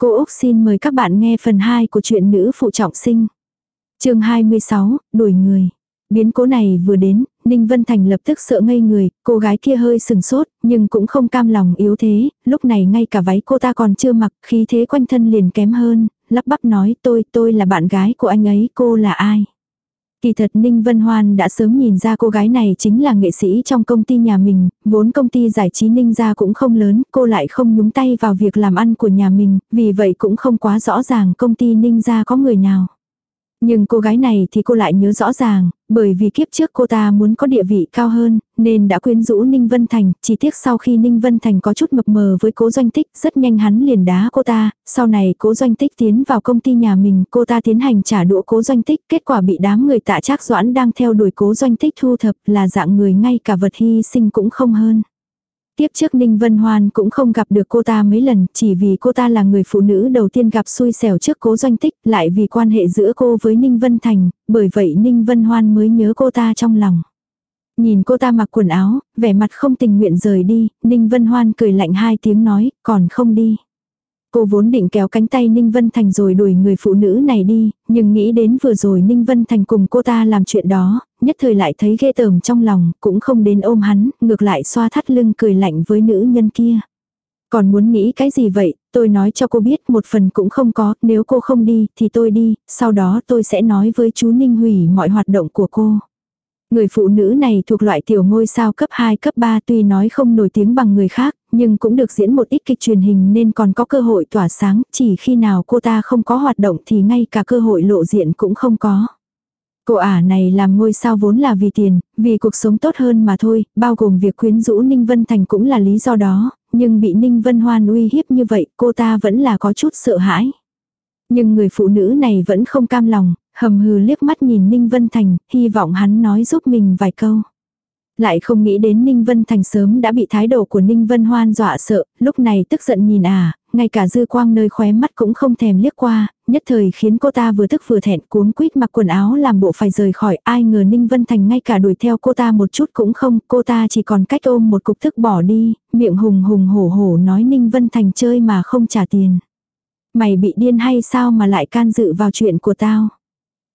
Cô Úc xin mời các bạn nghe phần 2 của truyện nữ phụ trọng sinh. chương 26, đuổi người. Biến cố này vừa đến, Ninh Vân Thành lập tức sợ ngây người, cô gái kia hơi sừng sốt, nhưng cũng không cam lòng yếu thế, lúc này ngay cả váy cô ta còn chưa mặc, khí thế quanh thân liền kém hơn, lắp bắp nói tôi, tôi là bạn gái của anh ấy, cô là ai? Kỳ thật Ninh Vân Hoan đã sớm nhìn ra cô gái này chính là nghệ sĩ trong công ty nhà mình, vốn công ty giải trí Ninh gia cũng không lớn, cô lại không nhúng tay vào việc làm ăn của nhà mình, vì vậy cũng không quá rõ ràng công ty Ninh gia có người nào. Nhưng cô gái này thì cô lại nhớ rõ ràng, bởi vì kiếp trước cô ta muốn có địa vị cao hơn, nên đã quyến rũ Ninh Vân Thành, chỉ tiếc sau khi Ninh Vân Thành có chút mập mờ với cố doanh tích, rất nhanh hắn liền đá cô ta, sau này cố doanh tích tiến vào công ty nhà mình, cô ta tiến hành trả đũa cố doanh tích, kết quả bị đám người tạ trác doãn đang theo đuổi cố doanh tích thu thập là dạng người ngay cả vật hy sinh cũng không hơn. Tiếp trước Ninh Vân Hoan cũng không gặp được cô ta mấy lần, chỉ vì cô ta là người phụ nữ đầu tiên gặp xui xẻo trước cố doanh tích, lại vì quan hệ giữa cô với Ninh Vân Thành, bởi vậy Ninh Vân Hoan mới nhớ cô ta trong lòng. Nhìn cô ta mặc quần áo, vẻ mặt không tình nguyện rời đi, Ninh Vân Hoan cười lạnh hai tiếng nói, còn không đi. Cô vốn định kéo cánh tay Ninh Vân Thành rồi đuổi người phụ nữ này đi, nhưng nghĩ đến vừa rồi Ninh Vân Thành cùng cô ta làm chuyện đó, nhất thời lại thấy ghê tởm trong lòng, cũng không đến ôm hắn, ngược lại xoa thắt lưng cười lạnh với nữ nhân kia. Còn muốn nghĩ cái gì vậy, tôi nói cho cô biết một phần cũng không có, nếu cô không đi thì tôi đi, sau đó tôi sẽ nói với chú Ninh hủy mọi hoạt động của cô. Người phụ nữ này thuộc loại tiểu ngôi sao cấp 2 cấp 3 tuy nói không nổi tiếng bằng người khác, nhưng cũng được diễn một ít kịch truyền hình nên còn có cơ hội tỏa sáng, chỉ khi nào cô ta không có hoạt động thì ngay cả cơ hội lộ diện cũng không có. Cô ả này làm ngôi sao vốn là vì tiền, vì cuộc sống tốt hơn mà thôi, bao gồm việc quyến rũ Ninh Vân Thành cũng là lý do đó, nhưng bị Ninh Vân Hoan uy hiếp như vậy cô ta vẫn là có chút sợ hãi. Nhưng người phụ nữ này vẫn không cam lòng, hầm hừ liếc mắt nhìn Ninh Vân Thành, hy vọng hắn nói giúp mình vài câu. Lại không nghĩ đến Ninh Vân Thành sớm đã bị thái độ của Ninh Vân Hoan dọa sợ, lúc này tức giận nhìn à, ngay cả dư quang nơi khóe mắt cũng không thèm liếc qua, nhất thời khiến cô ta vừa tức vừa thẹn cuống quýt mặc quần áo làm bộ phải rời khỏi ai ngờ Ninh Vân Thành ngay cả đuổi theo cô ta một chút cũng không, cô ta chỉ còn cách ôm một cục tức bỏ đi, miệng hùng hùng hổ hổ nói Ninh Vân Thành chơi mà không trả tiền. Mày bị điên hay sao mà lại can dự vào chuyện của tao?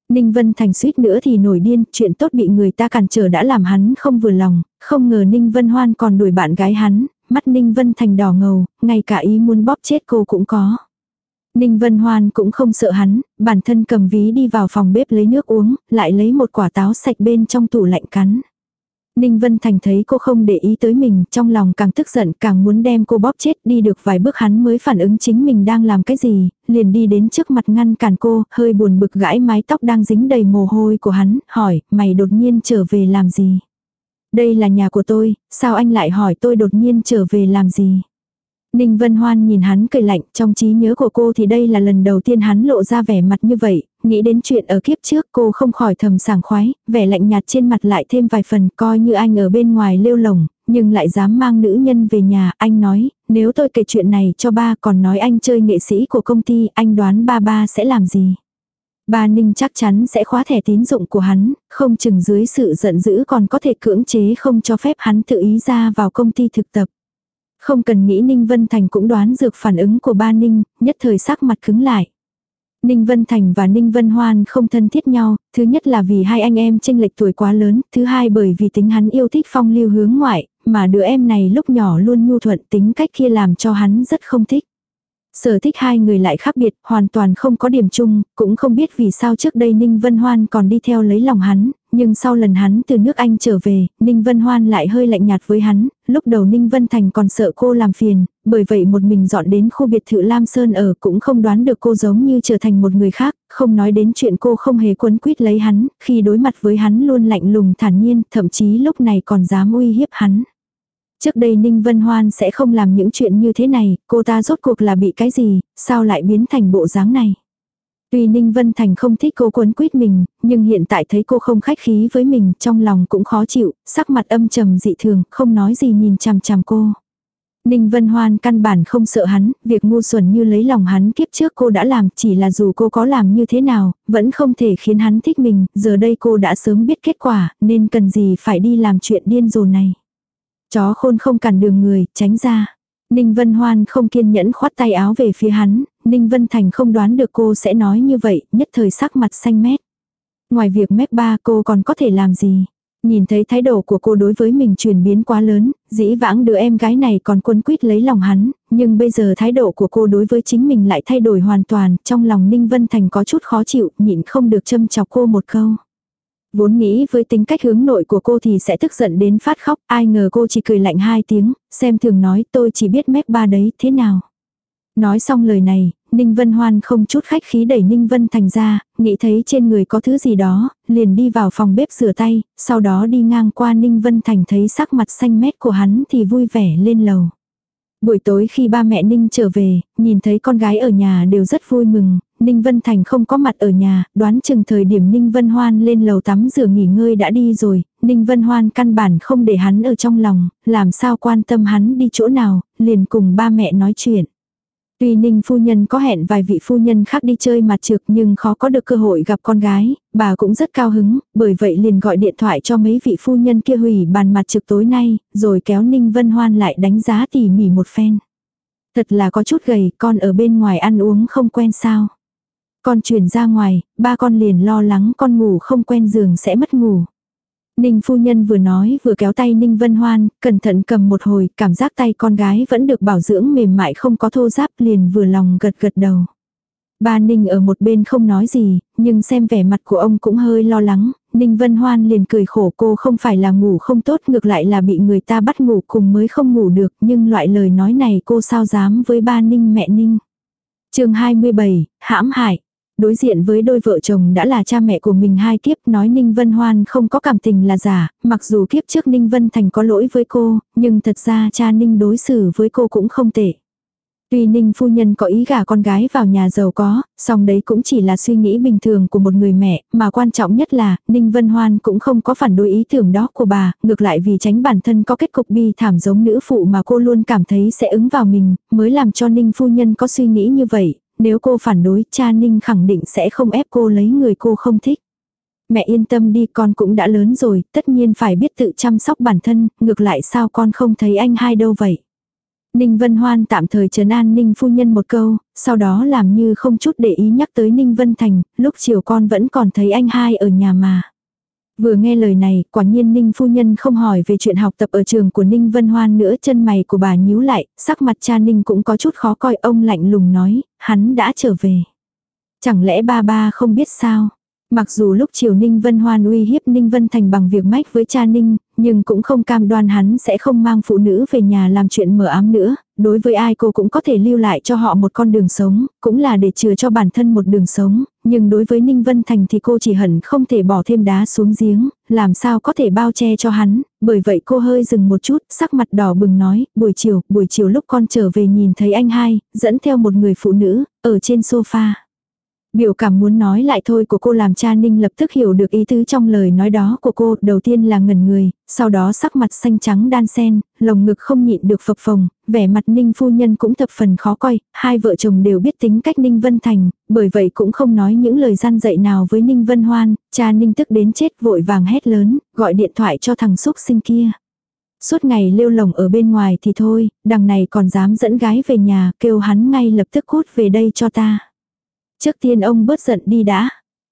Ninh Vân Thành suýt nữa thì nổi điên, chuyện tốt bị người ta cản trở đã làm hắn không vừa lòng, không ngờ Ninh Vân Hoan còn đuổi bạn gái hắn, mắt Ninh Vân Thành đỏ ngầu, ngay cả ý muốn bóp chết cô cũng có. Ninh Vân Hoan cũng không sợ hắn, bản thân cầm ví đi vào phòng bếp lấy nước uống, lại lấy một quả táo sạch bên trong tủ lạnh cắn. Ninh Vân Thành thấy cô không để ý tới mình, trong lòng càng tức giận càng muốn đem cô bóp chết đi được vài bước hắn mới phản ứng chính mình đang làm cái gì, liền đi đến trước mặt ngăn cản cô, hơi buồn bực gãi mái tóc đang dính đầy mồ hôi của hắn, hỏi, mày đột nhiên trở về làm gì? Đây là nhà của tôi, sao anh lại hỏi tôi đột nhiên trở về làm gì? Ninh Vân Hoan nhìn hắn cười lạnh, trong trí nhớ của cô thì đây là lần đầu tiên hắn lộ ra vẻ mặt như vậy, nghĩ đến chuyện ở kiếp trước cô không khỏi thầm sảng khoái, vẻ lạnh nhạt trên mặt lại thêm vài phần coi như anh ở bên ngoài lêu lồng, nhưng lại dám mang nữ nhân về nhà, anh nói, nếu tôi kể chuyện này cho ba còn nói anh chơi nghệ sĩ của công ty, anh đoán ba ba sẽ làm gì? Ba Ninh chắc chắn sẽ khóa thẻ tín dụng của hắn, không chừng dưới sự giận dữ còn có thể cưỡng chế không cho phép hắn tự ý ra vào công ty thực tập. Không cần nghĩ Ninh Vân Thành cũng đoán dược phản ứng của ba Ninh, nhất thời sắc mặt cứng lại. Ninh Vân Thành và Ninh Vân Hoan không thân thiết nhau, thứ nhất là vì hai anh em tranh lệch tuổi quá lớn, thứ hai bởi vì tính hắn yêu thích phong lưu hướng ngoại, mà đứa em này lúc nhỏ luôn nhu thuận tính cách kia làm cho hắn rất không thích. Sở thích hai người lại khác biệt, hoàn toàn không có điểm chung, cũng không biết vì sao trước đây Ninh Vân Hoan còn đi theo lấy lòng hắn, nhưng sau lần hắn từ nước Anh trở về, Ninh Vân Hoan lại hơi lạnh nhạt với hắn, lúc đầu Ninh Vân Thành còn sợ cô làm phiền, bởi vậy một mình dọn đến khu biệt thự Lam Sơn ở cũng không đoán được cô giống như trở thành một người khác, không nói đến chuyện cô không hề quấn quýt lấy hắn, khi đối mặt với hắn luôn lạnh lùng thản nhiên, thậm chí lúc này còn dám uy hiếp hắn. Trước đây Ninh Vân Hoan sẽ không làm những chuyện như thế này, cô ta rốt cuộc là bị cái gì, sao lại biến thành bộ dáng này. Tuy Ninh Vân Thành không thích cô quấn quýt mình, nhưng hiện tại thấy cô không khách khí với mình, trong lòng cũng khó chịu, sắc mặt âm trầm dị thường, không nói gì nhìn chằm chằm cô. Ninh Vân Hoan căn bản không sợ hắn, việc ngu xuẩn như lấy lòng hắn kiếp trước cô đã làm, chỉ là dù cô có làm như thế nào, vẫn không thể khiến hắn thích mình, giờ đây cô đã sớm biết kết quả, nên cần gì phải đi làm chuyện điên rồ này. Chó khôn không cản đường người, tránh ra. Ninh Vân Hoan không kiên nhẫn khoát tay áo về phía hắn, Ninh Vân Thành không đoán được cô sẽ nói như vậy, nhất thời sắc mặt xanh mét. Ngoài việc mép ba cô còn có thể làm gì? Nhìn thấy thái độ của cô đối với mình chuyển biến quá lớn, dĩ vãng đứa em gái này còn quân quýt lấy lòng hắn, nhưng bây giờ thái độ của cô đối với chính mình lại thay đổi hoàn toàn, trong lòng Ninh Vân Thành có chút khó chịu, nhịn không được châm chọc cô một câu. Vốn nghĩ với tính cách hướng nội của cô thì sẽ tức giận đến phát khóc, ai ngờ cô chỉ cười lạnh hai tiếng, xem thường nói tôi chỉ biết mép ba đấy, thế nào. Nói xong lời này, Ninh Vân Hoan không chút khách khí đẩy Ninh Vân Thành ra, nghĩ thấy trên người có thứ gì đó, liền đi vào phòng bếp rửa tay, sau đó đi ngang qua Ninh Vân Thành thấy sắc mặt xanh mét của hắn thì vui vẻ lên lầu. Buổi tối khi ba mẹ Ninh trở về, nhìn thấy con gái ở nhà đều rất vui mừng, Ninh Vân Thành không có mặt ở nhà, đoán chừng thời điểm Ninh Vân Hoan lên lầu tắm rửa nghỉ ngơi đã đi rồi, Ninh Vân Hoan căn bản không để hắn ở trong lòng, làm sao quan tâm hắn đi chỗ nào, liền cùng ba mẹ nói chuyện. Tuy Ninh phu nhân có hẹn vài vị phu nhân khác đi chơi mặt trực nhưng khó có được cơ hội gặp con gái, bà cũng rất cao hứng, bởi vậy liền gọi điện thoại cho mấy vị phu nhân kia hủy bàn mặt trực tối nay, rồi kéo Ninh Vân Hoan lại đánh giá tỉ mỉ một phen. Thật là có chút gầy, con ở bên ngoài ăn uống không quen sao. Con chuyển ra ngoài, ba con liền lo lắng con ngủ không quen giường sẽ mất ngủ. Ninh phu nhân vừa nói vừa kéo tay Ninh Vân Hoan, cẩn thận cầm một hồi, cảm giác tay con gái vẫn được bảo dưỡng mềm mại không có thô giáp liền vừa lòng gật gật đầu. Ba Ninh ở một bên không nói gì, nhưng xem vẻ mặt của ông cũng hơi lo lắng, Ninh Vân Hoan liền cười khổ cô không phải là ngủ không tốt ngược lại là bị người ta bắt ngủ cùng mới không ngủ được, nhưng loại lời nói này cô sao dám với ba Ninh mẹ Ninh. chương 27, hãm hại. Đối diện với đôi vợ chồng đã là cha mẹ của mình hai kiếp nói Ninh Vân Hoan không có cảm tình là giả, mặc dù kiếp trước Ninh Vân Thành có lỗi với cô, nhưng thật ra cha Ninh đối xử với cô cũng không tệ. Tuy Ninh phu nhân có ý gả con gái vào nhà giàu có, song đấy cũng chỉ là suy nghĩ bình thường của một người mẹ, mà quan trọng nhất là, Ninh Vân Hoan cũng không có phản đối ý tưởng đó của bà, ngược lại vì tránh bản thân có kết cục bi thảm giống nữ phụ mà cô luôn cảm thấy sẽ ứng vào mình, mới làm cho Ninh phu nhân có suy nghĩ như vậy, nếu cô phản đối, cha Ninh khẳng định sẽ không ép cô lấy người cô không thích. Mẹ yên tâm đi con cũng đã lớn rồi, tất nhiên phải biết tự chăm sóc bản thân, ngược lại sao con không thấy anh hai đâu vậy. Ninh Vân Hoan tạm thời trấn an Ninh phu nhân một câu, sau đó làm như không chút để ý nhắc tới Ninh Vân Thành, lúc chiều con vẫn còn thấy anh hai ở nhà mà. Vừa nghe lời này, quả nhiên Ninh phu nhân không hỏi về chuyện học tập ở trường của Ninh Vân Hoan nữa chân mày của bà nhíu lại, sắc mặt cha Ninh cũng có chút khó coi ông lạnh lùng nói, hắn đã trở về. Chẳng lẽ ba ba không biết sao? Mặc dù lúc chiều Ninh Vân Hoan uy hiếp Ninh Vân Thành bằng việc mách với cha Ninh, nhưng cũng không cam đoan hắn sẽ không mang phụ nữ về nhà làm chuyện mở ám nữa, đối với ai cô cũng có thể lưu lại cho họ một con đường sống, cũng là để chừa cho bản thân một đường sống, nhưng đối với Ninh Vân Thành thì cô chỉ hận không thể bỏ thêm đá xuống giếng, làm sao có thể bao che cho hắn, bởi vậy cô hơi dừng một chút, sắc mặt đỏ bừng nói, buổi chiều, buổi chiều lúc con trở về nhìn thấy anh hai, dẫn theo một người phụ nữ, ở trên sofa. Biểu cảm muốn nói lại thôi của cô làm cha Ninh lập tức hiểu được ý tứ trong lời nói đó của cô, đầu tiên là ngẩn người, sau đó sắc mặt xanh trắng đan sen, lồng ngực không nhịn được phập phồng, vẻ mặt Ninh phu nhân cũng thập phần khó coi, hai vợ chồng đều biết tính cách Ninh Vân Thành, bởi vậy cũng không nói những lời gian dạy nào với Ninh Vân Hoan, cha Ninh tức đến chết vội vàng hét lớn, gọi điện thoại cho thằng xúc sinh kia. Suốt ngày lêu lồng ở bên ngoài thì thôi, đằng này còn dám dẫn gái về nhà, kêu hắn ngay lập tức cút về đây cho ta. Trước tiên ông bớt giận đi đã.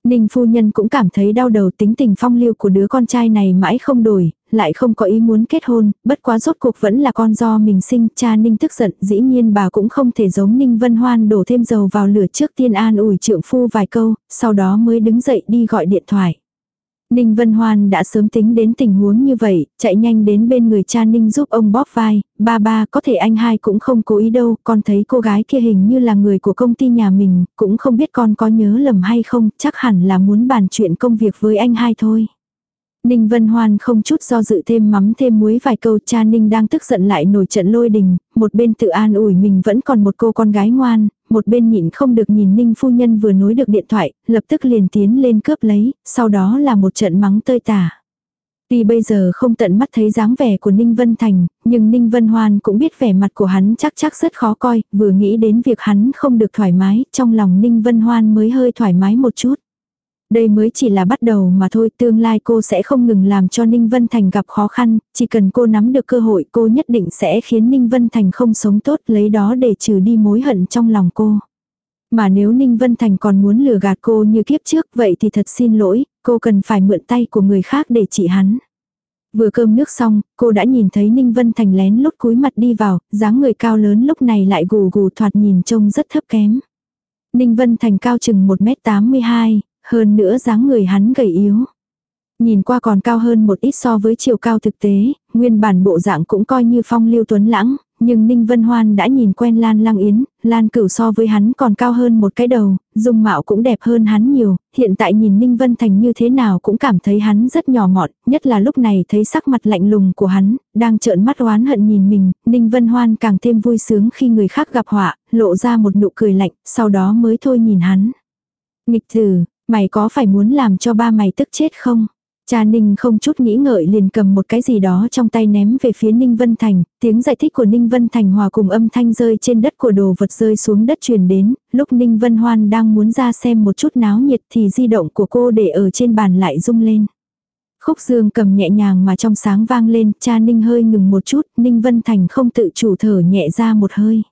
Ninh phu nhân cũng cảm thấy đau đầu tính tình phong lưu của đứa con trai này mãi không đổi, lại không có ý muốn kết hôn, bất quá rốt cuộc vẫn là con do mình sinh, cha Ninh tức giận, dĩ nhiên bà cũng không thể giống Ninh Vân Hoan đổ thêm dầu vào lửa trước tiên an ủi trượng phu vài câu, sau đó mới đứng dậy đi gọi điện thoại. Ninh Vân Hoan đã sớm tính đến tình huống như vậy, chạy nhanh đến bên người cha Ninh giúp ông bóp vai, ba ba có thể anh hai cũng không cố ý đâu, con thấy cô gái kia hình như là người của công ty nhà mình, cũng không biết con có nhớ lầm hay không, chắc hẳn là muốn bàn chuyện công việc với anh hai thôi. Ninh Vân Hoan không chút do dự thêm mắm thêm muối vài câu cha Ninh đang tức giận lại nổi trận lôi đình, một bên tự an ủi mình vẫn còn một cô con gái ngoan, một bên nhịn không được nhìn Ninh phu nhân vừa nối được điện thoại, lập tức liền tiến lên cướp lấy, sau đó là một trận mắng tơi tả. Tuy bây giờ không tận mắt thấy dáng vẻ của Ninh Vân Thành, nhưng Ninh Vân Hoan cũng biết vẻ mặt của hắn chắc chắc rất khó coi, vừa nghĩ đến việc hắn không được thoải mái, trong lòng Ninh Vân Hoan mới hơi thoải mái một chút. Đây mới chỉ là bắt đầu mà thôi, tương lai cô sẽ không ngừng làm cho Ninh Vân Thành gặp khó khăn, chỉ cần cô nắm được cơ hội cô nhất định sẽ khiến Ninh Vân Thành không sống tốt lấy đó để trừ đi mối hận trong lòng cô. Mà nếu Ninh Vân Thành còn muốn lừa gạt cô như kiếp trước vậy thì thật xin lỗi, cô cần phải mượn tay của người khác để trị hắn. Vừa cơm nước xong, cô đã nhìn thấy Ninh Vân Thành lén lút cúi mặt đi vào, dáng người cao lớn lúc này lại gù gù thoạt nhìn trông rất thấp kém. Ninh Vân Thành cao chừng 1m82, hơn nữa dáng người hắn gầy yếu. Nhìn qua còn cao hơn một ít so với chiều cao thực tế, nguyên bản bộ dạng cũng coi như phong lưu tuấn lãng, nhưng Ninh Vân Hoan đã nhìn quen Lan Lăng Yến, Lan Cửu so với hắn còn cao hơn một cái đầu, dung mạo cũng đẹp hơn hắn nhiều, hiện tại nhìn Ninh Vân Thành như thế nào cũng cảm thấy hắn rất nhỏ mọn, nhất là lúc này thấy sắc mặt lạnh lùng của hắn, đang trợn mắt oán hận nhìn mình, Ninh Vân Hoan càng thêm vui sướng khi người khác gặp họa, lộ ra một nụ cười lạnh, sau đó mới thôi nhìn hắn. Nghịch tử, mày có phải muốn làm cho ba mày tức chết không? Cha Ninh không chút nghĩ ngợi liền cầm một cái gì đó trong tay ném về phía Ninh Vân Thành, tiếng giải thích của Ninh Vân Thành hòa cùng âm thanh rơi trên đất của đồ vật rơi xuống đất truyền đến, lúc Ninh Vân Hoan đang muốn ra xem một chút náo nhiệt thì di động của cô để ở trên bàn lại rung lên. Khúc dương cầm nhẹ nhàng mà trong sáng vang lên, cha Ninh hơi ngừng một chút, Ninh Vân Thành không tự chủ thở nhẹ ra một hơi.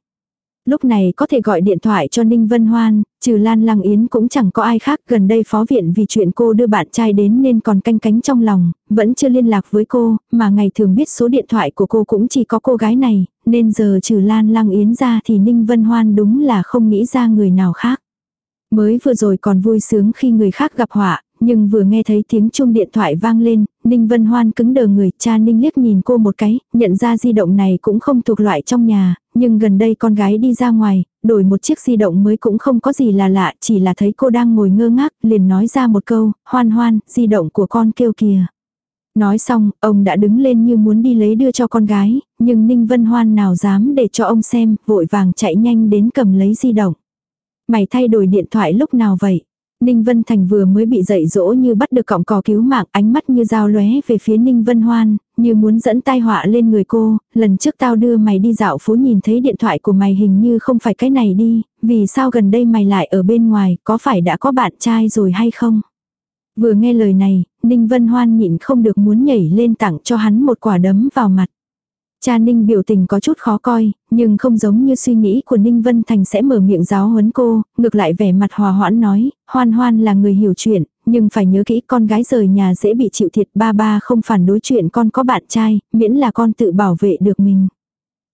Lúc này có thể gọi điện thoại cho Ninh Vân Hoan, trừ Lan Lăng Yến cũng chẳng có ai khác gần đây phó viện vì chuyện cô đưa bạn trai đến nên còn canh cánh trong lòng, vẫn chưa liên lạc với cô, mà ngày thường biết số điện thoại của cô cũng chỉ có cô gái này, nên giờ trừ Lan Lăng Yến ra thì Ninh Vân Hoan đúng là không nghĩ ra người nào khác. Mới vừa rồi còn vui sướng khi người khác gặp họa, nhưng vừa nghe thấy tiếng chuông điện thoại vang lên, Ninh Vân Hoan cứng đờ người, cha Ninh liếc nhìn cô một cái, nhận ra di động này cũng không thuộc loại trong nhà, nhưng gần đây con gái đi ra ngoài, đổi một chiếc di động mới cũng không có gì là lạ, chỉ là thấy cô đang ngồi ngơ ngác, liền nói ra một câu, hoan hoan, di động của con kêu kìa. Nói xong, ông đã đứng lên như muốn đi lấy đưa cho con gái, nhưng Ninh Vân Hoan nào dám để cho ông xem, vội vàng chạy nhanh đến cầm lấy di động. Mày thay đổi điện thoại lúc nào vậy? Ninh Vân Thành vừa mới bị dậy dỗ như bắt được cọng cò cứu mạng, ánh mắt như dao lóe về phía Ninh Vân Hoan, như muốn dẫn tai họa lên người cô, lần trước tao đưa mày đi dạo phố nhìn thấy điện thoại của mày hình như không phải cái này đi, vì sao gần đây mày lại ở bên ngoài, có phải đã có bạn trai rồi hay không? Vừa nghe lời này, Ninh Vân Hoan nhịn không được muốn nhảy lên tặng cho hắn một quả đấm vào mặt. Cha Ninh biểu tình có chút khó coi, nhưng không giống như suy nghĩ của Ninh Vân Thành sẽ mở miệng giáo huấn cô, ngược lại vẻ mặt hòa hoãn nói, hoan hoan là người hiểu chuyện, nhưng phải nhớ kỹ con gái rời nhà dễ bị chịu thiệt ba ba không phản đối chuyện con có bạn trai, miễn là con tự bảo vệ được mình.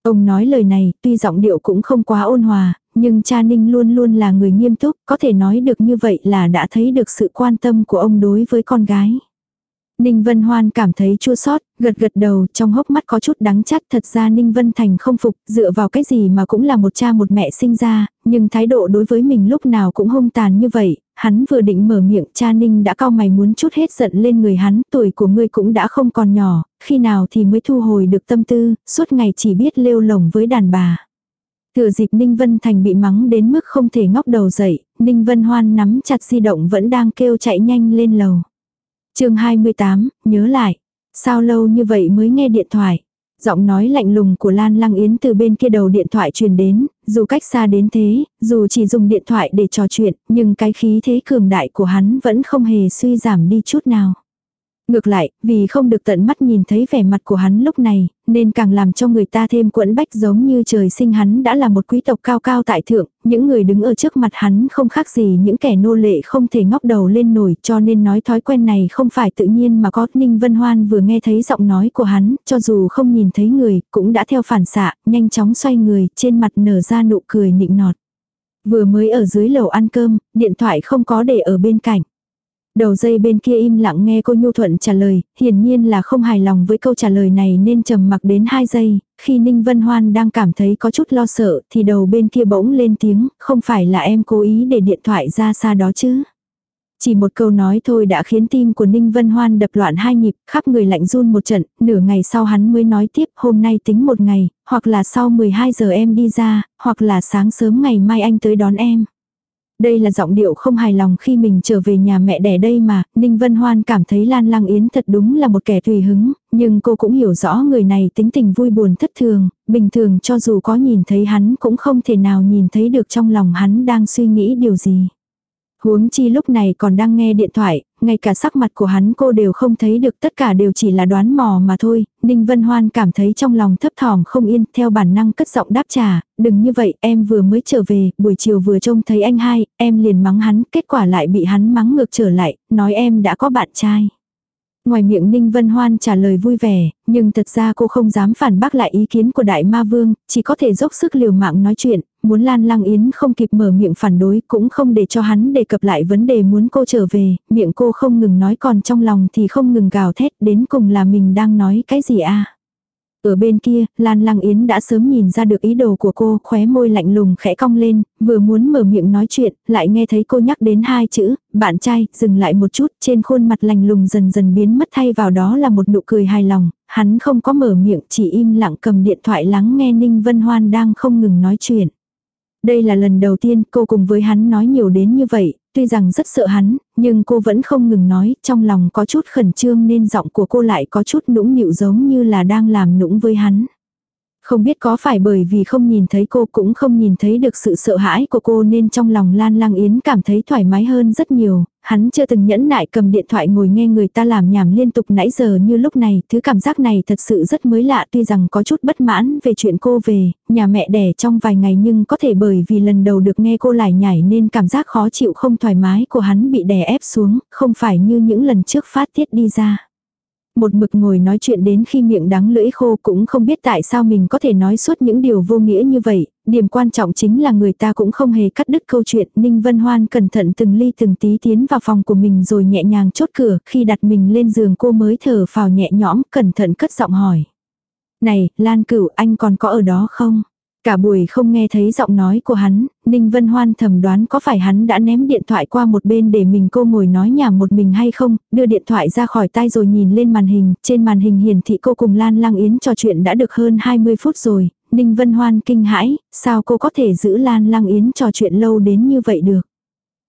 Ông nói lời này, tuy giọng điệu cũng không quá ôn hòa, nhưng cha Ninh luôn luôn là người nghiêm túc, có thể nói được như vậy là đã thấy được sự quan tâm của ông đối với con gái. Ninh Vân Hoan cảm thấy chua xót, gật gật đầu, trong hốc mắt có chút đắng chát, thật ra Ninh Vân Thành không phục, dựa vào cái gì mà cũng là một cha một mẹ sinh ra, nhưng thái độ đối với mình lúc nào cũng hung tàn như vậy, hắn vừa định mở miệng, cha Ninh đã cao mày muốn chút hết giận lên người hắn, tuổi của ngươi cũng đã không còn nhỏ, khi nào thì mới thu hồi được tâm tư, suốt ngày chỉ biết lêu lồng với đàn bà. Thừa dịp Ninh Vân Thành bị mắng đến mức không thể ngóc đầu dậy, Ninh Vân Hoan nắm chặt di động vẫn đang kêu chạy nhanh lên lầu chương 28, nhớ lại. Sao lâu như vậy mới nghe điện thoại? Giọng nói lạnh lùng của Lan Lăng Yến từ bên kia đầu điện thoại truyền đến, dù cách xa đến thế, dù chỉ dùng điện thoại để trò chuyện, nhưng cái khí thế cường đại của hắn vẫn không hề suy giảm đi chút nào. Ngược lại, vì không được tận mắt nhìn thấy vẻ mặt của hắn lúc này, nên càng làm cho người ta thêm quẫn bách giống như trời sinh hắn đã là một quý tộc cao cao tại thượng, những người đứng ở trước mặt hắn không khác gì những kẻ nô lệ không thể ngóc đầu lên nổi cho nên nói thói quen này không phải tự nhiên mà có Ninh Vân Hoan vừa nghe thấy giọng nói của hắn, cho dù không nhìn thấy người, cũng đã theo phản xạ, nhanh chóng xoay người, trên mặt nở ra nụ cười nịnh nọt. Vừa mới ở dưới lầu ăn cơm, điện thoại không có để ở bên cạnh. Đầu dây bên kia im lặng nghe cô Nhu Thuận trả lời, hiển nhiên là không hài lòng với câu trả lời này nên trầm mặc đến 2 giây, khi Ninh Vân Hoan đang cảm thấy có chút lo sợ thì đầu bên kia bỗng lên tiếng, không phải là em cố ý để điện thoại ra xa đó chứ. Chỉ một câu nói thôi đã khiến tim của Ninh Vân Hoan đập loạn hai nhịp, khắp người lạnh run một trận, nửa ngày sau hắn mới nói tiếp hôm nay tính một ngày, hoặc là sau 12 giờ em đi ra, hoặc là sáng sớm ngày mai anh tới đón em. Đây là giọng điệu không hài lòng khi mình trở về nhà mẹ đẻ đây mà, Ninh Vân Hoan cảm thấy Lan Lăng Yến thật đúng là một kẻ tùy hứng, nhưng cô cũng hiểu rõ người này tính tình vui buồn thất thường, bình thường cho dù có nhìn thấy hắn cũng không thể nào nhìn thấy được trong lòng hắn đang suy nghĩ điều gì. Huống chi lúc này còn đang nghe điện thoại, ngay cả sắc mặt của hắn cô đều không thấy được tất cả đều chỉ là đoán mò mà thôi. Ninh Vân Hoan cảm thấy trong lòng thấp thỏm không yên, theo bản năng cất giọng đáp trả, đừng như vậy, em vừa mới trở về, buổi chiều vừa trông thấy anh hai, em liền mắng hắn, kết quả lại bị hắn mắng ngược trở lại, nói em đã có bạn trai. Ngoài miệng Ninh Vân Hoan trả lời vui vẻ, nhưng thật ra cô không dám phản bác lại ý kiến của Đại Ma Vương, chỉ có thể dốc sức liều mạng nói chuyện, muốn Lan Lăng Yến không kịp mở miệng phản đối cũng không để cho hắn đề cập lại vấn đề muốn cô trở về, miệng cô không ngừng nói còn trong lòng thì không ngừng gào thét đến cùng là mình đang nói cái gì à. Ở bên kia, Lan Lăng Yến đã sớm nhìn ra được ý đồ của cô, khóe môi lạnh lùng khẽ cong lên, vừa muốn mở miệng nói chuyện, lại nghe thấy cô nhắc đến hai chữ, bạn trai, dừng lại một chút, trên khuôn mặt lạnh lùng dần dần biến mất thay vào đó là một nụ cười hài lòng, hắn không có mở miệng, chỉ im lặng cầm điện thoại lắng nghe Ninh Vân Hoan đang không ngừng nói chuyện. Đây là lần đầu tiên cô cùng với hắn nói nhiều đến như vậy, tuy rằng rất sợ hắn, nhưng cô vẫn không ngừng nói, trong lòng có chút khẩn trương nên giọng của cô lại có chút nũng nịu giống như là đang làm nũng với hắn. Không biết có phải bởi vì không nhìn thấy cô cũng không nhìn thấy được sự sợ hãi của cô nên trong lòng Lan Lang Yến cảm thấy thoải mái hơn rất nhiều, hắn chưa từng nhẫn nại cầm điện thoại ngồi nghe người ta làm nhảm liên tục nãy giờ như lúc này, thứ cảm giác này thật sự rất mới lạ tuy rằng có chút bất mãn về chuyện cô về, nhà mẹ đẻ trong vài ngày nhưng có thể bởi vì lần đầu được nghe cô lại nhảy nên cảm giác khó chịu không thoải mái của hắn bị đè ép xuống, không phải như những lần trước phát tiết đi ra một mực ngồi nói chuyện đến khi miệng đắng lưỡi khô cũng không biết tại sao mình có thể nói suốt những điều vô nghĩa như vậy, điểm quan trọng chính là người ta cũng không hề cắt đứt câu chuyện, Ninh Vân Hoan cẩn thận từng ly từng tí tiến vào phòng của mình rồi nhẹ nhàng chốt cửa, khi đặt mình lên giường cô mới thở phào nhẹ nhõm, cẩn thận cất giọng hỏi. Này, Lan Cửu anh còn có ở đó không? Cả buổi không nghe thấy giọng nói của hắn, Ninh Vân Hoan thầm đoán có phải hắn đã ném điện thoại qua một bên để mình cô ngồi nói nhảm một mình hay không, đưa điện thoại ra khỏi tay rồi nhìn lên màn hình, trên màn hình hiển thị cô cùng Lan Lang Yến trò chuyện đã được hơn 20 phút rồi, Ninh Vân Hoan kinh hãi, sao cô có thể giữ Lan Lang Yến trò chuyện lâu đến như vậy được.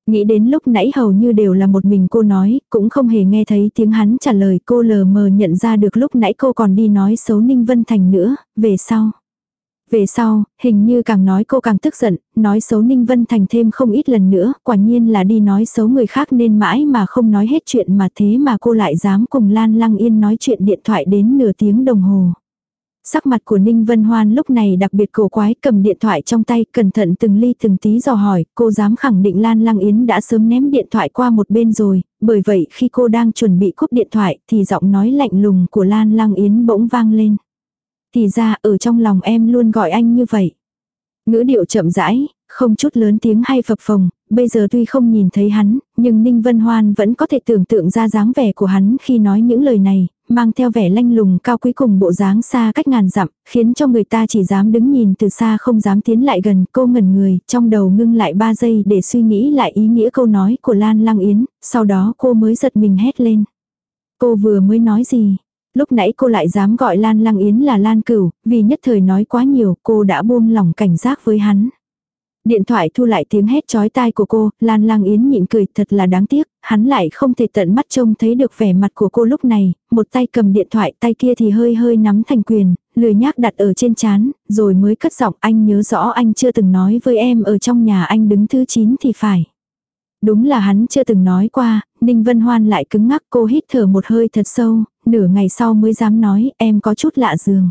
Nghĩ đến lúc nãy hầu như đều là một mình cô nói, cũng không hề nghe thấy tiếng hắn trả lời cô lờ mờ nhận ra được lúc nãy cô còn đi nói xấu Ninh Vân Thành nữa, về sau. Về sau, hình như càng nói cô càng tức giận, nói xấu Ninh Vân Thành thêm không ít lần nữa, quả nhiên là đi nói xấu người khác nên mãi mà không nói hết chuyện mà thế mà cô lại dám cùng Lan Lăng Yên nói chuyện điện thoại đến nửa tiếng đồng hồ. Sắc mặt của Ninh Vân Hoan lúc này đặc biệt cổ quái cầm điện thoại trong tay cẩn thận từng ly từng tí dò hỏi, cô dám khẳng định Lan Lăng Yến đã sớm ném điện thoại qua một bên rồi, bởi vậy khi cô đang chuẩn bị cúp điện thoại thì giọng nói lạnh lùng của Lan Lăng Yến bỗng vang lên. Thì ra ở trong lòng em luôn gọi anh như vậy. Ngữ điệu chậm rãi, không chút lớn tiếng hay phập phồng, bây giờ tuy không nhìn thấy hắn, nhưng Ninh Vân Hoan vẫn có thể tưởng tượng ra dáng vẻ của hắn khi nói những lời này, mang theo vẻ lanh lùng cao quý cùng bộ dáng xa cách ngàn dặm, khiến cho người ta chỉ dám đứng nhìn từ xa không dám tiến lại gần. Cô ngẩn người, trong đầu ngưng lại ba giây để suy nghĩ lại ý nghĩa câu nói của Lan Lăng Yến, sau đó cô mới giật mình hét lên. Cô vừa mới nói gì? Lúc nãy cô lại dám gọi Lan Lăng Yến là Lan Cửu, vì nhất thời nói quá nhiều, cô đã buông lỏng cảnh giác với hắn. Điện thoại thu lại tiếng hét chói tai của cô, Lan Lang Yến nhịn cười thật là đáng tiếc, hắn lại không thể tận mắt trông thấy được vẻ mặt của cô lúc này, một tay cầm điện thoại tay kia thì hơi hơi nắm thành quyền, lười nhác đặt ở trên chán, rồi mới cất giọng anh nhớ rõ anh chưa từng nói với em ở trong nhà anh đứng thứ 9 thì phải. Đúng là hắn chưa từng nói qua, Ninh Vân Hoan lại cứng ngắc cô hít thở một hơi thật sâu, nửa ngày sau mới dám nói em có chút lạ giường.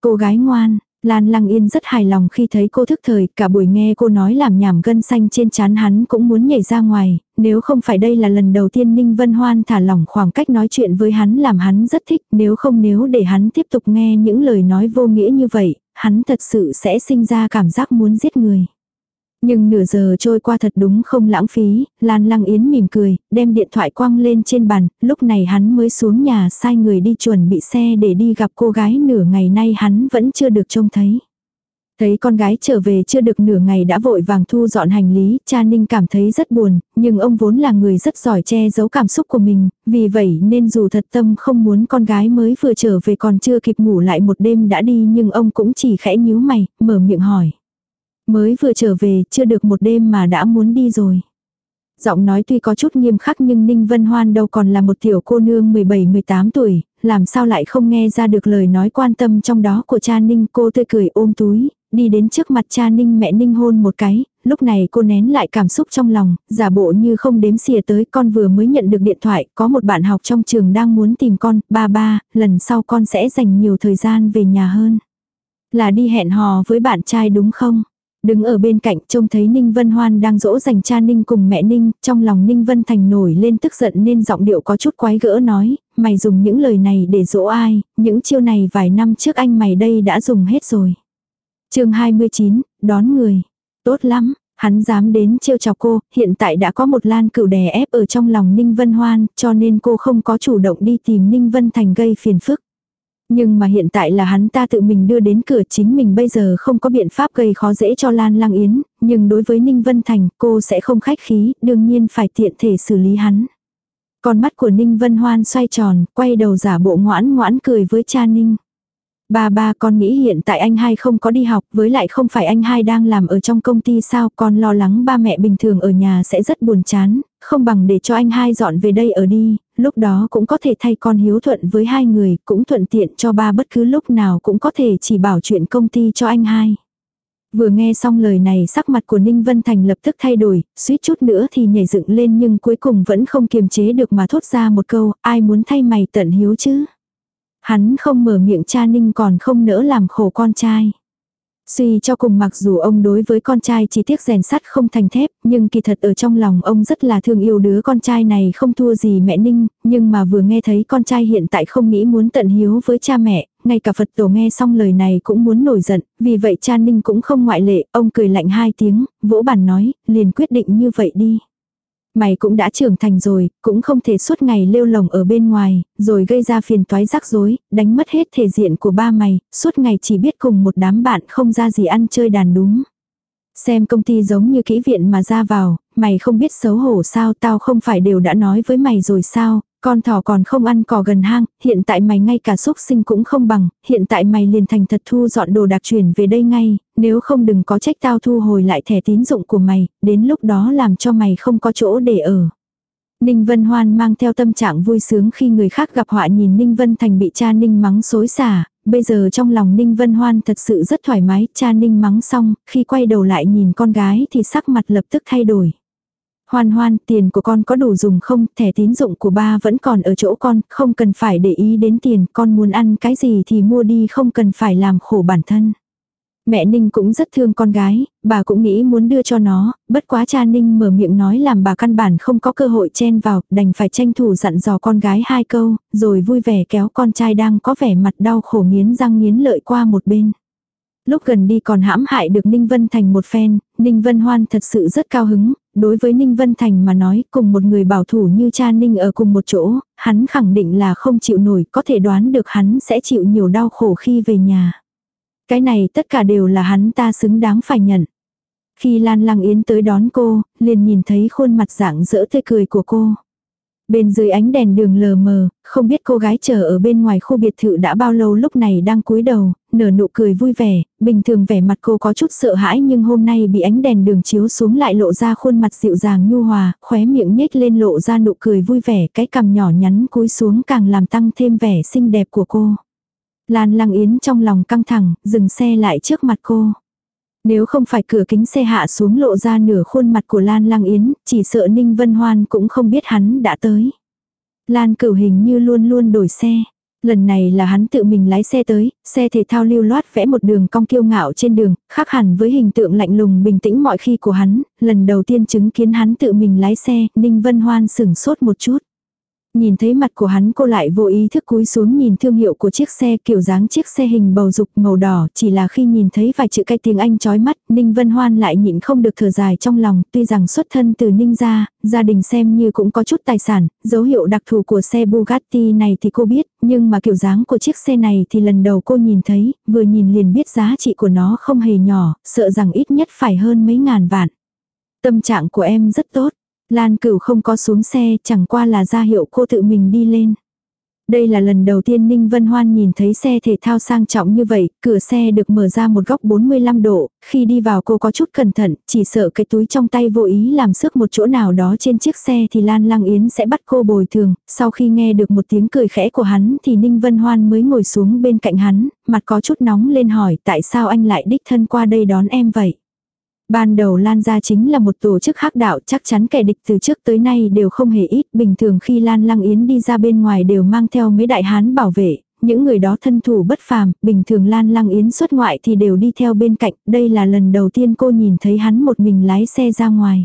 Cô gái ngoan, Lan Lăng Yên rất hài lòng khi thấy cô thức thời, cả buổi nghe cô nói làm nhảm gân xanh trên chán hắn cũng muốn nhảy ra ngoài, nếu không phải đây là lần đầu tiên Ninh Vân Hoan thả lỏng khoảng cách nói chuyện với hắn làm hắn rất thích, nếu không nếu để hắn tiếp tục nghe những lời nói vô nghĩa như vậy, hắn thật sự sẽ sinh ra cảm giác muốn giết người. Nhưng nửa giờ trôi qua thật đúng không lãng phí, Lan Lăng Yến mỉm cười, đem điện thoại quăng lên trên bàn, lúc này hắn mới xuống nhà sai người đi chuẩn bị xe để đi gặp cô gái nửa ngày nay hắn vẫn chưa được trông thấy. Thấy con gái trở về chưa được nửa ngày đã vội vàng thu dọn hành lý, cha Ninh cảm thấy rất buồn, nhưng ông vốn là người rất giỏi che giấu cảm xúc của mình, vì vậy nên dù thật tâm không muốn con gái mới vừa trở về còn chưa kịp ngủ lại một đêm đã đi nhưng ông cũng chỉ khẽ nhíu mày, mở miệng hỏi. Mới vừa trở về, chưa được một đêm mà đã muốn đi rồi. Giọng nói tuy có chút nghiêm khắc nhưng Ninh Vân Hoan đâu còn là một tiểu cô nương 17-18 tuổi, làm sao lại không nghe ra được lời nói quan tâm trong đó của cha Ninh cô tươi cười ôm túi, đi đến trước mặt cha Ninh mẹ Ninh hôn một cái, lúc này cô nén lại cảm xúc trong lòng, giả bộ như không đếm xỉa tới con vừa mới nhận được điện thoại, có một bạn học trong trường đang muốn tìm con, ba ba, lần sau con sẽ dành nhiều thời gian về nhà hơn. Là đi hẹn hò với bạn trai đúng không? Đứng ở bên cạnh trông thấy Ninh Vân Hoan đang dỗ dành cha Ninh cùng mẹ Ninh, trong lòng Ninh Vân Thành nổi lên tức giận nên giọng điệu có chút quái gỡ nói, mày dùng những lời này để dỗ ai, những chiêu này vài năm trước anh mày đây đã dùng hết rồi. chương 29, đón người. Tốt lắm, hắn dám đến trêu chọc cô, hiện tại đã có một lan cựu đè ép ở trong lòng Ninh Vân Hoan, cho nên cô không có chủ động đi tìm Ninh Vân Thành gây phiền phức. Nhưng mà hiện tại là hắn ta tự mình đưa đến cửa chính mình bây giờ không có biện pháp gây khó dễ cho Lan Lang Yến, nhưng đối với Ninh Vân Thành cô sẽ không khách khí, đương nhiên phải tiện thể xử lý hắn. Con mắt của Ninh Vân Hoan xoay tròn, quay đầu giả bộ ngoãn ngoãn cười với cha Ninh. Ba ba con nghĩ hiện tại anh hai không có đi học với lại không phải anh hai đang làm ở trong công ty sao con lo lắng ba mẹ bình thường ở nhà sẽ rất buồn chán, không bằng để cho anh hai dọn về đây ở đi, lúc đó cũng có thể thay con hiếu thuận với hai người, cũng thuận tiện cho ba bất cứ lúc nào cũng có thể chỉ bảo chuyện công ty cho anh hai. Vừa nghe xong lời này sắc mặt của Ninh Vân Thành lập tức thay đổi, suýt chút nữa thì nhảy dựng lên nhưng cuối cùng vẫn không kiềm chế được mà thốt ra một câu, ai muốn thay mày tận hiếu chứ. Hắn không mở miệng cha Ninh còn không nỡ làm khổ con trai. Suy cho cùng mặc dù ông đối với con trai chỉ tiếc rèn sắt không thành thép, nhưng kỳ thật ở trong lòng ông rất là thương yêu đứa con trai này không thua gì mẹ Ninh, nhưng mà vừa nghe thấy con trai hiện tại không nghĩ muốn tận hiếu với cha mẹ, ngay cả Phật tổ nghe xong lời này cũng muốn nổi giận, vì vậy cha Ninh cũng không ngoại lệ, ông cười lạnh hai tiếng, vỗ bàn nói, liền quyết định như vậy đi. Mày cũng đã trưởng thành rồi, cũng không thể suốt ngày lêu lồng ở bên ngoài, rồi gây ra phiền toái rắc rối, đánh mất hết thể diện của ba mày, suốt ngày chỉ biết cùng một đám bạn không ra gì ăn chơi đàn đúng. Xem công ty giống như kỹ viện mà ra vào, mày không biết xấu hổ sao tao không phải đều đã nói với mày rồi sao, con thỏ còn không ăn cỏ gần hang, hiện tại mày ngay cả xúc sinh cũng không bằng, hiện tại mày liền thành thật thu dọn đồ đạc chuyển về đây ngay, nếu không đừng có trách tao thu hồi lại thẻ tín dụng của mày, đến lúc đó làm cho mày không có chỗ để ở. Ninh Vân Hoan mang theo tâm trạng vui sướng khi người khác gặp họa nhìn Ninh Vân Thành bị cha Ninh mắng xối xả, bây giờ trong lòng Ninh Vân Hoan thật sự rất thoải mái, cha Ninh mắng xong, khi quay đầu lại nhìn con gái thì sắc mặt lập tức thay đổi. Hoan hoan, tiền của con có đủ dùng không, thẻ tín dụng của ba vẫn còn ở chỗ con, không cần phải để ý đến tiền, con muốn ăn cái gì thì mua đi không cần phải làm khổ bản thân. Mẹ Ninh cũng rất thương con gái, bà cũng nghĩ muốn đưa cho nó, bất quá cha Ninh mở miệng nói làm bà căn bản không có cơ hội chen vào, đành phải tranh thủ dặn dò con gái hai câu, rồi vui vẻ kéo con trai đang có vẻ mặt đau khổ nghiến răng nghiến lợi qua một bên. Lúc gần đi còn hãm hại được Ninh Vân Thành một phen, Ninh Vân Hoan thật sự rất cao hứng, đối với Ninh Vân Thành mà nói cùng một người bảo thủ như cha Ninh ở cùng một chỗ, hắn khẳng định là không chịu nổi, có thể đoán được hắn sẽ chịu nhiều đau khổ khi về nhà. Cái này tất cả đều là hắn ta xứng đáng phải nhận. Khi Lan Lăng Yến tới đón cô, liền nhìn thấy khuôn mặt dạng dỡ tươi cười của cô. Bên dưới ánh đèn đường lờ mờ, không biết cô gái chờ ở bên ngoài khu biệt thự đã bao lâu lúc này đang cúi đầu, nở nụ cười vui vẻ, bình thường vẻ mặt cô có chút sợ hãi nhưng hôm nay bị ánh đèn đường chiếu xuống lại lộ ra khuôn mặt dịu dàng nhu hòa, khóe miệng nhếch lên lộ ra nụ cười vui vẻ, cái cằm nhỏ nhắn cúi xuống càng làm tăng thêm vẻ xinh đẹp của cô. Lan Lăng Yến trong lòng căng thẳng, dừng xe lại trước mặt cô. Nếu không phải cửa kính xe hạ xuống lộ ra nửa khuôn mặt của Lan Lăng Yến, chỉ sợ Ninh Vân Hoan cũng không biết hắn đã tới. Lan cửu hình như luôn luôn đổi xe. Lần này là hắn tự mình lái xe tới, xe thể thao lưu loát vẽ một đường cong kiêu ngạo trên đường, khác hẳn với hình tượng lạnh lùng bình tĩnh mọi khi của hắn, lần đầu tiên chứng kiến hắn tự mình lái xe, Ninh Vân Hoan sửng sốt một chút. Nhìn thấy mặt của hắn cô lại vô ý thức cúi xuống nhìn thương hiệu của chiếc xe kiểu dáng chiếc xe hình bầu dục màu đỏ chỉ là khi nhìn thấy vài chữ cái tiếng Anh chói mắt, Ninh Vân Hoan lại nhịn không được thở dài trong lòng, tuy rằng xuất thân từ Ninh gia, gia đình xem như cũng có chút tài sản, dấu hiệu đặc thù của xe Bugatti này thì cô biết, nhưng mà kiểu dáng của chiếc xe này thì lần đầu cô nhìn thấy, vừa nhìn liền biết giá trị của nó không hề nhỏ, sợ rằng ít nhất phải hơn mấy ngàn vạn. Tâm trạng của em rất tốt. Lan cửu không có xuống xe, chẳng qua là ra hiệu cô tự mình đi lên. Đây là lần đầu tiên Ninh Vân Hoan nhìn thấy xe thể thao sang trọng như vậy, cửa xe được mở ra một góc 45 độ, khi đi vào cô có chút cẩn thận, chỉ sợ cái túi trong tay vô ý làm sức một chỗ nào đó trên chiếc xe thì Lan Lăng Yến sẽ bắt cô bồi thường, sau khi nghe được một tiếng cười khẽ của hắn thì Ninh Vân Hoan mới ngồi xuống bên cạnh hắn, mặt có chút nóng lên hỏi tại sao anh lại đích thân qua đây đón em vậy. Ban đầu Lan gia chính là một tổ chức hắc đạo chắc chắn kẻ địch từ trước tới nay đều không hề ít. Bình thường khi Lan Lăng Yến đi ra bên ngoài đều mang theo mấy đại hán bảo vệ. Những người đó thân thủ bất phàm, bình thường Lan Lăng Yến xuất ngoại thì đều đi theo bên cạnh. Đây là lần đầu tiên cô nhìn thấy hắn một mình lái xe ra ngoài.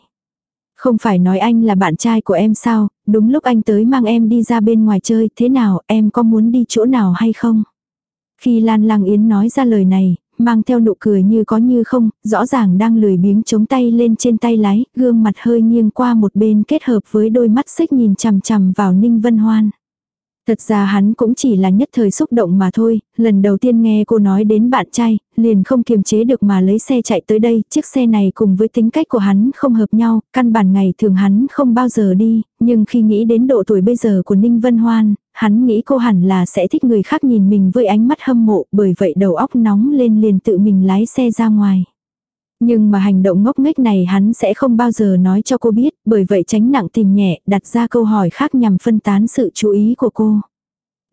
Không phải nói anh là bạn trai của em sao, đúng lúc anh tới mang em đi ra bên ngoài chơi, thế nào, em có muốn đi chỗ nào hay không? Khi Lan Lăng Yến nói ra lời này, mang theo nụ cười như có như không, rõ ràng đang lười biếng chống tay lên trên tay lái, gương mặt hơi nghiêng qua một bên kết hợp với đôi mắt xích nhìn chằm chằm vào Ninh Vân Hoan. Thật ra hắn cũng chỉ là nhất thời xúc động mà thôi, lần đầu tiên nghe cô nói đến bạn trai, liền không kiềm chế được mà lấy xe chạy tới đây, chiếc xe này cùng với tính cách của hắn không hợp nhau, căn bản ngày thường hắn không bao giờ đi, nhưng khi nghĩ đến độ tuổi bây giờ của Ninh Vân Hoan, hắn nghĩ cô hẳn là sẽ thích người khác nhìn mình với ánh mắt hâm mộ, bởi vậy đầu óc nóng lên liền tự mình lái xe ra ngoài. Nhưng mà hành động ngốc nghếch này hắn sẽ không bao giờ nói cho cô biết, bởi vậy tránh nặng tìm nhẹ, đặt ra câu hỏi khác nhằm phân tán sự chú ý của cô.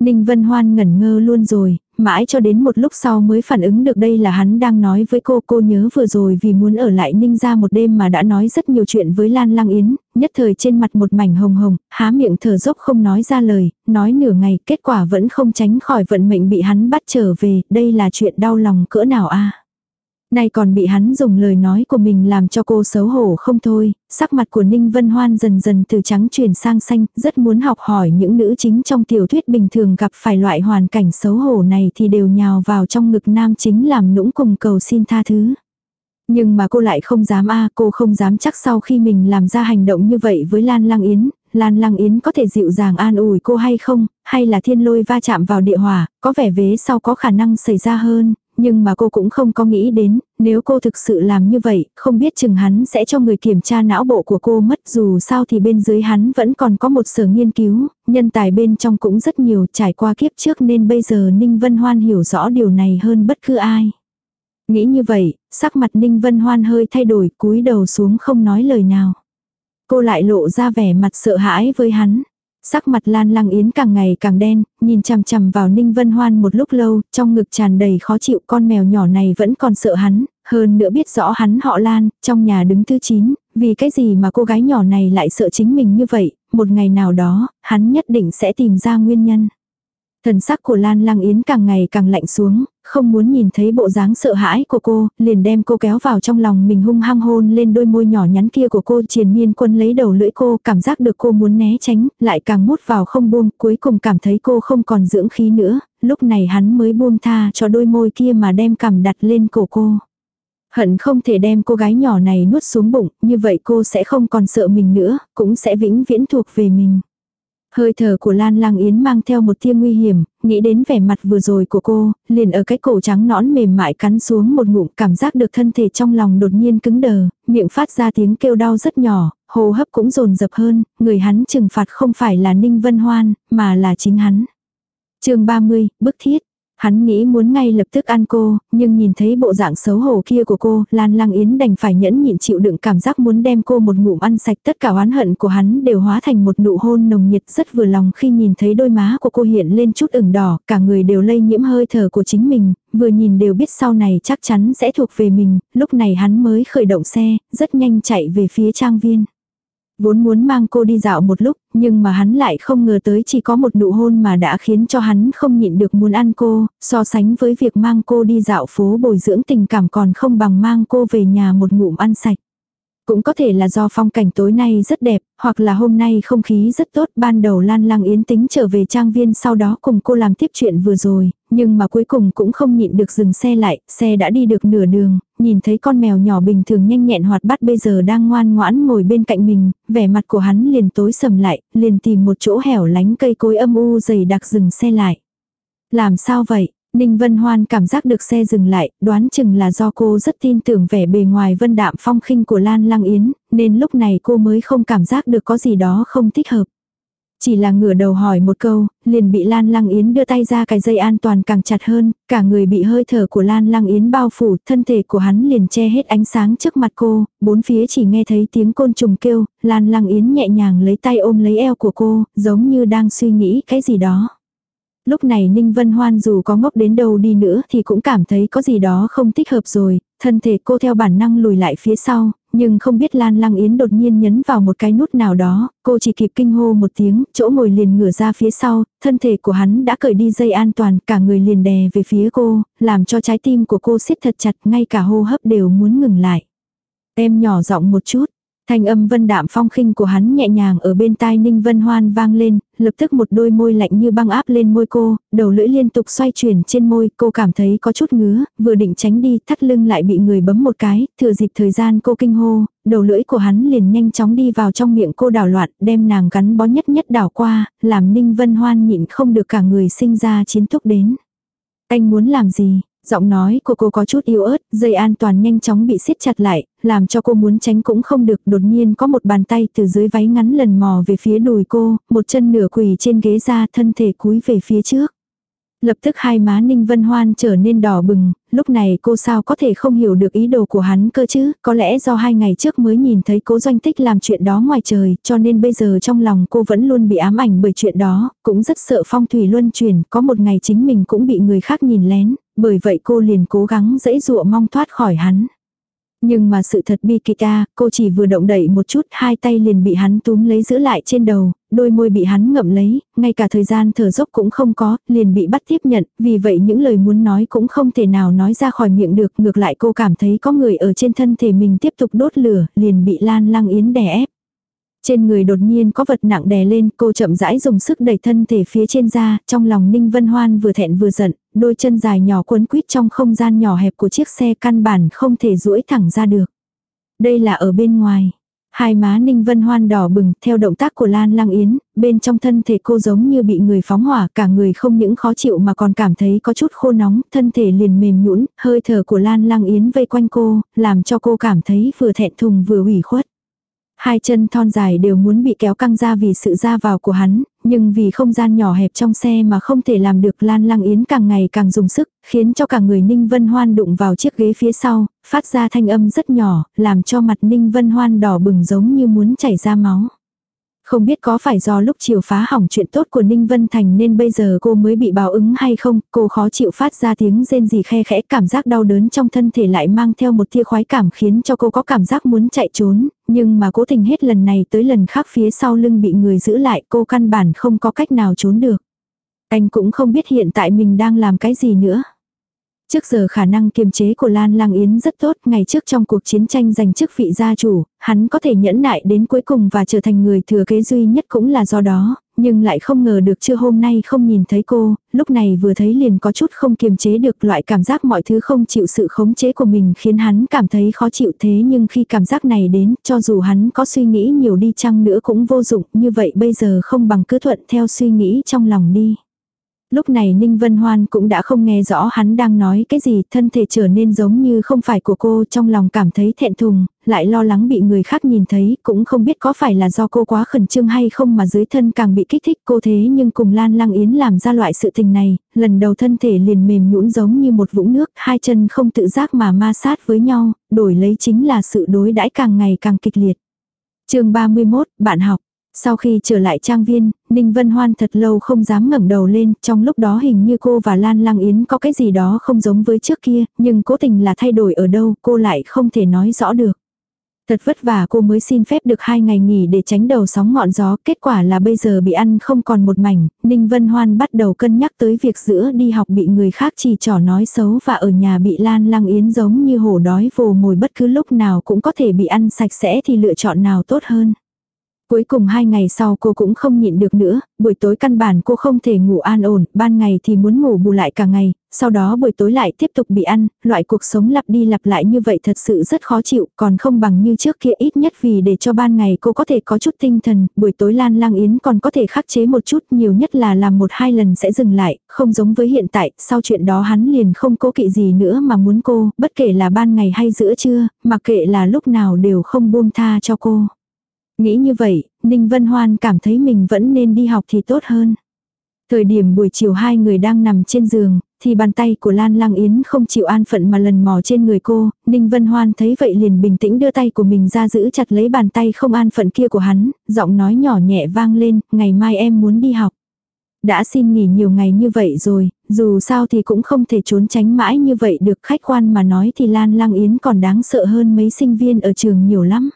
Ninh Vân Hoan ngẩn ngơ luôn rồi, mãi cho đến một lúc sau mới phản ứng được đây là hắn đang nói với cô. Cô nhớ vừa rồi vì muốn ở lại Ninh ra một đêm mà đã nói rất nhiều chuyện với Lan Lăng Yến, nhất thời trên mặt một mảnh hồng hồng, há miệng thở dốc không nói ra lời, nói nửa ngày kết quả vẫn không tránh khỏi vận mệnh bị hắn bắt trở về, đây là chuyện đau lòng cỡ nào a Nay còn bị hắn dùng lời nói của mình làm cho cô xấu hổ không thôi, sắc mặt của Ninh Vân Hoan dần dần từ trắng chuyển sang xanh, rất muốn học hỏi những nữ chính trong tiểu thuyết bình thường gặp phải loại hoàn cảnh xấu hổ này thì đều nhào vào trong ngực nam chính làm nũng cùng cầu xin tha thứ. Nhưng mà cô lại không dám a cô không dám chắc sau khi mình làm ra hành động như vậy với Lan Lăng Yến, Lan Lăng Yến có thể dịu dàng an ủi cô hay không, hay là thiên lôi va chạm vào địa hỏa, có vẻ vế sau có khả năng xảy ra hơn, nhưng mà cô cũng không có nghĩ đến, nếu cô thực sự làm như vậy, không biết chừng hắn sẽ cho người kiểm tra não bộ của cô mất dù sao thì bên dưới hắn vẫn còn có một sở nghiên cứu, nhân tài bên trong cũng rất nhiều trải qua kiếp trước nên bây giờ Ninh Vân Hoan hiểu rõ điều này hơn bất cứ ai. Nghĩ như vậy, sắc mặt Ninh Vân Hoan hơi thay đổi cúi đầu xuống không nói lời nào. Cô lại lộ ra vẻ mặt sợ hãi với hắn. Sắc mặt Lan Lăng Yến càng ngày càng đen, nhìn chằm chằm vào Ninh Vân Hoan một lúc lâu, trong ngực tràn đầy khó chịu con mèo nhỏ này vẫn còn sợ hắn, hơn nữa biết rõ hắn họ Lan, trong nhà đứng thứ chín, vì cái gì mà cô gái nhỏ này lại sợ chính mình như vậy, một ngày nào đó, hắn nhất định sẽ tìm ra nguyên nhân. Thần sắc của Lan Lăng Yến càng ngày càng lạnh xuống, không muốn nhìn thấy bộ dáng sợ hãi của cô, liền đem cô kéo vào trong lòng mình hung hăng hôn lên đôi môi nhỏ nhắn kia của cô triền miên quân lấy đầu lưỡi cô, cảm giác được cô muốn né tránh, lại càng mút vào không buông, cuối cùng cảm thấy cô không còn dưỡng khí nữa, lúc này hắn mới buông tha cho đôi môi kia mà đem cằm đặt lên cổ cô. Hận không thể đem cô gái nhỏ này nuốt xuống bụng, như vậy cô sẽ không còn sợ mình nữa, cũng sẽ vĩnh viễn thuộc về mình. Hơi thở của Lan Lang Yến mang theo một tia nguy hiểm, nghĩ đến vẻ mặt vừa rồi của cô, liền ở cái cổ trắng nõn mềm mại cắn xuống một ngụm cảm giác được thân thể trong lòng đột nhiên cứng đờ, miệng phát ra tiếng kêu đau rất nhỏ, hô hấp cũng dồn dập hơn, người hắn trừng phạt không phải là Ninh Vân Hoan, mà là chính hắn. chương 30, bức thiết. Hắn nghĩ muốn ngay lập tức ăn cô, nhưng nhìn thấy bộ dạng xấu hổ kia của cô, Lan Lăng Yến đành phải nhẫn nhịn chịu đựng cảm giác muốn đem cô một ngụm ăn sạch. Tất cả oán hận của hắn đều hóa thành một nụ hôn nồng nhiệt rất vừa lòng khi nhìn thấy đôi má của cô hiện lên chút ửng đỏ, cả người đều lây nhiễm hơi thở của chính mình, vừa nhìn đều biết sau này chắc chắn sẽ thuộc về mình, lúc này hắn mới khởi động xe, rất nhanh chạy về phía trang viên. Vốn muốn mang cô đi dạo một lúc, nhưng mà hắn lại không ngờ tới chỉ có một nụ hôn mà đã khiến cho hắn không nhịn được muốn ăn cô, so sánh với việc mang cô đi dạo phố bồi dưỡng tình cảm còn không bằng mang cô về nhà một ngụm ăn sạch. Cũng có thể là do phong cảnh tối nay rất đẹp, hoặc là hôm nay không khí rất tốt. Ban đầu Lan Lăng Yến tính trở về trang viên sau đó cùng cô làm tiếp chuyện vừa rồi, nhưng mà cuối cùng cũng không nhịn được dừng xe lại, xe đã đi được nửa đường, nhìn thấy con mèo nhỏ bình thường nhanh nhẹn hoạt bát bây giờ đang ngoan ngoãn ngồi bên cạnh mình, vẻ mặt của hắn liền tối sầm lại, liền tìm một chỗ hẻo lánh cây cối âm u dày đặc dừng xe lại. Làm sao vậy? Ninh Vân Hoan cảm giác được xe dừng lại, đoán chừng là do cô rất tin tưởng vẻ bề ngoài vân đạm phong khinh của Lan Lăng Yến, nên lúc này cô mới không cảm giác được có gì đó không thích hợp. Chỉ là ngửa đầu hỏi một câu, liền bị Lan Lăng Yến đưa tay ra cái dây an toàn càng chặt hơn, cả người bị hơi thở của Lan Lăng Yến bao phủ, thân thể của hắn liền che hết ánh sáng trước mặt cô, bốn phía chỉ nghe thấy tiếng côn trùng kêu, Lan Lăng Yến nhẹ nhàng lấy tay ôm lấy eo của cô, giống như đang suy nghĩ cái gì đó. Lúc này Ninh Vân Hoan dù có ngốc đến đâu đi nữa thì cũng cảm thấy có gì đó không thích hợp rồi, thân thể cô theo bản năng lùi lại phía sau, nhưng không biết Lan Lăng Yến đột nhiên nhấn vào một cái nút nào đó, cô chỉ kịp kinh hô một tiếng, chỗ ngồi liền ngửa ra phía sau, thân thể của hắn đã cởi đi dây an toàn, cả người liền đè về phía cô, làm cho trái tim của cô siết thật chặt, ngay cả hô hấp đều muốn ngừng lại. Em nhỏ giọng một chút, Thanh âm vân đạm phong khinh của hắn nhẹ nhàng ở bên tai Ninh Vân Hoan vang lên, lập tức một đôi môi lạnh như băng áp lên môi cô, đầu lưỡi liên tục xoay chuyển trên môi, cô cảm thấy có chút ngứa, vừa định tránh đi, thắt lưng lại bị người bấm một cái, thừa dịp thời gian cô kinh hô, đầu lưỡi của hắn liền nhanh chóng đi vào trong miệng cô đảo loạn, đem nàng gắn bó nhất nhất đảo qua, làm Ninh Vân Hoan nhịn không được cả người sinh ra chiến thúc đến. Anh muốn làm gì? Giọng nói của cô có chút yếu ớt, dây an toàn nhanh chóng bị siết chặt lại, làm cho cô muốn tránh cũng không được. Đột nhiên có một bàn tay từ dưới váy ngắn lần mò về phía đùi cô, một chân nửa quỳ trên ghế ra thân thể cúi về phía trước. Lập tức hai má Ninh Vân Hoan trở nên đỏ bừng, lúc này cô sao có thể không hiểu được ý đồ của hắn cơ chứ, có lẽ do hai ngày trước mới nhìn thấy cố doanh tích làm chuyện đó ngoài trời, cho nên bây giờ trong lòng cô vẫn luôn bị ám ảnh bởi chuyện đó, cũng rất sợ phong thủy luân chuyển, có một ngày chính mình cũng bị người khác nhìn lén, bởi vậy cô liền cố gắng dãy dụa mong thoát khỏi hắn. Nhưng mà sự thật bi kịch ta, cô chỉ vừa động đẩy một chút, hai tay liền bị hắn túm lấy giữ lại trên đầu, đôi môi bị hắn ngậm lấy, ngay cả thời gian thở dốc cũng không có, liền bị bắt tiếp nhận, vì vậy những lời muốn nói cũng không thể nào nói ra khỏi miệng được, ngược lại cô cảm thấy có người ở trên thân thể mình tiếp tục đốt lửa, liền bị Lan Lăng Yến đè ép. Trên người đột nhiên có vật nặng đè lên, cô chậm rãi dùng sức đẩy thân thể phía trên ra, trong lòng Ninh Vân Hoan vừa thẹn vừa giận, đôi chân dài nhỏ quấn quýt trong không gian nhỏ hẹp của chiếc xe căn bản không thể duỗi thẳng ra được. Đây là ở bên ngoài. Hai má Ninh Vân Hoan đỏ bừng, theo động tác của Lan Lăng Yến, bên trong thân thể cô giống như bị người phóng hỏa, cả người không những khó chịu mà còn cảm thấy có chút khô nóng, thân thể liền mềm nhũn, hơi thở của Lan Lăng Yến vây quanh cô, làm cho cô cảm thấy vừa thẹn thùng vừa ủy khuất. Hai chân thon dài đều muốn bị kéo căng ra vì sự ra vào của hắn, nhưng vì không gian nhỏ hẹp trong xe mà không thể làm được Lan Lăng Yến càng ngày càng dùng sức, khiến cho cả người Ninh Vân Hoan đụng vào chiếc ghế phía sau, phát ra thanh âm rất nhỏ, làm cho mặt Ninh Vân Hoan đỏ bừng giống như muốn chảy ra máu. Không biết có phải do lúc chiều phá hỏng chuyện tốt của Ninh Vân Thành nên bây giờ cô mới bị báo ứng hay không, cô khó chịu phát ra tiếng rên gì khe khẽ cảm giác đau đớn trong thân thể lại mang theo một tia khoái cảm khiến cho cô có cảm giác muốn chạy trốn, nhưng mà cố tình hết lần này tới lần khác phía sau lưng bị người giữ lại cô căn bản không có cách nào trốn được. Anh cũng không biết hiện tại mình đang làm cái gì nữa. Trước giờ khả năng kiềm chế của Lan Lang Yến rất tốt, ngày trước trong cuộc chiến tranh giành chức vị gia chủ, hắn có thể nhẫn nại đến cuối cùng và trở thành người thừa kế duy nhất cũng là do đó, nhưng lại không ngờ được chưa hôm nay không nhìn thấy cô, lúc này vừa thấy liền có chút không kiềm chế được loại cảm giác mọi thứ không chịu sự khống chế của mình khiến hắn cảm thấy khó chịu thế nhưng khi cảm giác này đến, cho dù hắn có suy nghĩ nhiều đi chăng nữa cũng vô dụng, như vậy bây giờ không bằng cứ thuận theo suy nghĩ trong lòng đi. Lúc này Ninh Vân Hoan cũng đã không nghe rõ hắn đang nói cái gì, thân thể trở nên giống như không phải của cô, trong lòng cảm thấy thẹn thùng, lại lo lắng bị người khác nhìn thấy, cũng không biết có phải là do cô quá khẩn trương hay không mà dưới thân càng bị kích thích cô thế nhưng cùng Lan Lăng Yến làm ra loại sự tình này, lần đầu thân thể liền mềm nhũn giống như một vũng nước, hai chân không tự giác mà ma sát với nhau, đổi lấy chính là sự đối đãi càng ngày càng kịch liệt. chương 31, bạn học. Sau khi trở lại trang viên, Ninh Vân Hoan thật lâu không dám ngẩng đầu lên, trong lúc đó hình như cô và Lan Lăng Yến có cái gì đó không giống với trước kia, nhưng cố tình là thay đổi ở đâu cô lại không thể nói rõ được. Thật vất vả cô mới xin phép được hai ngày nghỉ để tránh đầu sóng ngọn gió, kết quả là bây giờ bị ăn không còn một mảnh, Ninh Vân Hoan bắt đầu cân nhắc tới việc giữa đi học bị người khác chỉ trỏ nói xấu và ở nhà bị Lan Lăng Yến giống như hổ đói vồ mồi bất cứ lúc nào cũng có thể bị ăn sạch sẽ thì lựa chọn nào tốt hơn. Cuối cùng hai ngày sau cô cũng không nhịn được nữa, buổi tối căn bản cô không thể ngủ an ổn, ban ngày thì muốn ngủ bù lại cả ngày, sau đó buổi tối lại tiếp tục bị ăn, loại cuộc sống lặp đi lặp lại như vậy thật sự rất khó chịu, còn không bằng như trước kia ít nhất vì để cho ban ngày cô có thể có chút tinh thần, buổi tối Lan Lang Yến còn có thể khắc chế một chút, nhiều nhất là làm một hai lần sẽ dừng lại, không giống với hiện tại, sau chuyện đó hắn liền không cố kỵ gì nữa mà muốn cô, bất kể là ban ngày hay giữa trưa, mặc kệ là lúc nào đều không buông tha cho cô. Nghĩ như vậy, Ninh Vân Hoan cảm thấy mình vẫn nên đi học thì tốt hơn. Thời điểm buổi chiều hai người đang nằm trên giường, thì bàn tay của Lan Lang Yến không chịu an phận mà lần mò trên người cô, Ninh Vân Hoan thấy vậy liền bình tĩnh đưa tay của mình ra giữ chặt lấy bàn tay không an phận kia của hắn, giọng nói nhỏ nhẹ vang lên, ngày mai em muốn đi học. Đã xin nghỉ nhiều ngày như vậy rồi, dù sao thì cũng không thể trốn tránh mãi như vậy được khách quan mà nói thì Lan Lang Yến còn đáng sợ hơn mấy sinh viên ở trường nhiều lắm.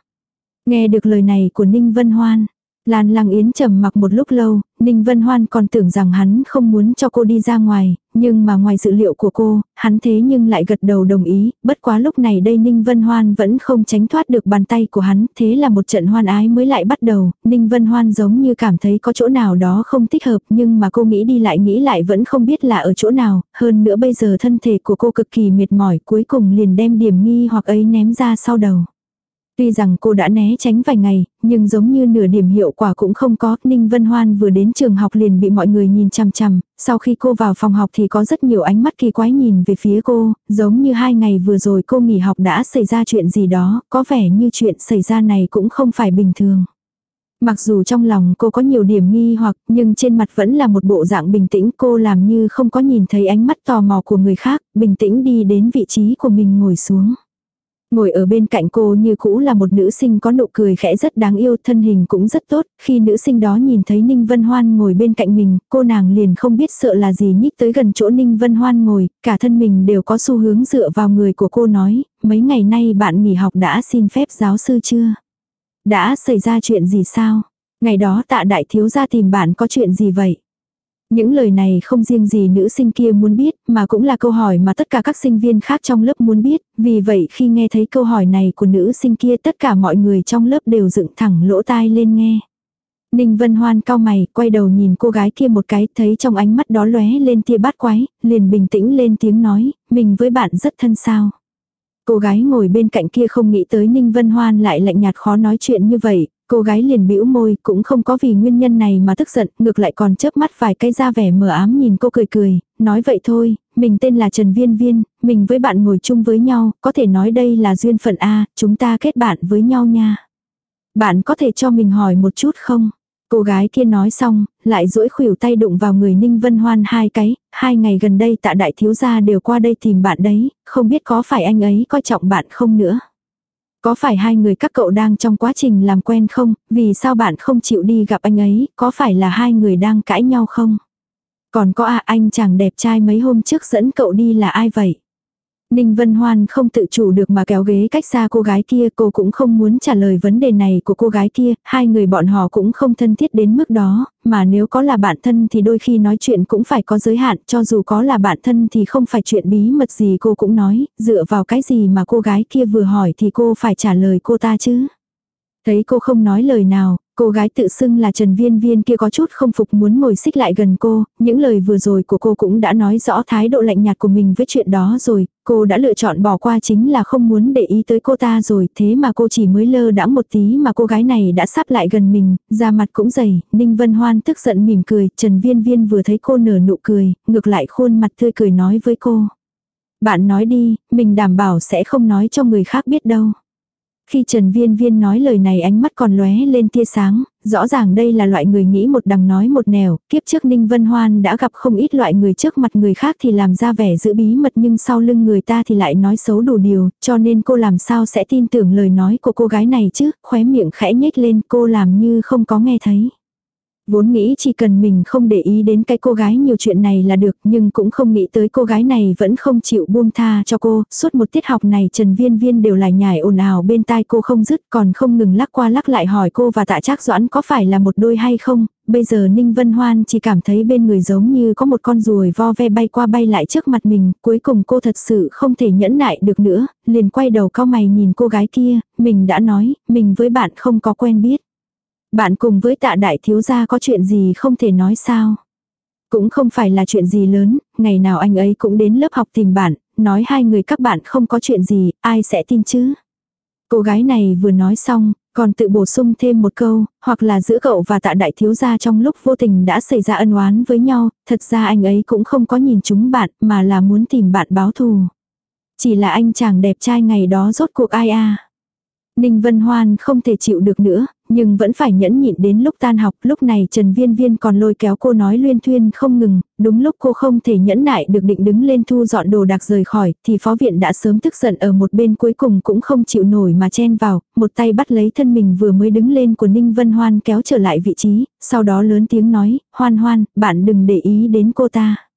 Nghe được lời này của Ninh Vân Hoan, Lan Lăng Yến trầm mặc một lúc lâu, Ninh Vân Hoan còn tưởng rằng hắn không muốn cho cô đi ra ngoài, nhưng mà ngoài dự liệu của cô, hắn thế nhưng lại gật đầu đồng ý, bất quá lúc này đây Ninh Vân Hoan vẫn không tránh thoát được bàn tay của hắn, thế là một trận hoan ái mới lại bắt đầu, Ninh Vân Hoan giống như cảm thấy có chỗ nào đó không thích hợp nhưng mà cô nghĩ đi lại nghĩ lại vẫn không biết là ở chỗ nào, hơn nữa bây giờ thân thể của cô cực kỳ mệt mỏi cuối cùng liền đem điểm nghi hoặc ấy ném ra sau đầu. Tuy rằng cô đã né tránh vài ngày, nhưng giống như nửa điểm hiệu quả cũng không có, Ninh Vân Hoan vừa đến trường học liền bị mọi người nhìn chằm chằm, sau khi cô vào phòng học thì có rất nhiều ánh mắt kỳ quái nhìn về phía cô, giống như hai ngày vừa rồi cô nghỉ học đã xảy ra chuyện gì đó, có vẻ như chuyện xảy ra này cũng không phải bình thường. Mặc dù trong lòng cô có nhiều điểm nghi hoặc nhưng trên mặt vẫn là một bộ dạng bình tĩnh. Cô làm như không có nhìn thấy ánh mắt tò mò của người khác, bình tĩnh đi đến vị trí của mình ngồi xuống. Ngồi ở bên cạnh cô như cũ là một nữ sinh có nụ cười khẽ rất đáng yêu, thân hình cũng rất tốt, khi nữ sinh đó nhìn thấy Ninh Vân Hoan ngồi bên cạnh mình, cô nàng liền không biết sợ là gì nhích tới gần chỗ Ninh Vân Hoan ngồi, cả thân mình đều có xu hướng dựa vào người của cô nói, mấy ngày nay bạn nghỉ học đã xin phép giáo sư chưa? Đã xảy ra chuyện gì sao? Ngày đó tạ đại thiếu gia tìm bạn có chuyện gì vậy? Những lời này không riêng gì nữ sinh kia muốn biết, mà cũng là câu hỏi mà tất cả các sinh viên khác trong lớp muốn biết, vì vậy khi nghe thấy câu hỏi này của nữ sinh kia tất cả mọi người trong lớp đều dựng thẳng lỗ tai lên nghe. Ninh Vân Hoan cao mày, quay đầu nhìn cô gái kia một cái, thấy trong ánh mắt đó lóe lên tia bát quái, liền bình tĩnh lên tiếng nói, mình với bạn rất thân sao. Cô gái ngồi bên cạnh kia không nghĩ tới Ninh Vân Hoan lại lạnh nhạt khó nói chuyện như vậy, Cô gái liền bĩu môi, cũng không có vì nguyên nhân này mà tức giận, ngược lại còn chớp mắt vài cái ra vẻ mờ ám nhìn cô cười cười, nói vậy thôi, mình tên là Trần Viên Viên, mình với bạn ngồi chung với nhau, có thể nói đây là duyên phận A, chúng ta kết bạn với nhau nha. Bạn có thể cho mình hỏi một chút không? Cô gái kia nói xong, lại duỗi khuỷu tay đụng vào người Ninh Vân Hoan hai cái, hai ngày gần đây tạ đại thiếu gia đều qua đây tìm bạn đấy, không biết có phải anh ấy coi trọng bạn không nữa. Có phải hai người các cậu đang trong quá trình làm quen không, vì sao bạn không chịu đi gặp anh ấy, có phải là hai người đang cãi nhau không? Còn có à anh chàng đẹp trai mấy hôm trước dẫn cậu đi là ai vậy? Ninh Vân Hoan không tự chủ được mà kéo ghế cách xa cô gái kia, cô cũng không muốn trả lời vấn đề này của cô gái kia, hai người bọn họ cũng không thân thiết đến mức đó, mà nếu có là bạn thân thì đôi khi nói chuyện cũng phải có giới hạn, cho dù có là bạn thân thì không phải chuyện bí mật gì cô cũng nói, dựa vào cái gì mà cô gái kia vừa hỏi thì cô phải trả lời cô ta chứ. Thấy cô không nói lời nào, Cô gái tự xưng là Trần Viên Viên kia có chút không phục muốn ngồi xích lại gần cô, những lời vừa rồi của cô cũng đã nói rõ thái độ lạnh nhạt của mình với chuyện đó rồi, cô đã lựa chọn bỏ qua chính là không muốn để ý tới cô ta rồi, thế mà cô chỉ mới lơ đãng một tí mà cô gái này đã sắp lại gần mình, da mặt cũng dày, Ninh Vân Hoan tức giận mỉm cười, Trần Viên Viên vừa thấy cô nở nụ cười, ngược lại khuôn mặt tươi cười nói với cô. Bạn nói đi, mình đảm bảo sẽ không nói cho người khác biết đâu. Khi Trần Viên Viên nói lời này ánh mắt còn lóe lên tia sáng, rõ ràng đây là loại người nghĩ một đằng nói một nẻo, kiếp trước Ninh Vân Hoan đã gặp không ít loại người trước mặt người khác thì làm ra vẻ giữ bí mật nhưng sau lưng người ta thì lại nói xấu đủ điều, cho nên cô làm sao sẽ tin tưởng lời nói của cô gái này chứ, khóe miệng khẽ nhếch lên cô làm như không có nghe thấy. Vốn nghĩ chỉ cần mình không để ý đến cái cô gái nhiều chuyện này là được nhưng cũng không nghĩ tới cô gái này vẫn không chịu buông tha cho cô. Suốt một tiết học này Trần Viên Viên đều lại nhải ồn ào bên tai cô không dứt còn không ngừng lắc qua lắc lại hỏi cô và tạ trác doãn có phải là một đôi hay không. Bây giờ Ninh Vân Hoan chỉ cảm thấy bên người giống như có một con ruồi vo ve bay qua bay lại trước mặt mình. Cuối cùng cô thật sự không thể nhẫn nại được nữa, liền quay đầu cao mày nhìn cô gái kia. Mình đã nói, mình với bạn không có quen biết. Bạn cùng với tạ đại thiếu gia có chuyện gì không thể nói sao? Cũng không phải là chuyện gì lớn, ngày nào anh ấy cũng đến lớp học tìm bạn, nói hai người các bạn không có chuyện gì, ai sẽ tin chứ? Cô gái này vừa nói xong, còn tự bổ sung thêm một câu, hoặc là giữa cậu và tạ đại thiếu gia trong lúc vô tình đã xảy ra ân oán với nhau, thật ra anh ấy cũng không có nhìn chúng bạn mà là muốn tìm bạn báo thù. Chỉ là anh chàng đẹp trai ngày đó rốt cuộc ai à. Ninh Vân Hoan không thể chịu được nữa, nhưng vẫn phải nhẫn nhịn đến lúc tan học. Lúc này Trần Viên Viên còn lôi kéo cô nói luyên thuyên không ngừng, đúng lúc cô không thể nhẫn nại được định đứng lên thu dọn đồ đạc rời khỏi, thì phó viện đã sớm tức giận ở một bên cuối cùng cũng không chịu nổi mà chen vào, một tay bắt lấy thân mình vừa mới đứng lên của Ninh Vân Hoan kéo trở lại vị trí, sau đó lớn tiếng nói, hoan hoan, bạn đừng để ý đến cô ta.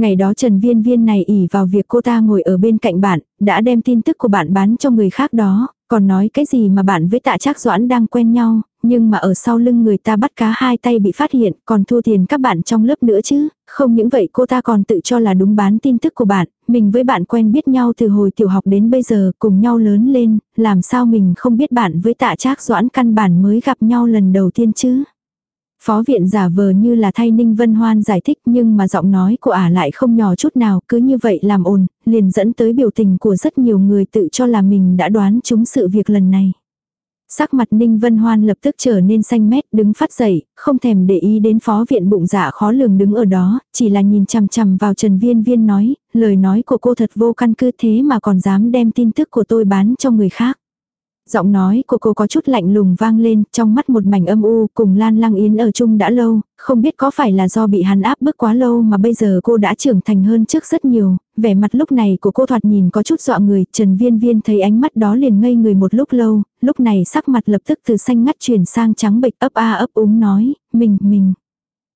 Ngày đó Trần Viên Viên này ỉ vào việc cô ta ngồi ở bên cạnh bạn, đã đem tin tức của bạn bán cho người khác đó, còn nói cái gì mà bạn với tạ trác doãn đang quen nhau, nhưng mà ở sau lưng người ta bắt cá hai tay bị phát hiện, còn thua tiền các bạn trong lớp nữa chứ, không những vậy cô ta còn tự cho là đúng bán tin tức của bạn, mình với bạn quen biết nhau từ hồi tiểu học đến bây giờ, cùng nhau lớn lên, làm sao mình không biết bạn với tạ trác doãn căn bản mới gặp nhau lần đầu tiên chứ. Phó viện giả vờ như là thay Ninh Vân Hoan giải thích nhưng mà giọng nói của ả lại không nhỏ chút nào, cứ như vậy làm ồn, liền dẫn tới biểu tình của rất nhiều người tự cho là mình đã đoán trúng sự việc lần này. Sắc mặt Ninh Vân Hoan lập tức trở nên xanh mét đứng phát dậy, không thèm để ý đến phó viện bụng dạ khó lường đứng ở đó, chỉ là nhìn chằm chằm vào Trần Viên Viên nói, lời nói của cô thật vô căn cứ thế mà còn dám đem tin tức của tôi bán cho người khác. Giọng nói của cô có chút lạnh lùng vang lên, trong mắt một mảnh âm u, cùng Lan Lăng Yến ở chung đã lâu, không biết có phải là do bị hắn áp bức quá lâu mà bây giờ cô đã trưởng thành hơn trước rất nhiều, vẻ mặt lúc này của cô thoạt nhìn có chút dọa người, Trần Viên Viên thấy ánh mắt đó liền ngây người một lúc lâu, lúc này sắc mặt lập tức từ xanh ngắt chuyển sang trắng bệch ấp a ấp úng nói, mình, mình.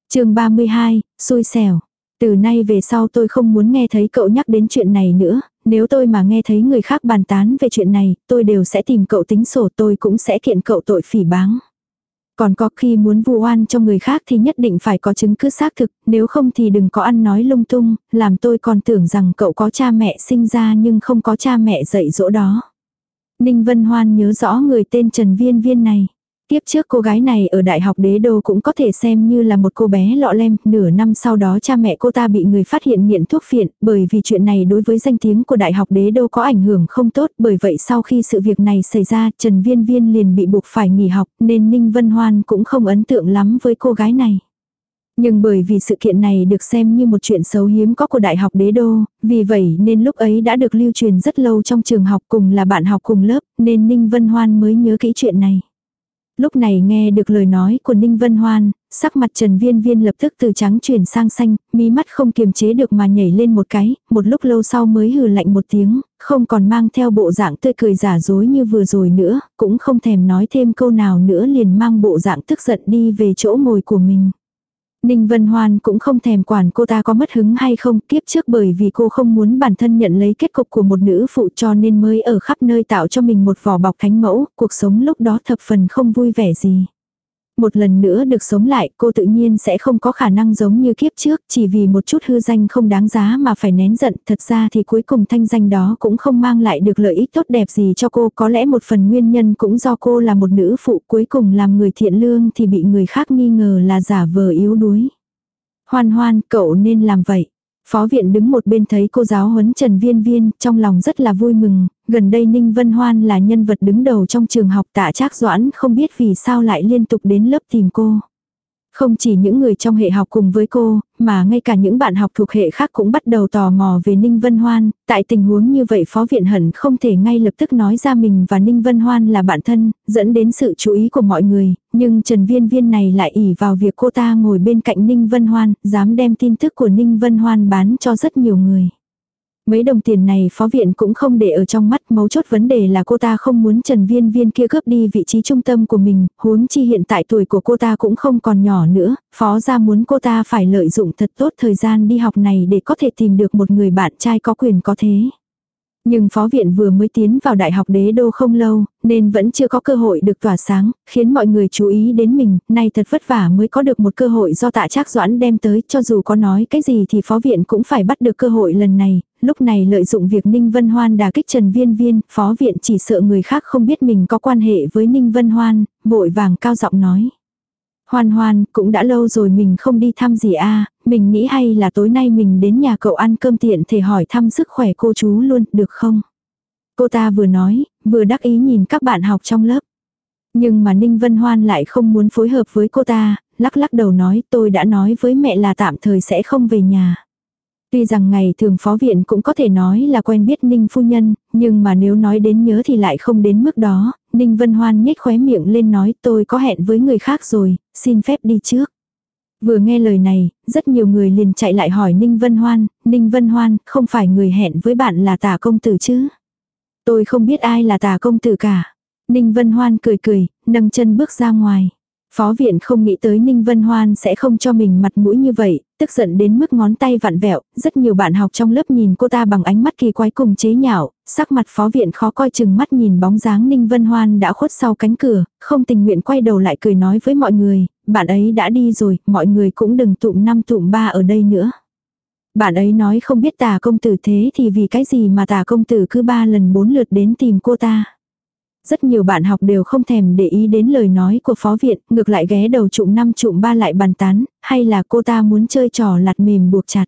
chương 32, xui xẻo. Từ nay về sau tôi không muốn nghe thấy cậu nhắc đến chuyện này nữa, nếu tôi mà nghe thấy người khác bàn tán về chuyện này, tôi đều sẽ tìm cậu tính sổ tôi cũng sẽ kiện cậu tội phỉ báng. Còn có khi muốn vu oan cho người khác thì nhất định phải có chứng cứ xác thực, nếu không thì đừng có ăn nói lung tung, làm tôi còn tưởng rằng cậu có cha mẹ sinh ra nhưng không có cha mẹ dạy dỗ đó. Ninh Vân Hoan nhớ rõ người tên Trần Viên Viên này. Tiếp trước cô gái này ở đại học đế đô cũng có thể xem như là một cô bé lọ lem, nửa năm sau đó cha mẹ cô ta bị người phát hiện nghiện thuốc phiện, bởi vì chuyện này đối với danh tiếng của đại học đế đô có ảnh hưởng không tốt, bởi vậy sau khi sự việc này xảy ra, Trần Viên Viên liền bị buộc phải nghỉ học, nên Ninh Vân Hoan cũng không ấn tượng lắm với cô gái này. Nhưng bởi vì sự kiện này được xem như một chuyện xấu hiếm có của Đại học Đế Đô, vì vậy nên lúc ấy đã được lưu truyền rất lâu trong trường học cùng là bạn học cùng lớp, nên Ninh Vân Hoan mới nhớ kỹ chuyện này. Lúc này nghe được lời nói của Ninh Vân Hoan, sắc mặt Trần Viên Viên lập tức từ trắng chuyển sang xanh, mí mắt không kiềm chế được mà nhảy lên một cái, một lúc lâu sau mới hừ lạnh một tiếng, không còn mang theo bộ dạng tươi cười giả dối như vừa rồi nữa, cũng không thèm nói thêm câu nào nữa liền mang bộ dạng tức giận đi về chỗ ngồi của mình. Ninh Vân Hoan cũng không thèm quản cô ta có mất hứng hay không, kiếp trước bởi vì cô không muốn bản thân nhận lấy kết cục của một nữ phụ cho nên mới ở khắp nơi tạo cho mình một vỏ bọc thánh mẫu, cuộc sống lúc đó thập phần không vui vẻ gì một lần nữa được sống lại cô tự nhiên sẽ không có khả năng giống như kiếp trước chỉ vì một chút hư danh không đáng giá mà phải nén giận. Thật ra thì cuối cùng thanh danh đó cũng không mang lại được lợi ích tốt đẹp gì cho cô. Có lẽ một phần nguyên nhân cũng do cô là một nữ phụ cuối cùng làm người thiện lương thì bị người khác nghi ngờ là giả vờ yếu đuối. Hoan hoan, cậu nên làm vậy. Phó viện đứng một bên thấy cô giáo huấn Trần Viên Viên, trong lòng rất là vui mừng, gần đây Ninh Vân Hoan là nhân vật đứng đầu trong trường học tạ trác doãn không biết vì sao lại liên tục đến lớp tìm cô. Không chỉ những người trong hệ học cùng với cô, mà ngay cả những bạn học thuộc hệ khác cũng bắt đầu tò mò về Ninh Vân Hoan. Tại tình huống như vậy Phó Viện Hận không thể ngay lập tức nói ra mình và Ninh Vân Hoan là bạn thân, dẫn đến sự chú ý của mọi người. Nhưng Trần Viên Viên này lại ỉ vào việc cô ta ngồi bên cạnh Ninh Vân Hoan, dám đem tin tức của Ninh Vân Hoan bán cho rất nhiều người. Mấy đồng tiền này phó viện cũng không để ở trong mắt mấu chốt vấn đề là cô ta không muốn Trần Viên Viên kia cướp đi vị trí trung tâm của mình, huống chi hiện tại tuổi của cô ta cũng không còn nhỏ nữa, phó ra muốn cô ta phải lợi dụng thật tốt thời gian đi học này để có thể tìm được một người bạn trai có quyền có thế. Nhưng phó viện vừa mới tiến vào đại học đế đô không lâu, nên vẫn chưa có cơ hội được tỏa sáng, khiến mọi người chú ý đến mình, nay thật vất vả mới có được một cơ hội do tạ trác doãn đem tới, cho dù có nói cái gì thì phó viện cũng phải bắt được cơ hội lần này, lúc này lợi dụng việc Ninh Vân Hoan đà kích Trần Viên Viên, phó viện chỉ sợ người khác không biết mình có quan hệ với Ninh Vân Hoan, vội vàng cao giọng nói. Hoan hoan, cũng đã lâu rồi mình không đi thăm gì a mình nghĩ hay là tối nay mình đến nhà cậu ăn cơm tiện thể hỏi thăm sức khỏe cô chú luôn, được không? Cô ta vừa nói, vừa đắc ý nhìn các bạn học trong lớp. Nhưng mà Ninh Vân Hoan lại không muốn phối hợp với cô ta, lắc lắc đầu nói tôi đã nói với mẹ là tạm thời sẽ không về nhà. Tuy rằng ngày thường phó viện cũng có thể nói là quen biết Ninh phu nhân, nhưng mà nếu nói đến nhớ thì lại không đến mức đó, Ninh Vân Hoan nhếch khóe miệng lên nói tôi có hẹn với người khác rồi, xin phép đi trước. Vừa nghe lời này, rất nhiều người liền chạy lại hỏi Ninh Vân Hoan, Ninh Vân Hoan, không phải người hẹn với bạn là tả công tử chứ? Tôi không biết ai là tả công tử cả. Ninh Vân Hoan cười cười, nâng chân bước ra ngoài. Phó viện không nghĩ tới Ninh Vân Hoan sẽ không cho mình mặt mũi như vậy, tức giận đến mức ngón tay vặn vẹo, rất nhiều bạn học trong lớp nhìn cô ta bằng ánh mắt kỳ quái cùng chế nhạo, sắc mặt phó viện khó coi chừng mắt nhìn bóng dáng Ninh Vân Hoan đã khuất sau cánh cửa, không tình nguyện quay đầu lại cười nói với mọi người, bạn ấy đã đi rồi, mọi người cũng đừng tụm năm tụm ba ở đây nữa. Bạn ấy nói không biết tà công tử thế thì vì cái gì mà tà công tử cứ ba lần bốn lượt đến tìm cô ta. Rất nhiều bạn học đều không thèm để ý đến lời nói của phó viện, ngược lại ghé đầu trụm năm trụm ba lại bàn tán, hay là cô ta muốn chơi trò lặt mềm buộc chặt.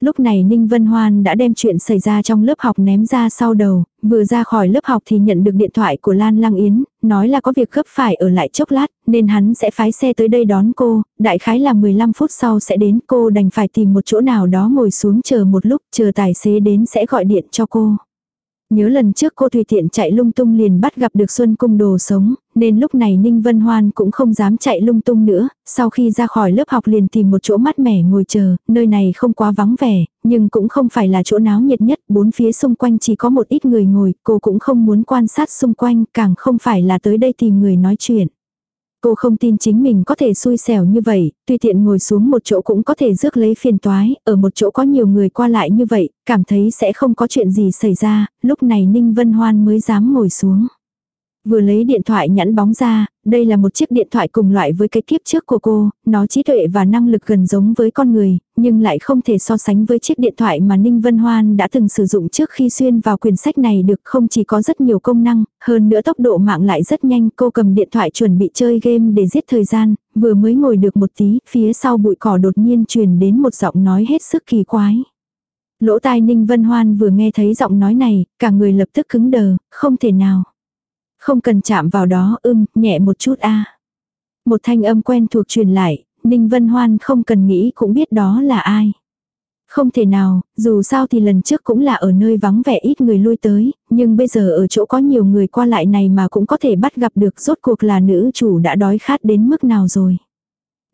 Lúc này Ninh Vân Hoan đã đem chuyện xảy ra trong lớp học ném ra sau đầu, vừa ra khỏi lớp học thì nhận được điện thoại của Lan Lăng Yến, nói là có việc gấp phải ở lại chốc lát, nên hắn sẽ phái xe tới đây đón cô, đại khái là 15 phút sau sẽ đến cô đành phải tìm một chỗ nào đó ngồi xuống chờ một lúc, chờ tài xế đến sẽ gọi điện cho cô. Nhớ lần trước cô tùy tiện chạy lung tung liền bắt gặp được Xuân Cung đồ sống, nên lúc này Ninh Vân Hoan cũng không dám chạy lung tung nữa, sau khi ra khỏi lớp học liền tìm một chỗ mát mẻ ngồi chờ, nơi này không quá vắng vẻ, nhưng cũng không phải là chỗ náo nhiệt nhất, bốn phía xung quanh chỉ có một ít người ngồi, cô cũng không muốn quan sát xung quanh, càng không phải là tới đây tìm người nói chuyện. Cô không tin chính mình có thể xui xẻo như vậy, tùy tiện ngồi xuống một chỗ cũng có thể rước lấy phiền toái, ở một chỗ có nhiều người qua lại như vậy, cảm thấy sẽ không có chuyện gì xảy ra, lúc này Ninh Vân Hoan mới dám ngồi xuống. Vừa lấy điện thoại nhẵn bóng ra, đây là một chiếc điện thoại cùng loại với cái kiếp trước của cô, nó trí tuệ và năng lực gần giống với con người, nhưng lại không thể so sánh với chiếc điện thoại mà Ninh Vân Hoan đã từng sử dụng trước khi xuyên vào quyển sách này được không chỉ có rất nhiều công năng, hơn nữa tốc độ mạng lại rất nhanh. Cô cầm điện thoại chuẩn bị chơi game để giết thời gian, vừa mới ngồi được một tí, phía sau bụi cỏ đột nhiên truyền đến một giọng nói hết sức kỳ quái. Lỗ tai Ninh Vân Hoan vừa nghe thấy giọng nói này, cả người lập tức cứng đờ, không thể nào. Không cần chạm vào đó ưm, nhẹ một chút a Một thanh âm quen thuộc truyền lại, Ninh Vân Hoan không cần nghĩ cũng biết đó là ai. Không thể nào, dù sao thì lần trước cũng là ở nơi vắng vẻ ít người lui tới, nhưng bây giờ ở chỗ có nhiều người qua lại này mà cũng có thể bắt gặp được rốt cuộc là nữ chủ đã đói khát đến mức nào rồi.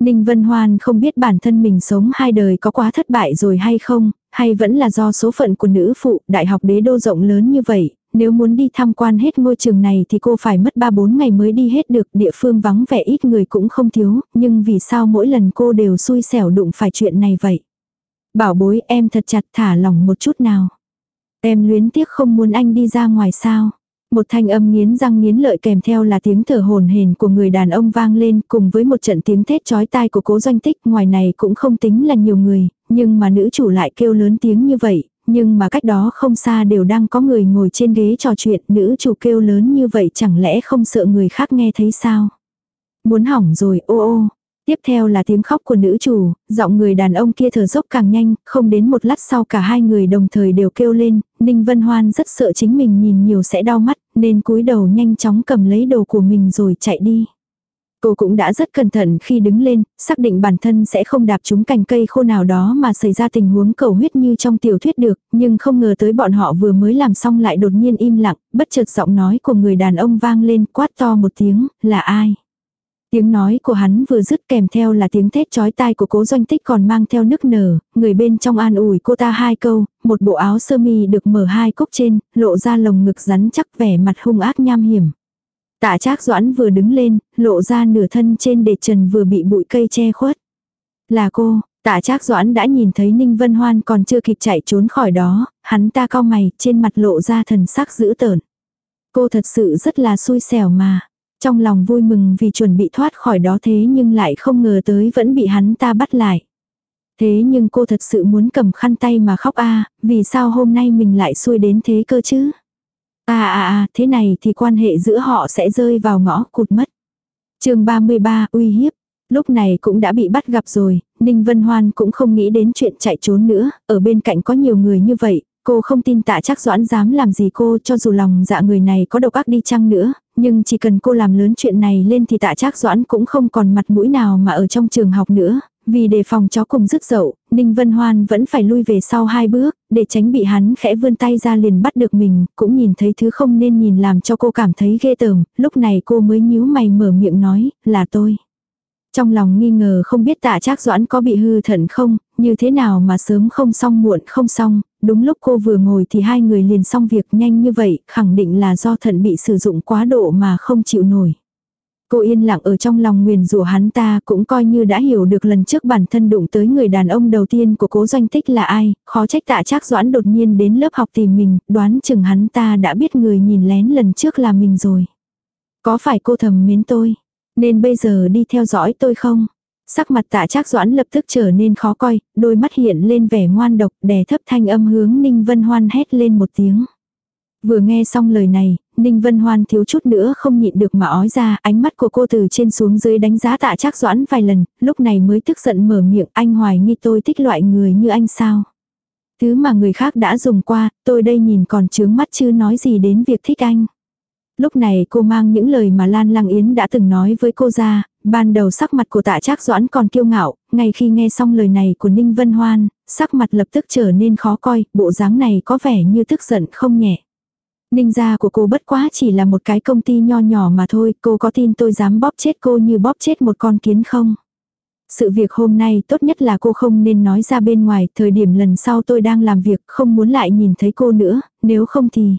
Ninh Vân Hoan không biết bản thân mình sống hai đời có quá thất bại rồi hay không, hay vẫn là do số phận của nữ phụ, đại học đế đô rộng lớn như vậy, nếu muốn đi tham quan hết ngôi trường này thì cô phải mất 3-4 ngày mới đi hết được, địa phương vắng vẻ ít người cũng không thiếu, nhưng vì sao mỗi lần cô đều xui xẻo đụng phải chuyện này vậy? Bảo bối em thật chặt thả lỏng một chút nào. Em luyến tiếc không muốn anh đi ra ngoài sao. Một thanh âm nghiến răng nghiến lợi kèm theo là tiếng thở hồn hển của người đàn ông vang lên cùng với một trận tiếng thét chói tai của cố doanh tích ngoài này cũng không tính là nhiều người, nhưng mà nữ chủ lại kêu lớn tiếng như vậy, nhưng mà cách đó không xa đều đang có người ngồi trên ghế trò chuyện, nữ chủ kêu lớn như vậy chẳng lẽ không sợ người khác nghe thấy sao? Muốn hỏng rồi, ô ô. Tiếp theo là tiếng khóc của nữ chủ, giọng người đàn ông kia thở dốc càng nhanh, không đến một lát sau cả hai người đồng thời đều kêu lên, Ninh Vân Hoan rất sợ chính mình nhìn nhiều sẽ đau mắt, nên cúi đầu nhanh chóng cầm lấy đồ của mình rồi chạy đi. Cô cũng đã rất cẩn thận khi đứng lên, xác định bản thân sẽ không đạp trúng cành cây khô nào đó mà xảy ra tình huống cầu huyết như trong tiểu thuyết được, nhưng không ngờ tới bọn họ vừa mới làm xong lại đột nhiên im lặng, bất chợt giọng nói của người đàn ông vang lên quát to một tiếng, là ai? Tiếng nói của hắn vừa dứt kèm theo là tiếng thét chói tai của cố doanh tích còn mang theo nức nở, người bên trong an ủi cô ta hai câu, một bộ áo sơ mi được mở hai cúc trên, lộ ra lồng ngực rắn chắc vẻ mặt hung ác nham hiểm. Tạ Trác Doãn vừa đứng lên, lộ ra nửa thân trên để trần vừa bị bụi cây che khuất. Là cô, Tạ Trác Doãn đã nhìn thấy Ninh Vân Hoan còn chưa kịp chạy trốn khỏi đó, hắn ta cau mày, trên mặt lộ ra thần sắc dữ tợn. Cô thật sự rất là xui xẻo mà. Trong lòng vui mừng vì chuẩn bị thoát khỏi đó thế nhưng lại không ngờ tới vẫn bị hắn ta bắt lại. Thế nhưng cô thật sự muốn cầm khăn tay mà khóc a vì sao hôm nay mình lại xui đến thế cơ chứ? À à à, thế này thì quan hệ giữa họ sẽ rơi vào ngõ cụt mất. chương 33, uy hiếp. Lúc này cũng đã bị bắt gặp rồi, Ninh Vân Hoan cũng không nghĩ đến chuyện chạy trốn nữa, ở bên cạnh có nhiều người như vậy, cô không tin tạ chắc doãn dám làm gì cô cho dù lòng dạ người này có độc ác đi chăng nữa, nhưng chỉ cần cô làm lớn chuyện này lên thì tạ chắc doãn cũng không còn mặt mũi nào mà ở trong trường học nữa, vì đề phòng chó cùng rứt dậu, Ninh Vân Hoan vẫn phải lui về sau hai bước, để tránh bị hắn khẽ vươn tay ra liền bắt được mình, cũng nhìn thấy thứ không nên nhìn làm cho cô cảm thấy ghê tởm, lúc này cô mới nhíu mày mở miệng nói, là tôi. Trong lòng nghi ngờ không biết tạ trác doãn có bị hư thận không, như thế nào mà sớm không xong muộn không xong, đúng lúc cô vừa ngồi thì hai người liền xong việc nhanh như vậy, khẳng định là do thận bị sử dụng quá độ mà không chịu nổi. Cô yên lặng ở trong lòng nguyền rủa hắn ta cũng coi như đã hiểu được lần trước bản thân đụng tới người đàn ông đầu tiên của cố doanh tích là ai, khó trách tạ trác doãn đột nhiên đến lớp học tìm mình, đoán chừng hắn ta đã biết người nhìn lén lần trước là mình rồi. Có phải cô thầm mến tôi? Nên bây giờ đi theo dõi tôi không? Sắc mặt tạ trác doãn lập tức trở nên khó coi, đôi mắt hiện lên vẻ ngoan độc, đè thấp thanh âm hướng Ninh Vân Hoan hét lên một tiếng. Vừa nghe xong lời này, Ninh Vân Hoan thiếu chút nữa không nhịn được mà ói ra, ánh mắt của cô từ trên xuống dưới đánh giá tạ trác doãn vài lần, lúc này mới tức giận mở miệng anh hoài nghi tôi thích loại người như anh sao. Thứ mà người khác đã dùng qua, tôi đây nhìn còn chướng mắt chứ nói gì đến việc thích anh. Lúc này cô mang những lời mà Lan Lăng Yến đã từng nói với cô ra, ban đầu sắc mặt của tạ trác doãn còn kiêu ngạo, ngay khi nghe xong lời này của Ninh Vân Hoan, sắc mặt lập tức trở nên khó coi, bộ dáng này có vẻ như tức giận không nhẹ. Ninh gia của cô bất quá chỉ là một cái công ty nho nhỏ mà thôi, cô có tin tôi dám bóp chết cô như bóp chết một con kiến không? Sự việc hôm nay tốt nhất là cô không nên nói ra bên ngoài, thời điểm lần sau tôi đang làm việc không muốn lại nhìn thấy cô nữa, nếu không thì...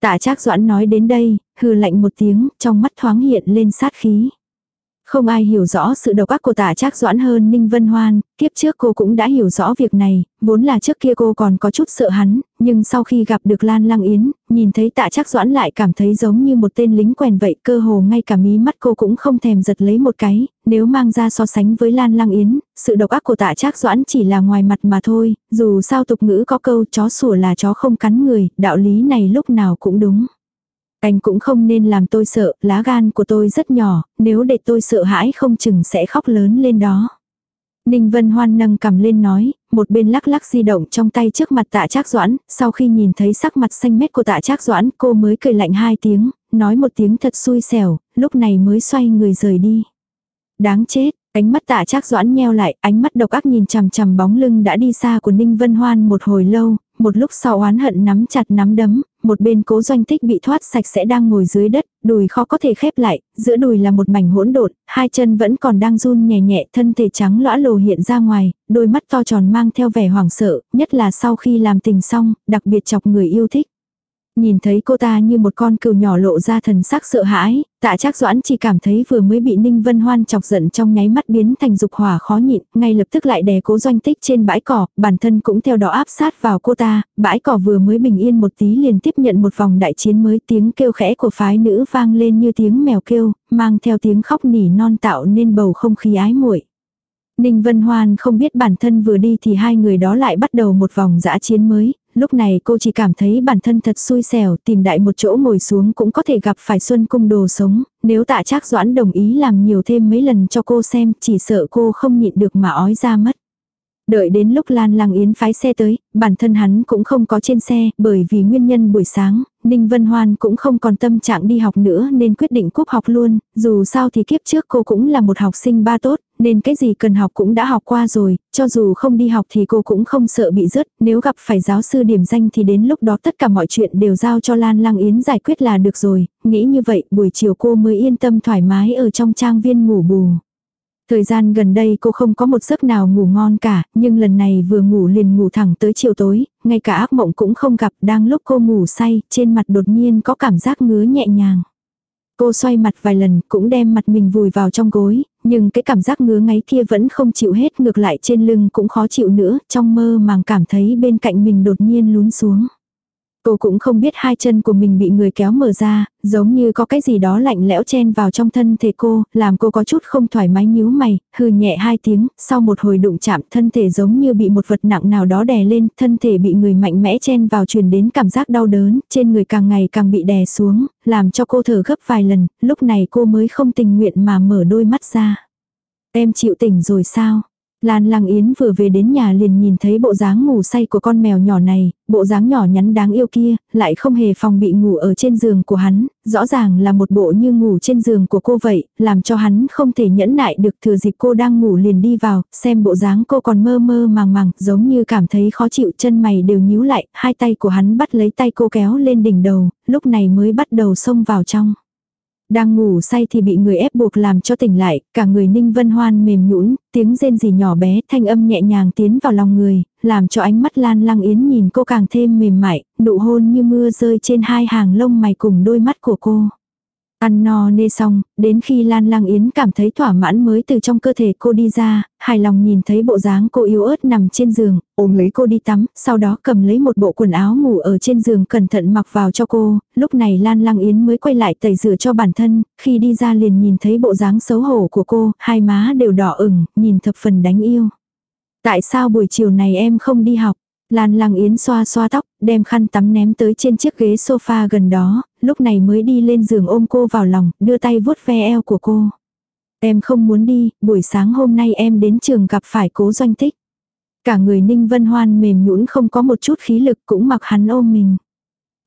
Tạ Trác Doãn nói đến đây, hừ lạnh một tiếng, trong mắt thoáng hiện lên sát khí. Không ai hiểu rõ sự độc ác của tả trác doãn hơn Ninh Vân Hoan, kiếp trước cô cũng đã hiểu rõ việc này, vốn là trước kia cô còn có chút sợ hắn, nhưng sau khi gặp được Lan Lăng Yến, nhìn thấy tạ trác doãn lại cảm thấy giống như một tên lính quèn vậy, cơ hồ ngay cả mí mắt cô cũng không thèm giật lấy một cái, nếu mang ra so sánh với Lan Lăng Yến, sự độc ác của tạ trác doãn chỉ là ngoài mặt mà thôi, dù sao tục ngữ có câu chó sủa là chó không cắn người, đạo lý này lúc nào cũng đúng. Anh cũng không nên làm tôi sợ, lá gan của tôi rất nhỏ, nếu để tôi sợ hãi không chừng sẽ khóc lớn lên đó. Ninh Vân Hoan nâng cầm lên nói, một bên lắc lắc di động trong tay trước mặt tạ trác doãn, sau khi nhìn thấy sắc mặt xanh mét của tạ trác doãn cô mới cười lạnh hai tiếng, nói một tiếng thật xui xẻo, lúc này mới xoay người rời đi. Đáng chết, ánh mắt tạ trác doãn nheo lại, ánh mắt độc ác nhìn chằm chằm bóng lưng đã đi xa của Ninh Vân Hoan một hồi lâu, một lúc sau oán hận nắm chặt nắm đấm, một bên cố doanh tích bị thoát sạch sẽ đang ngồi dưới đất, đùi khó có thể khép lại, giữa đùi là một mảnh hỗn độn, hai chân vẫn còn đang run nhẹ nhẹ, thân thể trắng lõa lồ hiện ra ngoài, đôi mắt to tròn mang theo vẻ hoảng sợ, nhất là sau khi làm tình xong, đặc biệt chọc người yêu thích. Nhìn thấy cô ta như một con cừu nhỏ lộ ra thần sắc sợ hãi, tạ trác doãn chỉ cảm thấy vừa mới bị Ninh Vân Hoan chọc giận trong nháy mắt biến thành dục hỏa khó nhịn, ngay lập tức lại đè cố doanh tích trên bãi cỏ, bản thân cũng theo đó áp sát vào cô ta, bãi cỏ vừa mới bình yên một tí liền tiếp nhận một vòng đại chiến mới tiếng kêu khẽ của phái nữ vang lên như tiếng mèo kêu, mang theo tiếng khóc nỉ non tạo nên bầu không khí ái muội. Ninh Vân Hoan không biết bản thân vừa đi thì hai người đó lại bắt đầu một vòng dã chiến mới, lúc này cô chỉ cảm thấy bản thân thật xui xẻo, tìm đại một chỗ ngồi xuống cũng có thể gặp phải xuân cung đồ sống, nếu tạ trác doãn đồng ý làm nhiều thêm mấy lần cho cô xem, chỉ sợ cô không nhịn được mà ói ra mất. Đợi đến lúc Lan Lăng Yến phái xe tới, bản thân hắn cũng không có trên xe, bởi vì nguyên nhân buổi sáng, Ninh Vân Hoan cũng không còn tâm trạng đi học nữa nên quyết định cúp học luôn, dù sao thì kiếp trước cô cũng là một học sinh ba tốt, nên cái gì cần học cũng đã học qua rồi, cho dù không đi học thì cô cũng không sợ bị rớt, nếu gặp phải giáo sư điểm danh thì đến lúc đó tất cả mọi chuyện đều giao cho Lan Lăng Yến giải quyết là được rồi, nghĩ như vậy buổi chiều cô mới yên tâm thoải mái ở trong trang viên ngủ bù. Thời gian gần đây cô không có một giấc nào ngủ ngon cả, nhưng lần này vừa ngủ liền ngủ thẳng tới chiều tối, ngay cả ác mộng cũng không gặp, đang lúc cô ngủ say, trên mặt đột nhiên có cảm giác ngứa nhẹ nhàng. Cô xoay mặt vài lần, cũng đem mặt mình vùi vào trong gối, nhưng cái cảm giác ngứa ngáy kia vẫn không chịu hết, ngược lại trên lưng cũng khó chịu nữa, trong mơ màng cảm thấy bên cạnh mình đột nhiên lún xuống. Cô cũng không biết hai chân của mình bị người kéo mở ra, giống như có cái gì đó lạnh lẽo chen vào trong thân thể cô, làm cô có chút không thoải mái nhíu mày, hừ nhẹ hai tiếng, sau một hồi đụng chạm thân thể giống như bị một vật nặng nào đó đè lên, thân thể bị người mạnh mẽ chen vào truyền đến cảm giác đau đớn, trên người càng ngày càng bị đè xuống, làm cho cô thở gấp vài lần, lúc này cô mới không tình nguyện mà mở đôi mắt ra. Em chịu tỉnh rồi sao? Lan Lăng Yến vừa về đến nhà liền nhìn thấy bộ dáng ngủ say của con mèo nhỏ này, bộ dáng nhỏ nhắn đáng yêu kia, lại không hề phòng bị ngủ ở trên giường của hắn, rõ ràng là một bộ như ngủ trên giường của cô vậy, làm cho hắn không thể nhẫn nại được thừa dịp cô đang ngủ liền đi vào, xem bộ dáng cô còn mơ mơ màng màng, giống như cảm thấy khó chịu chân mày đều nhíu lại, hai tay của hắn bắt lấy tay cô kéo lên đỉnh đầu, lúc này mới bắt đầu xông vào trong. Đang ngủ say thì bị người ép buộc làm cho tỉnh lại, cả người Ninh Vân Hoan mềm nhũn, tiếng rên rỉ nhỏ bé, thanh âm nhẹ nhàng tiến vào lòng người, làm cho ánh mắt Lan Lăng Yến nhìn cô càng thêm mềm mại, nụ hôn như mưa rơi trên hai hàng lông mày cùng đôi mắt của cô. Ăn no nê xong, đến khi Lan Lang Yến cảm thấy thỏa mãn mới từ trong cơ thể cô đi ra, hài lòng nhìn thấy bộ dáng cô yếu ớt nằm trên giường, ôm lấy cô đi tắm, sau đó cầm lấy một bộ quần áo ngủ ở trên giường cẩn thận mặc vào cho cô, lúc này Lan Lang Yến mới quay lại tẩy rửa cho bản thân, khi đi ra liền nhìn thấy bộ dáng xấu hổ của cô, hai má đều đỏ ửng, nhìn thập phần đánh yêu. Tại sao buổi chiều này em không đi học? Lan Lăng Yến xoa xoa tóc, đem khăn tắm ném tới trên chiếc ghế sofa gần đó, lúc này mới đi lên giường ôm cô vào lòng, đưa tay vuốt ve eo của cô. Em không muốn đi, buổi sáng hôm nay em đến trường gặp phải cố doanh tích. Cả người Ninh Vân Hoan mềm nhũn không có một chút khí lực cũng mặc hắn ôm mình.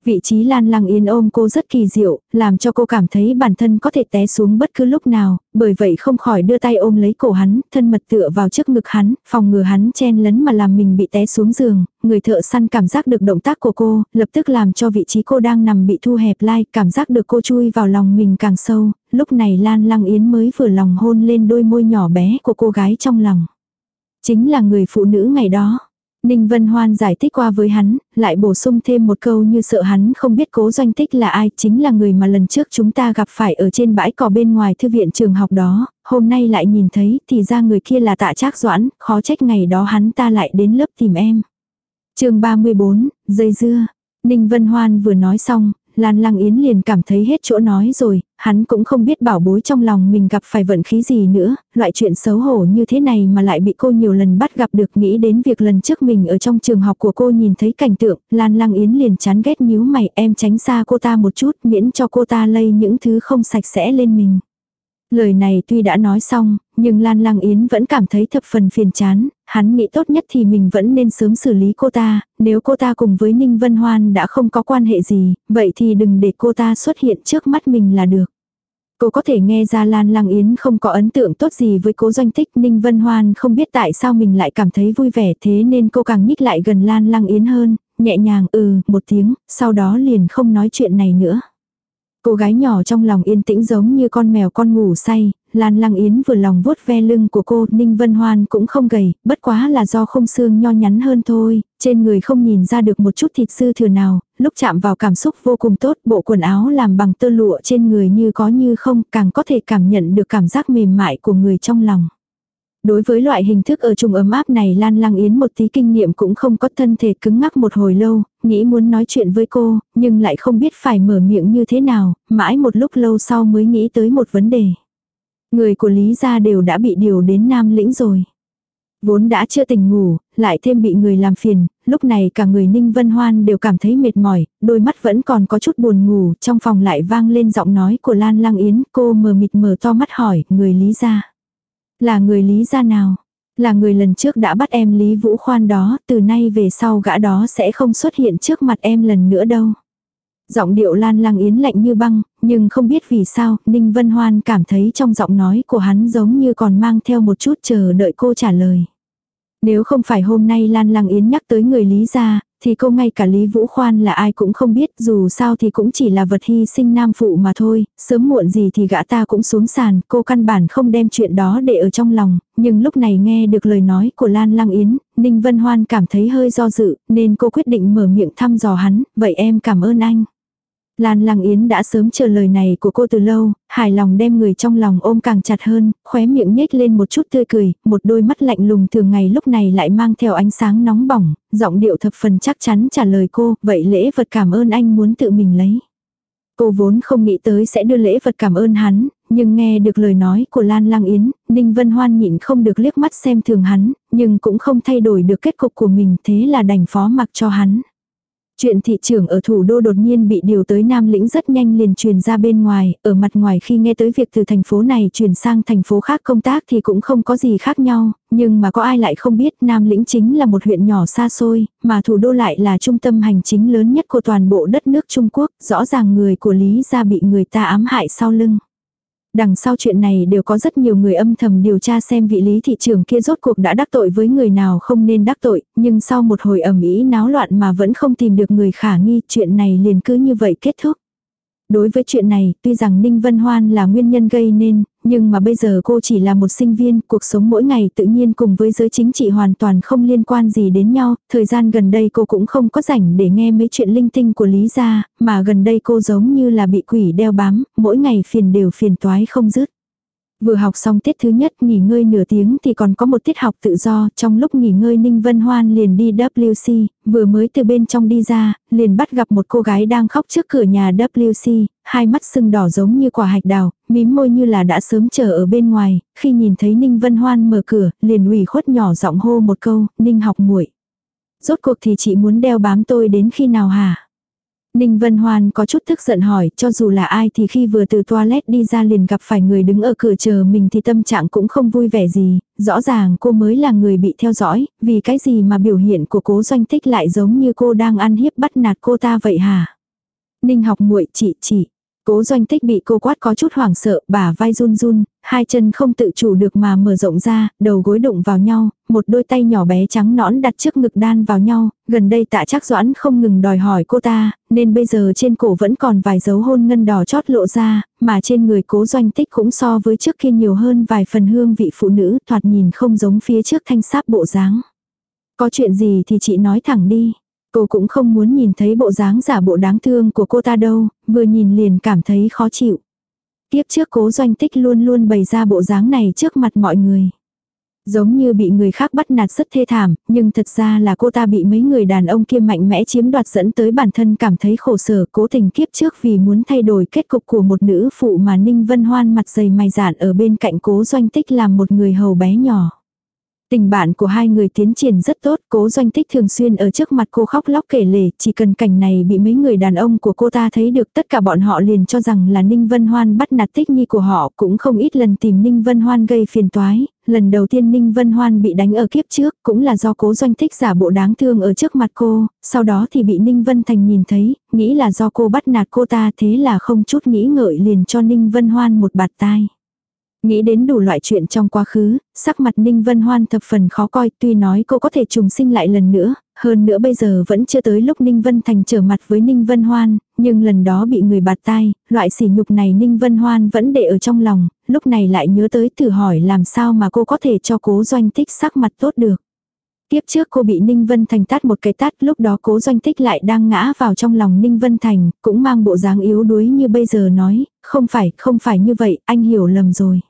Vị trí Lan Lăng Yên ôm cô rất kỳ diệu, làm cho cô cảm thấy bản thân có thể té xuống bất cứ lúc nào, bởi vậy không khỏi đưa tay ôm lấy cổ hắn, thân mật tựa vào trước ngực hắn, phòng ngừa hắn chen lấn mà làm mình bị té xuống giường, người thợ săn cảm giác được động tác của cô, lập tức làm cho vị trí cô đang nằm bị thu hẹp lại, cảm giác được cô chui vào lòng mình càng sâu, lúc này Lan Lăng Yến mới vừa lòng hôn lên đôi môi nhỏ bé của cô gái trong lòng. Chính là người phụ nữ ngày đó. Ninh Vân Hoan giải thích qua với hắn, lại bổ sung thêm một câu như sợ hắn không biết cố doanh tích là ai, chính là người mà lần trước chúng ta gặp phải ở trên bãi cỏ bên ngoài thư viện trường học đó, hôm nay lại nhìn thấy thì ra người kia là tạ trác doãn, khó trách ngày đó hắn ta lại đến lớp tìm em. chương 34, dây dưa. Ninh Vân Hoan vừa nói xong, Lan Lăng Yến liền cảm thấy hết chỗ nói rồi, hắn cũng không biết bảo bối trong lòng mình gặp phải vận khí gì nữa, loại chuyện xấu hổ như thế này mà lại bị cô nhiều lần bắt gặp được nghĩ đến việc lần trước mình ở trong trường học của cô nhìn thấy cảnh tượng, Lan Lăng Yến liền chán ghét nhíu mày em tránh xa cô ta một chút miễn cho cô ta lây những thứ không sạch sẽ lên mình. Lời này tuy đã nói xong, nhưng Lan Lăng Yến vẫn cảm thấy thập phần phiền chán, hắn nghĩ tốt nhất thì mình vẫn nên sớm xử lý cô ta, nếu cô ta cùng với Ninh Vân Hoan đã không có quan hệ gì, vậy thì đừng để cô ta xuất hiện trước mắt mình là được. Cô có thể nghe ra Lan Lăng Yến không có ấn tượng tốt gì với cố doanh tích Ninh Vân Hoan không biết tại sao mình lại cảm thấy vui vẻ thế nên cô càng nhích lại gần Lan Lăng Yến hơn, nhẹ nhàng ừ một tiếng, sau đó liền không nói chuyện này nữa. Cô gái nhỏ trong lòng yên tĩnh giống như con mèo con ngủ say, Lan Lăng Yến vừa lòng vuốt ve lưng của cô, Ninh Vân Hoan cũng không gầy, bất quá là do không xương nho nhắn hơn thôi, trên người không nhìn ra được một chút thịt sư thừa nào, lúc chạm vào cảm xúc vô cùng tốt, bộ quần áo làm bằng tơ lụa trên người như có như không, càng có thể cảm nhận được cảm giác mềm mại của người trong lòng. Đối với loại hình thức ở trùng ấm áp này Lan Lăng Yến một tí kinh nghiệm cũng không có thân thể cứng ngắc một hồi lâu, nghĩ muốn nói chuyện với cô, nhưng lại không biết phải mở miệng như thế nào, mãi một lúc lâu sau mới nghĩ tới một vấn đề. Người của Lý gia đều đã bị điều đến Nam Lĩnh rồi. Vốn đã chưa tỉnh ngủ, lại thêm bị người làm phiền, lúc này cả người Ninh Vân Hoan đều cảm thấy mệt mỏi, đôi mắt vẫn còn có chút buồn ngủ, trong phòng lại vang lên giọng nói của Lan Lăng Yến, cô mờ mịt mở to mắt hỏi, người Lý gia. Là người Lý gia nào? Là người lần trước đã bắt em Lý Vũ Khoan đó, từ nay về sau gã đó sẽ không xuất hiện trước mặt em lần nữa đâu. Giọng điệu lan lang yến lạnh như băng, nhưng không biết vì sao, Ninh Vân Hoan cảm thấy trong giọng nói của hắn giống như còn mang theo một chút chờ đợi cô trả lời. Nếu không phải hôm nay Lan Lăng Yến nhắc tới người Lý gia, thì cô ngay cả Lý Vũ Khoan là ai cũng không biết, dù sao thì cũng chỉ là vật hy sinh nam phụ mà thôi, sớm muộn gì thì gã ta cũng xuống sàn, cô căn bản không đem chuyện đó để ở trong lòng, nhưng lúc này nghe được lời nói của Lan Lăng Yến, Ninh Vân Hoan cảm thấy hơi do dự, nên cô quyết định mở miệng thăm dò hắn, vậy em cảm ơn anh. Lan Lăng Yến đã sớm chờ lời này của cô từ lâu, hài lòng đem người trong lòng ôm càng chặt hơn, khóe miệng nhếch lên một chút tươi cười, một đôi mắt lạnh lùng thường ngày lúc này lại mang theo ánh sáng nóng bỏng, giọng điệu thập phần chắc chắn trả lời cô, vậy lễ vật cảm ơn anh muốn tự mình lấy. Cô vốn không nghĩ tới sẽ đưa lễ vật cảm ơn hắn, nhưng nghe được lời nói của Lan Lăng Yến, Ninh Vân Hoan nhịn không được liếc mắt xem thường hắn, nhưng cũng không thay đổi được kết cục của mình thế là đành phó mặc cho hắn. Chuyện thị trưởng ở thủ đô đột nhiên bị điều tới Nam Lĩnh rất nhanh liền truyền ra bên ngoài, ở mặt ngoài khi nghe tới việc từ thành phố này chuyển sang thành phố khác công tác thì cũng không có gì khác nhau, nhưng mà có ai lại không biết Nam Lĩnh chính là một huyện nhỏ xa xôi, mà thủ đô lại là trung tâm hành chính lớn nhất của toàn bộ đất nước Trung Quốc, rõ ràng người của Lý gia bị người ta ám hại sau lưng. Đằng sau chuyện này đều có rất nhiều người âm thầm điều tra xem vị lý thị trường kia rốt cuộc đã đắc tội với người nào không nên đắc tội, nhưng sau một hồi ẩm ý náo loạn mà vẫn không tìm được người khả nghi, chuyện này liền cứ như vậy kết thúc. Đối với chuyện này, tuy rằng Ninh Vân Hoan là nguyên nhân gây nên, nhưng mà bây giờ cô chỉ là một sinh viên, cuộc sống mỗi ngày tự nhiên cùng với giới chính trị hoàn toàn không liên quan gì đến nhau, thời gian gần đây cô cũng không có rảnh để nghe mấy chuyện linh tinh của Lý gia, mà gần đây cô giống như là bị quỷ đeo bám, mỗi ngày phiền đều phiền toái không dứt. Vừa học xong tiết thứ nhất nghỉ ngơi nửa tiếng thì còn có một tiết học tự do, trong lúc nghỉ ngơi Ninh Vân Hoan liền đi WC, vừa mới từ bên trong đi ra, liền bắt gặp một cô gái đang khóc trước cửa nhà WC, hai mắt sưng đỏ giống như quả hạch đào, mím môi như là đã sớm chờ ở bên ngoài, khi nhìn thấy Ninh Vân Hoan mở cửa, liền ủy khuất nhỏ giọng hô một câu, Ninh học muội Rốt cuộc thì chị muốn đeo bám tôi đến khi nào hả? Ninh Vân Hoan có chút tức giận hỏi, cho dù là ai thì khi vừa từ toilet đi ra liền gặp phải người đứng ở cửa chờ mình thì tâm trạng cũng không vui vẻ gì, rõ ràng cô mới là người bị theo dõi, vì cái gì mà biểu hiện của cố doanh tích lại giống như cô đang ăn hiếp bắt nạt cô ta vậy hả? Ninh học muội chị chị, Cố doanh tích bị cô quát có chút hoảng sợ, bả vai run run, hai chân không tự chủ được mà mở rộng ra, đầu gối đụng vào nhau, một đôi tay nhỏ bé trắng nõn đặt trước ngực đan vào nhau, gần đây tạ chắc doãn không ngừng đòi hỏi cô ta, nên bây giờ trên cổ vẫn còn vài dấu hôn ngân đỏ chót lộ ra, mà trên người cố doanh tích cũng so với trước kia nhiều hơn vài phần hương vị phụ nữ, thoạt nhìn không giống phía trước thanh sáp bộ dáng. Có chuyện gì thì chị nói thẳng đi. Cô cũng không muốn nhìn thấy bộ dáng giả bộ đáng thương của cô ta đâu, vừa nhìn liền cảm thấy khó chịu. Tiếp trước cố doanh tích luôn luôn bày ra bộ dáng này trước mặt mọi người. Giống như bị người khác bắt nạt rất thê thảm, nhưng thật ra là cô ta bị mấy người đàn ông kia mạnh mẽ chiếm đoạt dẫn tới bản thân cảm thấy khổ sở cố tình kiếp trước vì muốn thay đổi kết cục của một nữ phụ mà Ninh Vân Hoan mặt dày mày dạn ở bên cạnh cố doanh tích làm một người hầu bé nhỏ. Tình bạn của hai người tiến triển rất tốt, cố doanh tích thường xuyên ở trước mặt cô khóc lóc kể lể, chỉ cần cảnh này bị mấy người đàn ông của cô ta thấy được tất cả bọn họ liền cho rằng là Ninh Vân Hoan bắt nạt tích nhi của họ cũng không ít lần tìm Ninh Vân Hoan gây phiền toái, lần đầu tiên Ninh Vân Hoan bị đánh ở kiếp trước cũng là do cố doanh tích giả bộ đáng thương ở trước mặt cô, sau đó thì bị Ninh Vân Thành nhìn thấy, nghĩ là do cô bắt nạt cô ta thế là không chút nghĩ ngợi liền cho Ninh Vân Hoan một bạt tai. Nghĩ đến đủ loại chuyện trong quá khứ, sắc mặt Ninh Vân Hoan thập phần khó coi tuy nói cô có thể trùng sinh lại lần nữa, hơn nữa bây giờ vẫn chưa tới lúc Ninh Vân Thành trở mặt với Ninh Vân Hoan, nhưng lần đó bị người bạt tai, loại sỉ nhục này Ninh Vân Hoan vẫn để ở trong lòng, lúc này lại nhớ tới thử hỏi làm sao mà cô có thể cho cố doanh tích sắc mặt tốt được. Tiếp trước cô bị Ninh Vân Thành tát một cái tát lúc đó cố doanh tích lại đang ngã vào trong lòng Ninh Vân Thành, cũng mang bộ dáng yếu đuối như bây giờ nói, không phải, không phải như vậy, anh hiểu lầm rồi.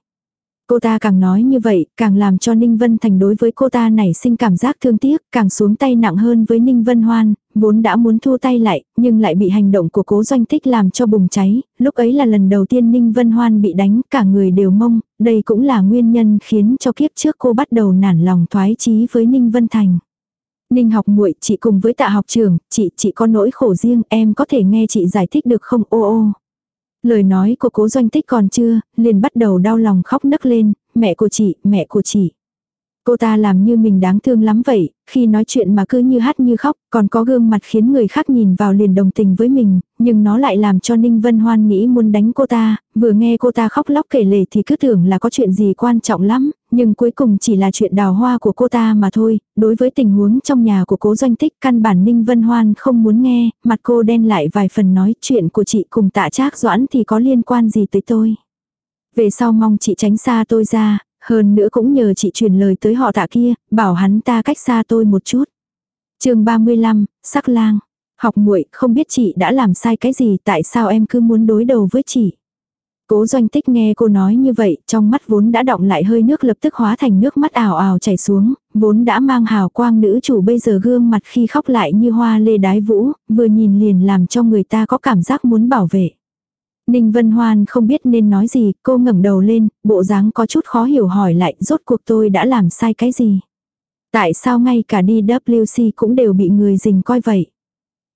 Cô ta càng nói như vậy, càng làm cho Ninh Vân Thành đối với cô ta nảy sinh cảm giác thương tiếc, càng xuống tay nặng hơn với Ninh Vân Hoan, vốn đã muốn thua tay lại, nhưng lại bị hành động của cố doanh tích làm cho bùng cháy, lúc ấy là lần đầu tiên Ninh Vân Hoan bị đánh, cả người đều mông, đây cũng là nguyên nhân khiến cho kiếp trước cô bắt đầu nản lòng thoái chí với Ninh Vân Thành. Ninh học muội chị cùng với tạ học trường, chị, chị có nỗi khổ riêng, em có thể nghe chị giải thích được không ô ô. Lời nói của cố doanh tích còn chưa, liền bắt đầu đau lòng khóc nấc lên, mẹ của chị, mẹ của chị. Cô ta làm như mình đáng thương lắm vậy, khi nói chuyện mà cứ như hát như khóc, còn có gương mặt khiến người khác nhìn vào liền đồng tình với mình, nhưng nó lại làm cho Ninh Vân Hoan nghĩ muốn đánh cô ta, vừa nghe cô ta khóc lóc kể lể thì cứ tưởng là có chuyện gì quan trọng lắm, nhưng cuối cùng chỉ là chuyện đào hoa của cô ta mà thôi, đối với tình huống trong nhà của cố doanh tích căn bản Ninh Vân Hoan không muốn nghe, mặt cô đen lại vài phần nói chuyện của chị cùng tạ trác doãn thì có liên quan gì tới tôi. Về sau mong chị tránh xa tôi ra, hơn nữa cũng nhờ chị truyền lời tới họ tạ kia, bảo hắn ta cách xa tôi một chút. chương 35, sắc lang. Học muội không biết chị đã làm sai cái gì tại sao em cứ muốn đối đầu với chị. Cố doanh tích nghe cô nói như vậy, trong mắt vốn đã động lại hơi nước lập tức hóa thành nước mắt ảo ảo chảy xuống, vốn đã mang hào quang nữ chủ bây giờ gương mặt khi khóc lại như hoa lê đái vũ, vừa nhìn liền làm cho người ta có cảm giác muốn bảo vệ. Ninh Vân Hoan không biết nên nói gì, cô ngẩng đầu lên, bộ dáng có chút khó hiểu hỏi lại rốt cuộc tôi đã làm sai cái gì. Tại sao ngay cả đi cũng đều bị người dình coi vậy.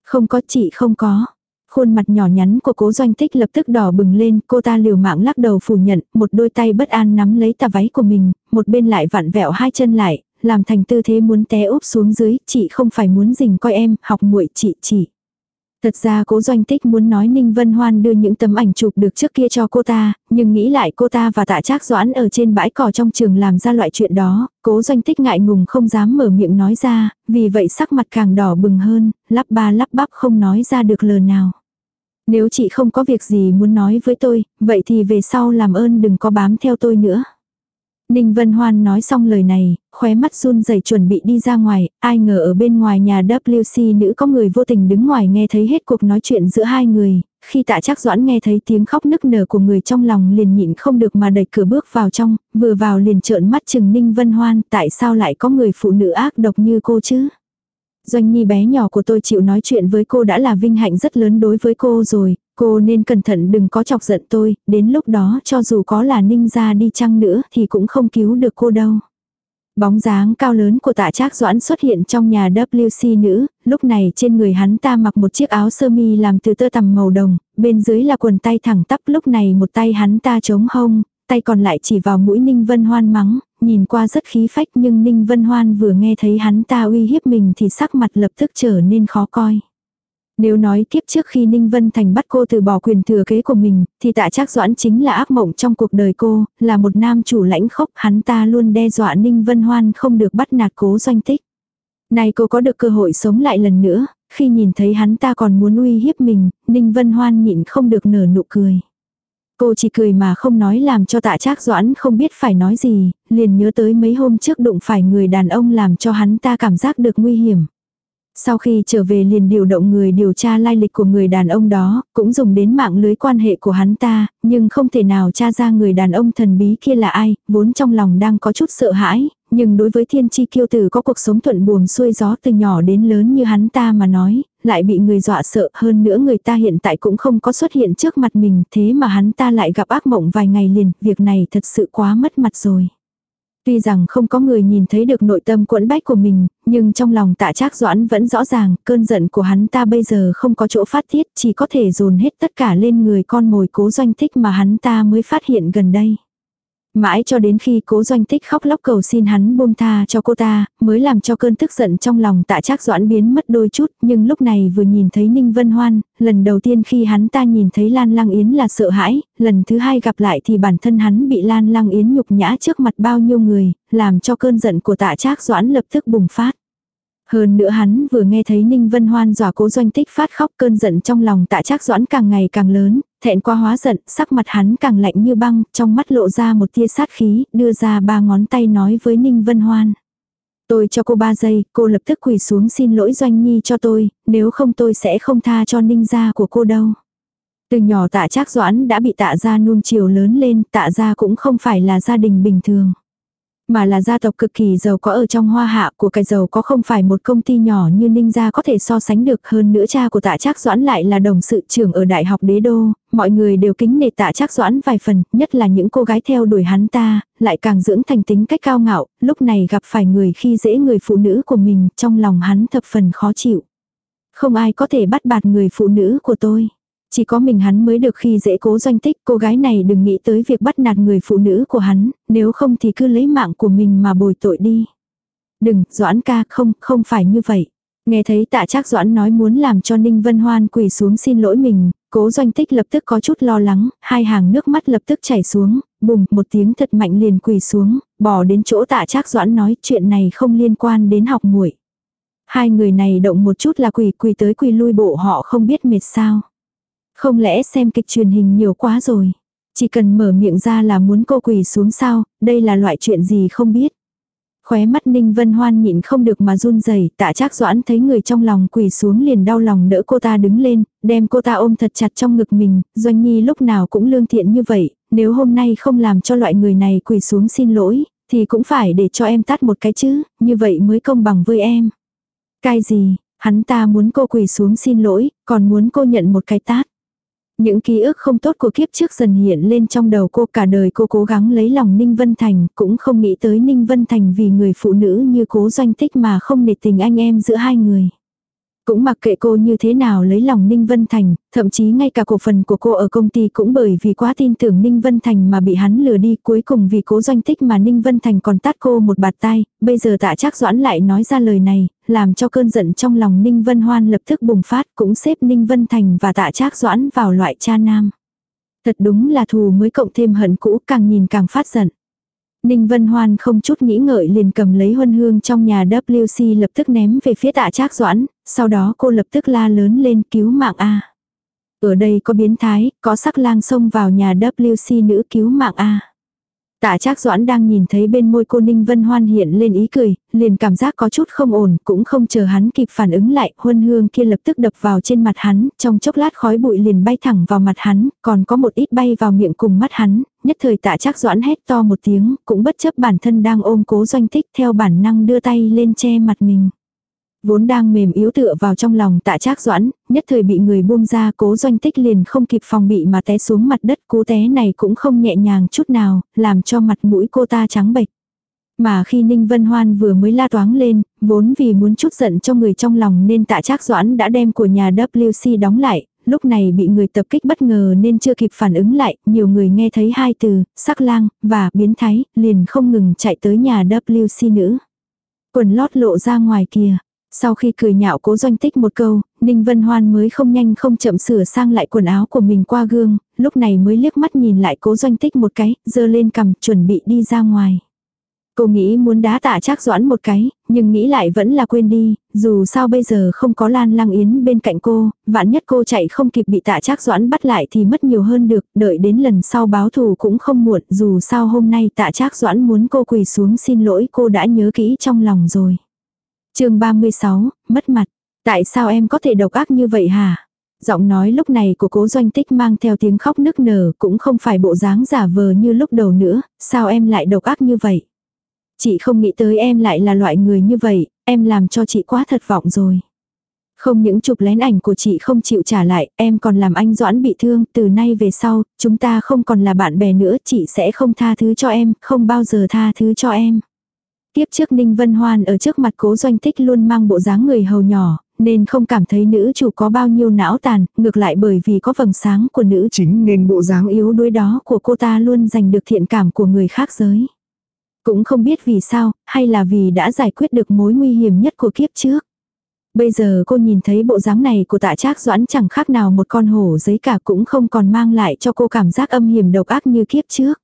Không có chị không có. Khuôn mặt nhỏ nhắn của cố doanh tích lập tức đỏ bừng lên, cô ta liều mạng lắc đầu phủ nhận, một đôi tay bất an nắm lấy tà váy của mình, một bên lại vặn vẹo hai chân lại, làm thành tư thế muốn té úp xuống dưới, chị không phải muốn dình coi em, học muội chị chị. Thật ra cố doanh tích muốn nói Ninh Vân Hoan đưa những tấm ảnh chụp được trước kia cho cô ta, nhưng nghĩ lại cô ta và tạ trác doãn ở trên bãi cỏ trong trường làm ra loại chuyện đó, cố doanh tích ngại ngùng không dám mở miệng nói ra, vì vậy sắc mặt càng đỏ bừng hơn, lắp ba lắp bắp không nói ra được lời nào. Nếu chị không có việc gì muốn nói với tôi, vậy thì về sau làm ơn đừng có bám theo tôi nữa. Ninh Vân Hoan nói xong lời này, khóe mắt run rẩy chuẩn bị đi ra ngoài, ai ngờ ở bên ngoài nhà WC nữ có người vô tình đứng ngoài nghe thấy hết cuộc nói chuyện giữa hai người, khi tạ chắc doãn nghe thấy tiếng khóc nức nở của người trong lòng liền nhịn không được mà đẩy cửa bước vào trong, vừa vào liền trợn mắt chừng Ninh Vân Hoan, tại sao lại có người phụ nữ ác độc như cô chứ? Doanh nhi bé nhỏ của tôi chịu nói chuyện với cô đã là vinh hạnh rất lớn đối với cô rồi, cô nên cẩn thận đừng có chọc giận tôi, đến lúc đó cho dù có là ninh ra đi chăng nữa thì cũng không cứu được cô đâu. Bóng dáng cao lớn của tạ trác doãn xuất hiện trong nhà WC nữ, lúc này trên người hắn ta mặc một chiếc áo sơ mi làm từ tơ tằm màu đồng, bên dưới là quần tay thẳng tắp lúc này một tay hắn ta chống hông, tay còn lại chỉ vào mũi Ninh Vân Hoan mắng, nhìn qua rất khí phách nhưng Ninh Vân Hoan vừa nghe thấy hắn ta uy hiếp mình thì sắc mặt lập tức trở nên khó coi. Nếu nói kiếp trước khi Ninh Vân Thành bắt cô từ bỏ quyền thừa kế của mình, thì tạ trác doãn chính là ác mộng trong cuộc đời cô, là một nam chủ lãnh khốc, hắn ta luôn đe dọa Ninh Vân Hoan không được bắt nạt cố doanh tích. Này cô có được cơ hội sống lại lần nữa, khi nhìn thấy hắn ta còn muốn uy hiếp mình, Ninh Vân Hoan nhịn không được nở nụ cười. Cô chỉ cười mà không nói làm cho tạ trác doãn không biết phải nói gì, liền nhớ tới mấy hôm trước đụng phải người đàn ông làm cho hắn ta cảm giác được nguy hiểm. Sau khi trở về liền điều động người điều tra lai lịch của người đàn ông đó, cũng dùng đến mạng lưới quan hệ của hắn ta, nhưng không thể nào tra ra người đàn ông thần bí kia là ai, vốn trong lòng đang có chút sợ hãi, nhưng đối với thiên chi kiêu tử có cuộc sống thuận buồm xuôi gió từ nhỏ đến lớn như hắn ta mà nói, lại bị người dọa sợ hơn nữa người ta hiện tại cũng không có xuất hiện trước mặt mình, thế mà hắn ta lại gặp ác mộng vài ngày liền, việc này thật sự quá mất mặt rồi. Tuy rằng không có người nhìn thấy được nội tâm quẫn bách của mình, nhưng trong lòng tạ trác doãn vẫn rõ ràng, cơn giận của hắn ta bây giờ không có chỗ phát tiết, chỉ có thể dồn hết tất cả lên người con mồi cố doanh thích mà hắn ta mới phát hiện gần đây. Mãi cho đến khi cố doanh tích khóc lóc cầu xin hắn buông tha cho cô ta, mới làm cho cơn tức giận trong lòng tạ trác doãn biến mất đôi chút, nhưng lúc này vừa nhìn thấy Ninh Vân Hoan, lần đầu tiên khi hắn ta nhìn thấy Lan Lăng Yến là sợ hãi, lần thứ hai gặp lại thì bản thân hắn bị Lan Lăng Yến nhục nhã trước mặt bao nhiêu người, làm cho cơn giận của tạ trác doãn lập tức bùng phát. Hơn nữa hắn vừa nghe thấy Ninh Vân Hoan dọa cố doanh tích phát khóc cơn giận trong lòng tạ trác doãn càng ngày càng lớn, thẹn qua hóa giận, sắc mặt hắn càng lạnh như băng, trong mắt lộ ra một tia sát khí, đưa ra ba ngón tay nói với Ninh Vân Hoan. Tôi cho cô ba giây, cô lập tức quỳ xuống xin lỗi Doanh Nhi cho tôi, nếu không tôi sẽ không tha cho Ninh gia của cô đâu. Từ nhỏ tạ trác doãn đã bị tạ gia nuông chiều lớn lên, tạ gia cũng không phải là gia đình bình thường mà là gia tộc cực kỳ giàu có ở trong hoa hạ của cái giàu có không phải một công ty nhỏ như Ninh gia có thể so sánh được hơn nữa cha của tạ trác doãn lại là đồng sự trưởng ở đại học đế đô, mọi người đều kính nể tạ trác doãn vài phần, nhất là những cô gái theo đuổi hắn ta, lại càng dưỡng thành tính cách cao ngạo, lúc này gặp phải người khi dễ người phụ nữ của mình, trong lòng hắn thập phần khó chịu. Không ai có thể bắt bạt người phụ nữ của tôi. Chỉ có mình hắn mới được khi dễ cố doanh tích, cô gái này đừng nghĩ tới việc bắt nạt người phụ nữ của hắn, nếu không thì cứ lấy mạng của mình mà bồi tội đi. Đừng, Doãn ca, không, không phải như vậy. Nghe thấy tạ trác Doãn nói muốn làm cho Ninh Vân Hoan quỳ xuống xin lỗi mình, cố doanh tích lập tức có chút lo lắng, hai hàng nước mắt lập tức chảy xuống, bùng một tiếng thật mạnh liền quỳ xuống, bỏ đến chỗ tạ trác Doãn nói chuyện này không liên quan đến học muội Hai người này động một chút là quỳ quỳ tới quỳ lui bộ họ không biết mệt sao. Không lẽ xem kịch truyền hình nhiều quá rồi. Chỉ cần mở miệng ra là muốn cô quỳ xuống sao, đây là loại chuyện gì không biết. Khóe mắt Ninh Vân Hoan nhịn không được mà run rẩy tạ trác doãn thấy người trong lòng quỳ xuống liền đau lòng đỡ cô ta đứng lên, đem cô ta ôm thật chặt trong ngực mình, doanh nhi lúc nào cũng lương thiện như vậy, nếu hôm nay không làm cho loại người này quỳ xuống xin lỗi, thì cũng phải để cho em tắt một cái chứ, như vậy mới công bằng với em. Cái gì, hắn ta muốn cô quỳ xuống xin lỗi, còn muốn cô nhận một cái tát. Những ký ức không tốt của kiếp trước dần hiện lên trong đầu cô cả đời cô cố gắng lấy lòng Ninh Vân Thành, cũng không nghĩ tới Ninh Vân Thành vì người phụ nữ như cố doanh tích mà không nể tình anh em giữa hai người. Cũng mặc kệ cô như thế nào lấy lòng Ninh Vân Thành, thậm chí ngay cả cổ phần của cô ở công ty cũng bởi vì quá tin tưởng Ninh Vân Thành mà bị hắn lừa đi cuối cùng vì cố doanh tích mà Ninh Vân Thành còn tát cô một bạt tay, bây giờ tạ chắc doãn lại nói ra lời này, làm cho cơn giận trong lòng Ninh Vân Hoan lập tức bùng phát cũng xếp Ninh Vân Thành và tạ chắc doãn vào loại cha nam. Thật đúng là thù mới cộng thêm hận cũ càng nhìn càng phát giận. Ninh Vân Hoan không chút nghĩ ngợi liền cầm lấy huân hương trong nhà WC lập tức ném về phía tạ trác doãn, sau đó cô lập tức la lớn lên cứu mạng A. Ở đây có biến thái, có sắc lang xông vào nhà WC nữ cứu mạng A. Tạ Trác Doãn đang nhìn thấy bên môi cô Ninh Vân Hoan hiện lên ý cười, liền cảm giác có chút không ổn, cũng không chờ hắn kịp phản ứng lại, huân hương kia lập tức đập vào trên mặt hắn, trong chốc lát khói bụi liền bay thẳng vào mặt hắn, còn có một ít bay vào miệng cùng mắt hắn, nhất thời Tạ Trác Doãn hét to một tiếng, cũng bất chấp bản thân đang ôm cố doanh tích theo bản năng đưa tay lên che mặt mình. Vốn đang mềm yếu tựa vào trong lòng tạ trác doãn, nhất thời bị người buông ra cố doanh tích liền không kịp phòng bị mà té xuống mặt đất cú té này cũng không nhẹ nhàng chút nào, làm cho mặt mũi cô ta trắng bệch. Mà khi Ninh Vân Hoan vừa mới la toáng lên, vốn vì muốn chút giận cho người trong lòng nên tạ trác doãn đã đem của nhà WC đóng lại, lúc này bị người tập kích bất ngờ nên chưa kịp phản ứng lại, nhiều người nghe thấy hai từ, sắc lang, và biến thái, liền không ngừng chạy tới nhà WC nữ. Quần lót lộ ra ngoài kia sau khi cười nhạo cố doanh tích một câu, Ninh Vân Hoan mới không nhanh không chậm sửa sang lại quần áo của mình qua gương, lúc này mới liếc mắt nhìn lại cố doanh tích một cái, dơ lên cầm chuẩn bị đi ra ngoài. Cô nghĩ muốn đá tạ trác doãn một cái, nhưng nghĩ lại vẫn là quên đi, dù sao bây giờ không có Lan Lăng Yến bên cạnh cô, vạn nhất cô chạy không kịp bị tạ trác doãn bắt lại thì mất nhiều hơn được, đợi đến lần sau báo thù cũng không muộn, dù sao hôm nay tạ trác doãn muốn cô quỳ xuống xin lỗi cô đã nhớ kỹ trong lòng rồi chương 36, mất mặt. Tại sao em có thể độc ác như vậy hả? Giọng nói lúc này của cố doanh tích mang theo tiếng khóc nức nở cũng không phải bộ dáng giả vờ như lúc đầu nữa, sao em lại độc ác như vậy? Chị không nghĩ tới em lại là loại người như vậy, em làm cho chị quá thất vọng rồi. Không những chụp lén ảnh của chị không chịu trả lại, em còn làm anh Doãn bị thương, từ nay về sau, chúng ta không còn là bạn bè nữa, chị sẽ không tha thứ cho em, không bao giờ tha thứ cho em. Tiếp trước Ninh Vân Hoan ở trước mặt cố doanh tích luôn mang bộ dáng người hầu nhỏ, nên không cảm thấy nữ chủ có bao nhiêu não tàn, ngược lại bởi vì có vầng sáng của nữ chính nên bộ dáng yếu đuối đó của cô ta luôn giành được thiện cảm của người khác giới. Cũng không biết vì sao, hay là vì đã giải quyết được mối nguy hiểm nhất của kiếp trước. Bây giờ cô nhìn thấy bộ dáng này của tạ trác doãn chẳng khác nào một con hổ giấy cả cũng không còn mang lại cho cô cảm giác âm hiểm độc ác như kiếp trước.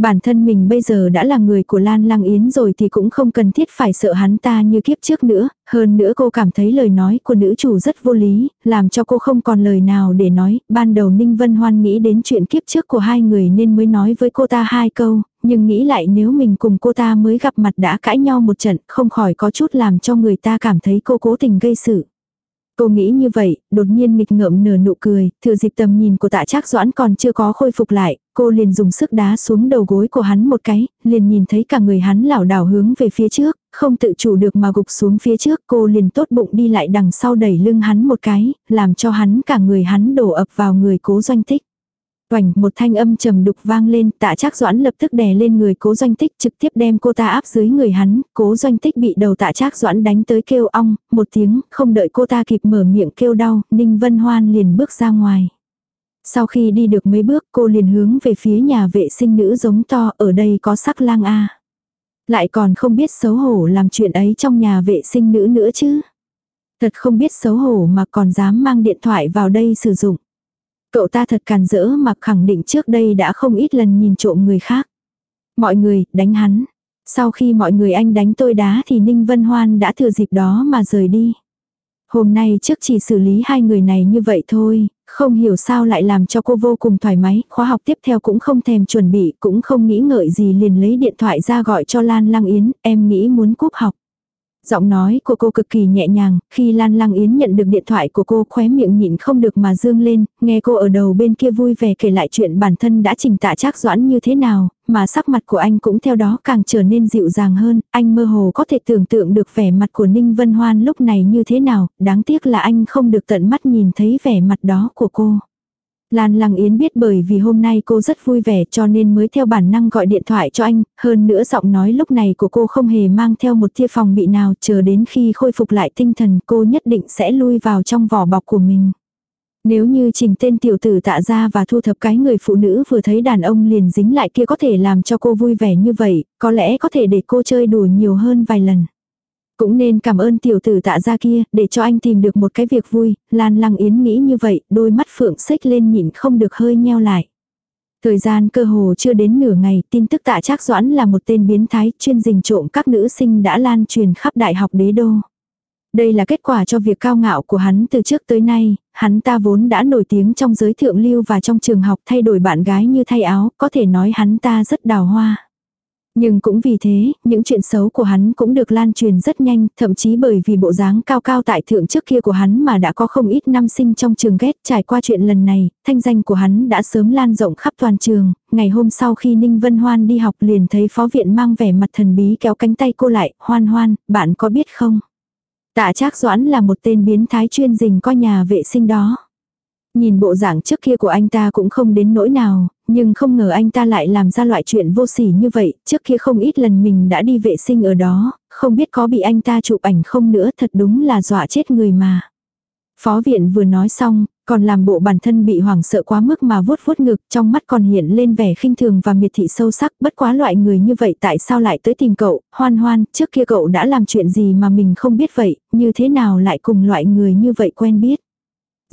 Bản thân mình bây giờ đã là người của Lan Lăng Yến rồi thì cũng không cần thiết phải sợ hắn ta như kiếp trước nữa, hơn nữa cô cảm thấy lời nói của nữ chủ rất vô lý, làm cho cô không còn lời nào để nói, ban đầu Ninh Vân Hoan nghĩ đến chuyện kiếp trước của hai người nên mới nói với cô ta hai câu, nhưng nghĩ lại nếu mình cùng cô ta mới gặp mặt đã cãi nhau một trận, không khỏi có chút làm cho người ta cảm thấy cô cố tình gây sự. Cô nghĩ như vậy, đột nhiên nghịch ngợm nở nụ cười, thừa dịp tầm nhìn của tạ trác doãn còn chưa có khôi phục lại, cô liền dùng sức đá xuống đầu gối của hắn một cái, liền nhìn thấy cả người hắn lảo đảo hướng về phía trước, không tự chủ được mà gục xuống phía trước, cô liền tốt bụng đi lại đằng sau đẩy lưng hắn một cái, làm cho hắn cả người hắn đổ ập vào người cố doanh tích. Oảnh một thanh âm trầm đục vang lên, tạ trác doãn lập tức đè lên người cố doanh tích trực tiếp đem cô ta áp dưới người hắn, cố doanh tích bị đầu tạ trác doãn đánh tới kêu ong, một tiếng, không đợi cô ta kịp mở miệng kêu đau, Ninh Vân Hoan liền bước ra ngoài. Sau khi đi được mấy bước cô liền hướng về phía nhà vệ sinh nữ giống to ở đây có sắc lang a Lại còn không biết xấu hổ làm chuyện ấy trong nhà vệ sinh nữ nữa chứ. Thật không biết xấu hổ mà còn dám mang điện thoại vào đây sử dụng. Cậu ta thật càn rỡ mà khẳng định trước đây đã không ít lần nhìn trộm người khác. Mọi người, đánh hắn. Sau khi mọi người anh đánh tôi đá thì Ninh Vân Hoan đã thừa dịp đó mà rời đi. Hôm nay trước chỉ xử lý hai người này như vậy thôi, không hiểu sao lại làm cho cô vô cùng thoải mái, khóa học tiếp theo cũng không thèm chuẩn bị, cũng không nghĩ ngợi gì liền lấy điện thoại ra gọi cho Lan Lăng Yến, em nghĩ muốn cúp học. Giọng nói của cô cực kỳ nhẹ nhàng, khi Lan Lăng Yến nhận được điện thoại của cô khóe miệng nhịn không được mà dương lên, nghe cô ở đầu bên kia vui vẻ kể lại chuyện bản thân đã trình tạ trác doãn như thế nào, mà sắc mặt của anh cũng theo đó càng trở nên dịu dàng hơn, anh mơ hồ có thể tưởng tượng được vẻ mặt của Ninh Vân Hoan lúc này như thế nào, đáng tiếc là anh không được tận mắt nhìn thấy vẻ mặt đó của cô. Lan Lăng Yến biết bởi vì hôm nay cô rất vui vẻ cho nên mới theo bản năng gọi điện thoại cho anh, hơn nữa giọng nói lúc này của cô không hề mang theo một tia phòng bị nào chờ đến khi khôi phục lại tinh thần cô nhất định sẽ lui vào trong vỏ bọc của mình. Nếu như trình tên tiểu tử tạ ra và thu thập cái người phụ nữ vừa thấy đàn ông liền dính lại kia có thể làm cho cô vui vẻ như vậy, có lẽ có thể để cô chơi đùa nhiều hơn vài lần. Cũng nên cảm ơn tiểu tử tạ ra kia, để cho anh tìm được một cái việc vui, Lan Lăng Yến nghĩ như vậy, đôi mắt phượng xích lên nhìn không được hơi nheo lại. Thời gian cơ hồ chưa đến nửa ngày, tin tức tạ trác doãn là một tên biến thái chuyên dình trộm các nữ sinh đã lan truyền khắp đại học đế đô. Đây là kết quả cho việc cao ngạo của hắn từ trước tới nay, hắn ta vốn đã nổi tiếng trong giới thượng lưu và trong trường học thay đổi bạn gái như thay áo, có thể nói hắn ta rất đào hoa. Nhưng cũng vì thế, những chuyện xấu của hắn cũng được lan truyền rất nhanh, thậm chí bởi vì bộ dáng cao cao tại thượng trước kia của hắn mà đã có không ít năm sinh trong trường ghét trải qua chuyện lần này, thanh danh của hắn đã sớm lan rộng khắp toàn trường, ngày hôm sau khi Ninh Vân Hoan đi học liền thấy phó viện mang vẻ mặt thần bí kéo cánh tay cô lại, hoan hoan, bạn có biết không? Tạ Trác Doãn là một tên biến thái chuyên dình coi nhà vệ sinh đó. Nhìn bộ dạng trước kia của anh ta cũng không đến nỗi nào, nhưng không ngờ anh ta lại làm ra loại chuyện vô sỉ như vậy, trước kia không ít lần mình đã đi vệ sinh ở đó, không biết có bị anh ta chụp ảnh không nữa thật đúng là dọa chết người mà. Phó viện vừa nói xong, còn làm bộ bản thân bị hoảng sợ quá mức mà vuốt vuốt ngực, trong mắt còn hiện lên vẻ khinh thường và miệt thị sâu sắc, bất quá loại người như vậy tại sao lại tới tìm cậu, hoan hoan, trước kia cậu đã làm chuyện gì mà mình không biết vậy, như thế nào lại cùng loại người như vậy quen biết.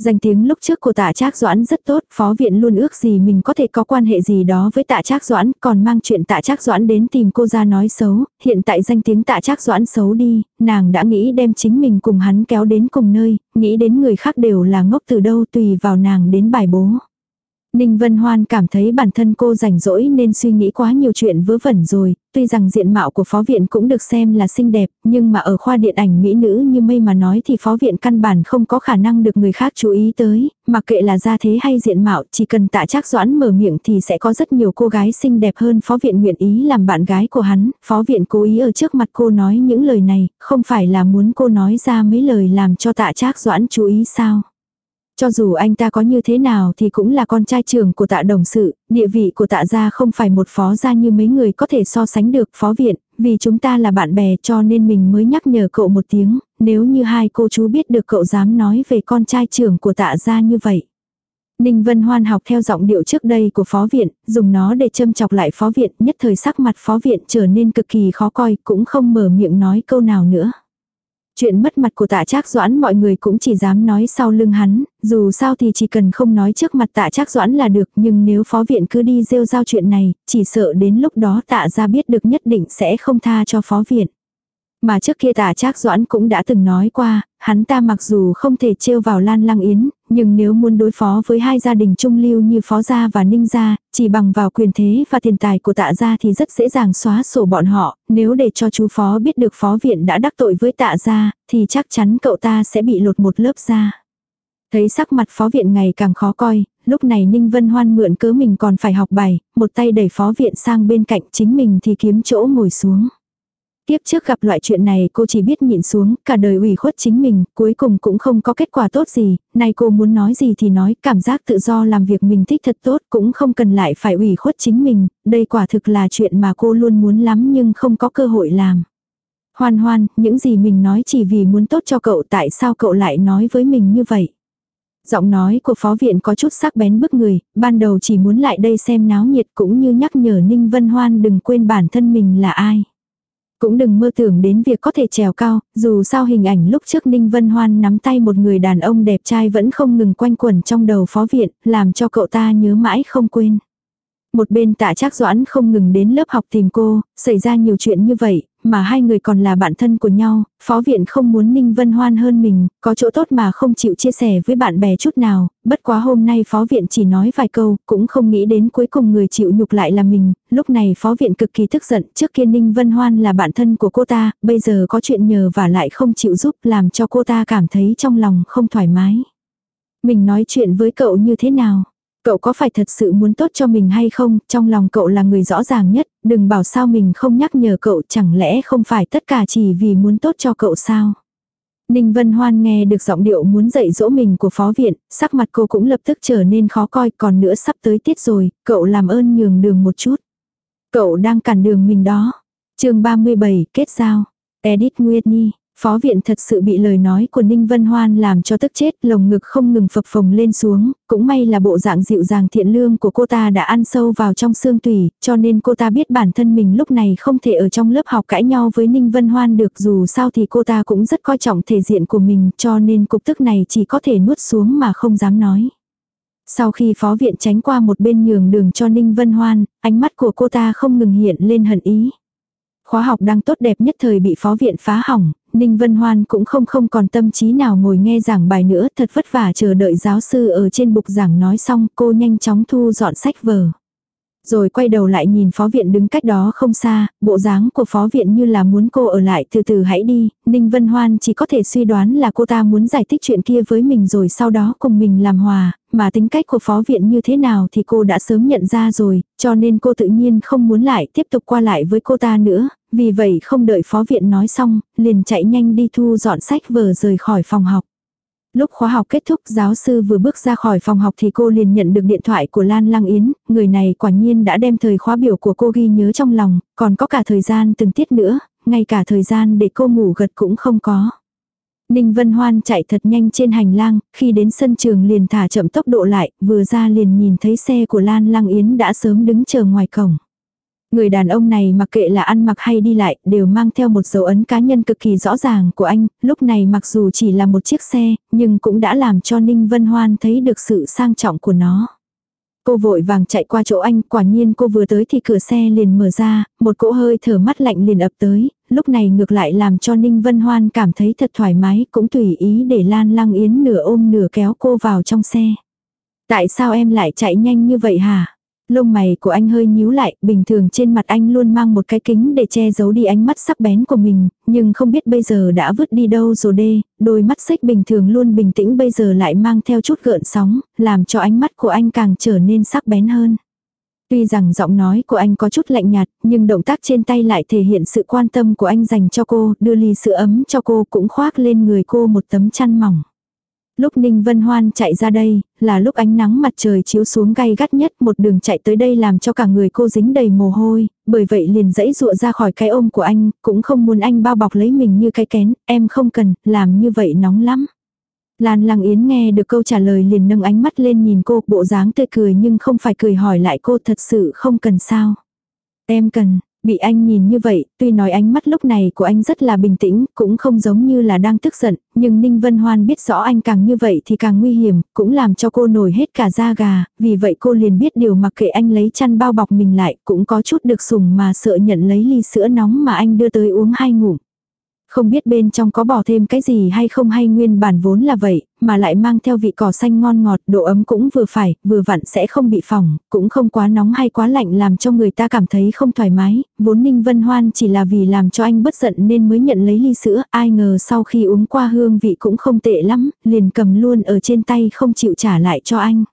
Danh tiếng lúc trước của tạ trác doãn rất tốt, phó viện luôn ước gì mình có thể có quan hệ gì đó với tạ trác doãn, còn mang chuyện tạ trác doãn đến tìm cô ra nói xấu, hiện tại danh tiếng tạ trác doãn xấu đi, nàng đã nghĩ đem chính mình cùng hắn kéo đến cùng nơi, nghĩ đến người khác đều là ngốc từ đâu tùy vào nàng đến bài bố. Ninh Vân Hoan cảm thấy bản thân cô rảnh rỗi nên suy nghĩ quá nhiều chuyện vớ vẩn rồi, tuy rằng diện mạo của phó viện cũng được xem là xinh đẹp, nhưng mà ở khoa điện ảnh mỹ nữ như mây mà nói thì phó viện căn bản không có khả năng được người khác chú ý tới, mặc kệ là gia thế hay diện mạo, chỉ cần tạ trác doãn mở miệng thì sẽ có rất nhiều cô gái xinh đẹp hơn phó viện nguyện ý làm bạn gái của hắn, phó viện cố ý ở trước mặt cô nói những lời này, không phải là muốn cô nói ra mấy lời làm cho tạ trác doãn chú ý sao. Cho dù anh ta có như thế nào thì cũng là con trai trưởng của tạ đồng sự, địa vị của tạ gia không phải một phó gia như mấy người có thể so sánh được phó viện, vì chúng ta là bạn bè cho nên mình mới nhắc nhở cậu một tiếng, nếu như hai cô chú biết được cậu dám nói về con trai trưởng của tạ gia như vậy. Ninh Vân Hoan học theo giọng điệu trước đây của phó viện, dùng nó để châm chọc lại phó viện, nhất thời sắc mặt phó viện trở nên cực kỳ khó coi, cũng không mở miệng nói câu nào nữa. Chuyện mất mặt của tạ trác doãn mọi người cũng chỉ dám nói sau lưng hắn, dù sao thì chỉ cần không nói trước mặt tạ trác doãn là được nhưng nếu phó viện cứ đi rêu giao chuyện này, chỉ sợ đến lúc đó tạ ra biết được nhất định sẽ không tha cho phó viện. Mà trước kia tả trác doãn cũng đã từng nói qua, hắn ta mặc dù không thể trêu vào Lan Lăng Yến, nhưng nếu muốn đối phó với hai gia đình trung lưu như phó gia và ninh gia, chỉ bằng vào quyền thế và tiền tài của tạ gia thì rất dễ dàng xóa sổ bọn họ, nếu để cho chú phó biết được phó viện đã đắc tội với tạ gia, thì chắc chắn cậu ta sẽ bị lột một lớp da. Thấy sắc mặt phó viện ngày càng khó coi, lúc này Ninh Vân Hoan mượn cớ mình còn phải học bài, một tay đẩy phó viện sang bên cạnh chính mình thì kiếm chỗ ngồi xuống. Tiếp trước gặp loại chuyện này cô chỉ biết nhịn xuống, cả đời ủy khuất chính mình, cuối cùng cũng không có kết quả tốt gì, nay cô muốn nói gì thì nói, cảm giác tự do làm việc mình thích thật tốt, cũng không cần lại phải ủy khuất chính mình, đây quả thực là chuyện mà cô luôn muốn lắm nhưng không có cơ hội làm. Hoan hoan, những gì mình nói chỉ vì muốn tốt cho cậu tại sao cậu lại nói với mình như vậy. Giọng nói của phó viện có chút sắc bén bức người, ban đầu chỉ muốn lại đây xem náo nhiệt cũng như nhắc nhở Ninh Vân Hoan đừng quên bản thân mình là ai. Cũng đừng mơ tưởng đến việc có thể trèo cao, dù sao hình ảnh lúc trước Ninh Vân Hoan nắm tay một người đàn ông đẹp trai vẫn không ngừng quanh quẩn trong đầu phó viện, làm cho cậu ta nhớ mãi không quên. Một bên tạ trác doãn không ngừng đến lớp học tìm cô, xảy ra nhiều chuyện như vậy, mà hai người còn là bạn thân của nhau, phó viện không muốn Ninh Vân Hoan hơn mình, có chỗ tốt mà không chịu chia sẻ với bạn bè chút nào, bất quá hôm nay phó viện chỉ nói vài câu, cũng không nghĩ đến cuối cùng người chịu nhục lại là mình, lúc này phó viện cực kỳ tức giận, trước kia Ninh Vân Hoan là bạn thân của cô ta, bây giờ có chuyện nhờ và lại không chịu giúp làm cho cô ta cảm thấy trong lòng không thoải mái. Mình nói chuyện với cậu như thế nào? Cậu có phải thật sự muốn tốt cho mình hay không, trong lòng cậu là người rõ ràng nhất, đừng bảo sao mình không nhắc nhở cậu chẳng lẽ không phải tất cả chỉ vì muốn tốt cho cậu sao. Ninh Vân Hoan nghe được giọng điệu muốn dạy dỗ mình của phó viện, sắc mặt cô cũng lập tức trở nên khó coi, còn nữa sắp tới tiết rồi, cậu làm ơn nhường đường một chút. Cậu đang cản đường mình đó. chương 37, kết giao. Edith Nguyệt Phó viện thật sự bị lời nói của Ninh Vân Hoan làm cho tức chết, lồng ngực không ngừng phập phồng lên xuống, cũng may là bộ dạng dịu dàng thiện lương của cô ta đã ăn sâu vào trong xương tủy, cho nên cô ta biết bản thân mình lúc này không thể ở trong lớp học cãi nhau với Ninh Vân Hoan được dù sao thì cô ta cũng rất coi trọng thể diện của mình cho nên cục tức này chỉ có thể nuốt xuống mà không dám nói. Sau khi phó viện tránh qua một bên nhường đường cho Ninh Vân Hoan, ánh mắt của cô ta không ngừng hiện lên hận ý. Khóa học đang tốt đẹp nhất thời bị phó viện phá hỏng, Ninh Vân Hoan cũng không không còn tâm trí nào ngồi nghe giảng bài nữa, thật vất vả chờ đợi giáo sư ở trên bục giảng nói xong, cô nhanh chóng thu dọn sách vở. Rồi quay đầu lại nhìn phó viện đứng cách đó không xa, bộ dáng của phó viện như là muốn cô ở lại từ từ hãy đi, Ninh Vân Hoan chỉ có thể suy đoán là cô ta muốn giải thích chuyện kia với mình rồi sau đó cùng mình làm hòa, mà tính cách của phó viện như thế nào thì cô đã sớm nhận ra rồi, cho nên cô tự nhiên không muốn lại tiếp tục qua lại với cô ta nữa, vì vậy không đợi phó viện nói xong, liền chạy nhanh đi thu dọn sách vở rời khỏi phòng học. Lúc khóa học kết thúc giáo sư vừa bước ra khỏi phòng học thì cô liền nhận được điện thoại của Lan Lăng Yến, người này quả nhiên đã đem thời khóa biểu của cô ghi nhớ trong lòng, còn có cả thời gian từng tiết nữa, ngay cả thời gian để cô ngủ gật cũng không có. Ninh Vân Hoan chạy thật nhanh trên hành lang, khi đến sân trường liền thả chậm tốc độ lại, vừa ra liền nhìn thấy xe của Lan Lăng Yến đã sớm đứng chờ ngoài cổng. Người đàn ông này mặc kệ là ăn mặc hay đi lại, đều mang theo một dấu ấn cá nhân cực kỳ rõ ràng của anh, lúc này mặc dù chỉ là một chiếc xe, nhưng cũng đã làm cho Ninh Vân Hoan thấy được sự sang trọng của nó. Cô vội vàng chạy qua chỗ anh, quả nhiên cô vừa tới thì cửa xe liền mở ra, một cỗ hơi thở mắt lạnh liền ập tới, lúc này ngược lại làm cho Ninh Vân Hoan cảm thấy thật thoải mái, cũng tùy ý để Lan Lăng Yến nửa ôm nửa kéo cô vào trong xe. Tại sao em lại chạy nhanh như vậy hả? Lông mày của anh hơi nhíu lại, bình thường trên mặt anh luôn mang một cái kính để che giấu đi ánh mắt sắc bén của mình, nhưng không biết bây giờ đã vứt đi đâu rồi đê, đôi mắt xích bình thường luôn bình tĩnh bây giờ lại mang theo chút gợn sóng, làm cho ánh mắt của anh càng trở nên sắc bén hơn. Tuy rằng giọng nói của anh có chút lạnh nhạt, nhưng động tác trên tay lại thể hiện sự quan tâm của anh dành cho cô, đưa ly sữa ấm cho cô cũng khoác lên người cô một tấm chăn mỏng. Lúc Ninh Vân Hoan chạy ra đây, là lúc ánh nắng mặt trời chiếu xuống gay gắt nhất một đường chạy tới đây làm cho cả người cô dính đầy mồ hôi, bởi vậy liền dãy dụa ra khỏi cái ôm của anh, cũng không muốn anh bao bọc lấy mình như cái kén, em không cần, làm như vậy nóng lắm. Lan Lăng Yến nghe được câu trả lời liền nâng ánh mắt lên nhìn cô, bộ dáng tươi cười nhưng không phải cười hỏi lại cô thật sự không cần sao. Em cần, Bị anh nhìn như vậy, tuy nói ánh mắt lúc này của anh rất là bình tĩnh, cũng không giống như là đang tức giận, nhưng Ninh Vân Hoan biết rõ anh càng như vậy thì càng nguy hiểm, cũng làm cho cô nổi hết cả da gà, vì vậy cô liền biết điều mặc kệ anh lấy chăn bao bọc mình lại, cũng có chút được sủng mà sợ nhận lấy ly sữa nóng mà anh đưa tới uống hai ngụm. Không biết bên trong có bỏ thêm cái gì hay không hay nguyên bản vốn là vậy, mà lại mang theo vị cỏ xanh ngon ngọt, độ ấm cũng vừa phải, vừa vặn sẽ không bị phỏng, cũng không quá nóng hay quá lạnh làm cho người ta cảm thấy không thoải mái, vốn Ninh Vân Hoan chỉ là vì làm cho anh bất giận nên mới nhận lấy ly sữa, ai ngờ sau khi uống qua hương vị cũng không tệ lắm, liền cầm luôn ở trên tay không chịu trả lại cho anh.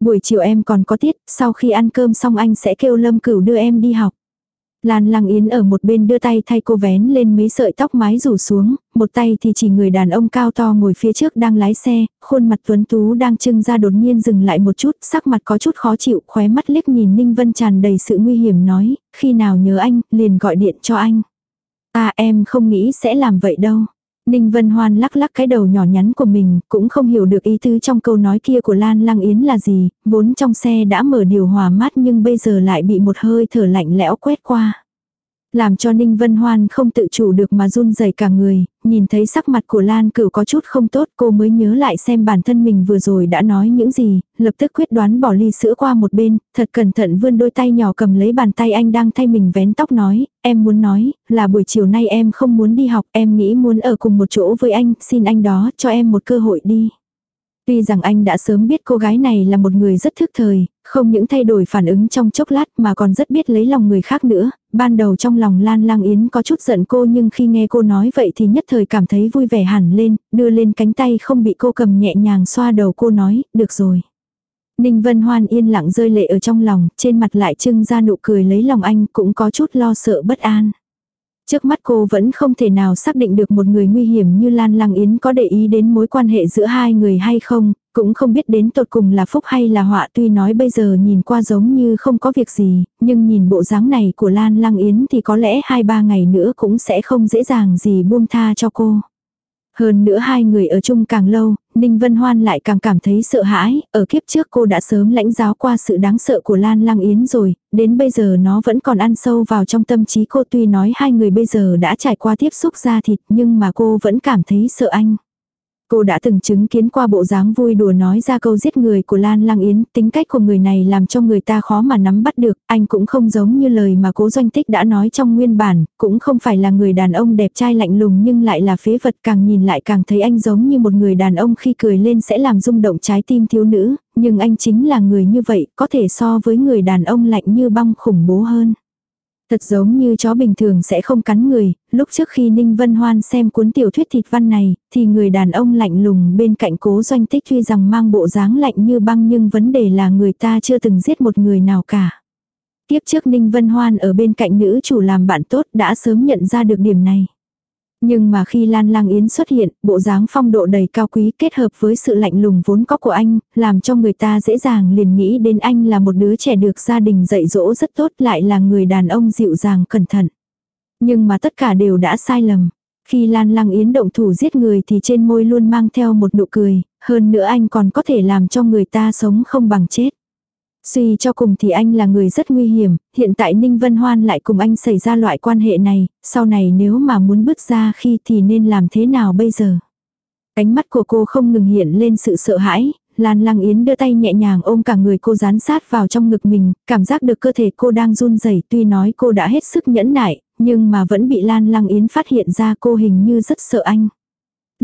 Buổi chiều em còn có tiết, sau khi ăn cơm xong anh sẽ kêu Lâm Cửu đưa em đi học. Lan Lăng Yến ở một bên đưa tay thay cô vén lên mấy sợi tóc mái rủ xuống, một tay thì chỉ người đàn ông cao to ngồi phía trước đang lái xe, khuôn mặt tuấn tú đang trưng ra đột nhiên dừng lại một chút, sắc mặt có chút khó chịu, khóe mắt liếc nhìn Ninh Vân tràn đầy sự nguy hiểm nói, khi nào nhớ anh, liền gọi điện cho anh. À em không nghĩ sẽ làm vậy đâu. Ninh Vân Hoan lắc lắc cái đầu nhỏ nhắn của mình, cũng không hiểu được ý tứ trong câu nói kia của Lan Lăng Yến là gì, vốn trong xe đã mở điều hòa mát nhưng bây giờ lại bị một hơi thở lạnh lẽo quét qua. Làm cho Ninh Vân Hoan không tự chủ được mà run rẩy cả người, nhìn thấy sắc mặt của Lan Cửu có chút không tốt cô mới nhớ lại xem bản thân mình vừa rồi đã nói những gì, lập tức quyết đoán bỏ ly sữa qua một bên, thật cẩn thận vươn đôi tay nhỏ cầm lấy bàn tay anh đang thay mình vén tóc nói, em muốn nói, là buổi chiều nay em không muốn đi học, em nghĩ muốn ở cùng một chỗ với anh, xin anh đó cho em một cơ hội đi. Tuy rằng anh đã sớm biết cô gái này là một người rất thức thời, không những thay đổi phản ứng trong chốc lát mà còn rất biết lấy lòng người khác nữa, ban đầu trong lòng Lan Lang Yến có chút giận cô nhưng khi nghe cô nói vậy thì nhất thời cảm thấy vui vẻ hẳn lên, đưa lên cánh tay không bị cô cầm nhẹ nhàng xoa đầu cô nói, được rồi. Ninh Vân Hoan yên lặng rơi lệ ở trong lòng, trên mặt lại trưng ra nụ cười lấy lòng anh cũng có chút lo sợ bất an. Trước mắt cô vẫn không thể nào xác định được một người nguy hiểm như Lan Lăng Yến có để ý đến mối quan hệ giữa hai người hay không, cũng không biết đến tột cùng là phúc hay là họa tuy nói bây giờ nhìn qua giống như không có việc gì, nhưng nhìn bộ dáng này của Lan Lăng Yến thì có lẽ hai ba ngày nữa cũng sẽ không dễ dàng gì buông tha cho cô. Hơn nữa hai người ở chung càng lâu, Ninh Vân Hoan lại càng cảm thấy sợ hãi, ở kiếp trước cô đã sớm lãnh giáo qua sự đáng sợ của Lan Lăng Yến rồi, đến bây giờ nó vẫn còn ăn sâu vào trong tâm trí cô tuy nói hai người bây giờ đã trải qua tiếp xúc da thịt nhưng mà cô vẫn cảm thấy sợ anh. Cô đã từng chứng kiến qua bộ dáng vui đùa nói ra câu giết người của Lan Lang Yến, tính cách của người này làm cho người ta khó mà nắm bắt được, anh cũng không giống như lời mà cố doanh tích đã nói trong nguyên bản, cũng không phải là người đàn ông đẹp trai lạnh lùng nhưng lại là phế vật càng nhìn lại càng thấy anh giống như một người đàn ông khi cười lên sẽ làm rung động trái tim thiếu nữ, nhưng anh chính là người như vậy, có thể so với người đàn ông lạnh như băng khủng bố hơn. Thật giống như chó bình thường sẽ không cắn người, lúc trước khi Ninh Vân Hoan xem cuốn tiểu thuyết thịt văn này, thì người đàn ông lạnh lùng bên cạnh cố doanh tích tuy rằng mang bộ dáng lạnh như băng nhưng vấn đề là người ta chưa từng giết một người nào cả. Tiếp trước Ninh Vân Hoan ở bên cạnh nữ chủ làm bạn tốt đã sớm nhận ra được điểm này. Nhưng mà khi Lan Lang Yến xuất hiện, bộ dáng phong độ đầy cao quý kết hợp với sự lạnh lùng vốn có của anh, làm cho người ta dễ dàng liền nghĩ đến anh là một đứa trẻ được gia đình dạy dỗ rất tốt lại là người đàn ông dịu dàng cẩn thận. Nhưng mà tất cả đều đã sai lầm. Khi Lan Lang Yến động thủ giết người thì trên môi luôn mang theo một nụ cười, hơn nữa anh còn có thể làm cho người ta sống không bằng chết. Suy cho cùng thì anh là người rất nguy hiểm, hiện tại Ninh Vân Hoan lại cùng anh xảy ra loại quan hệ này, sau này nếu mà muốn bước ra khi thì nên làm thế nào bây giờ? Ánh mắt của cô không ngừng hiện lên sự sợ hãi, Lan Lăng Yến đưa tay nhẹ nhàng ôm cả người cô dán sát vào trong ngực mình, cảm giác được cơ thể cô đang run rẩy tuy nói cô đã hết sức nhẫn nại, nhưng mà vẫn bị Lan Lăng Yến phát hiện ra cô hình như rất sợ anh.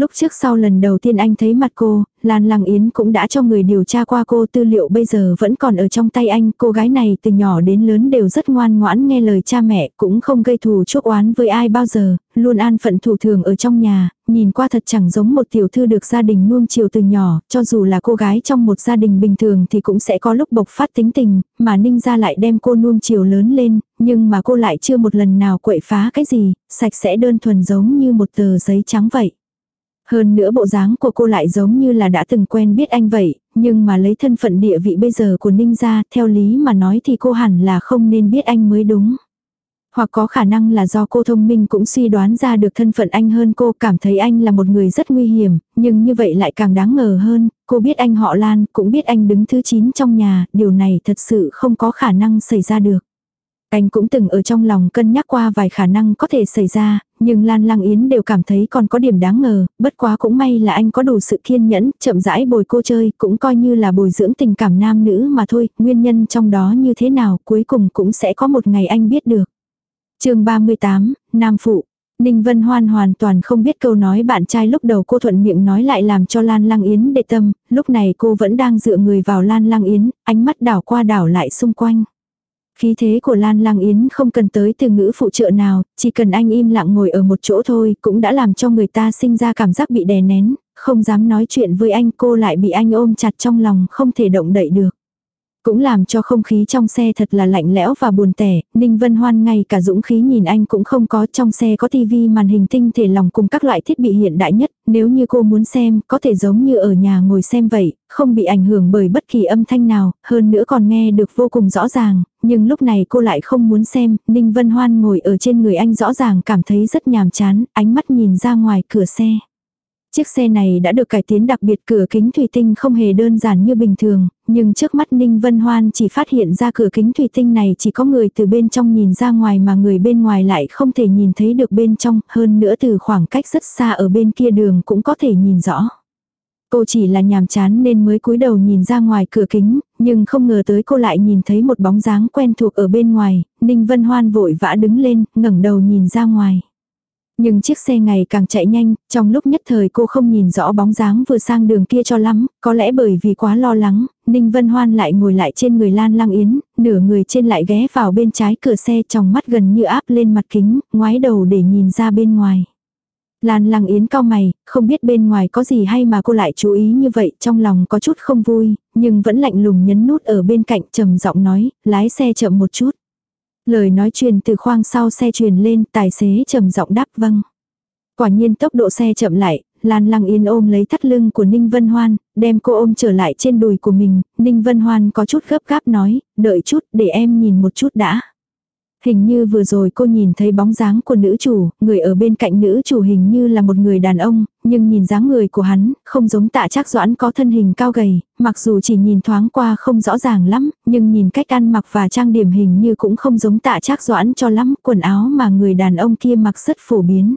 Lúc trước sau lần đầu tiên anh thấy mặt cô, Lan Lăng Yến cũng đã cho người điều tra qua cô tư liệu bây giờ vẫn còn ở trong tay anh. Cô gái này từ nhỏ đến lớn đều rất ngoan ngoãn nghe lời cha mẹ, cũng không gây thù chuốc oán với ai bao giờ, luôn an phận thủ thường ở trong nhà, nhìn qua thật chẳng giống một tiểu thư được gia đình nuông chiều từ nhỏ, cho dù là cô gái trong một gia đình bình thường thì cũng sẽ có lúc bộc phát tính tình, mà Ninh gia lại đem cô nuông chiều lớn lên, nhưng mà cô lại chưa một lần nào quậy phá cái gì, sạch sẽ đơn thuần giống như một tờ giấy trắng vậy. Hơn nữa bộ dáng của cô lại giống như là đã từng quen biết anh vậy, nhưng mà lấy thân phận địa vị bây giờ của Ninh gia, theo lý mà nói thì cô hẳn là không nên biết anh mới đúng. Hoặc có khả năng là do cô thông minh cũng suy đoán ra được thân phận anh hơn cô cảm thấy anh là một người rất nguy hiểm, nhưng như vậy lại càng đáng ngờ hơn, cô biết anh họ Lan, cũng biết anh đứng thứ 9 trong nhà, điều này thật sự không có khả năng xảy ra được. Anh cũng từng ở trong lòng cân nhắc qua vài khả năng có thể xảy ra, nhưng Lan Lăng Yến đều cảm thấy còn có điểm đáng ngờ, bất quá cũng may là anh có đủ sự kiên nhẫn, chậm rãi bồi cô chơi, cũng coi như là bồi dưỡng tình cảm nam nữ mà thôi, nguyên nhân trong đó như thế nào cuối cùng cũng sẽ có một ngày anh biết được. chương 38, Nam Phụ Ninh Vân Hoan hoàn toàn không biết câu nói bạn trai lúc đầu cô thuận miệng nói lại làm cho Lan Lăng Yến để tâm, lúc này cô vẫn đang dựa người vào Lan Lăng Yến, ánh mắt đảo qua đảo lại xung quanh. Khí thế của Lan Lang Yến không cần tới từ ngữ phụ trợ nào, chỉ cần anh im lặng ngồi ở một chỗ thôi cũng đã làm cho người ta sinh ra cảm giác bị đè nén, không dám nói chuyện với anh cô lại bị anh ôm chặt trong lòng không thể động đậy được. Cũng làm cho không khí trong xe thật là lạnh lẽo và buồn tẻ, Ninh Vân Hoan ngay cả dũng khí nhìn anh cũng không có. Trong xe có tivi màn hình tinh thể lòng cùng các loại thiết bị hiện đại nhất, nếu như cô muốn xem có thể giống như ở nhà ngồi xem vậy, không bị ảnh hưởng bởi bất kỳ âm thanh nào, hơn nữa còn nghe được vô cùng rõ ràng, nhưng lúc này cô lại không muốn xem, Ninh Vân Hoan ngồi ở trên người anh rõ ràng cảm thấy rất nhàm chán, ánh mắt nhìn ra ngoài cửa xe. Chiếc xe này đã được cải tiến đặc biệt cửa kính thủy tinh không hề đơn giản như bình thường, nhưng trước mắt Ninh Vân Hoan chỉ phát hiện ra cửa kính thủy tinh này chỉ có người từ bên trong nhìn ra ngoài mà người bên ngoài lại không thể nhìn thấy được bên trong, hơn nữa từ khoảng cách rất xa ở bên kia đường cũng có thể nhìn rõ. Cô chỉ là nhàm chán nên mới cúi đầu nhìn ra ngoài cửa kính, nhưng không ngờ tới cô lại nhìn thấy một bóng dáng quen thuộc ở bên ngoài, Ninh Vân Hoan vội vã đứng lên, ngẩng đầu nhìn ra ngoài. Nhưng chiếc xe ngày càng chạy nhanh, trong lúc nhất thời cô không nhìn rõ bóng dáng vừa sang đường kia cho lắm, có lẽ bởi vì quá lo lắng, Ninh Vân Hoan lại ngồi lại trên người Lan Lăng Yến, nửa người trên lại ghé vào bên trái cửa xe trong mắt gần như áp lên mặt kính, ngoái đầu để nhìn ra bên ngoài. Lan Lăng Yến cao mày, không biết bên ngoài có gì hay mà cô lại chú ý như vậy, trong lòng có chút không vui, nhưng vẫn lạnh lùng nhấn nút ở bên cạnh trầm giọng nói, lái xe chậm một chút. Lời nói truyền từ khoang sau xe truyền lên, tài xế trầm giọng đáp vâng. Quả nhiên tốc độ xe chậm lại, Lan Lăng Yên ôm lấy thắt lưng của Ninh Vân Hoan, đem cô ôm trở lại trên đùi của mình, Ninh Vân Hoan có chút gấp gáp nói, đợi chút để em nhìn một chút đã. Hình như vừa rồi cô nhìn thấy bóng dáng của nữ chủ, người ở bên cạnh nữ chủ hình như là một người đàn ông, nhưng nhìn dáng người của hắn, không giống tạ trác doãn có thân hình cao gầy, mặc dù chỉ nhìn thoáng qua không rõ ràng lắm, nhưng nhìn cách ăn mặc và trang điểm hình như cũng không giống tạ trác doãn cho lắm, quần áo mà người đàn ông kia mặc rất phổ biến.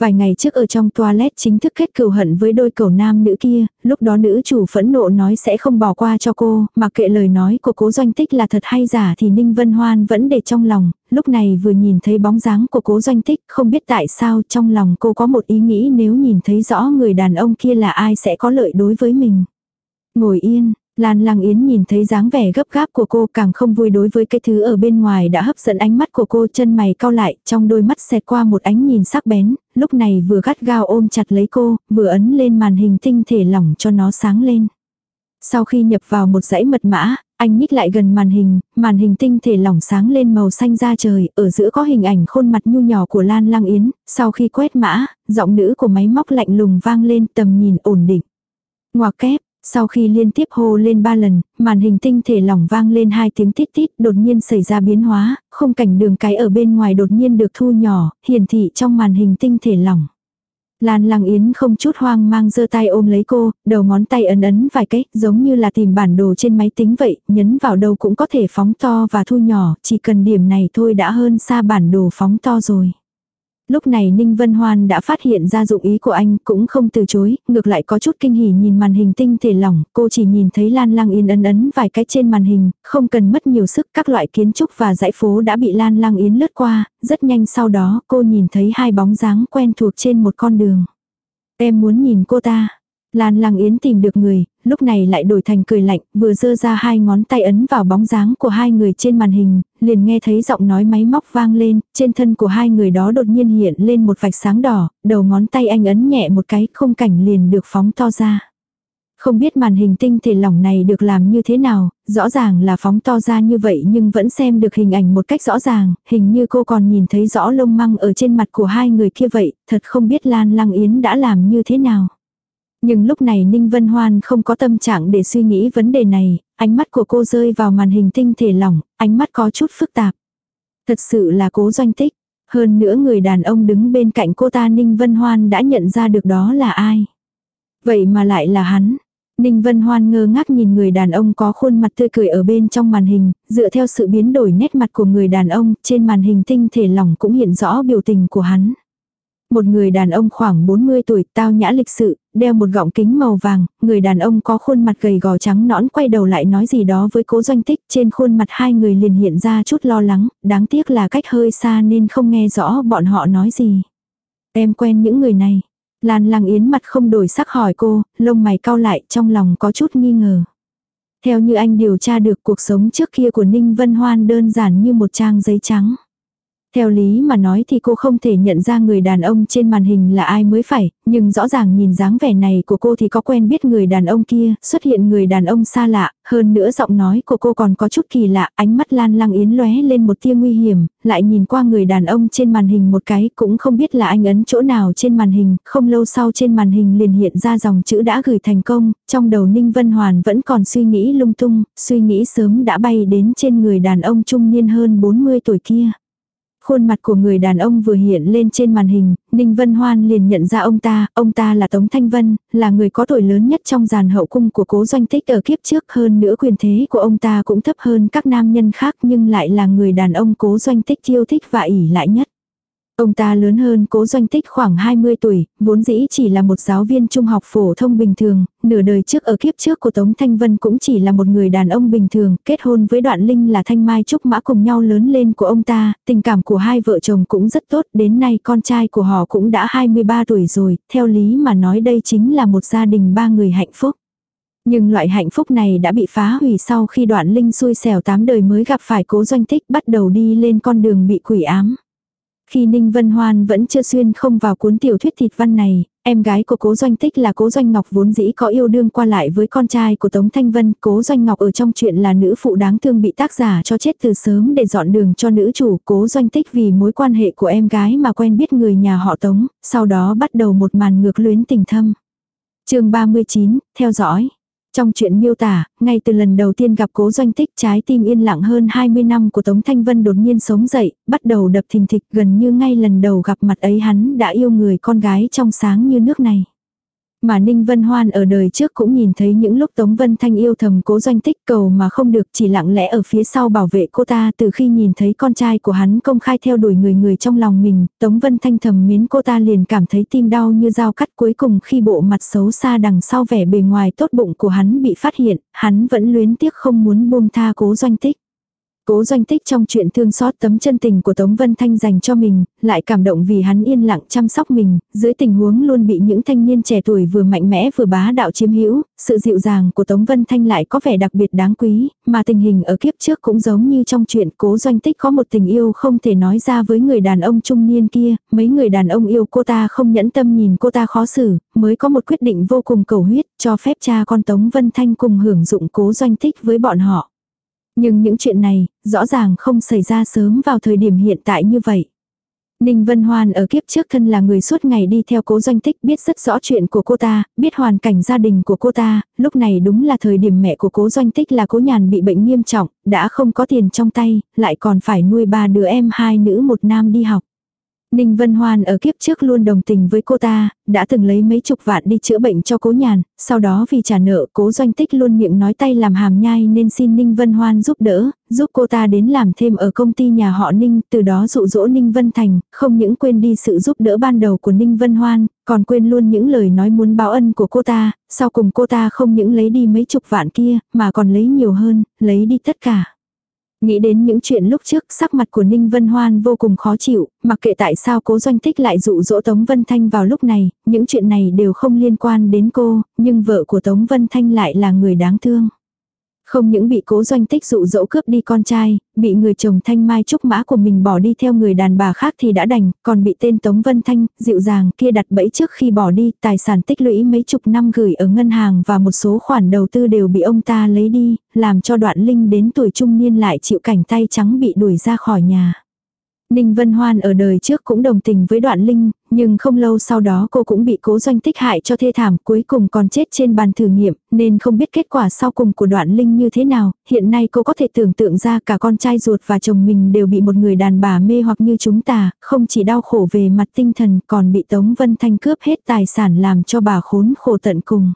Vài ngày trước ở trong toilet chính thức kết cừu hận với đôi cầu nam nữ kia, lúc đó nữ chủ phẫn nộ nói sẽ không bỏ qua cho cô, mà kệ lời nói của cố doanh tích là thật hay giả thì Ninh Vân Hoan vẫn để trong lòng, lúc này vừa nhìn thấy bóng dáng của cố doanh tích, không biết tại sao trong lòng cô có một ý nghĩ nếu nhìn thấy rõ người đàn ông kia là ai sẽ có lợi đối với mình. Ngồi yên, Lan Lang Yến nhìn thấy dáng vẻ gấp gáp của cô càng không vui đối với cái thứ ở bên ngoài đã hấp dẫn ánh mắt của cô chân mày cau lại, trong đôi mắt xẹt qua một ánh nhìn sắc bén, lúc này vừa gắt gao ôm chặt lấy cô, vừa ấn lên màn hình tinh thể lỏng cho nó sáng lên. Sau khi nhập vào một dãy mật mã, anh nhích lại gần màn hình, màn hình tinh thể lỏng sáng lên màu xanh da trời, ở giữa có hình ảnh khuôn mặt nhu nhỏ của Lan Lang Yến, sau khi quét mã, giọng nữ của máy móc lạnh lùng vang lên tầm nhìn ổn định. Ngoà kép, sau khi liên tiếp hô lên ba lần, màn hình tinh thể lỏng vang lên hai tiếng tít tít đột nhiên xảy ra biến hóa, khung cảnh đường cái ở bên ngoài đột nhiên được thu nhỏ, hiển thị trong màn hình tinh thể lỏng. Lan Lăng Yến không chút hoang mang giơ tay ôm lấy cô, đầu ngón tay ấn ấn vài cái, giống như là tìm bản đồ trên máy tính vậy, nhấn vào đâu cũng có thể phóng to và thu nhỏ, chỉ cần điểm này thôi đã hơn xa bản đồ phóng to rồi. Lúc này Ninh Vân Hoan đã phát hiện ra dụng ý của anh, cũng không từ chối, ngược lại có chút kinh hỉ nhìn màn hình tinh thể lỏng, cô chỉ nhìn thấy Lan Lang Yến ấn ấn vài cái trên màn hình, không cần mất nhiều sức, các loại kiến trúc và dãy phố đã bị Lan Lang Yến lướt qua, rất nhanh sau đó cô nhìn thấy hai bóng dáng quen thuộc trên một con đường. Em muốn nhìn cô ta. Lan Lăng Yến tìm được người, lúc này lại đổi thành cười lạnh, vừa dơ ra hai ngón tay ấn vào bóng dáng của hai người trên màn hình, liền nghe thấy giọng nói máy móc vang lên, trên thân của hai người đó đột nhiên hiện lên một vạch sáng đỏ, đầu ngón tay anh ấn nhẹ một cái, khung cảnh liền được phóng to ra. Không biết màn hình tinh thể lỏng này được làm như thế nào, rõ ràng là phóng to ra như vậy nhưng vẫn xem được hình ảnh một cách rõ ràng, hình như cô còn nhìn thấy rõ lông măng ở trên mặt của hai người kia vậy, thật không biết Lan Lăng Yến đã làm như thế nào. Nhưng lúc này Ninh Vân Hoan không có tâm trạng để suy nghĩ vấn đề này, ánh mắt của cô rơi vào màn hình tinh thể lỏng, ánh mắt có chút phức tạp. Thật sự là cố doanh tích. Hơn nữa người đàn ông đứng bên cạnh cô ta Ninh Vân Hoan đã nhận ra được đó là ai. Vậy mà lại là hắn. Ninh Vân Hoan ngơ ngác nhìn người đàn ông có khuôn mặt tươi cười ở bên trong màn hình, dựa theo sự biến đổi nét mặt của người đàn ông, trên màn hình tinh thể lỏng cũng hiện rõ biểu tình của hắn. Một người đàn ông khoảng 40 tuổi, tao nhã lịch sự, đeo một gọng kính màu vàng, người đàn ông có khuôn mặt gầy gò trắng nõn quay đầu lại nói gì đó với cố doanh tích, trên khuôn mặt hai người liền hiện ra chút lo lắng, đáng tiếc là cách hơi xa nên không nghe rõ bọn họ nói gì. Em quen những người này. Lan Lăng Yến mặt không đổi sắc hỏi cô, lông mày cau lại trong lòng có chút nghi ngờ. Theo như anh điều tra được cuộc sống trước kia của Ninh Vân Hoan đơn giản như một trang giấy trắng. Theo lý mà nói thì cô không thể nhận ra người đàn ông trên màn hình là ai mới phải, nhưng rõ ràng nhìn dáng vẻ này của cô thì có quen biết người đàn ông kia, xuất hiện người đàn ông xa lạ, hơn nữa giọng nói của cô còn có chút kỳ lạ, ánh mắt lan lăng yến lóe lên một tia nguy hiểm, lại nhìn qua người đàn ông trên màn hình một cái cũng không biết là anh ấn chỗ nào trên màn hình, không lâu sau trên màn hình liền hiện ra dòng chữ đã gửi thành công, trong đầu Ninh Vân Hoàn vẫn còn suy nghĩ lung tung, suy nghĩ sớm đã bay đến trên người đàn ông trung niên hơn 40 tuổi kia. Khuôn mặt của người đàn ông vừa hiện lên trên màn hình, Ninh Vân Hoan liền nhận ra ông ta, ông ta là Tống Thanh Vân, là người có tuổi lớn nhất trong giàn hậu cung của cố doanh tích ở kiếp trước hơn nữa quyền thế của ông ta cũng thấp hơn các nam nhân khác nhưng lại là người đàn ông cố doanh tích yêu thích và ỉ lại nhất. Ông ta lớn hơn cố doanh tích khoảng 20 tuổi, vốn dĩ chỉ là một giáo viên trung học phổ thông bình thường, nửa đời trước ở kiếp trước của Tống Thanh Vân cũng chỉ là một người đàn ông bình thường, kết hôn với đoạn linh là Thanh Mai Trúc Mã cùng nhau lớn lên của ông ta, tình cảm của hai vợ chồng cũng rất tốt, đến nay con trai của họ cũng đã 23 tuổi rồi, theo lý mà nói đây chính là một gia đình ba người hạnh phúc. Nhưng loại hạnh phúc này đã bị phá hủy sau khi đoạn linh xui xẻo tám đời mới gặp phải cố doanh tích bắt đầu đi lên con đường bị quỷ ám. Khi Ninh Vân Hoan vẫn chưa xuyên không vào cuốn tiểu thuyết thịt văn này, em gái của cố doanh tích là cố doanh ngọc vốn dĩ có yêu đương qua lại với con trai của Tống Thanh Vân. Cố doanh ngọc ở trong chuyện là nữ phụ đáng thương bị tác giả cho chết từ sớm để dọn đường cho nữ chủ. Cố doanh tích vì mối quan hệ của em gái mà quen biết người nhà họ Tống, sau đó bắt đầu một màn ngược luyến tình thâm. chương 39, theo dõi. Trong chuyện miêu tả, ngay từ lần đầu tiên gặp cố doanh tích trái tim yên lặng hơn 20 năm của Tống Thanh Vân đột nhiên sống dậy, bắt đầu đập thình thịch gần như ngay lần đầu gặp mặt ấy hắn đã yêu người con gái trong sáng như nước này. Mà Ninh Vân Hoan ở đời trước cũng nhìn thấy những lúc Tống Vân Thanh yêu thầm cố doanh tích cầu mà không được chỉ lặng lẽ ở phía sau bảo vệ cô ta từ khi nhìn thấy con trai của hắn công khai theo đuổi người người trong lòng mình, Tống Vân Thanh thầm mến cô ta liền cảm thấy tim đau như dao cắt cuối cùng khi bộ mặt xấu xa đằng sau vẻ bề ngoài tốt bụng của hắn bị phát hiện, hắn vẫn luyến tiếc không muốn buông tha cố doanh tích. Cố doanh tích trong chuyện thương xót tấm chân tình của Tống Vân Thanh dành cho mình, lại cảm động vì hắn yên lặng chăm sóc mình, dưới tình huống luôn bị những thanh niên trẻ tuổi vừa mạnh mẽ vừa bá đạo chiếm hữu, sự dịu dàng của Tống Vân Thanh lại có vẻ đặc biệt đáng quý, mà tình hình ở kiếp trước cũng giống như trong chuyện cố doanh tích có một tình yêu không thể nói ra với người đàn ông trung niên kia, mấy người đàn ông yêu cô ta không nhẫn tâm nhìn cô ta khó xử, mới có một quyết định vô cùng cầu huyết cho phép cha con Tống Vân Thanh cùng hưởng dụng cố doanh tích với bọn họ. Nhưng những chuyện này, rõ ràng không xảy ra sớm vào thời điểm hiện tại như vậy. Ninh Vân Hoan ở kiếp trước thân là người suốt ngày đi theo cố doanh tích biết rất rõ chuyện của cô ta, biết hoàn cảnh gia đình của cô ta, lúc này đúng là thời điểm mẹ của cố doanh tích là cố nhàn bị bệnh nghiêm trọng, đã không có tiền trong tay, lại còn phải nuôi ba đứa em hai nữ một nam đi học. Ninh Vân Hoan ở kiếp trước luôn đồng tình với cô ta, đã từng lấy mấy chục vạn đi chữa bệnh cho cố nhàn, sau đó vì trả nợ cố doanh tích luôn miệng nói tay làm hàm nhai nên xin Ninh Vân Hoan giúp đỡ, giúp cô ta đến làm thêm ở công ty nhà họ Ninh, từ đó dụ dỗ Ninh Vân Thành, không những quên đi sự giúp đỡ ban đầu của Ninh Vân Hoan, còn quên luôn những lời nói muốn báo ân của cô ta, sau cùng cô ta không những lấy đi mấy chục vạn kia, mà còn lấy nhiều hơn, lấy đi tất cả. Nghĩ đến những chuyện lúc trước, sắc mặt của Ninh Vân Hoan vô cùng khó chịu, mặc kệ tại sao cố doanh tích lại dụ dỗ Tống Vân Thanh vào lúc này, những chuyện này đều không liên quan đến cô, nhưng vợ của Tống Vân Thanh lại là người đáng thương. Không những bị cố doanh tích dụ dỗ cướp đi con trai, bị người chồng thanh mai trúc mã của mình bỏ đi theo người đàn bà khác thì đã đành, còn bị tên Tống Vân Thanh, dịu dàng kia đặt bẫy trước khi bỏ đi, tài sản tích lũy mấy chục năm gửi ở ngân hàng và một số khoản đầu tư đều bị ông ta lấy đi, làm cho đoạn linh đến tuổi trung niên lại chịu cảnh tay trắng bị đuổi ra khỏi nhà. Ninh Vân Hoan ở đời trước cũng đồng tình với đoạn linh, nhưng không lâu sau đó cô cũng bị cố doanh tích hại cho thê thảm cuối cùng còn chết trên bàn thử nghiệm, nên không biết kết quả sau cùng của đoạn linh như thế nào. Hiện nay cô có thể tưởng tượng ra cả con trai ruột và chồng mình đều bị một người đàn bà mê hoặc như chúng ta, không chỉ đau khổ về mặt tinh thần còn bị Tống Vân Thanh cướp hết tài sản làm cho bà khốn khổ tận cùng.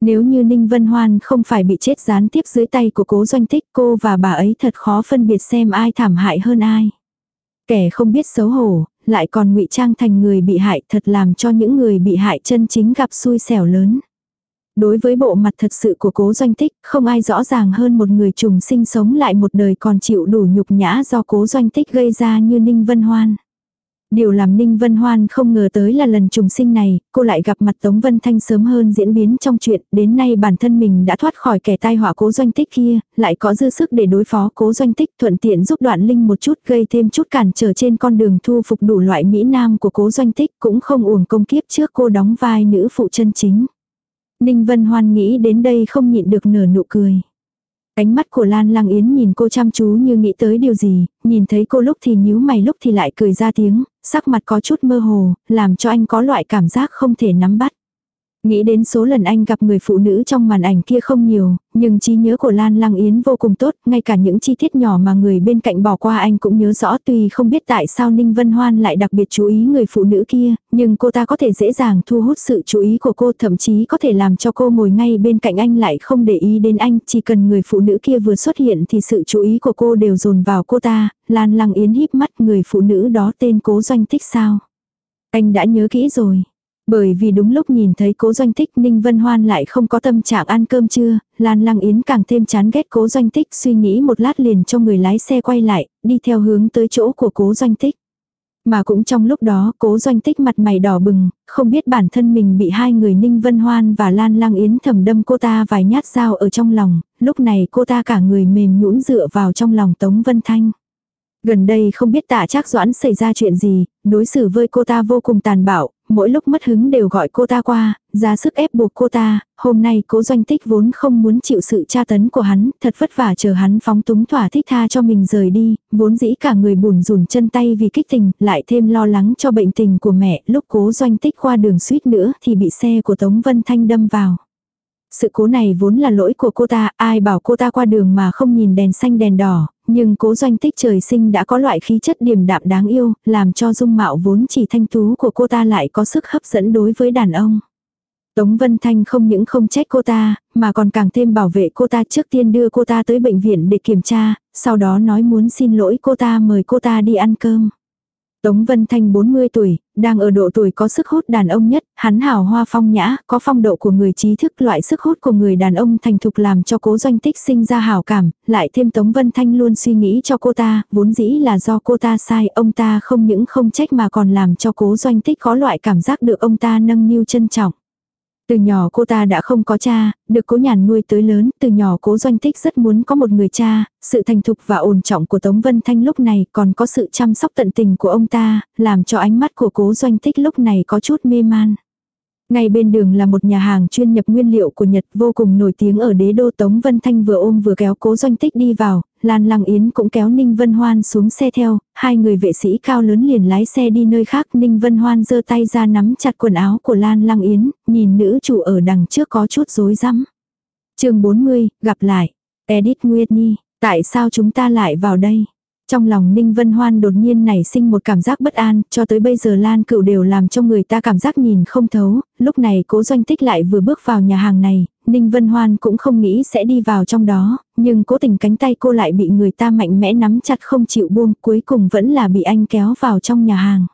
Nếu như Ninh Vân Hoan không phải bị chết gián tiếp dưới tay của cố doanh tích cô và bà ấy thật khó phân biệt xem ai thảm hại hơn ai. Kẻ không biết xấu hổ, lại còn ngụy trang thành người bị hại thật làm cho những người bị hại chân chính gặp xui xẻo lớn. Đối với bộ mặt thật sự của cố doanh tích, không ai rõ ràng hơn một người trùng sinh sống lại một đời còn chịu đủ nhục nhã do cố doanh tích gây ra như Ninh Vân Hoan. Điều làm Ninh Vân Hoan không ngờ tới là lần trùng sinh này, cô lại gặp mặt Tống Vân Thanh sớm hơn diễn biến trong chuyện, đến nay bản thân mình đã thoát khỏi kẻ tai họa cố doanh tích kia, lại có dư sức để đối phó cố doanh tích thuận tiện giúp đoạn linh một chút gây thêm chút cản trở trên con đường thu phục đủ loại Mỹ Nam của cố doanh tích cũng không uổng công kiếp trước cô đóng vai nữ phụ chân chính. Ninh Vân Hoan nghĩ đến đây không nhịn được nở nụ cười. Ánh mắt của Lan Lang Yến nhìn cô chăm chú như nghĩ tới điều gì, nhìn thấy cô lúc thì nhíu mày lúc thì lại cười ra tiếng, sắc mặt có chút mơ hồ, làm cho anh có loại cảm giác không thể nắm bắt. Nghĩ đến số lần anh gặp người phụ nữ trong màn ảnh kia không nhiều, nhưng trí nhớ của Lan Lăng Yến vô cùng tốt, ngay cả những chi tiết nhỏ mà người bên cạnh bỏ qua anh cũng nhớ rõ tuy không biết tại sao Ninh Vân Hoan lại đặc biệt chú ý người phụ nữ kia, nhưng cô ta có thể dễ dàng thu hút sự chú ý của cô thậm chí có thể làm cho cô ngồi ngay bên cạnh anh lại không để ý đến anh, chỉ cần người phụ nữ kia vừa xuất hiện thì sự chú ý của cô đều dồn vào cô ta, Lan Lăng Yến híp mắt người phụ nữ đó tên cố doanh tích sao. Anh đã nhớ kỹ rồi. Bởi vì đúng lúc nhìn thấy cố doanh tích Ninh Vân Hoan lại không có tâm trạng ăn cơm trưa, Lan Lăng Yến càng thêm chán ghét cố doanh tích suy nghĩ một lát liền cho người lái xe quay lại, đi theo hướng tới chỗ của cố doanh tích. Mà cũng trong lúc đó cố doanh tích mặt mày đỏ bừng, không biết bản thân mình bị hai người Ninh Vân Hoan và Lan Lăng Yến thầm đâm cô ta vài nhát dao ở trong lòng, lúc này cô ta cả người mềm nhũn dựa vào trong lòng Tống Vân Thanh. Gần đây không biết tạ trác doãn xảy ra chuyện gì, đối xử với cô ta vô cùng tàn bạo, mỗi lúc mất hứng đều gọi cô ta qua, ra sức ép buộc cô ta, hôm nay cố doanh tích vốn không muốn chịu sự tra tấn của hắn, thật vất vả chờ hắn phóng túng thỏa thích tha cho mình rời đi, vốn dĩ cả người bùn rùn chân tay vì kích tình, lại thêm lo lắng cho bệnh tình của mẹ, lúc cố doanh tích qua đường suýt nữa thì bị xe của Tống Vân Thanh đâm vào. Sự cố này vốn là lỗi của cô ta, ai bảo cô ta qua đường mà không nhìn đèn xanh đèn đỏ, nhưng cố doanh tích trời sinh đã có loại khí chất điềm đạm đáng yêu, làm cho dung mạo vốn chỉ thanh tú của cô ta lại có sức hấp dẫn đối với đàn ông. Tống Vân Thanh không những không trách cô ta, mà còn càng thêm bảo vệ cô ta trước tiên đưa cô ta tới bệnh viện để kiểm tra, sau đó nói muốn xin lỗi cô ta mời cô ta đi ăn cơm. Tống Vân Thanh 40 tuổi, đang ở độ tuổi có sức hút đàn ông nhất, hắn hào hoa phong nhã, có phong độ của người trí thức loại sức hút của người đàn ông thành thục làm cho cố doanh tích sinh ra hào cảm, lại thêm Tống Vân Thanh luôn suy nghĩ cho cô ta, vốn dĩ là do cô ta sai, ông ta không những không trách mà còn làm cho cố doanh tích có loại cảm giác được ông ta nâng niu trân trọng. Từ nhỏ cô ta đã không có cha, được cố nhàn nuôi tới lớn, từ nhỏ cố doanh tích rất muốn có một người cha, sự thành thục và ổn trọng của Tống Vân Thanh lúc này còn có sự chăm sóc tận tình của ông ta, làm cho ánh mắt của cố doanh tích lúc này có chút mê man. Ngay bên đường là một nhà hàng chuyên nhập nguyên liệu của Nhật vô cùng nổi tiếng ở đế đô Tống Vân Thanh vừa ôm vừa kéo cố doanh tích đi vào, Lan Lăng Yến cũng kéo Ninh Vân Hoan xuống xe theo, hai người vệ sĩ cao lớn liền lái xe đi nơi khác. Ninh Vân Hoan giơ tay ra nắm chặt quần áo của Lan Lăng Yến, nhìn nữ chủ ở đằng trước có chút rối rắm. chương 40, gặp lại. Edith Nguyệt Nhi, tại sao chúng ta lại vào đây? Trong lòng Ninh Vân Hoan đột nhiên nảy sinh một cảm giác bất an, cho tới bây giờ Lan Cựu đều làm cho người ta cảm giác nhìn không thấu, lúc này cố doanh tích lại vừa bước vào nhà hàng này, Ninh Vân Hoan cũng không nghĩ sẽ đi vào trong đó, nhưng cố tình cánh tay cô lại bị người ta mạnh mẽ nắm chặt không chịu buông, cuối cùng vẫn là bị anh kéo vào trong nhà hàng.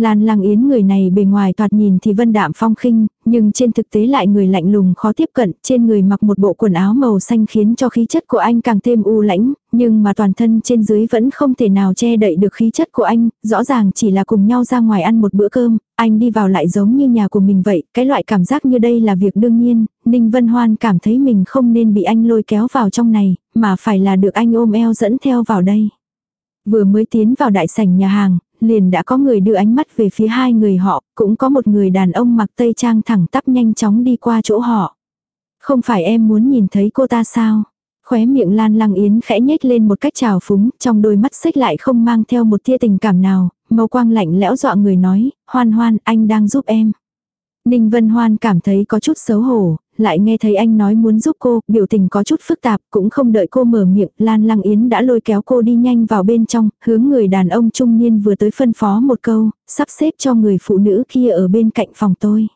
Lan Lang Yến người này bề ngoài thoạt nhìn thì vân đạm phong khinh, nhưng trên thực tế lại người lạnh lùng khó tiếp cận, trên người mặc một bộ quần áo màu xanh khiến cho khí chất của anh càng thêm u lãnh, nhưng mà toàn thân trên dưới vẫn không thể nào che đậy được khí chất của anh, rõ ràng chỉ là cùng nhau ra ngoài ăn một bữa cơm, anh đi vào lại giống như nhà của mình vậy, cái loại cảm giác như đây là việc đương nhiên, Ninh Vân Hoan cảm thấy mình không nên bị anh lôi kéo vào trong này, mà phải là được anh ôm eo dẫn theo vào đây. Vừa mới tiến vào đại sảnh nhà hàng, liền đã có người đưa ánh mắt về phía hai người họ, cũng có một người đàn ông mặc tây trang thẳng tắp nhanh chóng đi qua chỗ họ. Không phải em muốn nhìn thấy cô ta sao? Khóe miệng Lan Lăng Yến khẽ nhếch lên một cách trào phúng, trong đôi mắt xích lại không mang theo một tia tình cảm nào, màu quang lạnh lẽo dọa người nói, hoan hoan, anh đang giúp em. Ninh Vân Hoan cảm thấy có chút xấu hổ, lại nghe thấy anh nói muốn giúp cô, biểu tình có chút phức tạp, cũng không đợi cô mở miệng, Lan Lăng Yến đã lôi kéo cô đi nhanh vào bên trong, hướng người đàn ông trung niên vừa tới phân phó một câu, sắp xếp cho người phụ nữ kia ở bên cạnh phòng tôi.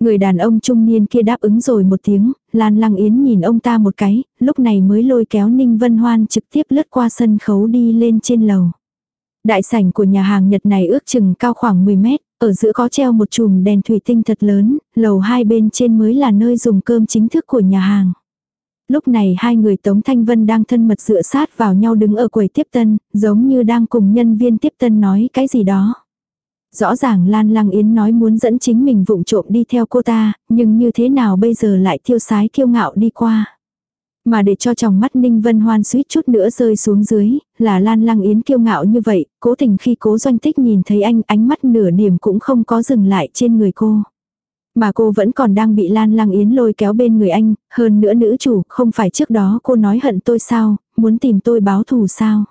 Người đàn ông trung niên kia đáp ứng rồi một tiếng, Lan Lăng Yến nhìn ông ta một cái, lúc này mới lôi kéo Ninh Vân Hoan trực tiếp lướt qua sân khấu đi lên trên lầu. Đại sảnh của nhà hàng Nhật này ước chừng cao khoảng 10 mét, ở giữa có treo một chùm đèn thủy tinh thật lớn, lầu hai bên trên mới là nơi dùng cơm chính thức của nhà hàng. Lúc này hai người Tống Thanh Vân đang thân mật dựa sát vào nhau đứng ở quầy tiếp tân, giống như đang cùng nhân viên tiếp tân nói cái gì đó. Rõ ràng Lan Lăng Yến nói muốn dẫn chính mình vụng trộm đi theo cô ta, nhưng như thế nào bây giờ lại thiêu sái kiêu ngạo đi qua. Mà để cho trong mắt Ninh Vân Hoan suýt chút nữa rơi xuống dưới, là Lan Lăng Yến kiêu ngạo như vậy, cố tình khi cố doanh tích nhìn thấy anh ánh mắt nửa điểm cũng không có dừng lại trên người cô. Mà cô vẫn còn đang bị Lan Lăng Yến lôi kéo bên người anh, hơn nữa nữ chủ, không phải trước đó cô nói hận tôi sao, muốn tìm tôi báo thù sao.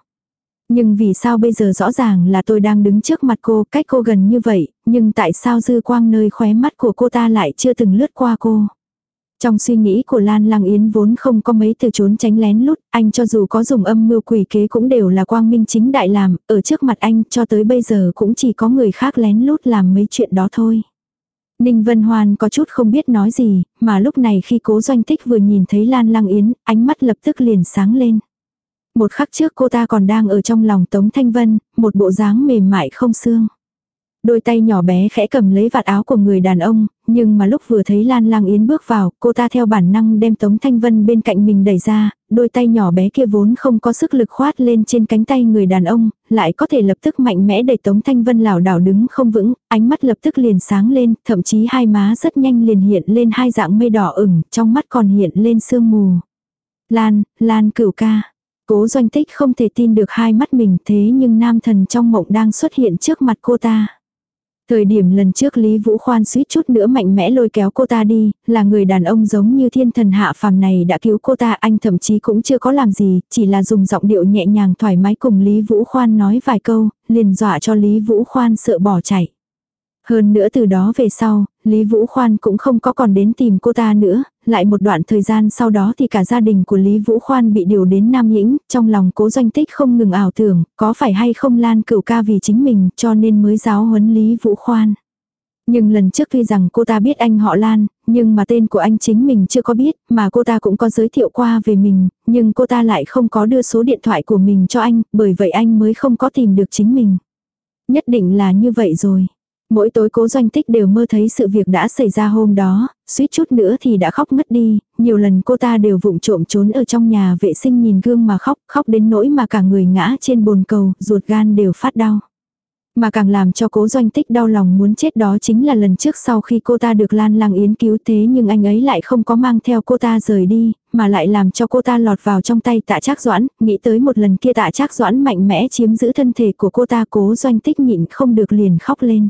Nhưng vì sao bây giờ rõ ràng là tôi đang đứng trước mặt cô, cách cô gần như vậy, nhưng tại sao dư quang nơi khóe mắt của cô ta lại chưa từng lướt qua cô. Trong suy nghĩ của Lan Lăng Yến vốn không có mấy từ trốn tránh lén lút, anh cho dù có dùng âm mưu quỷ kế cũng đều là quang minh chính đại làm, ở trước mặt anh cho tới bây giờ cũng chỉ có người khác lén lút làm mấy chuyện đó thôi. Ninh Vân Hoan có chút không biết nói gì, mà lúc này khi cố doanh tích vừa nhìn thấy Lan Lăng Yến, ánh mắt lập tức liền sáng lên. Một khắc trước cô ta còn đang ở trong lòng Tống Thanh Vân, một bộ dáng mềm mại không xương. Đôi tay nhỏ bé khẽ cầm lấy vạt áo của người đàn ông, nhưng mà lúc vừa thấy Lan Lang Yến bước vào, cô ta theo bản năng đem Tống Thanh Vân bên cạnh mình đẩy ra, đôi tay nhỏ bé kia vốn không có sức lực khoát lên trên cánh tay người đàn ông, lại có thể lập tức mạnh mẽ đẩy Tống Thanh Vân lảo đảo đứng không vững, ánh mắt lập tức liền sáng lên, thậm chí hai má rất nhanh liền hiện lên hai dạng mây đỏ ửng, trong mắt còn hiện lên sương mù. Lan, Lan cửu ca. Cố doanh tích không thể tin được hai mắt mình thế nhưng nam thần trong mộng đang xuất hiện trước mặt cô ta. Thời điểm lần trước Lý Vũ Khoan suýt chút nữa mạnh mẽ lôi kéo cô ta đi, là người đàn ông giống như thiên thần hạ phàm này đã cứu cô ta, anh thậm chí cũng chưa có làm gì, chỉ là dùng giọng điệu nhẹ nhàng thoải mái cùng Lý Vũ Khoan nói vài câu, liền dọa cho Lý Vũ Khoan sợ bỏ chạy. Hơn nữa từ đó về sau, Lý Vũ Khoan cũng không có còn đến tìm cô ta nữa, lại một đoạn thời gian sau đó thì cả gia đình của Lý Vũ Khoan bị điều đến Nam Nhĩnh, trong lòng cố doanh tích không ngừng ảo tưởng, có phải hay không Lan cửu ca vì chính mình cho nên mới giáo huấn Lý Vũ Khoan. Nhưng lần trước tuy rằng cô ta biết anh họ Lan, nhưng mà tên của anh chính mình chưa có biết, mà cô ta cũng có giới thiệu qua về mình, nhưng cô ta lại không có đưa số điện thoại của mình cho anh, bởi vậy anh mới không có tìm được chính mình. Nhất định là như vậy rồi. Mỗi tối cố doanh tích đều mơ thấy sự việc đã xảy ra hôm đó, suýt chút nữa thì đã khóc ngất đi, nhiều lần cô ta đều vụng trộm trốn ở trong nhà vệ sinh nhìn gương mà khóc, khóc đến nỗi mà cả người ngã trên bồn cầu, ruột gan đều phát đau. Mà càng làm cho cố doanh tích đau lòng muốn chết đó chính là lần trước sau khi cô ta được Lan Lang Yến cứu thế nhưng anh ấy lại không có mang theo cô ta rời đi, mà lại làm cho cô ta lọt vào trong tay tạ trác doãn, nghĩ tới một lần kia tạ trác doãn mạnh mẽ chiếm giữ thân thể của cô ta cố doanh tích nhịn không được liền khóc lên.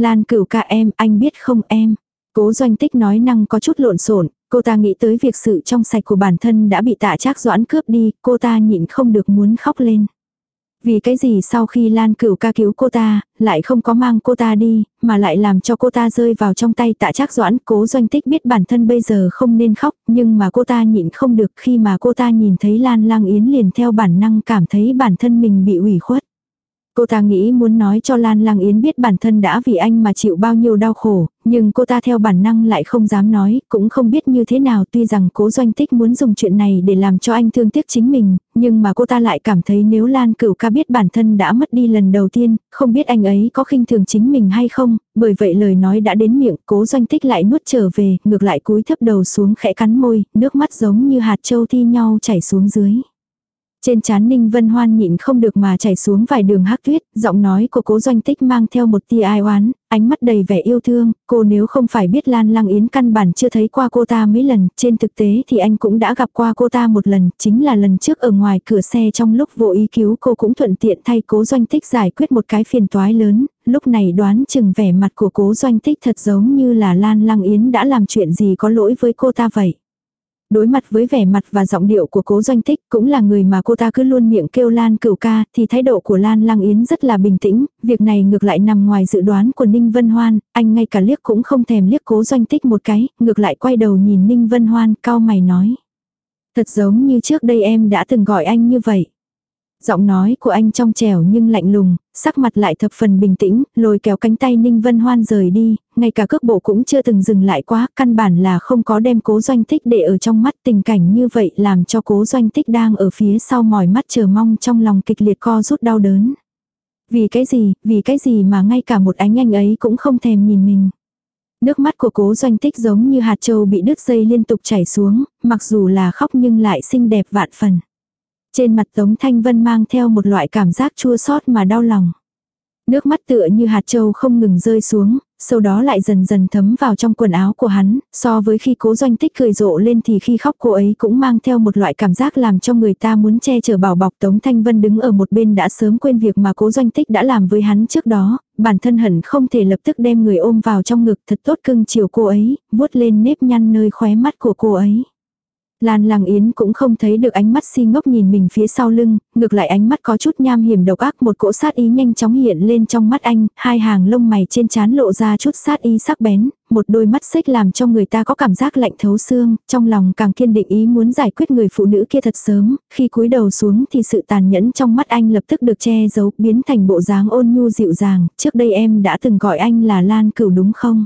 Lan cửu ca em, anh biết không em. Cố doanh tích nói năng có chút lộn xộn cô ta nghĩ tới việc sự trong sạch của bản thân đã bị tạ trác doãn cướp đi, cô ta nhịn không được muốn khóc lên. Vì cái gì sau khi Lan cửu ca cứu cô ta, lại không có mang cô ta đi, mà lại làm cho cô ta rơi vào trong tay tạ trác doãn. Cố doanh tích biết bản thân bây giờ không nên khóc, nhưng mà cô ta nhịn không được khi mà cô ta nhìn thấy Lan lang yến liền theo bản năng cảm thấy bản thân mình bị ủy khuất. Cô ta nghĩ muốn nói cho Lan Lang Yến biết bản thân đã vì anh mà chịu bao nhiêu đau khổ, nhưng cô ta theo bản năng lại không dám nói, cũng không biết như thế nào tuy rằng cố doanh tích muốn dùng chuyện này để làm cho anh thương tiếc chính mình, nhưng mà cô ta lại cảm thấy nếu Lan Cửu ca biết bản thân đã mất đi lần đầu tiên, không biết anh ấy có khinh thường chính mình hay không, bởi vậy lời nói đã đến miệng, cố doanh tích lại nuốt trở về, ngược lại cúi thấp đầu xuống khẽ cắn môi, nước mắt giống như hạt châu thi nhau chảy xuống dưới. Trên chán Ninh Vân Hoan nhịn không được mà chảy xuống vài đường hắc tuyết, giọng nói của cố doanh tích mang theo một tia ai oán, ánh mắt đầy vẻ yêu thương, cô nếu không phải biết Lan Lăng Yến căn bản chưa thấy qua cô ta mấy lần, trên thực tế thì anh cũng đã gặp qua cô ta một lần, chính là lần trước ở ngoài cửa xe trong lúc vô ý cứu cô cũng thuận tiện thay cố doanh tích giải quyết một cái phiền toái lớn, lúc này đoán chừng vẻ mặt của cố doanh tích thật giống như là Lan Lăng Yến đã làm chuyện gì có lỗi với cô ta vậy. Đối mặt với vẻ mặt và giọng điệu của cố doanh tích cũng là người mà cô ta cứ luôn miệng kêu Lan cửu ca thì thái độ của Lan Lang Yến rất là bình tĩnh, việc này ngược lại nằm ngoài dự đoán của Ninh Vân Hoan, anh ngay cả liếc cũng không thèm liếc cố doanh tích một cái, ngược lại quay đầu nhìn Ninh Vân Hoan cao mày nói. Thật giống như trước đây em đã từng gọi anh như vậy. Giọng nói của anh trong trẻo nhưng lạnh lùng, sắc mặt lại thập phần bình tĩnh, lôi kéo cánh tay Ninh Vân Hoan rời đi, ngay cả cước bộ cũng chưa từng dừng lại quá, căn bản là không có đem cố doanh tích để ở trong mắt tình cảnh như vậy làm cho cố doanh tích đang ở phía sau mỏi mắt chờ mong trong lòng kịch liệt co rút đau đớn. Vì cái gì, vì cái gì mà ngay cả một ánh anh ấy cũng không thèm nhìn mình. Nước mắt của cố doanh tích giống như hạt châu bị đứt dây liên tục chảy xuống, mặc dù là khóc nhưng lại xinh đẹp vạn phần. Trên mặt Tống Thanh Vân mang theo một loại cảm giác chua xót mà đau lòng. Nước mắt tựa như hạt châu không ngừng rơi xuống, sau đó lại dần dần thấm vào trong quần áo của hắn, so với khi cố doanh tích cười rộ lên thì khi khóc cô ấy cũng mang theo một loại cảm giác làm cho người ta muốn che chở bảo bọc Tống Thanh Vân đứng ở một bên đã sớm quên việc mà cố doanh tích đã làm với hắn trước đó, bản thân hẳn không thể lập tức đem người ôm vào trong ngực thật tốt cưng chiều cô ấy, vuốt lên nếp nhăn nơi khóe mắt của cô ấy. Lan Lăng Yến cũng không thấy được ánh mắt si ngốc nhìn mình phía sau lưng, ngược lại ánh mắt có chút nham hiểm độc ác một cỗ sát ý nhanh chóng hiện lên trong mắt anh, hai hàng lông mày trên trán lộ ra chút sát ý sắc bén, một đôi mắt xích làm cho người ta có cảm giác lạnh thấu xương, trong lòng càng kiên định ý muốn giải quyết người phụ nữ kia thật sớm, khi cúi đầu xuống thì sự tàn nhẫn trong mắt anh lập tức được che giấu, biến thành bộ dáng ôn nhu dịu dàng, trước đây em đã từng gọi anh là Lan Cửu đúng không?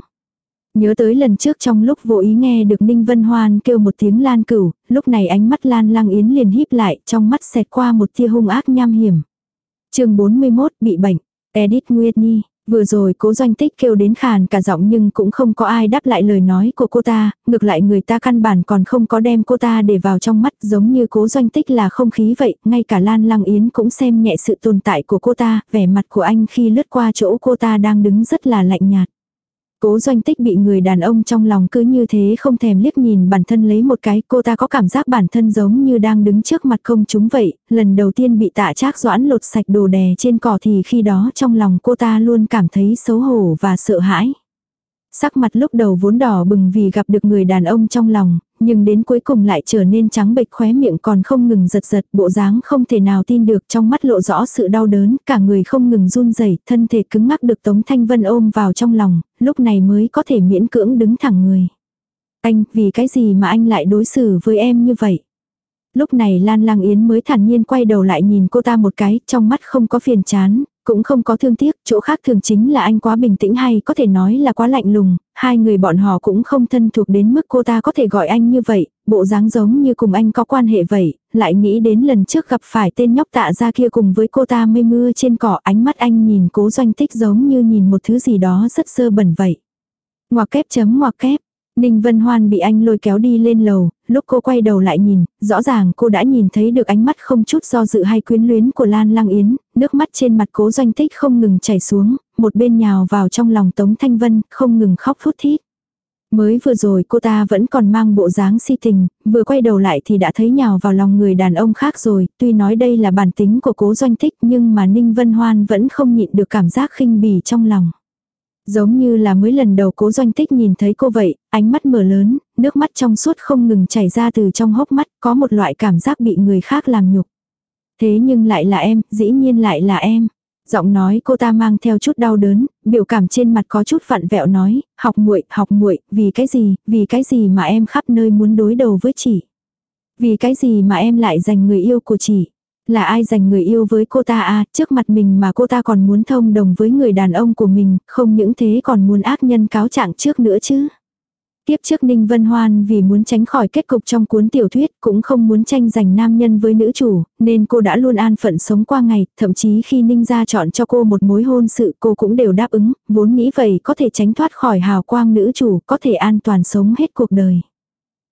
Nhớ tới lần trước trong lúc vô ý nghe được Ninh Vân Hoan kêu một tiếng lan cửu, lúc này ánh mắt Lan Lang Yến liền híp lại, trong mắt xẹt qua một tia hung ác nham hiểm. chương 41 bị bệnh, Edith Nguyệt Nhi, vừa rồi cố doanh tích kêu đến khàn cả giọng nhưng cũng không có ai đáp lại lời nói của cô ta, ngược lại người ta căn bản còn không có đem cô ta để vào trong mắt giống như cố doanh tích là không khí vậy, ngay cả Lan Lang Yến cũng xem nhẹ sự tồn tại của cô ta, vẻ mặt của anh khi lướt qua chỗ cô ta đang đứng rất là lạnh nhạt. Cố doanh tích bị người đàn ông trong lòng cứ như thế không thèm liếc nhìn bản thân lấy một cái cô ta có cảm giác bản thân giống như đang đứng trước mặt công chúng vậy, lần đầu tiên bị tạ trác doãn lột sạch đồ đè trên cỏ thì khi đó trong lòng cô ta luôn cảm thấy xấu hổ và sợ hãi. Sắc mặt lúc đầu vốn đỏ bừng vì gặp được người đàn ông trong lòng, nhưng đến cuối cùng lại trở nên trắng bệch khóe miệng còn không ngừng giật giật, bộ dáng không thể nào tin được trong mắt lộ rõ sự đau đớn, cả người không ngừng run rẩy, thân thể cứng ngắc được Tống Thanh Vân ôm vào trong lòng, lúc này mới có thể miễn cưỡng đứng thẳng người. Anh, vì cái gì mà anh lại đối xử với em như vậy? Lúc này Lan Lang Yến mới thản nhiên quay đầu lại nhìn cô ta một cái, trong mắt không có phiền chán, cũng không có thương tiếc, chỗ khác thường chính là anh quá bình tĩnh hay có thể nói là quá lạnh lùng, hai người bọn họ cũng không thân thuộc đến mức cô ta có thể gọi anh như vậy, bộ dáng giống như cùng anh có quan hệ vậy, lại nghĩ đến lần trước gặp phải tên nhóc tạ ra kia cùng với cô ta mây mưa trên cỏ ánh mắt anh nhìn cố doanh tích giống như nhìn một thứ gì đó rất sơ bẩn vậy. Ngoặc kép chấm ngoặc kép, Ninh Vân Hoan bị anh lôi kéo đi lên lầu, lúc cô quay đầu lại nhìn, rõ ràng cô đã nhìn thấy được ánh mắt không chút do dự hay quyến luyến của Lan Lang Yến, nước mắt trên mặt cố doanh tích không ngừng chảy xuống, một bên nhào vào trong lòng Tống Thanh Vân, không ngừng khóc thút thít. Mới vừa rồi cô ta vẫn còn mang bộ dáng si tình, vừa quay đầu lại thì đã thấy nhào vào lòng người đàn ông khác rồi, tuy nói đây là bản tính của cố doanh tích nhưng mà Ninh Vân Hoan vẫn không nhịn được cảm giác khinh bỉ trong lòng. Giống như là mới lần đầu cố doanh tích nhìn thấy cô vậy, ánh mắt mở lớn, nước mắt trong suốt không ngừng chảy ra từ trong hốc mắt, có một loại cảm giác bị người khác làm nhục. Thế nhưng lại là em, dĩ nhiên lại là em. Giọng nói cô ta mang theo chút đau đớn, biểu cảm trên mặt có chút vặn vẹo nói, học muội, học muội, vì cái gì, vì cái gì mà em khắp nơi muốn đối đầu với chị. Vì cái gì mà em lại giành người yêu của chị. Là ai dành người yêu với cô ta à, trước mặt mình mà cô ta còn muốn thông đồng với người đàn ông của mình, không những thế còn muốn ác nhân cáo trạng trước nữa chứ. Tiếp trước Ninh Vân Hoan vì muốn tránh khỏi kết cục trong cuốn tiểu thuyết cũng không muốn tranh giành nam nhân với nữ chủ, nên cô đã luôn an phận sống qua ngày, thậm chí khi Ninh gia chọn cho cô một mối hôn sự cô cũng đều đáp ứng, vốn nghĩ vậy có thể tránh thoát khỏi hào quang nữ chủ, có thể an toàn sống hết cuộc đời.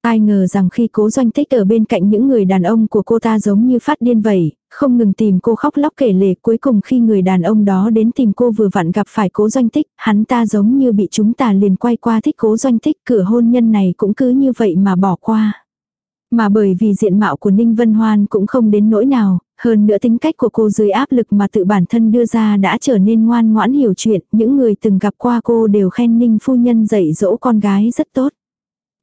Ai ngờ rằng khi cố doanh tích ở bên cạnh những người đàn ông của cô ta giống như phát điên vậy, không ngừng tìm cô khóc lóc kể lể cuối cùng khi người đàn ông đó đến tìm cô vừa vặn gặp phải cố doanh tích, hắn ta giống như bị chúng ta liền quay qua thích cố doanh tích cửa hôn nhân này cũng cứ như vậy mà bỏ qua. Mà bởi vì diện mạo của Ninh Vân Hoan cũng không đến nỗi nào, hơn nữa tính cách của cô dưới áp lực mà tự bản thân đưa ra đã trở nên ngoan ngoãn hiểu chuyện, những người từng gặp qua cô đều khen Ninh phu nhân dạy dỗ con gái rất tốt.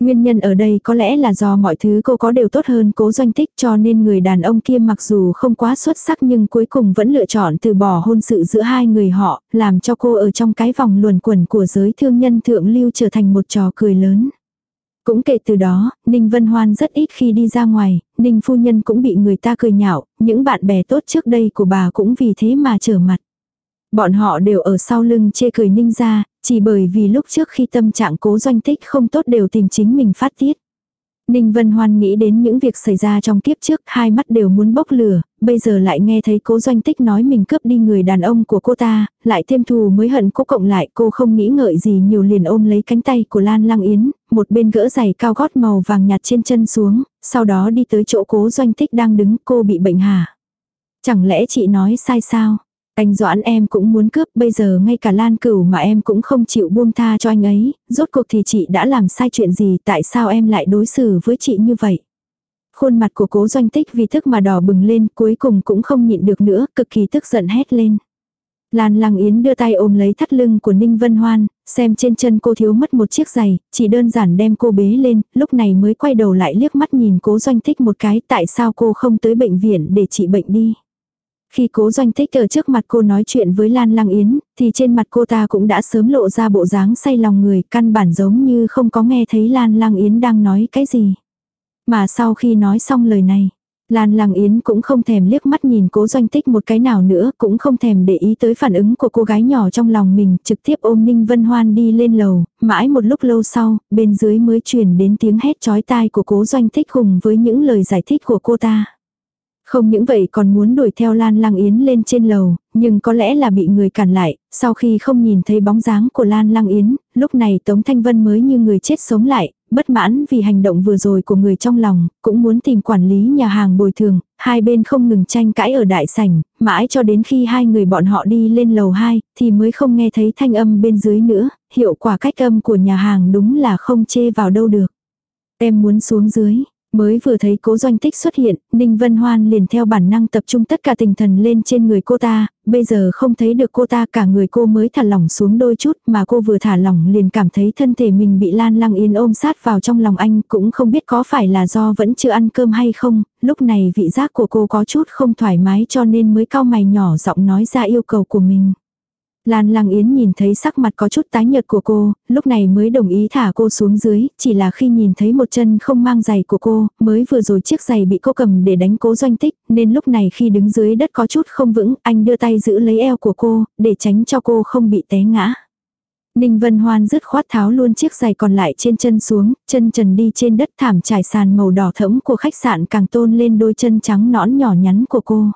Nguyên nhân ở đây có lẽ là do mọi thứ cô có đều tốt hơn cố doanh tích cho nên người đàn ông kia mặc dù không quá xuất sắc nhưng cuối cùng vẫn lựa chọn từ bỏ hôn sự giữa hai người họ, làm cho cô ở trong cái vòng luồn quẩn của giới thương nhân thượng lưu trở thành một trò cười lớn. Cũng kể từ đó, Ninh Vân Hoan rất ít khi đi ra ngoài, Ninh phu nhân cũng bị người ta cười nhạo, những bạn bè tốt trước đây của bà cũng vì thế mà trở mặt. Bọn họ đều ở sau lưng chê cười Ninh ra, chỉ bởi vì lúc trước khi tâm trạng cố doanh tích không tốt đều tìm chính mình phát tiết. Ninh Vân Hoan nghĩ đến những việc xảy ra trong kiếp trước, hai mắt đều muốn bốc lửa, bây giờ lại nghe thấy cố doanh tích nói mình cướp đi người đàn ông của cô ta, lại thêm thù mới hận cô cộng lại, cô không nghĩ ngợi gì nhiều liền ôm lấy cánh tay của Lan Lang Yến, một bên gỡ giày cao gót màu vàng nhạt trên chân xuống, sau đó đi tới chỗ cố doanh tích đang đứng, cô bị bệnh hả? Chẳng lẽ chị nói sai sao? Anh Doãn em cũng muốn cướp, bây giờ ngay cả Lan Cửu mà em cũng không chịu buông tha cho anh ấy, rốt cuộc thì chị đã làm sai chuyện gì, tại sao em lại đối xử với chị như vậy? Khuôn mặt của cố doanh tích vì thức mà đỏ bừng lên, cuối cùng cũng không nhịn được nữa, cực kỳ tức giận hét lên. Lan Lăng Yến đưa tay ôm lấy thắt lưng của Ninh Vân Hoan, xem trên chân cô thiếu mất một chiếc giày, chỉ đơn giản đem cô bế lên, lúc này mới quay đầu lại liếc mắt nhìn cố doanh tích một cái, tại sao cô không tới bệnh viện để trị bệnh đi. Khi cố doanh tích ở trước mặt cô nói chuyện với Lan Lăng Yến, thì trên mặt cô ta cũng đã sớm lộ ra bộ dáng say lòng người, căn bản giống như không có nghe thấy Lan Lăng Yến đang nói cái gì. Mà sau khi nói xong lời này, Lan Lăng Yến cũng không thèm liếc mắt nhìn cố doanh tích một cái nào nữa, cũng không thèm để ý tới phản ứng của cô gái nhỏ trong lòng mình, trực tiếp ôm Ninh Vân Hoan đi lên lầu, mãi một lúc lâu sau, bên dưới mới truyền đến tiếng hét chói tai của cố doanh tích cùng với những lời giải thích của cô ta. Không những vậy còn muốn đuổi theo Lan Lang Yến lên trên lầu, nhưng có lẽ là bị người cản lại, sau khi không nhìn thấy bóng dáng của Lan Lang Yến, lúc này Tống Thanh Vân mới như người chết sống lại, bất mãn vì hành động vừa rồi của người trong lòng, cũng muốn tìm quản lý nhà hàng bồi thường, hai bên không ngừng tranh cãi ở đại sảnh, mãi cho đến khi hai người bọn họ đi lên lầu 2, thì mới không nghe thấy thanh âm bên dưới nữa, hiệu quả cách âm của nhà hàng đúng là không chê vào đâu được. Em muốn xuống dưới, Mới vừa thấy cố doanh tích xuất hiện, Ninh Vân Hoan liền theo bản năng tập trung tất cả tinh thần lên trên người cô ta, bây giờ không thấy được cô ta cả người cô mới thả lỏng xuống đôi chút mà cô vừa thả lỏng liền cảm thấy thân thể mình bị Lan Lăng Yên ôm sát vào trong lòng anh cũng không biết có phải là do vẫn chưa ăn cơm hay không, lúc này vị giác của cô có chút không thoải mái cho nên mới cao mày nhỏ giọng nói ra yêu cầu của mình. Lan Lăng Yến nhìn thấy sắc mặt có chút tái nhợt của cô, lúc này mới đồng ý thả cô xuống dưới, chỉ là khi nhìn thấy một chân không mang giày của cô, mới vừa rồi chiếc giày bị cô cầm để đánh cố doanh tích, nên lúc này khi đứng dưới đất có chút không vững, anh đưa tay giữ lấy eo của cô, để tránh cho cô không bị té ngã. Ninh Vân Hoan dứt khoát tháo luôn chiếc giày còn lại trên chân xuống, chân trần đi trên đất thảm trải sàn màu đỏ thẫm của khách sạn càng tôn lên đôi chân trắng nõn nhỏ nhắn của cô.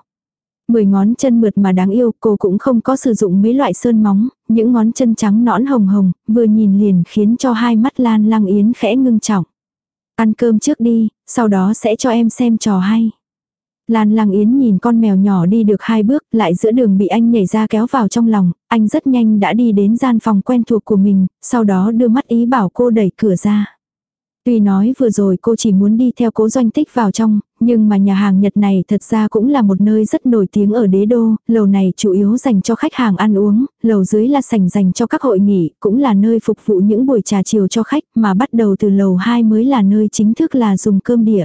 Mười ngón chân mượt mà đáng yêu, cô cũng không có sử dụng mấy loại sơn móng, những ngón chân trắng nõn hồng hồng, vừa nhìn liền khiến cho hai mắt Lan Lăng Yến khẽ ngưng trọng. Ăn cơm trước đi, sau đó sẽ cho em xem trò hay. Lan Lăng Yến nhìn con mèo nhỏ đi được hai bước, lại giữa đường bị anh nhảy ra kéo vào trong lòng, anh rất nhanh đã đi đến gian phòng quen thuộc của mình, sau đó đưa mắt ý bảo cô đẩy cửa ra. Tuy nói vừa rồi cô chỉ muốn đi theo cố doanh tích vào trong, nhưng mà nhà hàng Nhật này thật ra cũng là một nơi rất nổi tiếng ở đế đô, lầu này chủ yếu dành cho khách hàng ăn uống, lầu dưới là sảnh dành cho các hội nghị, cũng là nơi phục vụ những buổi trà chiều cho khách, mà bắt đầu từ lầu 2 mới là nơi chính thức là dùng cơm địa.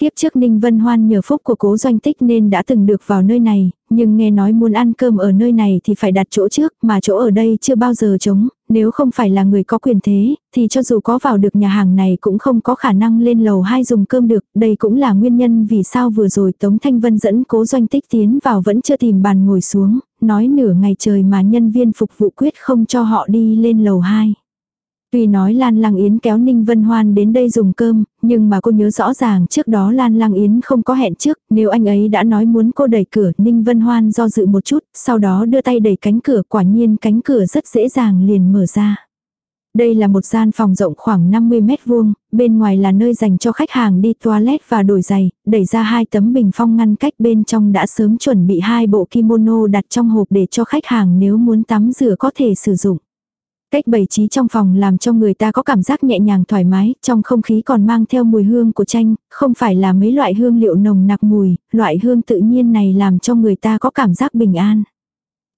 Tiếp trước Ninh Vân Hoan nhờ phúc của cố doanh tích nên đã từng được vào nơi này, nhưng nghe nói muốn ăn cơm ở nơi này thì phải đặt chỗ trước, mà chỗ ở đây chưa bao giờ trống, nếu không phải là người có quyền thế, thì cho dù có vào được nhà hàng này cũng không có khả năng lên lầu 2 dùng cơm được, đây cũng là nguyên nhân vì sao vừa rồi Tống Thanh Vân dẫn cố doanh tích tiến vào vẫn chưa tìm bàn ngồi xuống, nói nửa ngày trời mà nhân viên phục vụ quyết không cho họ đi lên lầu 2. Tuy nói Lan Lăng Yến kéo Ninh Vân Hoan đến đây dùng cơm, nhưng mà cô nhớ rõ ràng trước đó Lan Lăng Yến không có hẹn trước, nếu anh ấy đã nói muốn cô đẩy cửa, Ninh Vân Hoan do dự một chút, sau đó đưa tay đẩy cánh cửa, quả nhiên cánh cửa rất dễ dàng liền mở ra. Đây là một gian phòng rộng khoảng 50 mét vuông, bên ngoài là nơi dành cho khách hàng đi toilet và đổi giày, đẩy ra hai tấm bình phong ngăn cách bên trong đã sớm chuẩn bị hai bộ kimono đặt trong hộp để cho khách hàng nếu muốn tắm rửa có thể sử dụng. Cách bày trí trong phòng làm cho người ta có cảm giác nhẹ nhàng thoải mái, trong không khí còn mang theo mùi hương của chanh, không phải là mấy loại hương liệu nồng nặc mùi, loại hương tự nhiên này làm cho người ta có cảm giác bình an.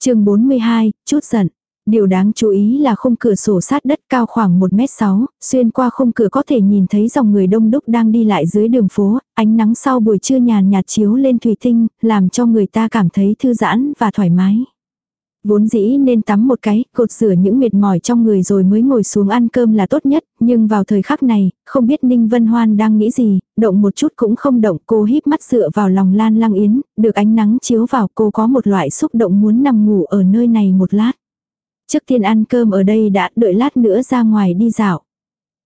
chương 42, chút giận. Điều đáng chú ý là khung cửa sổ sát đất cao khoảng 1m6, xuyên qua khung cửa có thể nhìn thấy dòng người đông đúc đang đi lại dưới đường phố, ánh nắng sau buổi trưa nhàn nhạt chiếu lên thủy tinh, làm cho người ta cảm thấy thư giãn và thoải mái. Vốn dĩ nên tắm một cái, cột rửa những mệt mỏi trong người rồi mới ngồi xuống ăn cơm là tốt nhất, nhưng vào thời khắc này, không biết Ninh Vân Hoan đang nghĩ gì, động một chút cũng không động, cô híp mắt dựa vào lòng Lan Lăng Yến, được ánh nắng chiếu vào cô có một loại xúc động muốn nằm ngủ ở nơi này một lát. Trước tiên ăn cơm ở đây đã, đợi lát nữa ra ngoài đi dạo.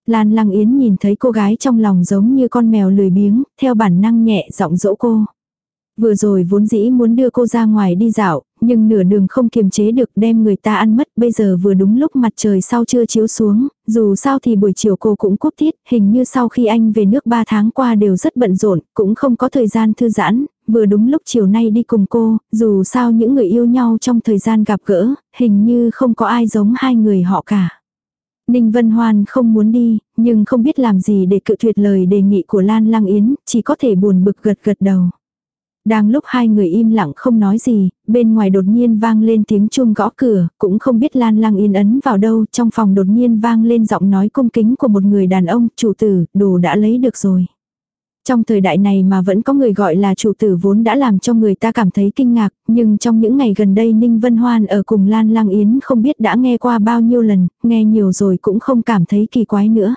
Lan Lăng Yến nhìn thấy cô gái trong lòng giống như con mèo lười biếng, theo bản năng nhẹ giọng dỗ cô. Vừa rồi vốn dĩ muốn đưa cô ra ngoài đi dạo, nhưng nửa đường không kiềm chế được đem người ta ăn mất, bây giờ vừa đúng lúc mặt trời sau chưa chiếu xuống, dù sao thì buổi chiều cô cũng cúp tiết, hình như sau khi anh về nước 3 tháng qua đều rất bận rộn, cũng không có thời gian thư giãn, vừa đúng lúc chiều nay đi cùng cô, dù sao những người yêu nhau trong thời gian gặp gỡ, hình như không có ai giống hai người họ cả. Ninh Vân Hoan không muốn đi, nhưng không biết làm gì để cự tuyệt lời đề nghị của Lan Lang Yến, chỉ có thể buồn bực gật gật đầu. Đang lúc hai người im lặng không nói gì, bên ngoài đột nhiên vang lên tiếng chuông gõ cửa, cũng không biết Lan Lăng yên ấn vào đâu, trong phòng đột nhiên vang lên giọng nói cung kính của một người đàn ông, chủ tử, đồ đã lấy được rồi. Trong thời đại này mà vẫn có người gọi là chủ tử vốn đã làm cho người ta cảm thấy kinh ngạc, nhưng trong những ngày gần đây Ninh Vân Hoan ở cùng Lan Lăng Yến không biết đã nghe qua bao nhiêu lần, nghe nhiều rồi cũng không cảm thấy kỳ quái nữa.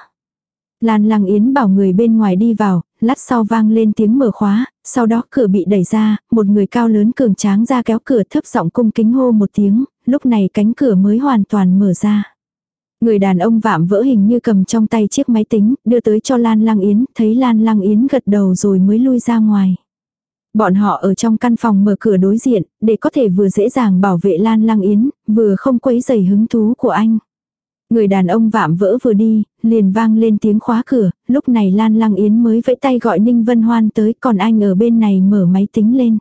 Lan Lăng Yến bảo người bên ngoài đi vào, lát sau vang lên tiếng mở khóa, sau đó cửa bị đẩy ra, một người cao lớn cường tráng ra kéo cửa thấp giọng cung kính hô một tiếng, lúc này cánh cửa mới hoàn toàn mở ra. Người đàn ông vạm vỡ hình như cầm trong tay chiếc máy tính, đưa tới cho Lan Lăng Yến, thấy Lan Lăng Yến gật đầu rồi mới lui ra ngoài. Bọn họ ở trong căn phòng mở cửa đối diện, để có thể vừa dễ dàng bảo vệ Lan Lăng Yến, vừa không quấy rầy hứng thú của anh. Người đàn ông vạm vỡ vừa đi, liền vang lên tiếng khóa cửa, lúc này Lan Lăng Yến mới vẫy tay gọi Ninh Vân Hoan tới, còn anh ở bên này mở máy tính lên.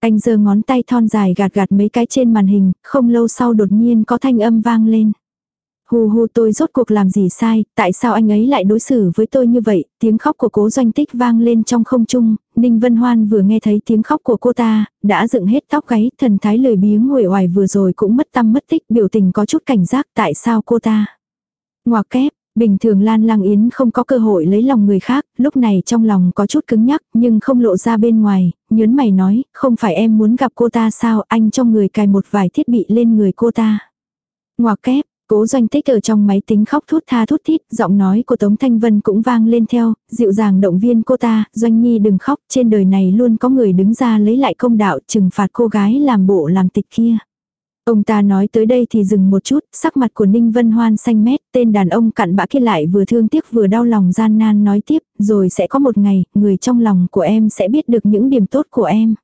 Anh giơ ngón tay thon dài gạt gạt mấy cái trên màn hình, không lâu sau đột nhiên có thanh âm vang lên. Hù hù tôi rốt cuộc làm gì sai, tại sao anh ấy lại đối xử với tôi như vậy, tiếng khóc của cố doanh tích vang lên trong không trung, Ninh Vân Hoan vừa nghe thấy tiếng khóc của cô ta, đã dựng hết tóc gáy, thần thái lười biếng nguội hoài vừa rồi cũng mất tâm mất tích, biểu tình có chút cảnh giác tại sao cô ta. Ngoạc kép, Bình thường Lan Lăng Yến không có cơ hội lấy lòng người khác, lúc này trong lòng có chút cứng nhắc nhưng không lộ ra bên ngoài, nhớn mày nói, không phải em muốn gặp cô ta sao, anh trong người cài một vài thiết bị lên người cô ta. Ngoà kép, Cố doanh tích ở trong máy tính khóc thút tha thút thít, giọng nói của Tống Thanh Vân cũng vang lên theo, dịu dàng động viên cô ta, doanh nhi đừng khóc, trên đời này luôn có người đứng ra lấy lại công đạo trừng phạt cô gái làm bộ làm tịch kia. Ông ta nói tới đây thì dừng một chút, sắc mặt của Ninh Vân Hoan xanh mét, tên đàn ông cặn bã kia lại vừa thương tiếc vừa đau lòng gian nan nói tiếp, rồi sẽ có một ngày, người trong lòng của em sẽ biết được những điểm tốt của em.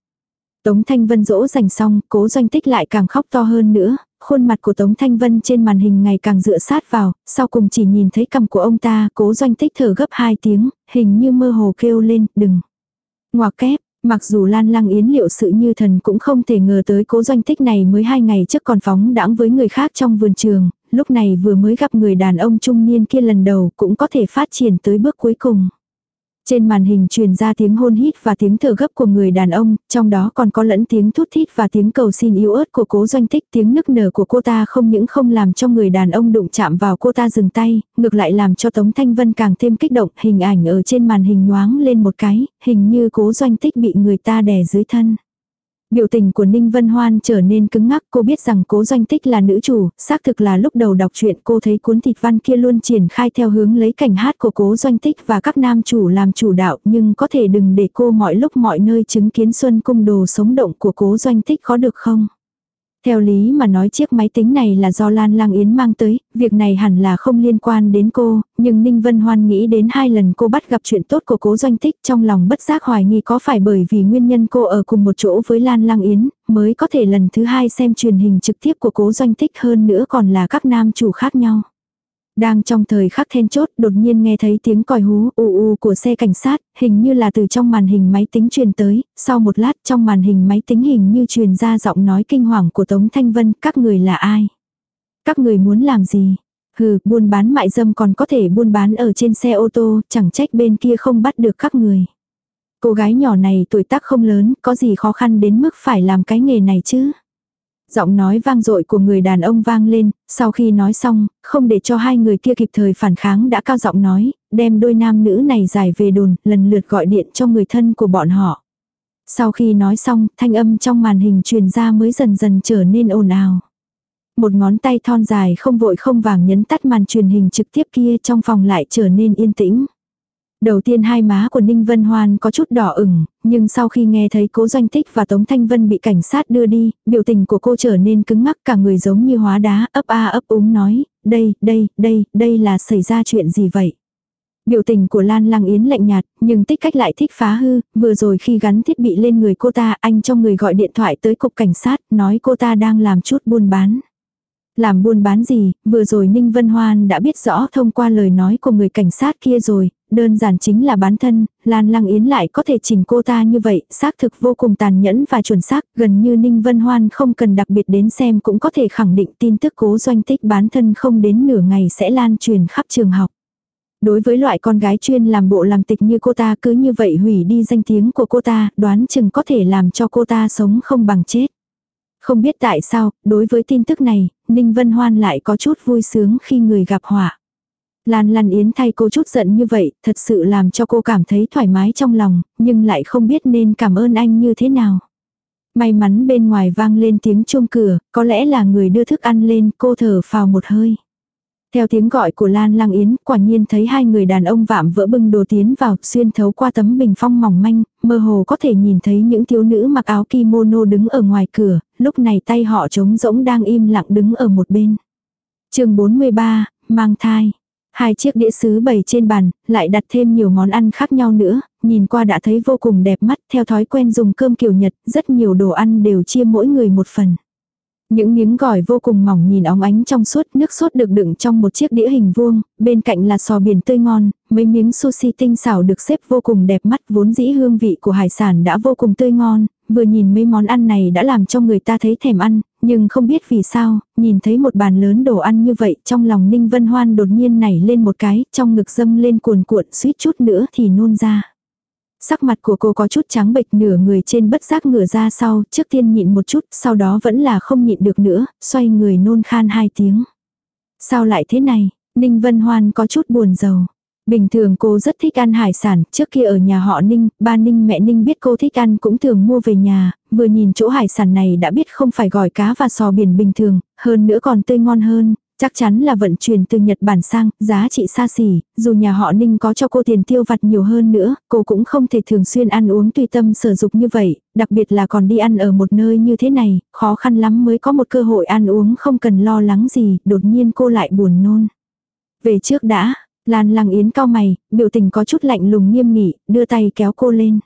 Tống Thanh Vân dỗ dành xong, cố doanh tích lại càng khóc to hơn nữa, khuôn mặt của Tống Thanh Vân trên màn hình ngày càng dựa sát vào, sau cùng chỉ nhìn thấy cầm của ông ta, cố doanh tích thở gấp hai tiếng, hình như mơ hồ kêu lên, đừng. Ngoà kép, mặc dù Lan Lăng Yến liệu sự như thần cũng không thể ngờ tới cố doanh tích này mới hai ngày trước còn phóng đãng với người khác trong vườn trường, lúc này vừa mới gặp người đàn ông trung niên kia lần đầu cũng có thể phát triển tới bước cuối cùng. Trên màn hình truyền ra tiếng hôn hít và tiếng thở gấp của người đàn ông, trong đó còn có lẫn tiếng thút thít và tiếng cầu xin yếu ớt của cố doanh tích. Tiếng nức nở của cô ta không những không làm cho người đàn ông đụng chạm vào cô ta dừng tay, ngược lại làm cho Tống Thanh Vân càng thêm kích động. Hình ảnh ở trên màn hình nhoáng lên một cái, hình như cố doanh tích bị người ta đè dưới thân. Biểu tình của Ninh Vân Hoan trở nên cứng ngắc, cô biết rằng cố doanh tích là nữ chủ, xác thực là lúc đầu đọc truyện cô thấy cuốn thịt văn kia luôn triển khai theo hướng lấy cảnh hát của cố doanh tích và các nam chủ làm chủ đạo, nhưng có thể đừng để cô mọi lúc mọi nơi chứng kiến xuân cung đồ sống động của cố doanh tích có được không? Theo lý mà nói chiếc máy tính này là do Lan Lang Yến mang tới, việc này hẳn là không liên quan đến cô, nhưng Ninh Vân Hoan nghĩ đến hai lần cô bắt gặp chuyện tốt của cố doanh tích trong lòng bất giác hoài nghi có phải bởi vì nguyên nhân cô ở cùng một chỗ với Lan Lang Yến, mới có thể lần thứ hai xem truyền hình trực tiếp của cố doanh tích hơn nữa còn là các nam chủ khác nhau. Đang trong thời khắc then chốt đột nhiên nghe thấy tiếng còi hú u u của xe cảnh sát, hình như là từ trong màn hình máy tính truyền tới, sau một lát trong màn hình máy tính hình như truyền ra giọng nói kinh hoàng của Tống Thanh Vân, các người là ai? Các người muốn làm gì? Hừ, buôn bán mại dâm còn có thể buôn bán ở trên xe ô tô, chẳng trách bên kia không bắt được các người. Cô gái nhỏ này tuổi tác không lớn, có gì khó khăn đến mức phải làm cái nghề này chứ? Giọng nói vang dội của người đàn ông vang lên, sau khi nói xong, không để cho hai người kia kịp thời phản kháng đã cao giọng nói, đem đôi nam nữ này giải về đồn, lần lượt gọi điện cho người thân của bọn họ. Sau khi nói xong, thanh âm trong màn hình truyền ra mới dần dần trở nên ồn ào. Một ngón tay thon dài không vội không vàng nhấn tắt màn truyền hình trực tiếp kia trong phòng lại trở nên yên tĩnh. Đầu tiên hai má của Ninh Vân Hoan có chút đỏ ửng, nhưng sau khi nghe thấy cố doanh tích và Tống Thanh Vân bị cảnh sát đưa đi, biểu tình của cô trở nên cứng ngắc cả người giống như hóa đá, ấp a ấp úng nói, đây, đây, đây, đây là xảy ra chuyện gì vậy? Biểu tình của Lan Lăng Yến lạnh nhạt, nhưng tích cách lại thích phá hư, vừa rồi khi gắn thiết bị lên người cô ta, anh trong người gọi điện thoại tới cục cảnh sát, nói cô ta đang làm chút buôn bán. Làm buôn bán gì, vừa rồi Ninh Vân Hoan đã biết rõ thông qua lời nói của người cảnh sát kia rồi, đơn giản chính là bán thân, Lan Lăng Yến lại có thể chỉnh cô ta như vậy, xác thực vô cùng tàn nhẫn và chuẩn xác, gần như Ninh Vân Hoan không cần đặc biệt đến xem cũng có thể khẳng định tin tức cố doanh tích bán thân không đến nửa ngày sẽ lan truyền khắp trường học. Đối với loại con gái chuyên làm bộ làm tịch như cô ta cứ như vậy hủy đi danh tiếng của cô ta, đoán chừng có thể làm cho cô ta sống không bằng chết. Không biết tại sao, đối với tin tức này, Ninh Vân Hoan lại có chút vui sướng khi người gặp họa. Lan Lan Yến thay cô chút giận như vậy, thật sự làm cho cô cảm thấy thoải mái trong lòng, nhưng lại không biết nên cảm ơn anh như thế nào. May mắn bên ngoài vang lên tiếng chuông cửa, có lẽ là người đưa thức ăn lên, cô thở phào một hơi. Theo tiếng gọi của Lan Lang Yến, quả nhiên thấy hai người đàn ông vạm vỡ bưng đồ tiến vào, xuyên thấu qua tấm bình phong mỏng manh, mơ hồ có thể nhìn thấy những thiếu nữ mặc áo kimono đứng ở ngoài cửa, lúc này tay họ trống rỗng đang im lặng đứng ở một bên. chương 43, mang thai. Hai chiếc đĩa sứ bày trên bàn, lại đặt thêm nhiều món ăn khác nhau nữa, nhìn qua đã thấy vô cùng đẹp mắt, theo thói quen dùng cơm kiểu Nhật, rất nhiều đồ ăn đều chia mỗi người một phần. Những miếng gỏi vô cùng mỏng nhìn óng ánh trong suốt, nước sốt được đựng trong một chiếc đĩa hình vuông, bên cạnh là sò biển tươi ngon, mấy miếng sushi tinh xảo được xếp vô cùng đẹp mắt, vốn dĩ hương vị của hải sản đã vô cùng tươi ngon, vừa nhìn mấy món ăn này đã làm cho người ta thấy thèm ăn, nhưng không biết vì sao, nhìn thấy một bàn lớn đồ ăn như vậy, trong lòng Ninh Vân Hoan đột nhiên nảy lên một cái, trong ngực dâng lên cuồn cuộn suýt chút nữa thì nôn ra. Sắc mặt của cô có chút trắng bệch nửa người trên bất giác ngửa ra sau, trước tiên nhịn một chút, sau đó vẫn là không nhịn được nữa, xoay người nôn khan hai tiếng. Sao lại thế này? Ninh Vân Hoan có chút buồn rầu. Bình thường cô rất thích ăn hải sản, trước kia ở nhà họ Ninh, ba Ninh mẹ Ninh biết cô thích ăn cũng thường mua về nhà, vừa nhìn chỗ hải sản này đã biết không phải gỏi cá và sò biển bình thường, hơn nữa còn tươi ngon hơn, chắc chắn là vận chuyển từ Nhật Bản sang, giá trị xa xỉ, dù nhà họ Ninh có cho cô tiền tiêu vặt nhiều hơn nữa, cô cũng không thể thường xuyên ăn uống tùy tâm sở dục như vậy, đặc biệt là còn đi ăn ở một nơi như thế này, khó khăn lắm mới có một cơ hội ăn uống không cần lo lắng gì, đột nhiên cô lại buồn nôn. Về trước đã, Lan Lăng Yến cao mày, biểu tình có chút lạnh lùng nghiêm nghị, đưa tay kéo cô lên.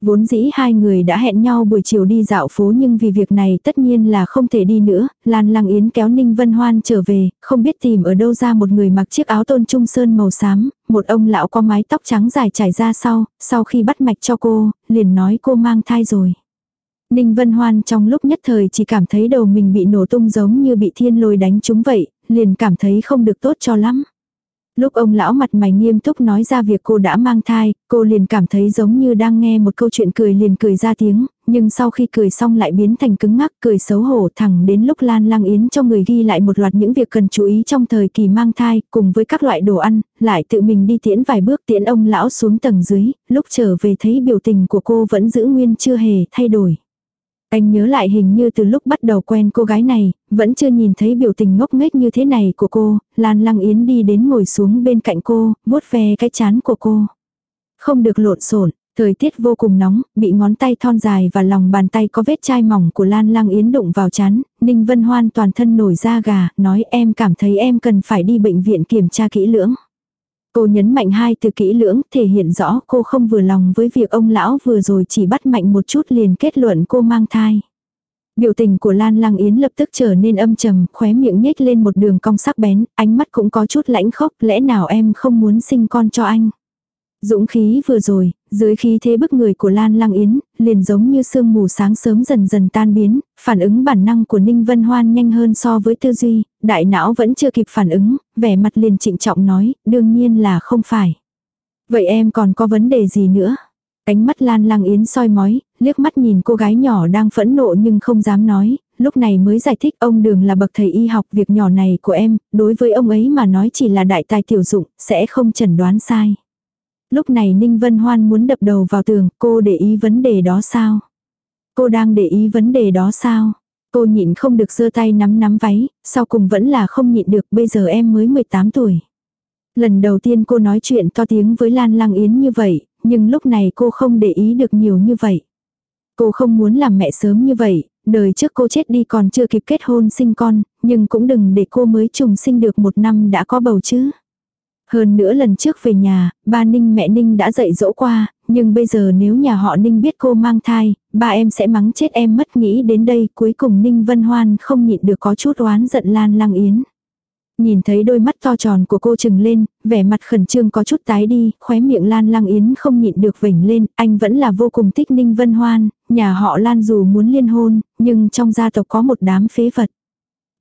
Vốn dĩ hai người đã hẹn nhau buổi chiều đi dạo phố nhưng vì việc này tất nhiên là không thể đi nữa, Lan Lăng Yến kéo Ninh Vân Hoan trở về, không biết tìm ở đâu ra một người mặc chiếc áo tôn trung sơn màu xám, một ông lão có mái tóc trắng dài trải ra sau, sau khi bắt mạch cho cô, liền nói cô mang thai rồi. Ninh Vân Hoan trong lúc nhất thời chỉ cảm thấy đầu mình bị nổ tung giống như bị thiên lôi đánh trúng vậy, liền cảm thấy không được tốt cho lắm. Lúc ông lão mặt mày nghiêm túc nói ra việc cô đã mang thai, cô liền cảm thấy giống như đang nghe một câu chuyện cười liền cười ra tiếng, nhưng sau khi cười xong lại biến thành cứng ngắc cười xấu hổ thẳng đến lúc Lan Lang Yến cho người ghi lại một loạt những việc cần chú ý trong thời kỳ mang thai, cùng với các loại đồ ăn, lại tự mình đi tiễn vài bước tiễn ông lão xuống tầng dưới, lúc trở về thấy biểu tình của cô vẫn giữ nguyên chưa hề thay đổi. Anh nhớ lại hình như từ lúc bắt đầu quen cô gái này, vẫn chưa nhìn thấy biểu tình ngốc nghếch như thế này của cô, Lan Lăng Yến đi đến ngồi xuống bên cạnh cô, vuốt ve cái chán của cô. Không được lộn xộn, thời tiết vô cùng nóng, bị ngón tay thon dài và lòng bàn tay có vết chai mỏng của Lan Lăng Yến đụng vào chán, Ninh Vân Hoan toàn thân nổi da gà, nói em cảm thấy em cần phải đi bệnh viện kiểm tra kỹ lưỡng. Cô nhấn mạnh hai từ kỹ lưỡng thể hiện rõ cô không vừa lòng với việc ông lão vừa rồi chỉ bắt mạnh một chút liền kết luận cô mang thai. Biểu tình của Lan Lăng Yến lập tức trở nên âm trầm, khóe miệng nhếch lên một đường cong sắc bén, ánh mắt cũng có chút lãnh khốc, lẽ nào em không muốn sinh con cho anh. Dũng khí vừa rồi, dưới khí thế bức người của Lan Lăng Yến, liền giống như sương mù sáng sớm dần dần tan biến, phản ứng bản năng của Ninh Vân Hoan nhanh hơn so với tư duy, đại não vẫn chưa kịp phản ứng, vẻ mặt liền trịnh trọng nói, đương nhiên là không phải. Vậy em còn có vấn đề gì nữa? Ánh mắt Lan Lăng Yến soi mói, liếc mắt nhìn cô gái nhỏ đang phẫn nộ nhưng không dám nói, lúc này mới giải thích ông Đường là bậc thầy y học việc nhỏ này của em, đối với ông ấy mà nói chỉ là đại tài tiểu dụng, sẽ không chẩn đoán sai. Lúc này Ninh Vân Hoan muốn đập đầu vào tường, cô để ý vấn đề đó sao? Cô đang để ý vấn đề đó sao? Cô nhịn không được giơ tay nắm nắm váy, sau cùng vẫn là không nhịn được, bây giờ em mới 18 tuổi. Lần đầu tiên cô nói chuyện to tiếng với Lan Lang Yến như vậy, nhưng lúc này cô không để ý được nhiều như vậy. Cô không muốn làm mẹ sớm như vậy, đời trước cô chết đi còn chưa kịp kết hôn sinh con, nhưng cũng đừng để cô mới trùng sinh được một năm đã có bầu chứ. Hơn nữa lần trước về nhà, ba Ninh mẹ Ninh đã dạy dỗ qua, nhưng bây giờ nếu nhà họ Ninh biết cô mang thai, ba em sẽ mắng chết em mất nghĩ đến đây. Cuối cùng Ninh Vân Hoan không nhịn được có chút oán giận Lan Lăng Yến. Nhìn thấy đôi mắt to tròn của cô trừng lên, vẻ mặt khẩn trương có chút tái đi, khóe miệng Lan Lăng Yến không nhịn được vểnh lên, anh vẫn là vô cùng thích Ninh Vân Hoan, nhà họ Lan dù muốn liên hôn, nhưng trong gia tộc có một đám phế vật.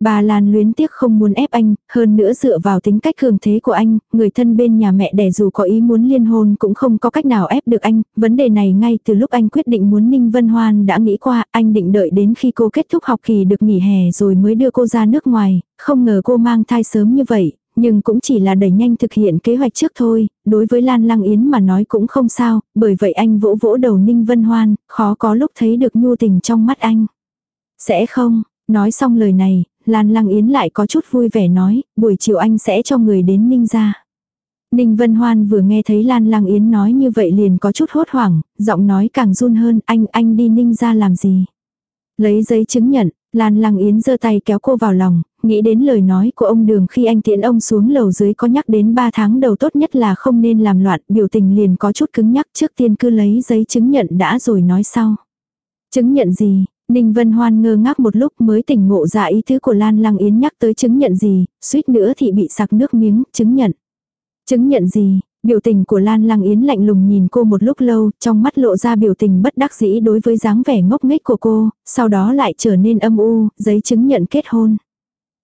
Bà Lan luyến tiếc không muốn ép anh, hơn nữa dựa vào tính cách cường thế của anh, người thân bên nhà mẹ đẻ dù có ý muốn liên hôn cũng không có cách nào ép được anh, vấn đề này ngay từ lúc anh quyết định muốn Ninh Vân Hoan đã nghĩ qua, anh định đợi đến khi cô kết thúc học kỳ được nghỉ hè rồi mới đưa cô ra nước ngoài, không ngờ cô mang thai sớm như vậy, nhưng cũng chỉ là đẩy nhanh thực hiện kế hoạch trước thôi, đối với Lan Lăng Yến mà nói cũng không sao, bởi vậy anh vỗ vỗ đầu Ninh Vân Hoan, khó có lúc thấy được nhu tình trong mắt anh. Sẽ không, nói xong lời này, Lan Lăng Yến lại có chút vui vẻ nói, buổi chiều anh sẽ cho người đến Ninh ra. Ninh Vân Hoan vừa nghe thấy Lan Lăng Yến nói như vậy liền có chút hốt hoảng, giọng nói càng run hơn, anh, anh đi Ninh ra làm gì? Lấy giấy chứng nhận, Lan Lăng Yến giơ tay kéo cô vào lòng, nghĩ đến lời nói của ông Đường khi anh tiễn ông xuống lầu dưới có nhắc đến 3 tháng đầu tốt nhất là không nên làm loạn, biểu tình liền có chút cứng nhắc trước tiên cứ lấy giấy chứng nhận đã rồi nói sau. Chứng nhận gì? Ninh Vân Hoan ngơ ngác một lúc mới tỉnh ngộ ra ý tứ của Lan Lăng Yến nhắc tới chứng nhận gì, suýt nữa thì bị sặc nước miếng, chứng nhận. Chứng nhận gì, biểu tình của Lan Lăng Yến lạnh lùng nhìn cô một lúc lâu, trong mắt lộ ra biểu tình bất đắc dĩ đối với dáng vẻ ngốc nghếch của cô, sau đó lại trở nên âm u, giấy chứng nhận kết hôn.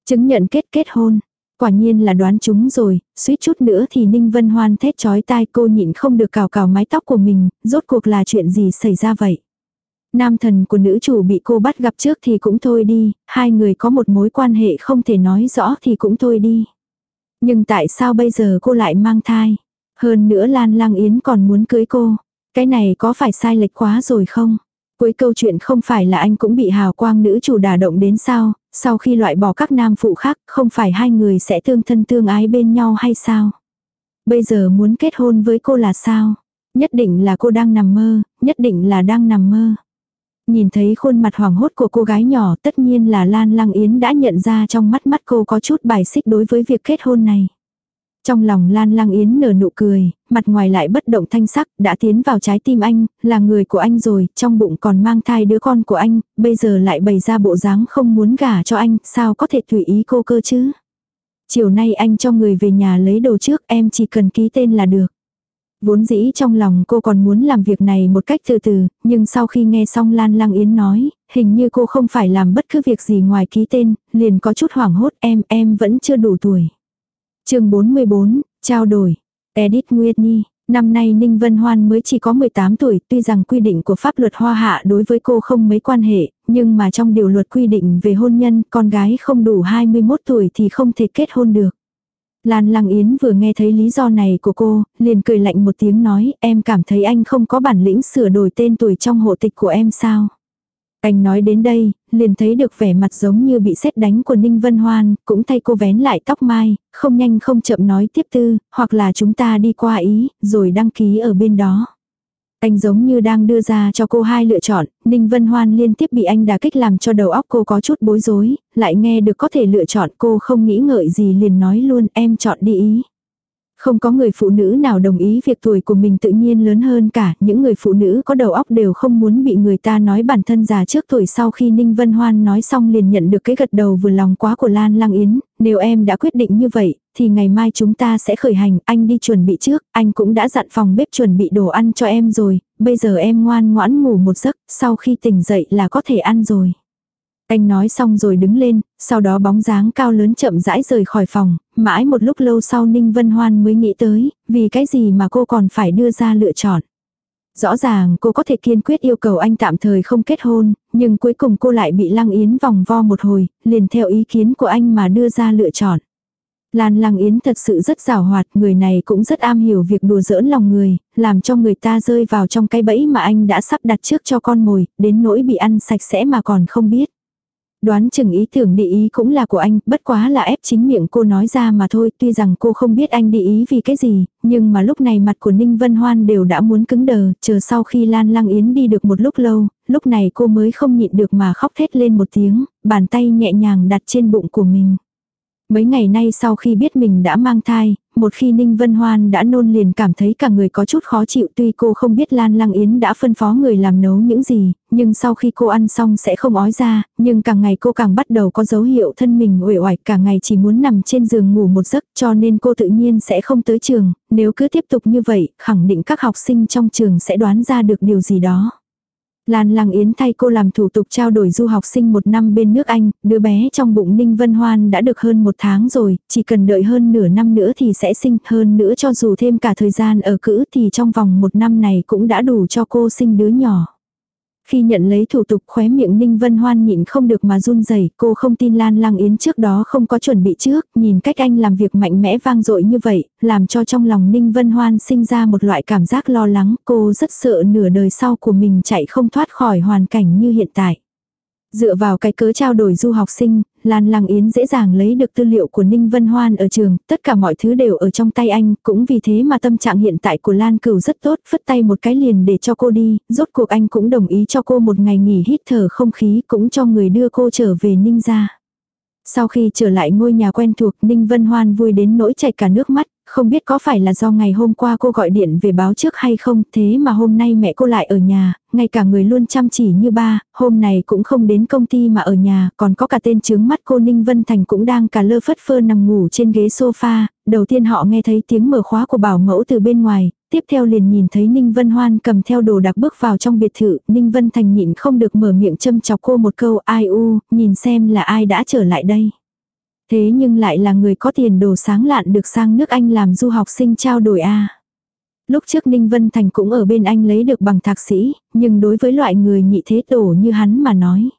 Chứng nhận kết kết hôn. Quả nhiên là đoán chúng rồi, suýt chút nữa thì Ninh Vân Hoan thét chói tai cô nhịn không được cào cào mái tóc của mình, rốt cuộc là chuyện gì xảy ra vậy. Nam thần của nữ chủ bị cô bắt gặp trước thì cũng thôi đi, hai người có một mối quan hệ không thể nói rõ thì cũng thôi đi. Nhưng tại sao bây giờ cô lại mang thai? Hơn nữa Lan Lang Yến còn muốn cưới cô. Cái này có phải sai lệch quá rồi không? Cuối câu chuyện không phải là anh cũng bị hào quang nữ chủ đả động đến sao, sau khi loại bỏ các nam phụ khác, không phải hai người sẽ tương thân tương ái bên nhau hay sao? Bây giờ muốn kết hôn với cô là sao? Nhất định là cô đang nằm mơ, nhất định là đang nằm mơ. Nhìn thấy khuôn mặt hoảng hốt của cô gái nhỏ tất nhiên là Lan Lăng Yến đã nhận ra trong mắt mắt cô có chút bài xích đối với việc kết hôn này. Trong lòng Lan Lăng Yến nở nụ cười, mặt ngoài lại bất động thanh sắc, đã tiến vào trái tim anh, là người của anh rồi, trong bụng còn mang thai đứa con của anh, bây giờ lại bày ra bộ dáng không muốn gả cho anh, sao có thể tùy ý cô cơ chứ. Chiều nay anh cho người về nhà lấy đồ trước, em chỉ cần ký tên là được. Vốn dĩ trong lòng cô còn muốn làm việc này một cách từ từ, nhưng sau khi nghe xong Lan Lăng Yến nói, hình như cô không phải làm bất cứ việc gì ngoài ký tên, liền có chút hoảng hốt em, em vẫn chưa đủ tuổi chương 44, trao đổi. Edith Nguyệt Nhi, năm nay Ninh Vân Hoan mới chỉ có 18 tuổi, tuy rằng quy định của pháp luật hoa hạ đối với cô không mấy quan hệ, nhưng mà trong điều luật quy định về hôn nhân, con gái không đủ 21 tuổi thì không thể kết hôn được. Lan Lăng Yến vừa nghe thấy lý do này của cô, liền cười lạnh một tiếng nói, em cảm thấy anh không có bản lĩnh sửa đổi tên tuổi trong hộ tịch của em sao? Anh nói đến đây, liền thấy được vẻ mặt giống như bị xét đánh của Ninh Vân Hoan, cũng thay cô vén lại tóc mai, không nhanh không chậm nói tiếp tư, hoặc là chúng ta đi qua ý, rồi đăng ký ở bên đó. Anh giống như đang đưa ra cho cô hai lựa chọn, Ninh Vân Hoan liên tiếp bị anh đả kích làm cho đầu óc cô có chút bối rối, lại nghe được có thể lựa chọn cô không nghĩ ngợi gì liền nói luôn em chọn đi ý. Không có người phụ nữ nào đồng ý việc tuổi của mình tự nhiên lớn hơn cả, những người phụ nữ có đầu óc đều không muốn bị người ta nói bản thân già trước tuổi sau khi Ninh Vân Hoan nói xong liền nhận được cái gật đầu vừa lòng quá của Lan Lăng Yến, nếu em đã quyết định như vậy, thì ngày mai chúng ta sẽ khởi hành, anh đi chuẩn bị trước, anh cũng đã dặn phòng bếp chuẩn bị đồ ăn cho em rồi, bây giờ em ngoan ngoãn ngủ một giấc, sau khi tỉnh dậy là có thể ăn rồi. Anh nói xong rồi đứng lên, sau đó bóng dáng cao lớn chậm rãi rời khỏi phòng, mãi một lúc lâu sau Ninh Vân Hoan mới nghĩ tới, vì cái gì mà cô còn phải đưa ra lựa chọn. Rõ ràng cô có thể kiên quyết yêu cầu anh tạm thời không kết hôn, nhưng cuối cùng cô lại bị Lăng Yến vòng vo một hồi, liền theo ý kiến của anh mà đưa ra lựa chọn. Lan Lăng Yến thật sự rất rào hoạt, người này cũng rất am hiểu việc đùa giỡn lòng người, làm cho người ta rơi vào trong cái bẫy mà anh đã sắp đặt trước cho con mồi, đến nỗi bị ăn sạch sẽ mà còn không biết. Đoán chừng ý tưởng địa ý cũng là của anh, bất quá là ép chính miệng cô nói ra mà thôi, tuy rằng cô không biết anh địa ý vì cái gì, nhưng mà lúc này mặt của Ninh Vân Hoan đều đã muốn cứng đờ, chờ sau khi Lan Lăng Yến đi được một lúc lâu, lúc này cô mới không nhịn được mà khóc thét lên một tiếng, bàn tay nhẹ nhàng đặt trên bụng của mình. Mấy ngày nay sau khi biết mình đã mang thai, một khi Ninh Vân Hoan đã nôn liền cảm thấy cả người có chút khó chịu. Tuy cô không biết Lan Lăng Yến đã phân phó người làm nấu những gì, nhưng sau khi cô ăn xong sẽ không ói ra, nhưng càng ngày cô càng bắt đầu có dấu hiệu thân mình uể oải cả ngày chỉ muốn nằm trên giường ngủ một giấc cho nên cô tự nhiên sẽ không tới trường, nếu cứ tiếp tục như vậy, khẳng định các học sinh trong trường sẽ đoán ra được điều gì đó. Lan Lăng Yến thay cô làm thủ tục trao đổi du học sinh một năm bên nước Anh, đứa bé trong bụng Ninh Vân Hoan đã được hơn một tháng rồi, chỉ cần đợi hơn nửa năm nữa thì sẽ sinh, hơn nữa cho dù thêm cả thời gian ở cữ thì trong vòng một năm này cũng đã đủ cho cô sinh đứa nhỏ. Khi nhận lấy thủ tục khóe miệng Ninh Vân Hoan nhịn không được mà run rẩy cô không tin Lan Lăng Yến trước đó không có chuẩn bị trước, nhìn cách anh làm việc mạnh mẽ vang dội như vậy, làm cho trong lòng Ninh Vân Hoan sinh ra một loại cảm giác lo lắng, cô rất sợ nửa đời sau của mình chạy không thoát khỏi hoàn cảnh như hiện tại. Dựa vào cái cớ trao đổi du học sinh, Lan Lăng Yến dễ dàng lấy được tư liệu của Ninh Vân Hoan ở trường, tất cả mọi thứ đều ở trong tay anh, cũng vì thế mà tâm trạng hiện tại của Lan Cửu rất tốt, phất tay một cái liền để cho cô đi, rốt cuộc anh cũng đồng ý cho cô một ngày nghỉ hít thở không khí, cũng cho người đưa cô trở về Ninh gia. Sau khi trở lại ngôi nhà quen thuộc, Ninh Vân Hoan vui đến nỗi chảy cả nước mắt, không biết có phải là do ngày hôm qua cô gọi điện về báo trước hay không, thế mà hôm nay mẹ cô lại ở nhà, ngay cả người luôn chăm chỉ như ba, hôm này cũng không đến công ty mà ở nhà, còn có cả tên trướng mắt cô Ninh Vân Thành cũng đang cả lơ phất phơ nằm ngủ trên ghế sofa, đầu tiên họ nghe thấy tiếng mở khóa của bảo mẫu từ bên ngoài, tiếp theo liền nhìn thấy Ninh Vân Hoan cầm theo đồ đạc bước vào trong biệt thự, Ninh Vân Thành nhịn không được mở miệng châm chọc cô một câu ai u, nhìn xem là ai đã trở lại đây. Thế nhưng lại là người có tiền đồ sáng lạn được sang nước Anh làm du học sinh trao đổi A. Lúc trước Ninh Vân Thành cũng ở bên anh lấy được bằng thạc sĩ, nhưng đối với loại người nhị thế tổ như hắn mà nói.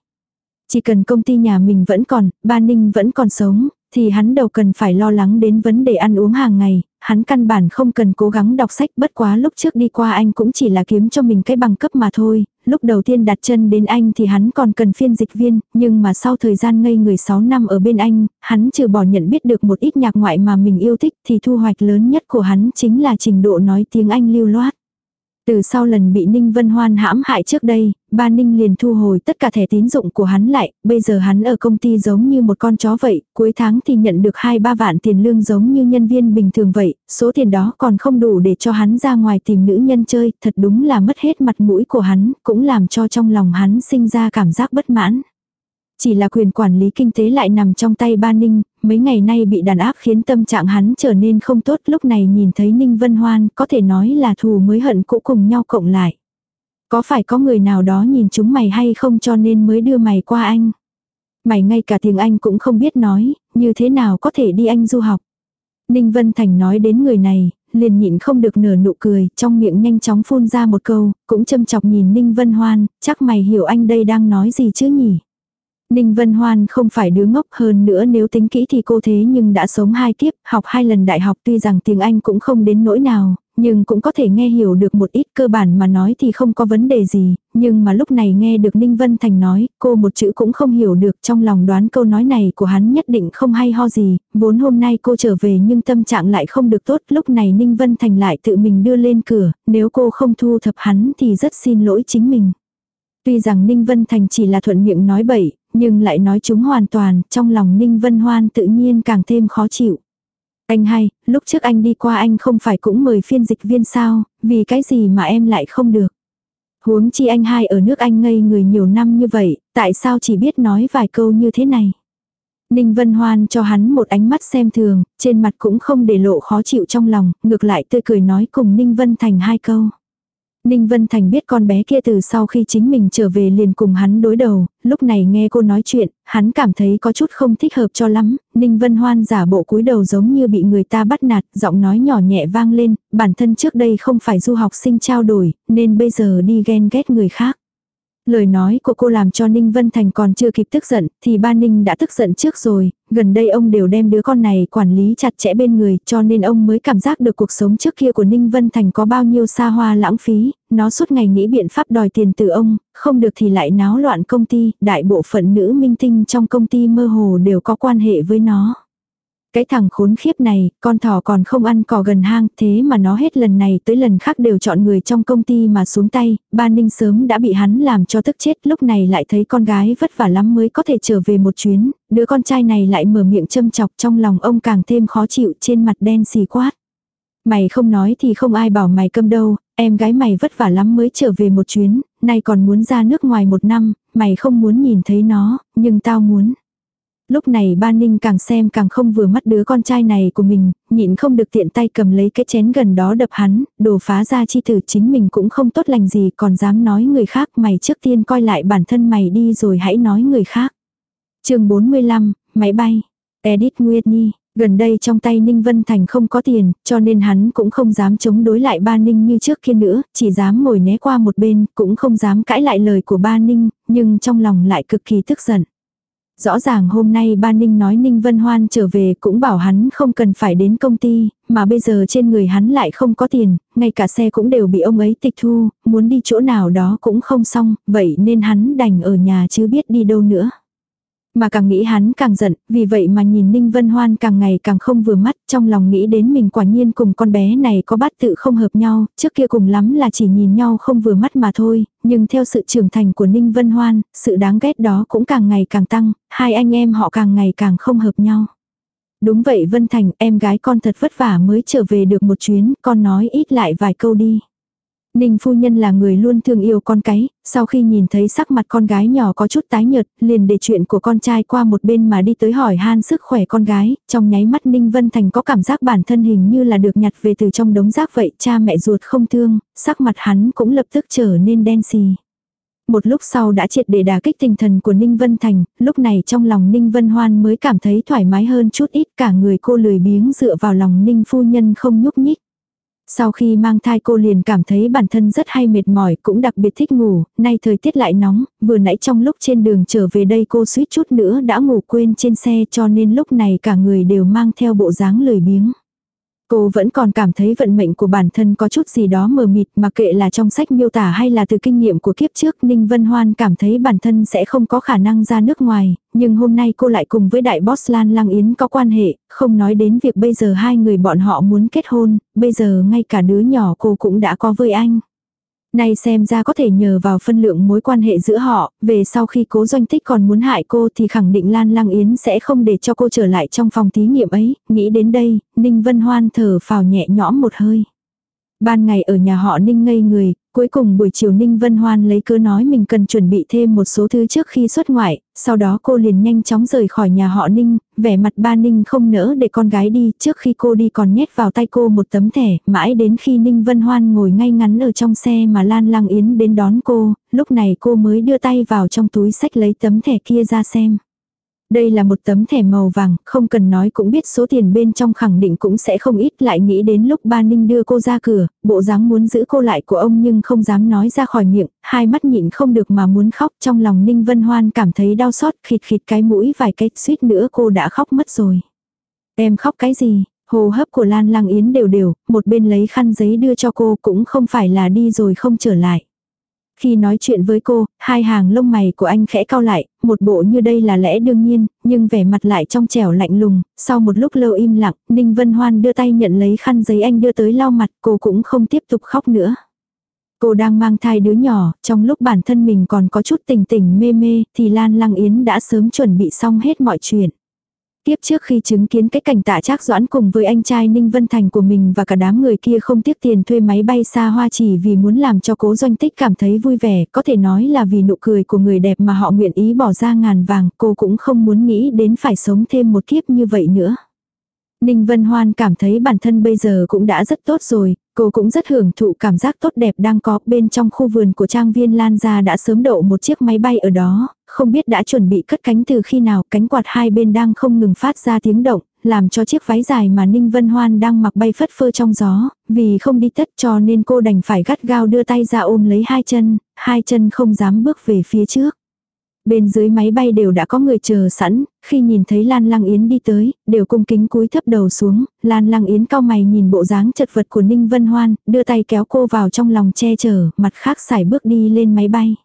Chỉ cần công ty nhà mình vẫn còn, ba Ninh vẫn còn sống, thì hắn đầu cần phải lo lắng đến vấn đề ăn uống hàng ngày, hắn căn bản không cần cố gắng đọc sách bất quá lúc trước đi qua anh cũng chỉ là kiếm cho mình cái bằng cấp mà thôi, lúc đầu tiên đặt chân đến anh thì hắn còn cần phiên dịch viên, nhưng mà sau thời gian ngây người 6 năm ở bên anh, hắn trừ bỏ nhận biết được một ít nhạc ngoại mà mình yêu thích thì thu hoạch lớn nhất của hắn chính là trình độ nói tiếng Anh lưu loát. Từ sau lần bị Ninh Vân Hoan hãm hại trước đây, ba Ninh liền thu hồi tất cả thẻ tín dụng của hắn lại, bây giờ hắn ở công ty giống như một con chó vậy, cuối tháng thì nhận được 2-3 vạn tiền lương giống như nhân viên bình thường vậy, số tiền đó còn không đủ để cho hắn ra ngoài tìm nữ nhân chơi, thật đúng là mất hết mặt mũi của hắn, cũng làm cho trong lòng hắn sinh ra cảm giác bất mãn. Chỉ là quyền quản lý kinh tế lại nằm trong tay ba Ninh, mấy ngày nay bị đàn áp khiến tâm trạng hắn trở nên không tốt lúc này nhìn thấy Ninh Vân Hoan có thể nói là thù mới hận cũ cùng nhau cộng lại. Có phải có người nào đó nhìn chúng mày hay không cho nên mới đưa mày qua anh? Mày ngay cả tiếng Anh cũng không biết nói, như thế nào có thể đi Anh du học? Ninh Vân Thành nói đến người này, liền nhịn không được nở nụ cười, trong miệng nhanh chóng phun ra một câu, cũng châm chọc nhìn Ninh Vân Hoan, chắc mày hiểu anh đây đang nói gì chứ nhỉ? Ninh Vân Hoan không phải đứa ngốc hơn nữa nếu tính kỹ thì cô thế nhưng đã sống hai kiếp, học hai lần đại học tuy rằng tiếng Anh cũng không đến nỗi nào, nhưng cũng có thể nghe hiểu được một ít cơ bản mà nói thì không có vấn đề gì, nhưng mà lúc này nghe được Ninh Vân Thành nói, cô một chữ cũng không hiểu được trong lòng đoán câu nói này của hắn nhất định không hay ho gì, vốn hôm nay cô trở về nhưng tâm trạng lại không được tốt, lúc này Ninh Vân Thành lại tự mình đưa lên cửa, nếu cô không thu thập hắn thì rất xin lỗi chính mình. Tuy rằng Ninh Vân Thành chỉ là thuận miệng nói bậy, nhưng lại nói chúng hoàn toàn, trong lòng Ninh Vân Hoan tự nhiên càng thêm khó chịu. Anh hay, lúc trước anh đi qua anh không phải cũng mời phiên dịch viên sao, vì cái gì mà em lại không được. Huống chi anh hai ở nước anh ngây người nhiều năm như vậy, tại sao chỉ biết nói vài câu như thế này. Ninh Vân Hoan cho hắn một ánh mắt xem thường, trên mặt cũng không để lộ khó chịu trong lòng, ngược lại tươi cười nói cùng Ninh Vân Thành hai câu. Ninh Vân Thành biết con bé kia từ sau khi chính mình trở về liền cùng hắn đối đầu, lúc này nghe cô nói chuyện, hắn cảm thấy có chút không thích hợp cho lắm, Ninh Vân Hoan giả bộ cúi đầu giống như bị người ta bắt nạt, giọng nói nhỏ nhẹ vang lên, bản thân trước đây không phải du học sinh trao đổi, nên bây giờ đi ghen ghét người khác. Lời nói của cô làm cho Ninh Vân Thành còn chưa kịp tức giận, thì ba Ninh đã tức giận trước rồi, gần đây ông đều đem đứa con này quản lý chặt chẽ bên người, cho nên ông mới cảm giác được cuộc sống trước kia của Ninh Vân Thành có bao nhiêu xa hoa lãng phí, nó suốt ngày nghĩ biện pháp đòi tiền từ ông, không được thì lại náo loạn công ty, đại bộ phận nữ minh tinh trong công ty mơ hồ đều có quan hệ với nó. Cái thằng khốn khiếp này, con thỏ còn không ăn cỏ gần hang, thế mà nó hết lần này tới lần khác đều chọn người trong công ty mà xuống tay, ba ninh sớm đã bị hắn làm cho tức chết, lúc này lại thấy con gái vất vả lắm mới có thể trở về một chuyến, đứa con trai này lại mở miệng châm chọc trong lòng ông càng thêm khó chịu trên mặt đen xì quát. Mày không nói thì không ai bảo mày câm đâu, em gái mày vất vả lắm mới trở về một chuyến, nay còn muốn ra nước ngoài một năm, mày không muốn nhìn thấy nó, nhưng tao muốn. Lúc này ba ninh càng xem càng không vừa mắt đứa con trai này của mình, nhịn không được tiện tay cầm lấy cái chén gần đó đập hắn, đồ phá ra chi thử chính mình cũng không tốt lành gì còn dám nói người khác mày trước tiên coi lại bản thân mày đi rồi hãy nói người khác. chương 45, máy bay. Edith Nguyệt Nhi, gần đây trong tay Ninh Vân Thành không có tiền, cho nên hắn cũng không dám chống đối lại ba Ninh như trước kia nữa, chỉ dám ngồi né qua một bên, cũng không dám cãi lại lời của ba Ninh, nhưng trong lòng lại cực kỳ tức giận. Rõ ràng hôm nay ba Ninh nói Ninh Vân Hoan trở về cũng bảo hắn không cần phải đến công ty, mà bây giờ trên người hắn lại không có tiền, ngay cả xe cũng đều bị ông ấy tịch thu, muốn đi chỗ nào đó cũng không xong, vậy nên hắn đành ở nhà chứ biết đi đâu nữa. Mà càng nghĩ hắn càng giận, vì vậy mà nhìn Ninh Vân Hoan càng ngày càng không vừa mắt, trong lòng nghĩ đến mình quả nhiên cùng con bé này có bát tự không hợp nhau, trước kia cùng lắm là chỉ nhìn nhau không vừa mắt mà thôi, nhưng theo sự trưởng thành của Ninh Vân Hoan, sự đáng ghét đó cũng càng ngày càng tăng, hai anh em họ càng ngày càng không hợp nhau. Đúng vậy Vân Thành, em gái con thật vất vả mới trở về được một chuyến, con nói ít lại vài câu đi. Ninh phu nhân là người luôn thương yêu con cái, sau khi nhìn thấy sắc mặt con gái nhỏ có chút tái nhợt, liền để chuyện của con trai qua một bên mà đi tới hỏi han sức khỏe con gái, trong nháy mắt Ninh Vân Thành có cảm giác bản thân hình như là được nhặt về từ trong đống rác vậy, cha mẹ ruột không thương, sắc mặt hắn cũng lập tức trở nên đen xì. Một lúc sau đã triệt để đả kích tinh thần của Ninh Vân Thành, lúc này trong lòng Ninh Vân Hoan mới cảm thấy thoải mái hơn chút ít cả người cô lười biếng dựa vào lòng Ninh phu nhân không nhúc nhích. Sau khi mang thai cô liền cảm thấy bản thân rất hay mệt mỏi cũng đặc biệt thích ngủ, nay thời tiết lại nóng, vừa nãy trong lúc trên đường trở về đây cô suýt chút nữa đã ngủ quên trên xe cho nên lúc này cả người đều mang theo bộ dáng lười biếng. Cô vẫn còn cảm thấy vận mệnh của bản thân có chút gì đó mờ mịt mà kệ là trong sách miêu tả hay là từ kinh nghiệm của kiếp trước Ninh Vân Hoan cảm thấy bản thân sẽ không có khả năng ra nước ngoài, nhưng hôm nay cô lại cùng với đại boss Lan Lăng Yến có quan hệ, không nói đến việc bây giờ hai người bọn họ muốn kết hôn, bây giờ ngay cả đứa nhỏ cô cũng đã có với anh. Nay xem ra có thể nhờ vào phân lượng mối quan hệ giữa họ, về sau khi cố doanh tích còn muốn hại cô thì khẳng định Lan Lăng Yến sẽ không để cho cô trở lại trong phòng thí nghiệm ấy, nghĩ đến đây, Ninh Vân Hoan thở phào nhẹ nhõm một hơi. Ban ngày ở nhà họ Ninh ngây người, cuối cùng buổi chiều Ninh Vân Hoan lấy cớ nói mình cần chuẩn bị thêm một số thứ trước khi xuất ngoại, sau đó cô liền nhanh chóng rời khỏi nhà họ Ninh, vẻ mặt ba Ninh không nỡ để con gái đi, trước khi cô đi còn nhét vào tay cô một tấm thẻ, mãi đến khi Ninh Vân Hoan ngồi ngay ngắn ở trong xe mà Lan Lang Yến đến đón cô, lúc này cô mới đưa tay vào trong túi sách lấy tấm thẻ kia ra xem. Đây là một tấm thẻ màu vàng, không cần nói cũng biết số tiền bên trong khẳng định cũng sẽ không ít lại nghĩ đến lúc ba Ninh đưa cô ra cửa, bộ dáng muốn giữ cô lại của ông nhưng không dám nói ra khỏi miệng, hai mắt nhịn không được mà muốn khóc trong lòng Ninh Vân Hoan cảm thấy đau xót khịt khịt cái mũi vài cái suýt nữa cô đã khóc mất rồi. Em khóc cái gì? Hồ hấp của Lan Lang Yến đều đều, một bên lấy khăn giấy đưa cho cô cũng không phải là đi rồi không trở lại. Khi nói chuyện với cô, hai hàng lông mày của anh khẽ cau lại, một bộ như đây là lẽ đương nhiên, nhưng vẻ mặt lại trong trẻo lạnh lùng, sau một lúc lâu im lặng, Ninh Vân Hoan đưa tay nhận lấy khăn giấy anh đưa tới lau mặt, cô cũng không tiếp tục khóc nữa. Cô đang mang thai đứa nhỏ, trong lúc bản thân mình còn có chút tình tình mê mê, thì Lan Lăng Yến đã sớm chuẩn bị xong hết mọi chuyện. Tiếp trước khi chứng kiến cái cảnh tạ trác doãn cùng với anh trai Ninh Vân Thành của mình và cả đám người kia không tiếc tiền thuê máy bay xa hoa chỉ vì muốn làm cho cố doanh tích cảm thấy vui vẻ, có thể nói là vì nụ cười của người đẹp mà họ nguyện ý bỏ ra ngàn vàng, cô cũng không muốn nghĩ đến phải sống thêm một kiếp như vậy nữa. Ninh Vân Hoan cảm thấy bản thân bây giờ cũng đã rất tốt rồi, cô cũng rất hưởng thụ cảm giác tốt đẹp đang có bên trong khu vườn của trang viên Lan Gia đã sớm đậu một chiếc máy bay ở đó, không biết đã chuẩn bị cất cánh từ khi nào cánh quạt hai bên đang không ngừng phát ra tiếng động, làm cho chiếc váy dài mà Ninh Vân Hoan đang mặc bay phất phơ trong gió, vì không đi tất cho nên cô đành phải gắt gao đưa tay ra ôm lấy hai chân, hai chân không dám bước về phía trước. Bên dưới máy bay đều đã có người chờ sẵn, khi nhìn thấy Lan Lăng Yến đi tới, đều cung kính cúi thấp đầu xuống, Lan Lăng Yến cao mày nhìn bộ dáng chật vật của Ninh Vân Hoan, đưa tay kéo cô vào trong lòng che chở, mặt khác xài bước đi lên máy bay.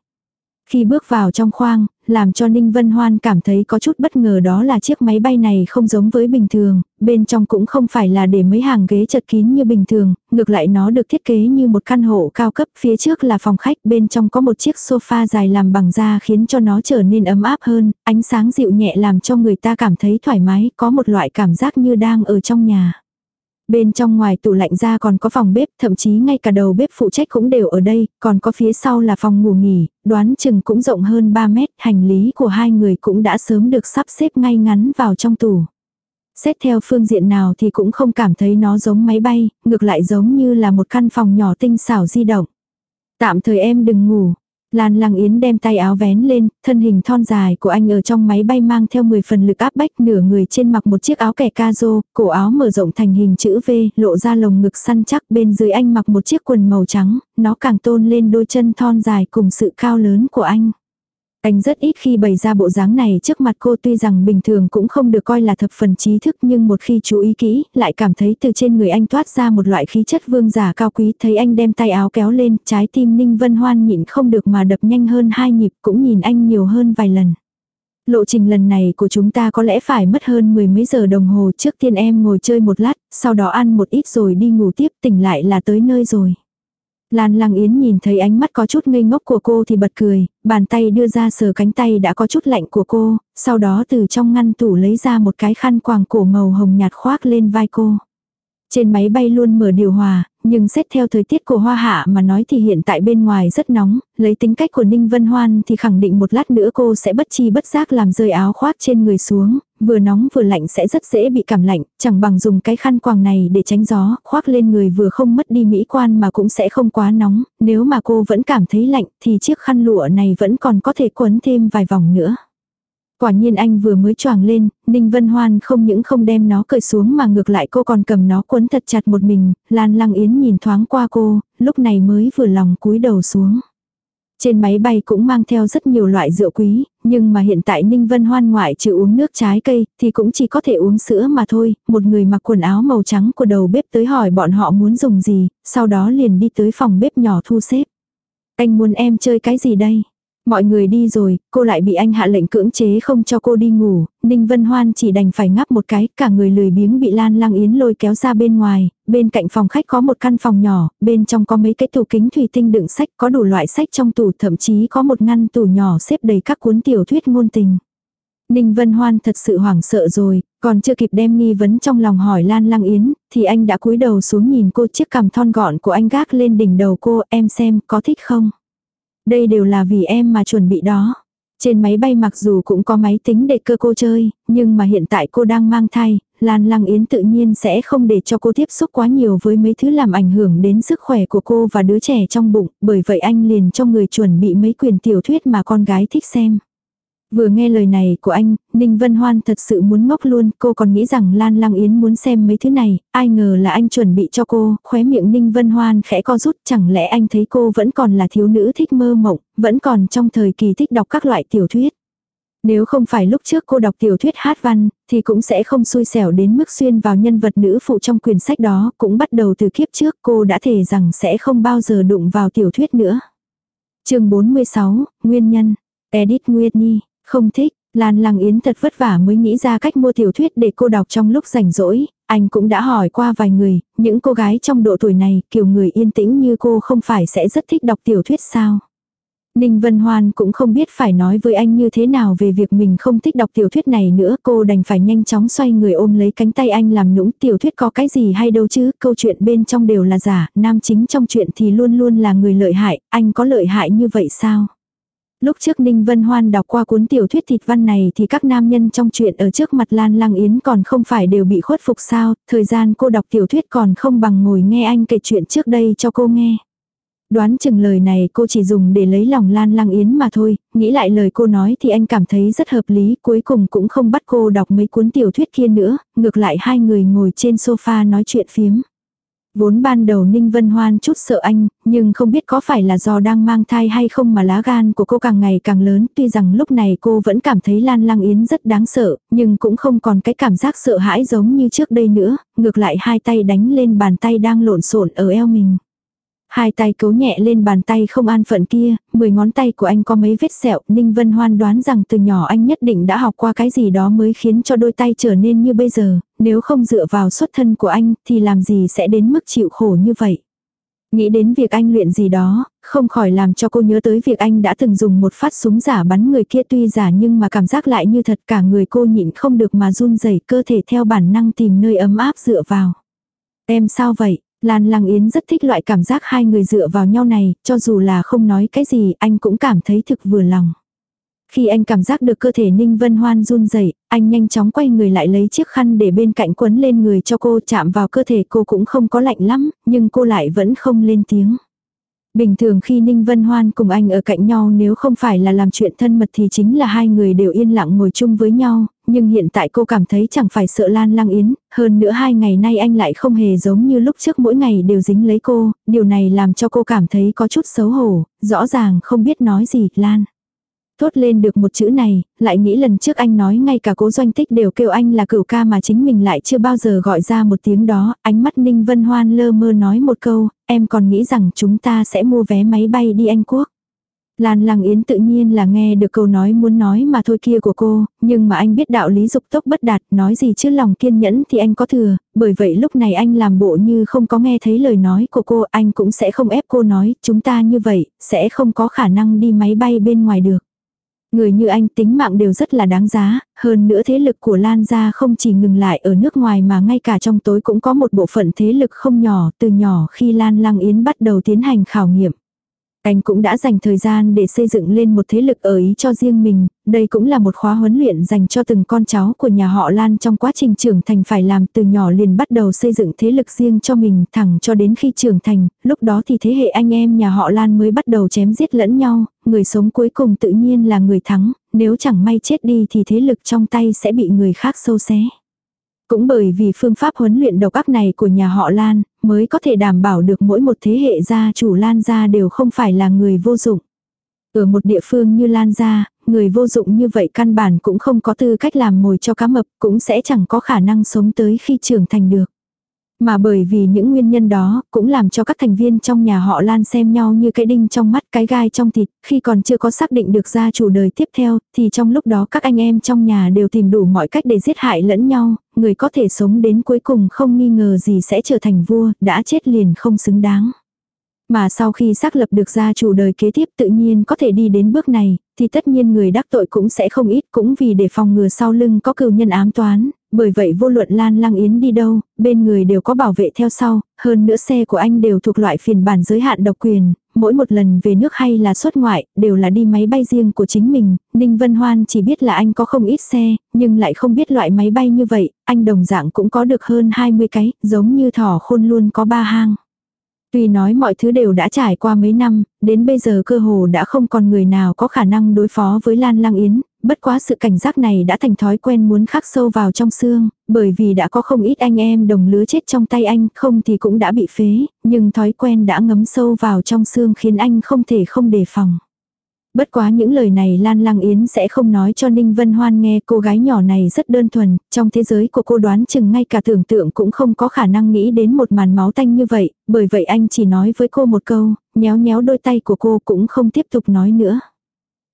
Khi bước vào trong khoang, làm cho Ninh Vân Hoan cảm thấy có chút bất ngờ đó là chiếc máy bay này không giống với bình thường, bên trong cũng không phải là để mấy hàng ghế chật kín như bình thường, ngược lại nó được thiết kế như một căn hộ cao cấp, phía trước là phòng khách, bên trong có một chiếc sofa dài làm bằng da khiến cho nó trở nên ấm áp hơn, ánh sáng dịu nhẹ làm cho người ta cảm thấy thoải mái, có một loại cảm giác như đang ở trong nhà. Bên trong ngoài tủ lạnh ra còn có phòng bếp, thậm chí ngay cả đầu bếp phụ trách cũng đều ở đây, còn có phía sau là phòng ngủ nghỉ, đoán chừng cũng rộng hơn 3 mét, hành lý của hai người cũng đã sớm được sắp xếp ngay ngắn vào trong tủ. Xét theo phương diện nào thì cũng không cảm thấy nó giống máy bay, ngược lại giống như là một căn phòng nhỏ tinh xảo di động. Tạm thời em đừng ngủ, Lan Lăng Yến đem tay áo vén lên, thân hình thon dài của anh ở trong máy bay mang theo 10 phần lực áp bách nửa người trên mặc một chiếc áo kẻ ca rô, cổ áo mở rộng thành hình chữ V, lộ ra lồng ngực săn chắc bên dưới anh mặc một chiếc quần màu trắng, nó càng tôn lên đôi chân thon dài cùng sự cao lớn của anh. Anh rất ít khi bày ra bộ dáng này trước mặt cô tuy rằng bình thường cũng không được coi là thập phần trí thức nhưng một khi chú ý kỹ lại cảm thấy từ trên người anh toát ra một loại khí chất vương giả cao quý thấy anh đem tay áo kéo lên trái tim Ninh Vân Hoan nhịn không được mà đập nhanh hơn hai nhịp cũng nhìn anh nhiều hơn vài lần. Lộ trình lần này của chúng ta có lẽ phải mất hơn mười mấy giờ đồng hồ trước tiên em ngồi chơi một lát, sau đó ăn một ít rồi đi ngủ tiếp tỉnh lại là tới nơi rồi. Lan Lang Yến nhìn thấy ánh mắt có chút ngây ngốc của cô thì bật cười, bàn tay đưa ra sờ cánh tay đã có chút lạnh của cô, sau đó từ trong ngăn tủ lấy ra một cái khăn quàng cổ màu hồng nhạt khoác lên vai cô. Trên máy bay luôn mở điều hòa, nhưng xét theo thời tiết của hoa hạ mà nói thì hiện tại bên ngoài rất nóng, lấy tính cách của Ninh Vân Hoan thì khẳng định một lát nữa cô sẽ bất chi bất giác làm rơi áo khoác trên người xuống, vừa nóng vừa lạnh sẽ rất dễ bị cảm lạnh, chẳng bằng dùng cái khăn quàng này để tránh gió, khoác lên người vừa không mất đi mỹ quan mà cũng sẽ không quá nóng, nếu mà cô vẫn cảm thấy lạnh thì chiếc khăn lụa này vẫn còn có thể quấn thêm vài vòng nữa. Quả nhiên anh vừa mới choàng lên, Ninh Vân Hoan không những không đem nó cởi xuống mà ngược lại cô còn cầm nó quấn thật chặt một mình, Lan Lăng Yến nhìn thoáng qua cô, lúc này mới vừa lòng cúi đầu xuống. Trên máy bay cũng mang theo rất nhiều loại rượu quý, nhưng mà hiện tại Ninh Vân Hoan ngoại trừ uống nước trái cây thì cũng chỉ có thể uống sữa mà thôi. Một người mặc quần áo màu trắng của đầu bếp tới hỏi bọn họ muốn dùng gì, sau đó liền đi tới phòng bếp nhỏ thu xếp. Anh muốn em chơi cái gì đây? Mọi người đi rồi, cô lại bị anh hạ lệnh cưỡng chế không cho cô đi ngủ, Ninh Vân Hoan chỉ đành phải ngáp một cái, cả người lười biếng bị Lan Lang Yến lôi kéo ra bên ngoài, bên cạnh phòng khách có một căn phòng nhỏ, bên trong có mấy cái tủ kính thủy tinh đựng sách, có đủ loại sách trong tủ, thậm chí có một ngăn tủ nhỏ xếp đầy các cuốn tiểu thuyết ngôn tình. Ninh Vân Hoan thật sự hoảng sợ rồi, còn chưa kịp đem nghi vấn trong lòng hỏi Lan Lang Yến, thì anh đã cúi đầu xuống nhìn cô chiếc cằm thon gọn của anh gác lên đỉnh đầu cô, em xem, có thích không? Đây đều là vì em mà chuẩn bị đó. Trên máy bay mặc dù cũng có máy tính để cơ cô chơi, nhưng mà hiện tại cô đang mang thai, Lan Lăng Yến tự nhiên sẽ không để cho cô tiếp xúc quá nhiều với mấy thứ làm ảnh hưởng đến sức khỏe của cô và đứa trẻ trong bụng, bởi vậy anh liền cho người chuẩn bị mấy quyền tiểu thuyết mà con gái thích xem. Vừa nghe lời này của anh, Ninh Vân Hoan thật sự muốn ngốc luôn, cô còn nghĩ rằng Lan Lăng Yến muốn xem mấy thứ này, ai ngờ là anh chuẩn bị cho cô, khóe miệng Ninh Vân Hoan khẽ co rút, chẳng lẽ anh thấy cô vẫn còn là thiếu nữ thích mơ mộng, vẫn còn trong thời kỳ thích đọc các loại tiểu thuyết. Nếu không phải lúc trước cô đọc tiểu thuyết hát văn, thì cũng sẽ không xui xẻo đến mức xuyên vào nhân vật nữ phụ trong quyển sách đó, cũng bắt đầu từ kiếp trước cô đã thề rằng sẽ không bao giờ đụng vào tiểu thuyết nữa. chương 46, Nguyên nhân, Edith Nguyệt Nhi không thích, Lan Lăng Yến thật vất vả mới nghĩ ra cách mua tiểu thuyết để cô đọc trong lúc rảnh rỗi, anh cũng đã hỏi qua vài người, những cô gái trong độ tuổi này, kiểu người yên tĩnh như cô không phải sẽ rất thích đọc tiểu thuyết sao. Ninh Vân Hoan cũng không biết phải nói với anh như thế nào về việc mình không thích đọc tiểu thuyết này nữa, cô đành phải nhanh chóng xoay người ôm lấy cánh tay anh làm nũng. Tiểu thuyết có cái gì hay đâu chứ, câu chuyện bên trong đều là giả, nam chính trong chuyện thì luôn luôn là người lợi hại, anh có lợi hại như vậy sao? Lúc trước Ninh Vân Hoan đọc qua cuốn tiểu thuyết thịt văn này thì các nam nhân trong chuyện ở trước mặt Lan Lăng Yến còn không phải đều bị khuất phục sao, thời gian cô đọc tiểu thuyết còn không bằng ngồi nghe anh kể chuyện trước đây cho cô nghe. Đoán chừng lời này cô chỉ dùng để lấy lòng Lan Lăng Yến mà thôi, nghĩ lại lời cô nói thì anh cảm thấy rất hợp lý, cuối cùng cũng không bắt cô đọc mấy cuốn tiểu thuyết kia nữa, ngược lại hai người ngồi trên sofa nói chuyện phiếm. Vốn ban đầu Ninh Vân Hoan chút sợ anh, nhưng không biết có phải là do đang mang thai hay không mà lá gan của cô càng ngày càng lớn. Tuy rằng lúc này cô vẫn cảm thấy Lan Lăng Yến rất đáng sợ, nhưng cũng không còn cái cảm giác sợ hãi giống như trước đây nữa. Ngược lại hai tay đánh lên bàn tay đang lộn xộn ở eo mình. Hai tay cấu nhẹ lên bàn tay không an phận kia, mười ngón tay của anh có mấy vết sẹo, Ninh Vân Hoan đoán rằng từ nhỏ anh nhất định đã học qua cái gì đó mới khiến cho đôi tay trở nên như bây giờ, nếu không dựa vào xuất thân của anh thì làm gì sẽ đến mức chịu khổ như vậy. Nghĩ đến việc anh luyện gì đó, không khỏi làm cho cô nhớ tới việc anh đã từng dùng một phát súng giả bắn người kia tuy giả nhưng mà cảm giác lại như thật cả người cô nhịn không được mà run rẩy cơ thể theo bản năng tìm nơi ấm áp dựa vào. Em sao vậy? Lan Lăng Yến rất thích loại cảm giác hai người dựa vào nhau này, cho dù là không nói cái gì, anh cũng cảm thấy thực vừa lòng. Khi anh cảm giác được cơ thể Ninh Vân Hoan run rẩy, anh nhanh chóng quay người lại lấy chiếc khăn để bên cạnh quấn lên người cho cô chạm vào cơ thể cô cũng không có lạnh lắm, nhưng cô lại vẫn không lên tiếng. Bình thường khi Ninh Vân Hoan cùng anh ở cạnh nhau nếu không phải là làm chuyện thân mật thì chính là hai người đều yên lặng ngồi chung với nhau, nhưng hiện tại cô cảm thấy chẳng phải sợ Lan Lăng Yến, hơn nữa hai ngày nay anh lại không hề giống như lúc trước mỗi ngày đều dính lấy cô, điều này làm cho cô cảm thấy có chút xấu hổ, rõ ràng không biết nói gì, Lan. Thốt lên được một chữ này, lại nghĩ lần trước anh nói ngay cả cố doanh tích đều kêu anh là cửu ca mà chính mình lại chưa bao giờ gọi ra một tiếng đó, ánh mắt Ninh Vân Hoan lơ mơ nói một câu, em còn nghĩ rằng chúng ta sẽ mua vé máy bay đi Anh Quốc. Lan Lăng Yến tự nhiên là nghe được câu nói muốn nói mà thôi kia của cô, nhưng mà anh biết đạo lý dục tốc bất đạt, nói gì chứ lòng kiên nhẫn thì anh có thừa, bởi vậy lúc này anh làm bộ như không có nghe thấy lời nói của cô, anh cũng sẽ không ép cô nói, chúng ta như vậy, sẽ không có khả năng đi máy bay bên ngoài được. Người như anh tính mạng đều rất là đáng giá, hơn nữa thế lực của Lan gia không chỉ ngừng lại ở nước ngoài mà ngay cả trong tối cũng có một bộ phận thế lực không nhỏ, từ nhỏ khi Lan Lăng Yến bắt đầu tiến hành khảo nghiệm. Anh cũng đã dành thời gian để xây dựng lên một thế lực ở ý cho riêng mình, đây cũng là một khóa huấn luyện dành cho từng con cháu của nhà họ Lan trong quá trình trưởng thành phải làm từ nhỏ liền bắt đầu xây dựng thế lực riêng cho mình thẳng cho đến khi trưởng thành, lúc đó thì thế hệ anh em nhà họ Lan mới bắt đầu chém giết lẫn nhau, người sống cuối cùng tự nhiên là người thắng, nếu chẳng may chết đi thì thế lực trong tay sẽ bị người khác sâu xé. Cũng bởi vì phương pháp huấn luyện độc ác này của nhà họ Lan, mới có thể đảm bảo được mỗi một thế hệ gia chủ Lan gia đều không phải là người vô dụng. Ở một địa phương như Lan gia, người vô dụng như vậy căn bản cũng không có tư cách làm mồi cho cá mập, cũng sẽ chẳng có khả năng sống tới khi trưởng thành được. Mà bởi vì những nguyên nhân đó, cũng làm cho các thành viên trong nhà họ Lan xem nhau như cái đinh trong mắt cái gai trong thịt, khi còn chưa có xác định được gia chủ đời tiếp theo, thì trong lúc đó các anh em trong nhà đều tìm đủ mọi cách để giết hại lẫn nhau, người có thể sống đến cuối cùng không nghi ngờ gì sẽ trở thành vua, đã chết liền không xứng đáng. Mà sau khi xác lập được gia chủ đời kế tiếp tự nhiên có thể đi đến bước này, thì tất nhiên người đắc tội cũng sẽ không ít cũng vì để phòng ngừa sau lưng có cừu nhân ám toán, bởi vậy vô luận Lan Lăng Yến đi đâu, bên người đều có bảo vệ theo sau, hơn nữa xe của anh đều thuộc loại phiền bản giới hạn độc quyền, mỗi một lần về nước hay là xuất ngoại, đều là đi máy bay riêng của chính mình, Ninh Vân Hoan chỉ biết là anh có không ít xe, nhưng lại không biết loại máy bay như vậy, anh đồng dạng cũng có được hơn 20 cái, giống như thỏ khôn luôn có ba hang. Tuy nói mọi thứ đều đã trải qua mấy năm, đến bây giờ cơ hồ đã không còn người nào có khả năng đối phó với Lan Lăng Yến, bất quá sự cảnh giác này đã thành thói quen muốn khắc sâu vào trong xương, bởi vì đã có không ít anh em đồng lứa chết trong tay anh, không thì cũng đã bị phế, nhưng thói quen đã ngấm sâu vào trong xương khiến anh không thể không đề phòng. Bất quá những lời này Lan Lăng Yến sẽ không nói cho Ninh Vân Hoan nghe cô gái nhỏ này rất đơn thuần, trong thế giới của cô đoán chừng ngay cả tưởng tượng cũng không có khả năng nghĩ đến một màn máu tanh như vậy, bởi vậy anh chỉ nói với cô một câu, nhéo nhéo đôi tay của cô cũng không tiếp tục nói nữa.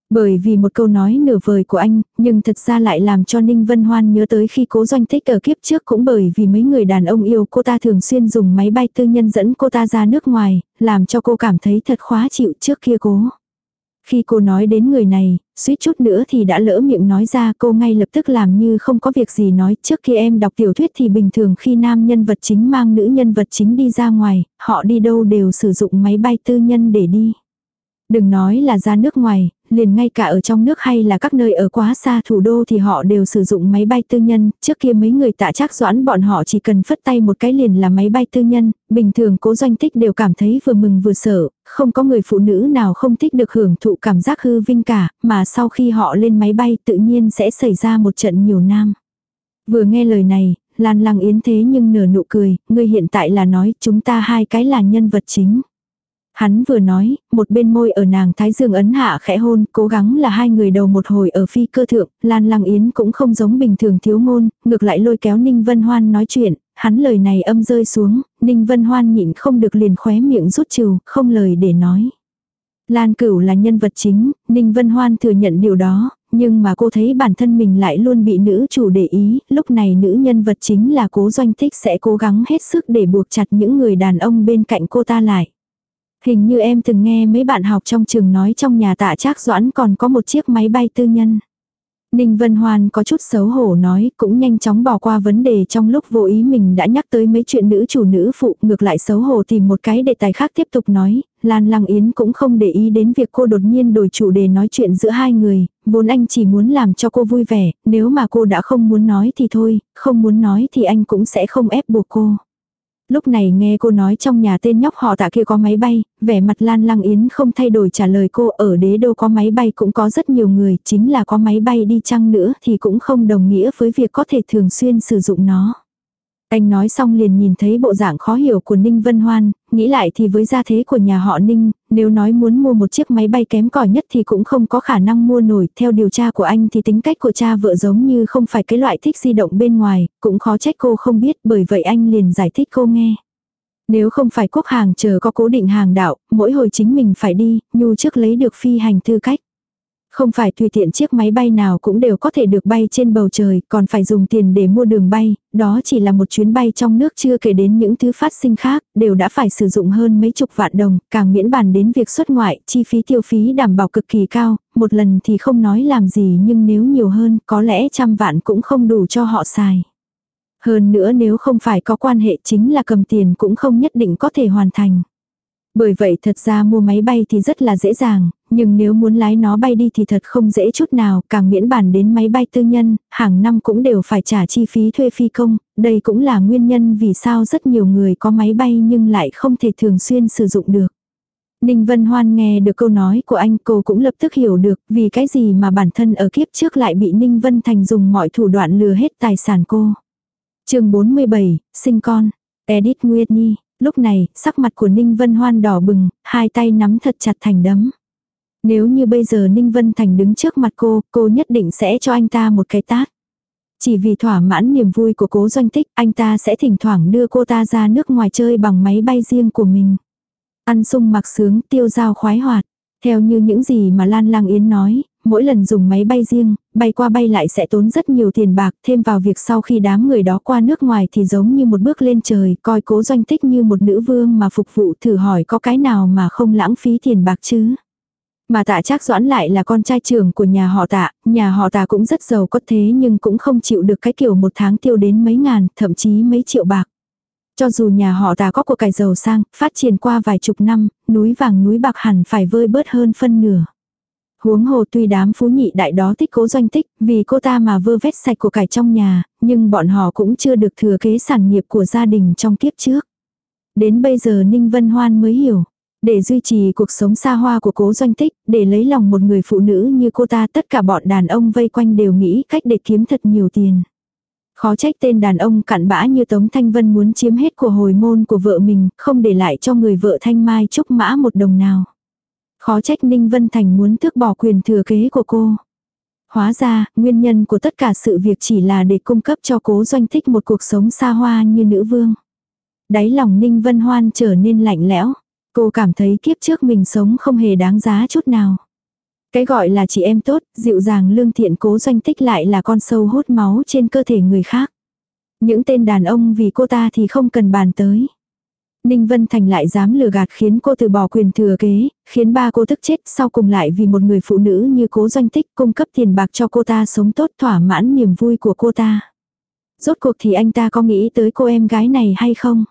Bởi vì một câu nói nửa vời của anh, nhưng thật ra lại làm cho Ninh Vân Hoan nhớ tới khi cố doanh thích ở kiếp trước cũng bởi vì mấy người đàn ông yêu cô ta thường xuyên dùng máy bay tư nhân dẫn cô ta ra nước ngoài, làm cho cô cảm thấy thật khó chịu trước kia cố. Khi cô nói đến người này, suýt chút nữa thì đã lỡ miệng nói ra cô ngay lập tức làm như không có việc gì nói. Trước khi em đọc tiểu thuyết thì bình thường khi nam nhân vật chính mang nữ nhân vật chính đi ra ngoài, họ đi đâu đều sử dụng máy bay tư nhân để đi. Đừng nói là ra nước ngoài, liền ngay cả ở trong nước hay là các nơi ở quá xa thủ đô thì họ đều sử dụng máy bay tư nhân, trước kia mấy người tạ trác doãn bọn họ chỉ cần phất tay một cái liền là máy bay tư nhân, bình thường cố doanh tích đều cảm thấy vừa mừng vừa sợ, không có người phụ nữ nào không thích được hưởng thụ cảm giác hư vinh cả, mà sau khi họ lên máy bay tự nhiên sẽ xảy ra một trận nhiều nam. Vừa nghe lời này, Lan Lăng Yến thế nhưng nở nụ cười, ngươi hiện tại là nói chúng ta hai cái là nhân vật chính. Hắn vừa nói, một bên môi ở nàng thái dương ấn hạ khẽ hôn, cố gắng là hai người đầu một hồi ở phi cơ thượng, Lan Lăng Yến cũng không giống bình thường thiếu ngôn, ngược lại lôi kéo Ninh Vân Hoan nói chuyện, hắn lời này âm rơi xuống, Ninh Vân Hoan nhịn không được liền khóe miệng rút trừ, không lời để nói. Lan Cửu là nhân vật chính, Ninh Vân Hoan thừa nhận điều đó, nhưng mà cô thấy bản thân mình lại luôn bị nữ chủ để ý, lúc này nữ nhân vật chính là cố doanh thích sẽ cố gắng hết sức để buộc chặt những người đàn ông bên cạnh cô ta lại. Hình như em từng nghe mấy bạn học trong trường nói trong nhà tạ trác doãn còn có một chiếc máy bay tư nhân. Ninh Vân Hoan có chút xấu hổ nói, cũng nhanh chóng bỏ qua vấn đề trong lúc vô ý mình đã nhắc tới mấy chuyện nữ chủ nữ phụ, ngược lại xấu hổ tìm một cái đề tài khác tiếp tục nói, Lan Lăng Yến cũng không để ý đến việc cô đột nhiên đổi chủ đề nói chuyện giữa hai người, vốn anh chỉ muốn làm cho cô vui vẻ, nếu mà cô đã không muốn nói thì thôi, không muốn nói thì anh cũng sẽ không ép buộc cô. Lúc này nghe cô nói trong nhà tên nhóc họ tạ kia có máy bay, vẻ mặt Lan Lăng Yến không thay đổi trả lời cô ở đế đô có máy bay cũng có rất nhiều người, chính là có máy bay đi chăng nữa thì cũng không đồng nghĩa với việc có thể thường xuyên sử dụng nó. Anh nói xong liền nhìn thấy bộ dạng khó hiểu của Ninh Vân Hoan, nghĩ lại thì với gia thế của nhà họ Ninh, nếu nói muốn mua một chiếc máy bay kém cỏi nhất thì cũng không có khả năng mua nổi. Theo điều tra của anh thì tính cách của cha vợ giống như không phải cái loại thích di động bên ngoài, cũng khó trách cô không biết bởi vậy anh liền giải thích cô nghe. Nếu không phải quốc hàng chờ có cố định hàng đạo, mỗi hồi chính mình phải đi, nhu trước lấy được phi hành tư cách. Không phải tùy tiện chiếc máy bay nào cũng đều có thể được bay trên bầu trời, còn phải dùng tiền để mua đường bay, đó chỉ là một chuyến bay trong nước chưa kể đến những thứ phát sinh khác, đều đã phải sử dụng hơn mấy chục vạn đồng, càng miễn bàn đến việc xuất ngoại, chi phí tiêu phí đảm bảo cực kỳ cao, một lần thì không nói làm gì nhưng nếu nhiều hơn, có lẽ trăm vạn cũng không đủ cho họ xài. Hơn nữa nếu không phải có quan hệ chính là cầm tiền cũng không nhất định có thể hoàn thành. Bởi vậy thật ra mua máy bay thì rất là dễ dàng, nhưng nếu muốn lái nó bay đi thì thật không dễ chút nào, càng miễn bản đến máy bay tư nhân, hàng năm cũng đều phải trả chi phí thuê phi công, đây cũng là nguyên nhân vì sao rất nhiều người có máy bay nhưng lại không thể thường xuyên sử dụng được. Ninh Vân Hoan nghe được câu nói của anh cô cũng lập tức hiểu được vì cái gì mà bản thân ở kiếp trước lại bị Ninh Vân Thành dùng mọi thủ đoạn lừa hết tài sản cô. chương 47, sinh con. Edith Nguyệt Nhi. Lúc này, sắc mặt của Ninh Vân Hoan đỏ bừng, hai tay nắm thật chặt thành đấm. Nếu như bây giờ Ninh Vân Thành đứng trước mặt cô, cô nhất định sẽ cho anh ta một cái tát. Chỉ vì thỏa mãn niềm vui của cố doanh tích, anh ta sẽ thỉnh thoảng đưa cô ta ra nước ngoài chơi bằng máy bay riêng của mình. Ăn sung mặc sướng, tiêu dao khoái hoạt. Theo như những gì mà Lan Lang Yến nói, mỗi lần dùng máy bay riêng, bay qua bay lại sẽ tốn rất nhiều tiền bạc, thêm vào việc sau khi đám người đó qua nước ngoài thì giống như một bước lên trời, coi cố doanh tích như một nữ vương mà phục vụ thử hỏi có cái nào mà không lãng phí tiền bạc chứ. Mà tạ trác doãn lại là con trai trưởng của nhà họ tạ, nhà họ tạ cũng rất giàu có thế nhưng cũng không chịu được cái kiểu một tháng tiêu đến mấy ngàn, thậm chí mấy triệu bạc. Cho dù nhà họ tạ có của cải giàu sang, phát triển qua vài chục năm, núi vàng núi bạc hẳn phải vơi bớt hơn phân nửa. Huống hồ tuy đám phú nhị đại đó thích cố doanh tích, vì cô ta mà vơ vét sạch của cải trong nhà, nhưng bọn họ cũng chưa được thừa kế sản nghiệp của gia đình trong kiếp trước. Đến bây giờ Ninh Vân Hoan mới hiểu. Để duy trì cuộc sống xa hoa của cố doanh tích, để lấy lòng một người phụ nữ như cô ta tất cả bọn đàn ông vây quanh đều nghĩ cách để kiếm thật nhiều tiền. Khó trách tên đàn ông cặn bã như Tống Thanh Vân muốn chiếm hết của hồi môn của vợ mình, không để lại cho người vợ Thanh Mai Trúc Mã một đồng nào. Khó trách Ninh Vân Thành muốn tước bỏ quyền thừa kế của cô. Hóa ra, nguyên nhân của tất cả sự việc chỉ là để cung cấp cho cố doanh tích một cuộc sống xa hoa như nữ vương. Đáy lòng Ninh Vân Hoan trở nên lạnh lẽo. Cô cảm thấy kiếp trước mình sống không hề đáng giá chút nào. Cái gọi là chị em tốt, dịu dàng lương thiện cố doanh tích lại là con sâu hút máu trên cơ thể người khác. Những tên đàn ông vì cô ta thì không cần bàn tới. Ninh Vân Thành lại dám lừa gạt khiến cô từ bỏ quyền thừa kế, khiến ba cô tức chết sau cùng lại vì một người phụ nữ như cố doanh tích cung cấp tiền bạc cho cô ta sống tốt thỏa mãn niềm vui của cô ta. Rốt cuộc thì anh ta có nghĩ tới cô em gái này hay không?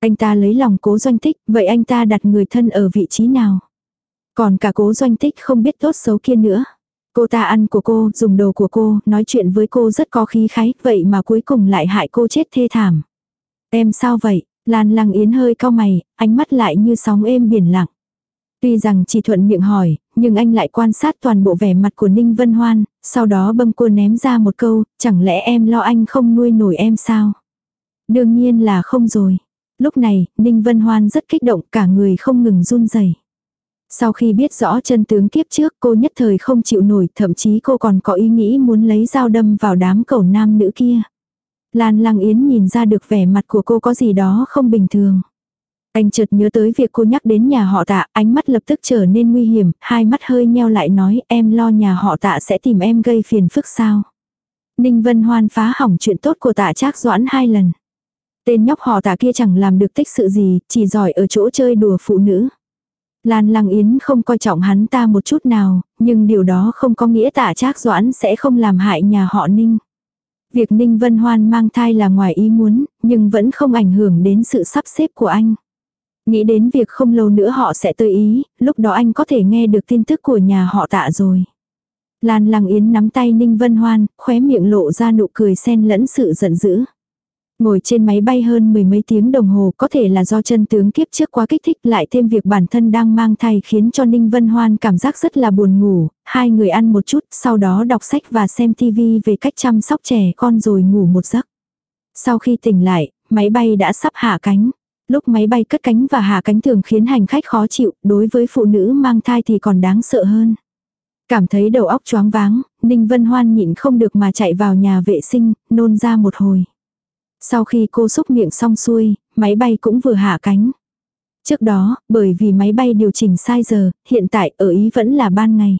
Anh ta lấy lòng cố doanh tích, vậy anh ta đặt người thân ở vị trí nào? Còn cả cố doanh tích không biết tốt xấu kia nữa. Cô ta ăn của cô, dùng đồ của cô, nói chuyện với cô rất có khí khái, vậy mà cuối cùng lại hại cô chết thê thảm. Em sao vậy? Lan Lăng Yến hơi cau mày, ánh mắt lại như sóng êm biển lặng. Tuy rằng chỉ thuận miệng hỏi, nhưng anh lại quan sát toàn bộ vẻ mặt của Ninh Vân Hoan, sau đó bâng cô ném ra một câu, chẳng lẽ em lo anh không nuôi nổi em sao? Đương nhiên là không rồi. Lúc này, Ninh Vân Hoan rất kích động cả người không ngừng run rẩy. Sau khi biết rõ chân tướng kiếp trước cô nhất thời không chịu nổi, thậm chí cô còn có ý nghĩ muốn lấy dao đâm vào đám cầu nam nữ kia. Lan Lăng Yến nhìn ra được vẻ mặt của cô có gì đó không bình thường. Anh chợt nhớ tới việc cô nhắc đến nhà họ tạ, ánh mắt lập tức trở nên nguy hiểm, hai mắt hơi nheo lại nói em lo nhà họ tạ sẽ tìm em gây phiền phức sao. Ninh Vân Hoan phá hỏng chuyện tốt của tạ trác doãn hai lần. Tên nhóc họ tạ kia chẳng làm được tích sự gì, chỉ giỏi ở chỗ chơi đùa phụ nữ. Lan Lăng Yến không coi trọng hắn ta một chút nào, nhưng điều đó không có nghĩa tạ trác doãn sẽ không làm hại nhà họ Ninh. Việc Ninh Vân Hoan mang thai là ngoài ý muốn, nhưng vẫn không ảnh hưởng đến sự sắp xếp của anh. Nghĩ đến việc không lâu nữa họ sẽ tới ý, lúc đó anh có thể nghe được tin tức của nhà họ tạ rồi. Lan Lăng Yến nắm tay Ninh Vân Hoan, khóe miệng lộ ra nụ cười xen lẫn sự giận dữ. Ngồi trên máy bay hơn mười mấy tiếng đồng hồ có thể là do chân tướng kiếp trước quá kích thích lại thêm việc bản thân đang mang thai khiến cho Ninh Vân Hoan cảm giác rất là buồn ngủ, hai người ăn một chút, sau đó đọc sách và xem tivi về cách chăm sóc trẻ con rồi ngủ một giấc. Sau khi tỉnh lại, máy bay đã sắp hạ cánh. Lúc máy bay cất cánh và hạ cánh thường khiến hành khách khó chịu, đối với phụ nữ mang thai thì còn đáng sợ hơn. Cảm thấy đầu óc choáng váng, Ninh Vân Hoan nhịn không được mà chạy vào nhà vệ sinh, nôn ra một hồi. Sau khi cô xúc miệng xong xuôi, máy bay cũng vừa hạ cánh. Trước đó, bởi vì máy bay điều chỉnh sai giờ, hiện tại ở Ý vẫn là ban ngày.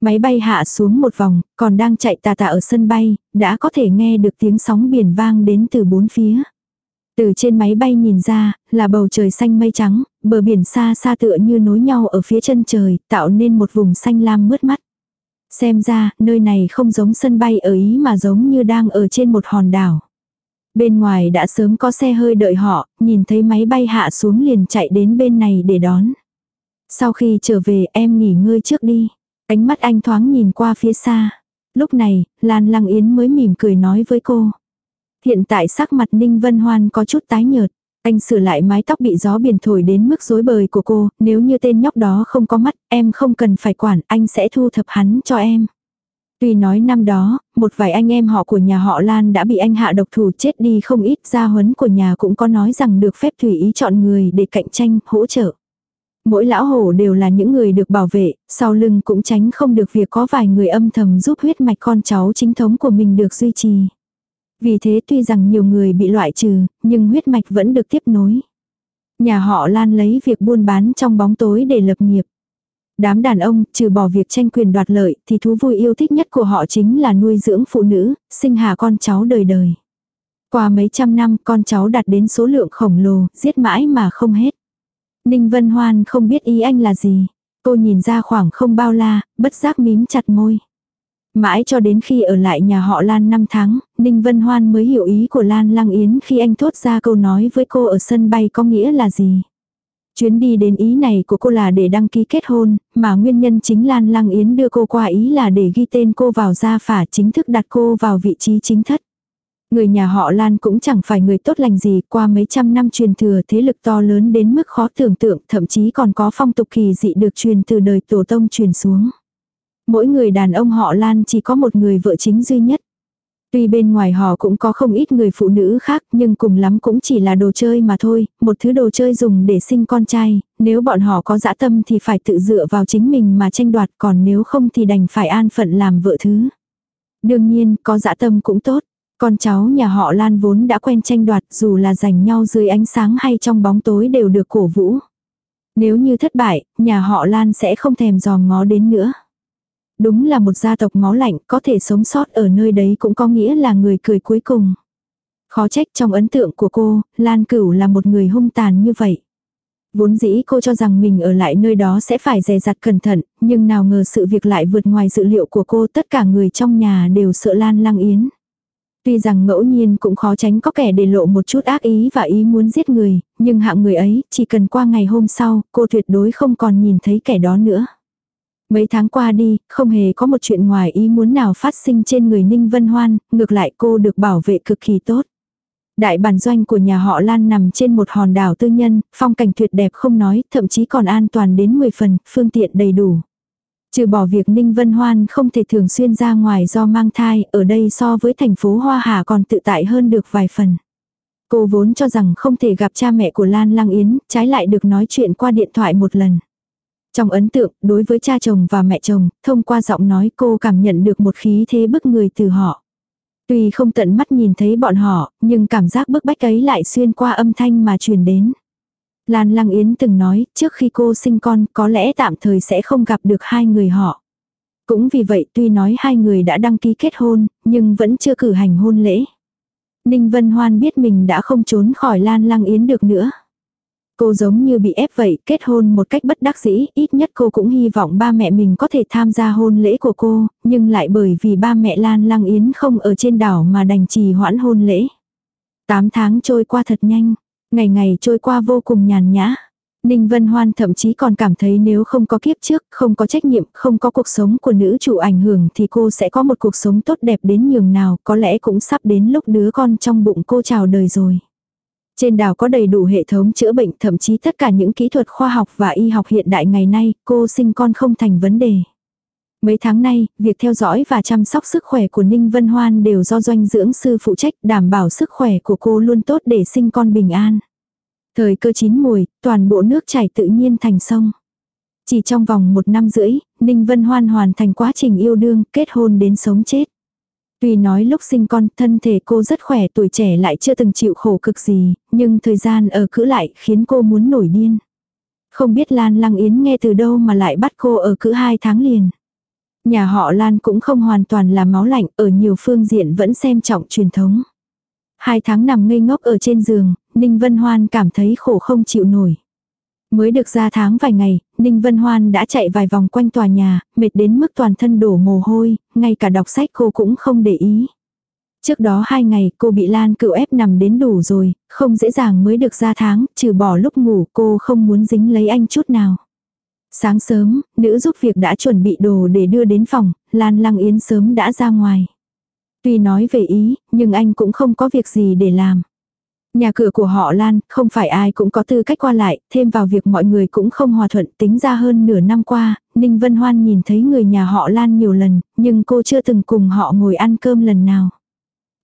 Máy bay hạ xuống một vòng, còn đang chạy tà tà ở sân bay, đã có thể nghe được tiếng sóng biển vang đến từ bốn phía. Từ trên máy bay nhìn ra, là bầu trời xanh mây trắng, bờ biển xa xa tựa như nối nhau ở phía chân trời, tạo nên một vùng xanh lam mướt mắt. Xem ra, nơi này không giống sân bay ở Ý mà giống như đang ở trên một hòn đảo. Bên ngoài đã sớm có xe hơi đợi họ, nhìn thấy máy bay hạ xuống liền chạy đến bên này để đón. Sau khi trở về em nghỉ ngơi trước đi. Ánh mắt anh thoáng nhìn qua phía xa. Lúc này, Lan Lăng Yến mới mỉm cười nói với cô. Hiện tại sắc mặt Ninh Vân Hoan có chút tái nhợt. Anh sửa lại mái tóc bị gió biển thổi đến mức rối bời của cô, nếu như tên nhóc đó không có mắt, em không cần phải quản, anh sẽ thu thập hắn cho em. Tuy nói năm đó, một vài anh em họ của nhà họ Lan đã bị anh hạ độc thủ chết đi không ít gia huấn của nhà cũng có nói rằng được phép tùy ý chọn người để cạnh tranh, hỗ trợ. Mỗi lão hổ đều là những người được bảo vệ, sau lưng cũng tránh không được việc có vài người âm thầm giúp huyết mạch con cháu chính thống của mình được duy trì. Vì thế tuy rằng nhiều người bị loại trừ, nhưng huyết mạch vẫn được tiếp nối. Nhà họ Lan lấy việc buôn bán trong bóng tối để lập nghiệp. Đám đàn ông, trừ bỏ việc tranh quyền đoạt lợi, thì thú vui yêu thích nhất của họ chính là nuôi dưỡng phụ nữ, sinh hạ con cháu đời đời. Qua mấy trăm năm, con cháu đạt đến số lượng khổng lồ, giết mãi mà không hết. Ninh Vân Hoan không biết ý anh là gì. Cô nhìn ra khoảng không bao la, bất giác mím chặt môi. Mãi cho đến khi ở lại nhà họ Lan 5 tháng, Ninh Vân Hoan mới hiểu ý của Lan Lăng Yến khi anh thốt ra câu nói với cô ở sân bay có nghĩa là gì. Chuyến đi đến ý này của cô là để đăng ký kết hôn, mà nguyên nhân chính Lan Lăng Yến đưa cô qua ý là để ghi tên cô vào gia phả chính thức đặt cô vào vị trí chính thất. Người nhà họ Lan cũng chẳng phải người tốt lành gì, qua mấy trăm năm truyền thừa thế lực to lớn đến mức khó tưởng tượng, thậm chí còn có phong tục kỳ dị được truyền từ đời tổ tông truyền xuống. Mỗi người đàn ông họ Lan chỉ có một người vợ chính duy nhất. Tuy bên ngoài họ cũng có không ít người phụ nữ khác nhưng cùng lắm cũng chỉ là đồ chơi mà thôi, một thứ đồ chơi dùng để sinh con trai, nếu bọn họ có dã tâm thì phải tự dựa vào chính mình mà tranh đoạt còn nếu không thì đành phải an phận làm vợ thứ. Đương nhiên, có dã tâm cũng tốt. Con cháu nhà họ Lan vốn đã quen tranh đoạt dù là giành nhau dưới ánh sáng hay trong bóng tối đều được cổ vũ. Nếu như thất bại, nhà họ Lan sẽ không thèm dòm ngó đến nữa. Đúng là một gia tộc máu lạnh, có thể sống sót ở nơi đấy cũng có nghĩa là người cười cuối cùng. Khó trách trong ấn tượng của cô, Lan Cửu là một người hung tàn như vậy. Vốn dĩ cô cho rằng mình ở lại nơi đó sẽ phải dè dặt cẩn thận, nhưng nào ngờ sự việc lại vượt ngoài dự liệu của cô tất cả người trong nhà đều sợ Lan Lăng Yến. Tuy rằng ngẫu nhiên cũng khó tránh có kẻ để lộ một chút ác ý và ý muốn giết người, nhưng hạng người ấy, chỉ cần qua ngày hôm sau, cô tuyệt đối không còn nhìn thấy kẻ đó nữa. Mấy tháng qua đi, không hề có một chuyện ngoài ý muốn nào phát sinh trên người Ninh Vân Hoan, ngược lại cô được bảo vệ cực kỳ tốt. Đại bản doanh của nhà họ Lan nằm trên một hòn đảo tư nhân, phong cảnh tuyệt đẹp không nói, thậm chí còn an toàn đến 10 phần, phương tiện đầy đủ. Trừ bỏ việc Ninh Vân Hoan không thể thường xuyên ra ngoài do mang thai, ở đây so với thành phố Hoa Hà còn tự tại hơn được vài phần. Cô vốn cho rằng không thể gặp cha mẹ của Lan Lăng Yến, trái lại được nói chuyện qua điện thoại một lần. Trong ấn tượng, đối với cha chồng và mẹ chồng, thông qua giọng nói cô cảm nhận được một khí thế bức người từ họ. Tuy không tận mắt nhìn thấy bọn họ, nhưng cảm giác bức bách ấy lại xuyên qua âm thanh mà truyền đến. Lan Lăng Yến từng nói, trước khi cô sinh con, có lẽ tạm thời sẽ không gặp được hai người họ. Cũng vì vậy tuy nói hai người đã đăng ký kết hôn, nhưng vẫn chưa cử hành hôn lễ. Ninh Vân Hoan biết mình đã không trốn khỏi Lan Lăng Yến được nữa. Cô giống như bị ép vậy, kết hôn một cách bất đắc dĩ, ít nhất cô cũng hy vọng ba mẹ mình có thể tham gia hôn lễ của cô, nhưng lại bởi vì ba mẹ Lan Lăng Yến không ở trên đảo mà đành trì hoãn hôn lễ. Tám tháng trôi qua thật nhanh, ngày ngày trôi qua vô cùng nhàn nhã. Ninh Vân Hoan thậm chí còn cảm thấy nếu không có kiếp trước, không có trách nhiệm, không có cuộc sống của nữ chủ ảnh hưởng thì cô sẽ có một cuộc sống tốt đẹp đến nhường nào, có lẽ cũng sắp đến lúc đứa con trong bụng cô chào đời rồi. Trên đảo có đầy đủ hệ thống chữa bệnh thậm chí tất cả những kỹ thuật khoa học và y học hiện đại ngày nay, cô sinh con không thành vấn đề. Mấy tháng nay, việc theo dõi và chăm sóc sức khỏe của Ninh Vân Hoan đều do doanh dưỡng sư phụ trách đảm bảo sức khỏe của cô luôn tốt để sinh con bình an. Thời cơ chín mùi, toàn bộ nước chảy tự nhiên thành sông. Chỉ trong vòng một năm rưỡi, Ninh Vân Hoan hoàn thành quá trình yêu đương, kết hôn đến sống chết. Tuy nói lúc sinh con thân thể cô rất khỏe tuổi trẻ lại chưa từng chịu khổ cực gì, nhưng thời gian ở cữ lại khiến cô muốn nổi điên. Không biết Lan Lăng Yến nghe từ đâu mà lại bắt cô ở cữ hai tháng liền. Nhà họ Lan cũng không hoàn toàn là máu lạnh, ở nhiều phương diện vẫn xem trọng truyền thống. Hai tháng nằm ngây ngốc ở trên giường, Ninh Vân Hoan cảm thấy khổ không chịu nổi. Mới được ra tháng vài ngày, Ninh Vân Hoan đã chạy vài vòng quanh tòa nhà, mệt đến mức toàn thân đổ mồ hôi, ngay cả đọc sách cô cũng không để ý. Trước đó hai ngày cô bị Lan cựu ép nằm đến đủ rồi, không dễ dàng mới được ra tháng, trừ bỏ lúc ngủ cô không muốn dính lấy anh chút nào. Sáng sớm, nữ giúp việc đã chuẩn bị đồ để đưa đến phòng, Lan Lăng Yến sớm đã ra ngoài. Tuy nói về ý, nhưng anh cũng không có việc gì để làm. Nhà cửa của họ Lan, không phải ai cũng có tư cách qua lại, thêm vào việc mọi người cũng không hòa thuận tính ra hơn nửa năm qua, Ninh Vân Hoan nhìn thấy người nhà họ Lan nhiều lần, nhưng cô chưa từng cùng họ ngồi ăn cơm lần nào.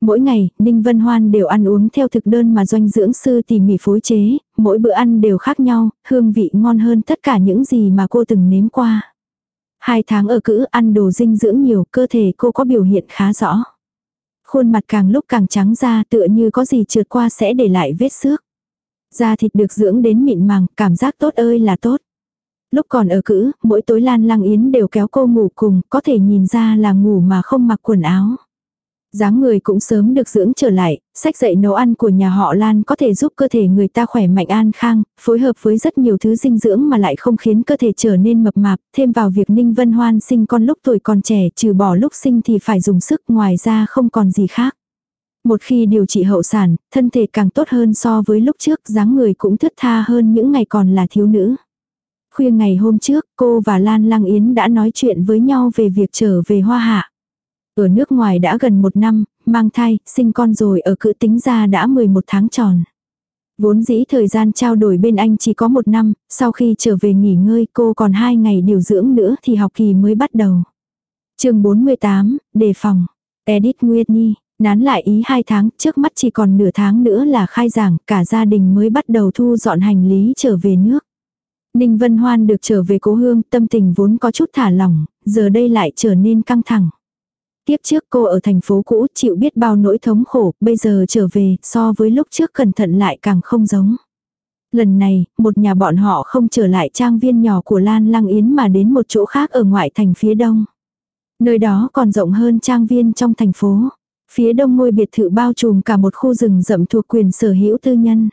Mỗi ngày, Ninh Vân Hoan đều ăn uống theo thực đơn mà doanh dưỡng sư tỉ mỉ phối chế, mỗi bữa ăn đều khác nhau, hương vị ngon hơn tất cả những gì mà cô từng nếm qua. Hai tháng ở cữ ăn đồ dinh dưỡng nhiều, cơ thể cô có biểu hiện khá rõ. Khuôn mặt càng lúc càng trắng ra tựa như có gì trượt qua sẽ để lại vết xước. Da thịt được dưỡng đến mịn màng, cảm giác tốt ơi là tốt. Lúc còn ở cữ, mỗi tối Lan Lăng Yến đều kéo cô ngủ cùng, có thể nhìn ra là ngủ mà không mặc quần áo dáng người cũng sớm được dưỡng trở lại, sách dạy nấu ăn của nhà họ Lan có thể giúp cơ thể người ta khỏe mạnh an khang, phối hợp với rất nhiều thứ dinh dưỡng mà lại không khiến cơ thể trở nên mập mạp, thêm vào việc Ninh Vân Hoan sinh con lúc tuổi còn trẻ trừ bỏ lúc sinh thì phải dùng sức ngoài ra không còn gì khác. Một khi điều trị hậu sản, thân thể càng tốt hơn so với lúc trước, dáng người cũng thướt tha hơn những ngày còn là thiếu nữ. Khuya ngày hôm trước, cô và Lan Lăng Yến đã nói chuyện với nhau về việc trở về Hoa Hạ. Ở nước ngoài đã gần một năm, mang thai, sinh con rồi ở cự tính ra đã 11 tháng tròn. Vốn dĩ thời gian trao đổi bên anh chỉ có một năm, sau khi trở về nghỉ ngơi cô còn hai ngày điều dưỡng nữa thì học kỳ mới bắt đầu. chương 48, đề phòng. Edith Nguyệt nán lại ý hai tháng, trước mắt chỉ còn nửa tháng nữa là khai giảng, cả gia đình mới bắt đầu thu dọn hành lý trở về nước. Ninh Vân Hoan được trở về cố hương, tâm tình vốn có chút thả lỏng, giờ đây lại trở nên căng thẳng. Tiếp trước cô ở thành phố cũ chịu biết bao nỗi thống khổ, bây giờ trở về, so với lúc trước cẩn thận lại càng không giống. Lần này, một nhà bọn họ không trở lại trang viên nhỏ của Lan Lăng Yến mà đến một chỗ khác ở ngoại thành phía đông. Nơi đó còn rộng hơn trang viên trong thành phố. Phía đông ngôi biệt thự bao trùm cả một khu rừng rậm thuộc quyền sở hữu tư nhân.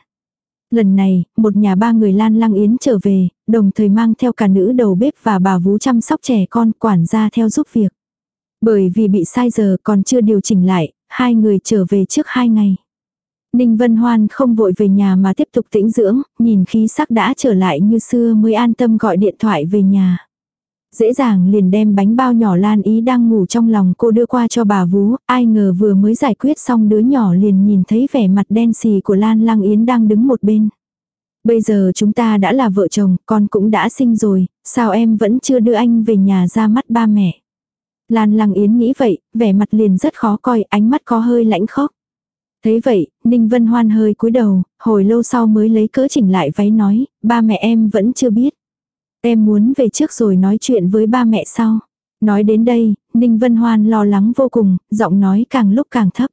Lần này, một nhà ba người Lan Lăng Yến trở về, đồng thời mang theo cả nữ đầu bếp và bà vú chăm sóc trẻ con quản gia theo giúp việc. Bởi vì bị sai giờ còn chưa điều chỉnh lại, hai người trở về trước hai ngày. Ninh Vân Hoan không vội về nhà mà tiếp tục tĩnh dưỡng, nhìn khí sắc đã trở lại như xưa mới an tâm gọi điện thoại về nhà. Dễ dàng liền đem bánh bao nhỏ Lan Ý đang ngủ trong lòng cô đưa qua cho bà vú, ai ngờ vừa mới giải quyết xong đứa nhỏ liền nhìn thấy vẻ mặt đen xì của Lan Lăng Yến đang đứng một bên. Bây giờ chúng ta đã là vợ chồng, con cũng đã sinh rồi, sao em vẫn chưa đưa anh về nhà ra mắt ba mẹ. Lan Lăng Yến nghĩ vậy, vẻ mặt liền rất khó coi, ánh mắt có hơi lãnh khốc. Thấy vậy, Ninh Vân Hoan hơi cúi đầu, hồi lâu sau mới lấy cớ chỉnh lại váy nói, ba mẹ em vẫn chưa biết. Em muốn về trước rồi nói chuyện với ba mẹ sau. Nói đến đây, Ninh Vân Hoan lo lắng vô cùng, giọng nói càng lúc càng thấp.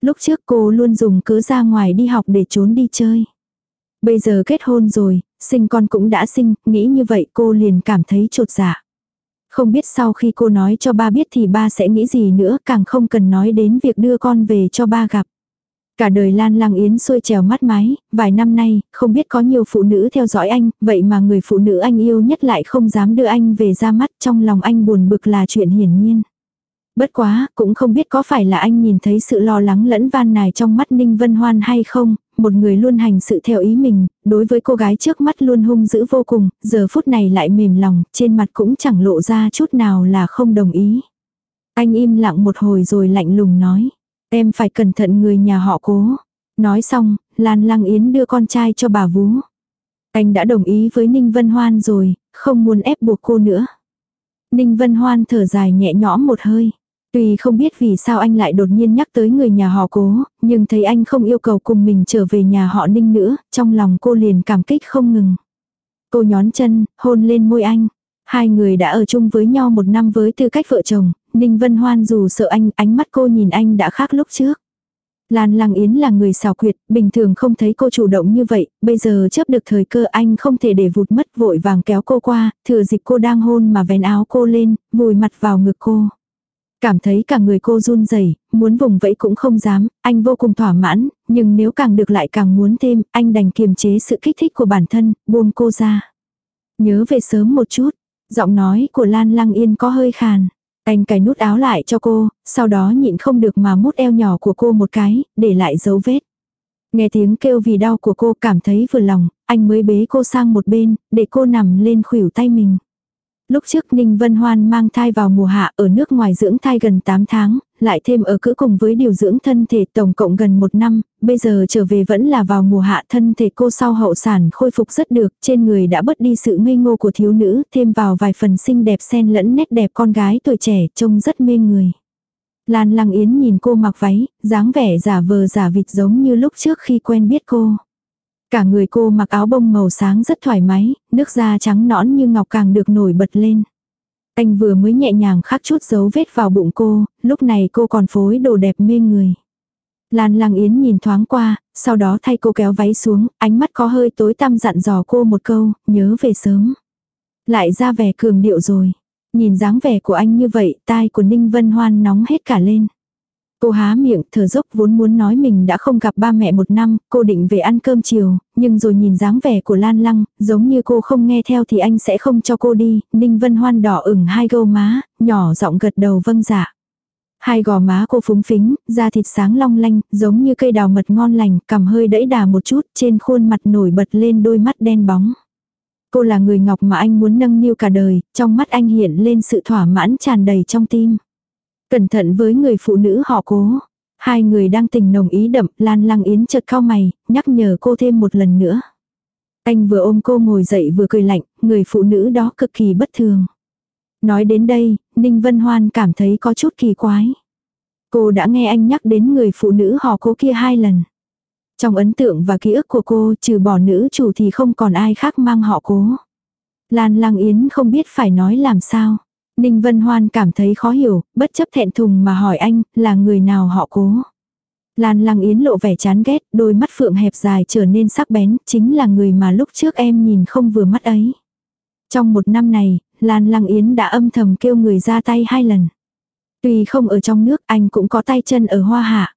Lúc trước cô luôn dùng cớ ra ngoài đi học để trốn đi chơi. Bây giờ kết hôn rồi, sinh con cũng đã sinh, nghĩ như vậy cô liền cảm thấy trột dạ. Không biết sau khi cô nói cho ba biết thì ba sẽ nghĩ gì nữa, càng không cần nói đến việc đưa con về cho ba gặp. Cả đời Lan Lăng Yến xuôi trèo mắt mái, vài năm nay, không biết có nhiều phụ nữ theo dõi anh, vậy mà người phụ nữ anh yêu nhất lại không dám đưa anh về ra mắt trong lòng anh buồn bực là chuyện hiển nhiên. Bất quá, cũng không biết có phải là anh nhìn thấy sự lo lắng lẫn van nài trong mắt Ninh Vân Hoan hay không, một người luôn hành sự theo ý mình, đối với cô gái trước mắt luôn hung dữ vô cùng, giờ phút này lại mềm lòng, trên mặt cũng chẳng lộ ra chút nào là không đồng ý. Anh im lặng một hồi rồi lạnh lùng nói, em phải cẩn thận người nhà họ cố. Nói xong, Lan Lăng Yến đưa con trai cho bà vú. Anh đã đồng ý với Ninh Vân Hoan rồi, không muốn ép buộc cô nữa. Ninh Vân Hoan thở dài nhẹ nhõm một hơi. Tuy không biết vì sao anh lại đột nhiên nhắc tới người nhà họ cố, nhưng thấy anh không yêu cầu cùng mình trở về nhà họ ninh nữa, trong lòng cô liền cảm kích không ngừng. Cô nhón chân, hôn lên môi anh. Hai người đã ở chung với nhau một năm với tư cách vợ chồng, Ninh Vân Hoan dù sợ anh, ánh mắt cô nhìn anh đã khác lúc trước. Lan Lăng Yến là người xào quyệt, bình thường không thấy cô chủ động như vậy, bây giờ chấp được thời cơ anh không thể để vụt mất vội vàng kéo cô qua, thừa dịp cô đang hôn mà vén áo cô lên, vùi mặt vào ngực cô. Cảm thấy cả người cô run rẩy, muốn vùng vẫy cũng không dám, anh vô cùng thỏa mãn, nhưng nếu càng được lại càng muốn thêm, anh đành kiềm chế sự kích thích của bản thân, buông cô ra. Nhớ về sớm một chút, giọng nói của Lan Lăng Yên có hơi khàn. Anh cài nút áo lại cho cô, sau đó nhịn không được mà mút eo nhỏ của cô một cái, để lại dấu vết. Nghe tiếng kêu vì đau của cô cảm thấy vừa lòng, anh mới bế cô sang một bên, để cô nằm lên khuỷu tay mình. Lúc trước Ninh Vân Hoan mang thai vào mùa hạ ở nước ngoài dưỡng thai gần 8 tháng, lại thêm ở cữ cùng với điều dưỡng thân thể tổng cộng gần một năm, bây giờ trở về vẫn là vào mùa hạ thân thể cô sau hậu sản khôi phục rất được, trên người đã bớt đi sự ngây ngô của thiếu nữ, thêm vào vài phần xinh đẹp xen lẫn nét đẹp con gái tuổi trẻ trông rất mê người. Lan Lăng Yến nhìn cô mặc váy, dáng vẻ giả vờ giả vịt giống như lúc trước khi quen biết cô. Cả người cô mặc áo bông màu sáng rất thoải mái, nước da trắng nõn như ngọc càng được nổi bật lên. Anh vừa mới nhẹ nhàng khắc chút dấu vết vào bụng cô, lúc này cô còn phối đồ đẹp mê người. Lan Lang Yến nhìn thoáng qua, sau đó thay cô kéo váy xuống, ánh mắt có hơi tối tăm dặn dò cô một câu, nhớ về sớm. Lại ra vẻ cường điệu rồi. Nhìn dáng vẻ của anh như vậy, tai của Ninh Vân Hoan nóng hết cả lên. Cô há miệng thở dốc vốn muốn nói mình đã không gặp ba mẹ một năm, cô định về ăn cơm chiều, nhưng rồi nhìn dáng vẻ của Lan Lăng, giống như cô không nghe theo thì anh sẽ không cho cô đi, Ninh Vân Hoan đỏ ửng hai gâu má, nhỏ giọng gật đầu vâng dạ. Hai gò má cô phúng phính, da thịt sáng long lanh, giống như cây đào mật ngon lành, cầm hơi đẫy đà một chút, trên khuôn mặt nổi bật lên đôi mắt đen bóng. Cô là người ngọc mà anh muốn nâng niu cả đời, trong mắt anh hiện lên sự thỏa mãn tràn đầy trong tim. Cẩn thận với người phụ nữ họ cố. Hai người đang tình nồng ý đậm, Lan Lăng Yến chợt cao mày, nhắc nhở cô thêm một lần nữa. Anh vừa ôm cô ngồi dậy vừa cười lạnh, người phụ nữ đó cực kỳ bất thường. Nói đến đây, Ninh Vân Hoan cảm thấy có chút kỳ quái. Cô đã nghe anh nhắc đến người phụ nữ họ cố kia hai lần. Trong ấn tượng và ký ức của cô trừ bỏ nữ chủ thì không còn ai khác mang họ cố. Lan Lăng Yến không biết phải nói làm sao. Ninh Vân Hoan cảm thấy khó hiểu, bất chấp thẹn thùng mà hỏi anh, là người nào họ cố. Lan Lăng Yến lộ vẻ chán ghét, đôi mắt phượng hẹp dài trở nên sắc bén, chính là người mà lúc trước em nhìn không vừa mắt ấy. Trong một năm này, Lan Lăng Yến đã âm thầm kêu người ra tay hai lần. Tuy không ở trong nước, anh cũng có tay chân ở hoa hạ.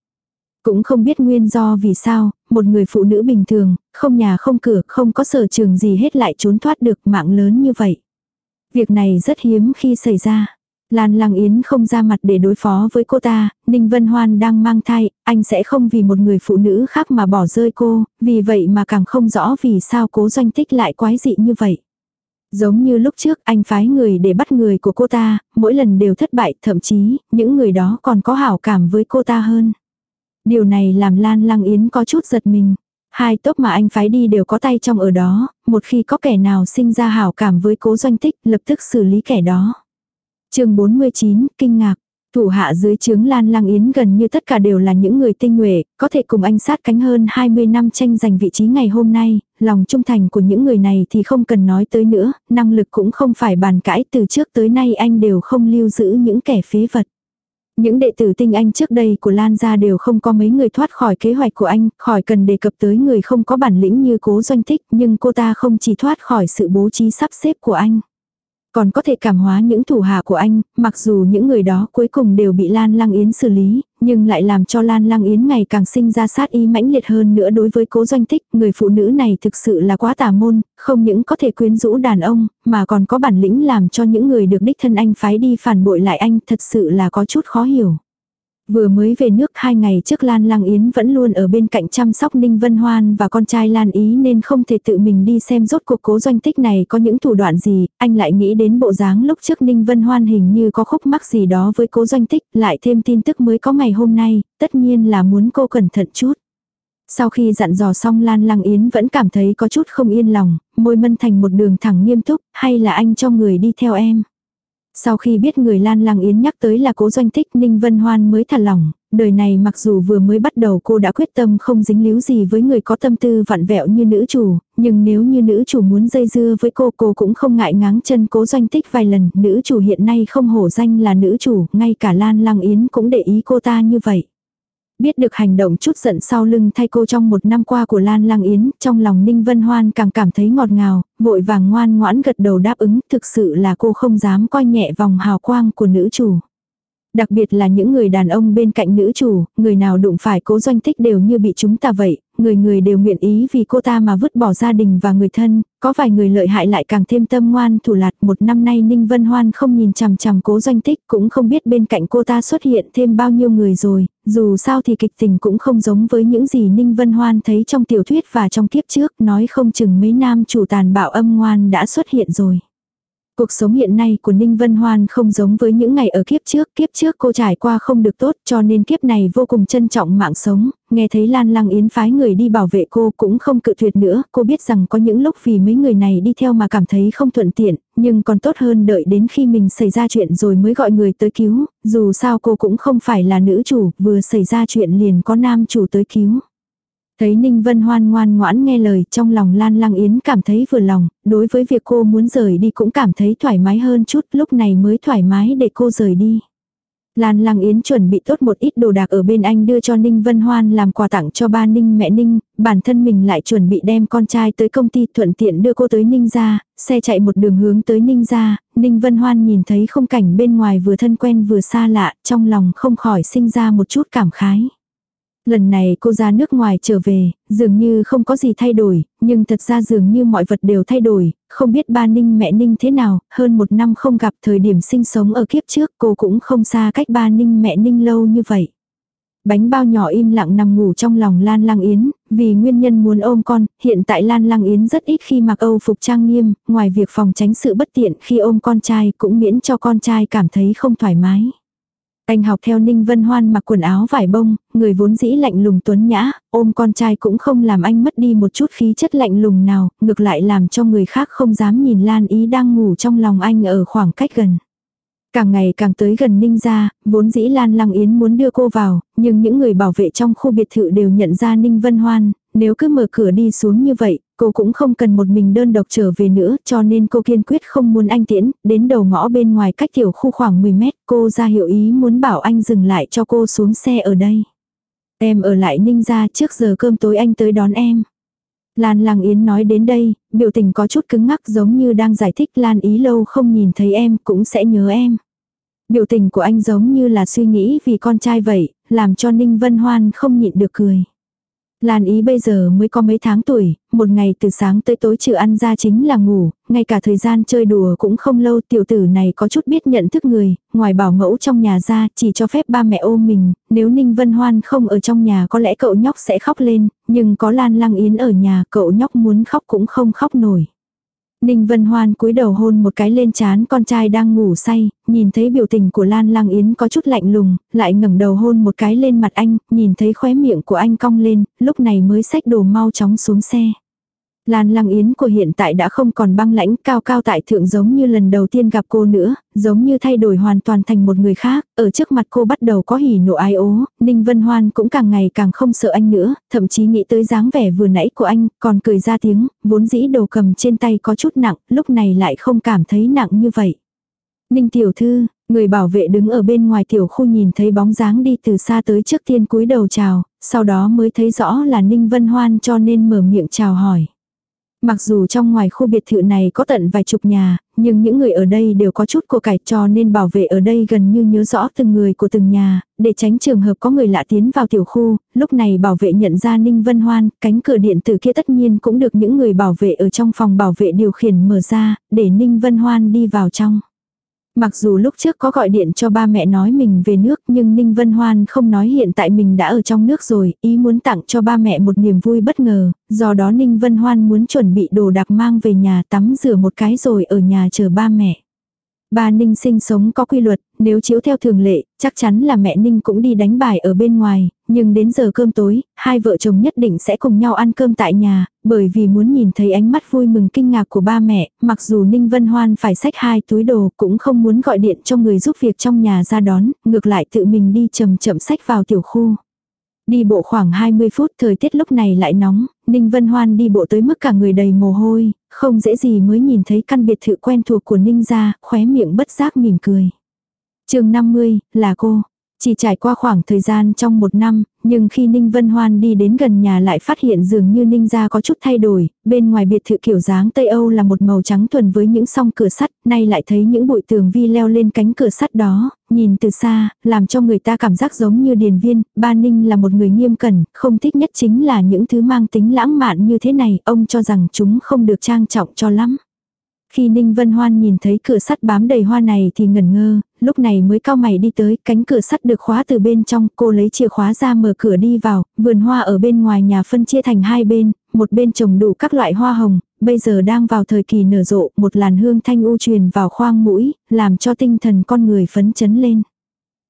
Cũng không biết nguyên do vì sao, một người phụ nữ bình thường, không nhà không cửa, không có sở trường gì hết lại trốn thoát được mạng lớn như vậy. Việc này rất hiếm khi xảy ra. Lan Lăng Yến không ra mặt để đối phó với cô ta, Ninh Vân Hoan đang mang thai, anh sẽ không vì một người phụ nữ khác mà bỏ rơi cô, vì vậy mà càng không rõ vì sao cố doanh tích lại quái dị như vậy. Giống như lúc trước anh phái người để bắt người của cô ta, mỗi lần đều thất bại, thậm chí, những người đó còn có hảo cảm với cô ta hơn. Điều này làm Lan Lăng Yến có chút giật mình. Hai tốp mà anh phái đi đều có tay trong ở đó, một khi có kẻ nào sinh ra hảo cảm với cố doanh tích lập tức xử lý kẻ đó. chương 49, kinh ngạc. Thủ hạ dưới chướng Lan Lang Yến gần như tất cả đều là những người tinh nhuệ, có thể cùng anh sát cánh hơn 20 năm tranh giành vị trí ngày hôm nay, lòng trung thành của những người này thì không cần nói tới nữa, năng lực cũng không phải bàn cãi từ trước tới nay anh đều không lưu giữ những kẻ phế vật. Những đệ tử tinh anh trước đây của Lan gia đều không có mấy người thoát khỏi kế hoạch của anh, khỏi cần đề cập tới người không có bản lĩnh như cố doanh thích, nhưng cô ta không chỉ thoát khỏi sự bố trí sắp xếp của anh. Còn có thể cảm hóa những thủ hạ của anh, mặc dù những người đó cuối cùng đều bị Lan Lăng Yến xử lý, nhưng lại làm cho Lan Lăng Yến ngày càng sinh ra sát ý mãnh liệt hơn nữa đối với cố doanh tích. Người phụ nữ này thực sự là quá tà môn, không những có thể quyến rũ đàn ông, mà còn có bản lĩnh làm cho những người được đích thân anh phái đi phản bội lại anh thật sự là có chút khó hiểu. Vừa mới về nước hai ngày trước Lan Lang Yến vẫn luôn ở bên cạnh chăm sóc Ninh Vân Hoan và con trai Lan Ý nên không thể tự mình đi xem rốt cuộc cố doanh tích này có những thủ đoạn gì, anh lại nghĩ đến bộ dáng lúc trước Ninh Vân Hoan hình như có khúc mắc gì đó với cố doanh tích, lại thêm tin tức mới có ngày hôm nay, tất nhiên là muốn cô cẩn thận chút. Sau khi dặn dò xong Lan Lăng Yến vẫn cảm thấy có chút không yên lòng, môi mân thành một đường thẳng nghiêm túc, hay là anh cho người đi theo em. Sau khi biết người Lan Lăng Yến nhắc tới là cố doanh tích Ninh Vân Hoan mới thả lỏng, Đời này mặc dù vừa mới bắt đầu cô đã quyết tâm không dính líu gì với người có tâm tư vặn vẹo như nữ chủ, nhưng nếu như nữ chủ muốn dây dưa với cô cô cũng không ngại ngáng chân cố doanh tích vài lần. Nữ chủ hiện nay không hổ danh là nữ chủ, ngay cả Lan Lăng Yến cũng để ý cô ta như vậy. Biết được hành động chút giận sau lưng thay cô trong một năm qua của Lan Lang Yến, trong lòng Ninh Vân Hoan càng cảm thấy ngọt ngào, vội vàng ngoan ngoãn gật đầu đáp ứng, thực sự là cô không dám coi nhẹ vòng hào quang của nữ chủ. Đặc biệt là những người đàn ông bên cạnh nữ chủ, người nào đụng phải cố doanh tích đều như bị chúng ta vậy, người người đều nguyện ý vì cô ta mà vứt bỏ gia đình và người thân, có vài người lợi hại lại càng thêm tâm ngoan thủ lạt. Một năm nay Ninh Vân Hoan không nhìn chằm chằm cố doanh tích cũng không biết bên cạnh cô ta xuất hiện thêm bao nhiêu người rồi, dù sao thì kịch tình cũng không giống với những gì Ninh Vân Hoan thấy trong tiểu thuyết và trong kiếp trước, nói không chừng mấy nam chủ tàn bạo âm ngoan đã xuất hiện rồi. Cuộc sống hiện nay của Ninh Vân Hoan không giống với những ngày ở kiếp trước, kiếp trước cô trải qua không được tốt cho nên kiếp này vô cùng trân trọng mạng sống, nghe thấy Lan Lăng Yến phái người đi bảo vệ cô cũng không cự tuyệt nữa, cô biết rằng có những lúc vì mấy người này đi theo mà cảm thấy không thuận tiện, nhưng còn tốt hơn đợi đến khi mình xảy ra chuyện rồi mới gọi người tới cứu, dù sao cô cũng không phải là nữ chủ, vừa xảy ra chuyện liền có nam chủ tới cứu. Thấy Ninh Vân Hoan ngoan ngoãn nghe lời trong lòng Lan Lăng Yến cảm thấy vừa lòng, đối với việc cô muốn rời đi cũng cảm thấy thoải mái hơn chút lúc này mới thoải mái để cô rời đi. Lan Lăng Yến chuẩn bị tốt một ít đồ đạc ở bên anh đưa cho Ninh Vân Hoan làm quà tặng cho ba Ninh mẹ Ninh, bản thân mình lại chuẩn bị đem con trai tới công ty thuận tiện đưa cô tới Ninh ra, xe chạy một đường hướng tới Ninh ra, Ninh Vân Hoan nhìn thấy không cảnh bên ngoài vừa thân quen vừa xa lạ, trong lòng không khỏi sinh ra một chút cảm khái. Lần này cô ra nước ngoài trở về, dường như không có gì thay đổi, nhưng thật ra dường như mọi vật đều thay đổi, không biết ba Ninh mẹ Ninh thế nào, hơn một năm không gặp thời điểm sinh sống ở kiếp trước cô cũng không xa cách ba Ninh mẹ Ninh lâu như vậy. Bánh bao nhỏ im lặng nằm ngủ trong lòng Lan Lang Yến, vì nguyên nhân muốn ôm con, hiện tại Lan Lang Yến rất ít khi mặc Âu phục trang nghiêm, ngoài việc phòng tránh sự bất tiện khi ôm con trai cũng miễn cho con trai cảm thấy không thoải mái. Anh học theo Ninh Vân Hoan mặc quần áo vải bông, người vốn dĩ lạnh lùng tuấn nhã, ôm con trai cũng không làm anh mất đi một chút khí chất lạnh lùng nào, ngược lại làm cho người khác không dám nhìn Lan Ý đang ngủ trong lòng anh ở khoảng cách gần. Càng ngày càng tới gần Ninh gia, vốn dĩ Lan Lăng Yến muốn đưa cô vào, nhưng những người bảo vệ trong khu biệt thự đều nhận ra Ninh Vân Hoan, nếu cứ mở cửa đi xuống như vậy, cô cũng không cần một mình đơn độc trở về nữa, cho nên cô kiên quyết không muốn anh tiễn, đến đầu ngõ bên ngoài cách tiểu khu khoảng 10 mét, cô ra hiệu ý muốn bảo anh dừng lại cho cô xuống xe ở đây. Em ở lại Ninh gia trước giờ cơm tối anh tới đón em. Lan Lăng Yến nói đến đây, biểu tình có chút cứng ngắc giống như đang giải thích Lan ý lâu không nhìn thấy em cũng sẽ nhớ em. Biểu tình của anh giống như là suy nghĩ vì con trai vậy, làm cho Ninh Vân Hoan không nhịn được cười. Lan ý bây giờ mới có mấy tháng tuổi, một ngày từ sáng tới tối trừ ăn ra chính là ngủ, ngay cả thời gian chơi đùa cũng không lâu tiểu tử này có chút biết nhận thức người, ngoài bảo mẫu trong nhà ra chỉ cho phép ba mẹ ôm mình, nếu Ninh Vân Hoan không ở trong nhà có lẽ cậu nhóc sẽ khóc lên, nhưng có Lan Lăng Yến ở nhà cậu nhóc muốn khóc cũng không khóc nổi. Ninh Vân Hoan cúi đầu hôn một cái lên chán con trai đang ngủ say, nhìn thấy biểu tình của Lan Lang Yến có chút lạnh lùng, lại ngẩng đầu hôn một cái lên mặt anh, nhìn thấy khóe miệng của anh cong lên, lúc này mới xách đồ mau chóng xuống xe. Lan Lăng Yến của hiện tại đã không còn băng lãnh cao cao tại thượng giống như lần đầu tiên gặp cô nữa, giống như thay đổi hoàn toàn thành một người khác, ở trước mặt cô bắt đầu có hỉ nộ ai ố, Ninh Vân Hoan cũng càng ngày càng không sợ anh nữa, thậm chí nghĩ tới dáng vẻ vừa nãy của anh, còn cười ra tiếng, vốn dĩ đầu cầm trên tay có chút nặng, lúc này lại không cảm thấy nặng như vậy. Ninh tiểu thư, người bảo vệ đứng ở bên ngoài tiểu khu nhìn thấy bóng dáng đi từ xa tới trước tiên cúi đầu chào, sau đó mới thấy rõ là Ninh Vân Hoan cho nên mở miệng chào hỏi. Mặc dù trong ngoài khu biệt thự này có tận vài chục nhà, nhưng những người ở đây đều có chút của cải cho nên bảo vệ ở đây gần như nhớ rõ từng người của từng nhà, để tránh trường hợp có người lạ tiến vào tiểu khu, lúc này bảo vệ nhận ra Ninh Vân Hoan, cánh cửa điện tử kia tất nhiên cũng được những người bảo vệ ở trong phòng bảo vệ điều khiển mở ra, để Ninh Vân Hoan đi vào trong. Mặc dù lúc trước có gọi điện cho ba mẹ nói mình về nước nhưng Ninh Vân Hoan không nói hiện tại mình đã ở trong nước rồi, ý muốn tặng cho ba mẹ một niềm vui bất ngờ, do đó Ninh Vân Hoan muốn chuẩn bị đồ đạc mang về nhà tắm rửa một cái rồi ở nhà chờ ba mẹ. Ba Ninh sinh sống có quy luật, nếu chiếu theo thường lệ, chắc chắn là mẹ Ninh cũng đi đánh bài ở bên ngoài, nhưng đến giờ cơm tối, hai vợ chồng nhất định sẽ cùng nhau ăn cơm tại nhà, bởi vì muốn nhìn thấy ánh mắt vui mừng kinh ngạc của ba mẹ, mặc dù Ninh Vân Hoan phải xách hai túi đồ cũng không muốn gọi điện cho người giúp việc trong nhà ra đón, ngược lại tự mình đi chậm chậm xách vào tiểu khu. Đi bộ khoảng 20 phút thời tiết lúc này lại nóng, Ninh Vân Hoan đi bộ tới mức cả người đầy mồ hôi, không dễ gì mới nhìn thấy căn biệt thự quen thuộc của Ninh gia, khóe miệng bất giác mỉm cười. chương 50, là cô. Chỉ trải qua khoảng thời gian trong một năm, nhưng khi Ninh Vân Hoan đi đến gần nhà lại phát hiện dường như Ninh gia có chút thay đổi, bên ngoài biệt thự kiểu dáng Tây Âu là một màu trắng thuần với những song cửa sắt, nay lại thấy những bụi tường vi leo lên cánh cửa sắt đó, nhìn từ xa, làm cho người ta cảm giác giống như điền viên, ba Ninh là một người nghiêm cẩn, không thích nhất chính là những thứ mang tính lãng mạn như thế này, ông cho rằng chúng không được trang trọng cho lắm. Khi Ninh Vân Hoan nhìn thấy cửa sắt bám đầy hoa này thì ngẩn ngơ, lúc này mới cao mày đi tới, cánh cửa sắt được khóa từ bên trong, cô lấy chìa khóa ra mở cửa đi vào, vườn hoa ở bên ngoài nhà phân chia thành hai bên, một bên trồng đủ các loại hoa hồng, bây giờ đang vào thời kỳ nở rộ, một làn hương thanh u truyền vào khoang mũi, làm cho tinh thần con người phấn chấn lên.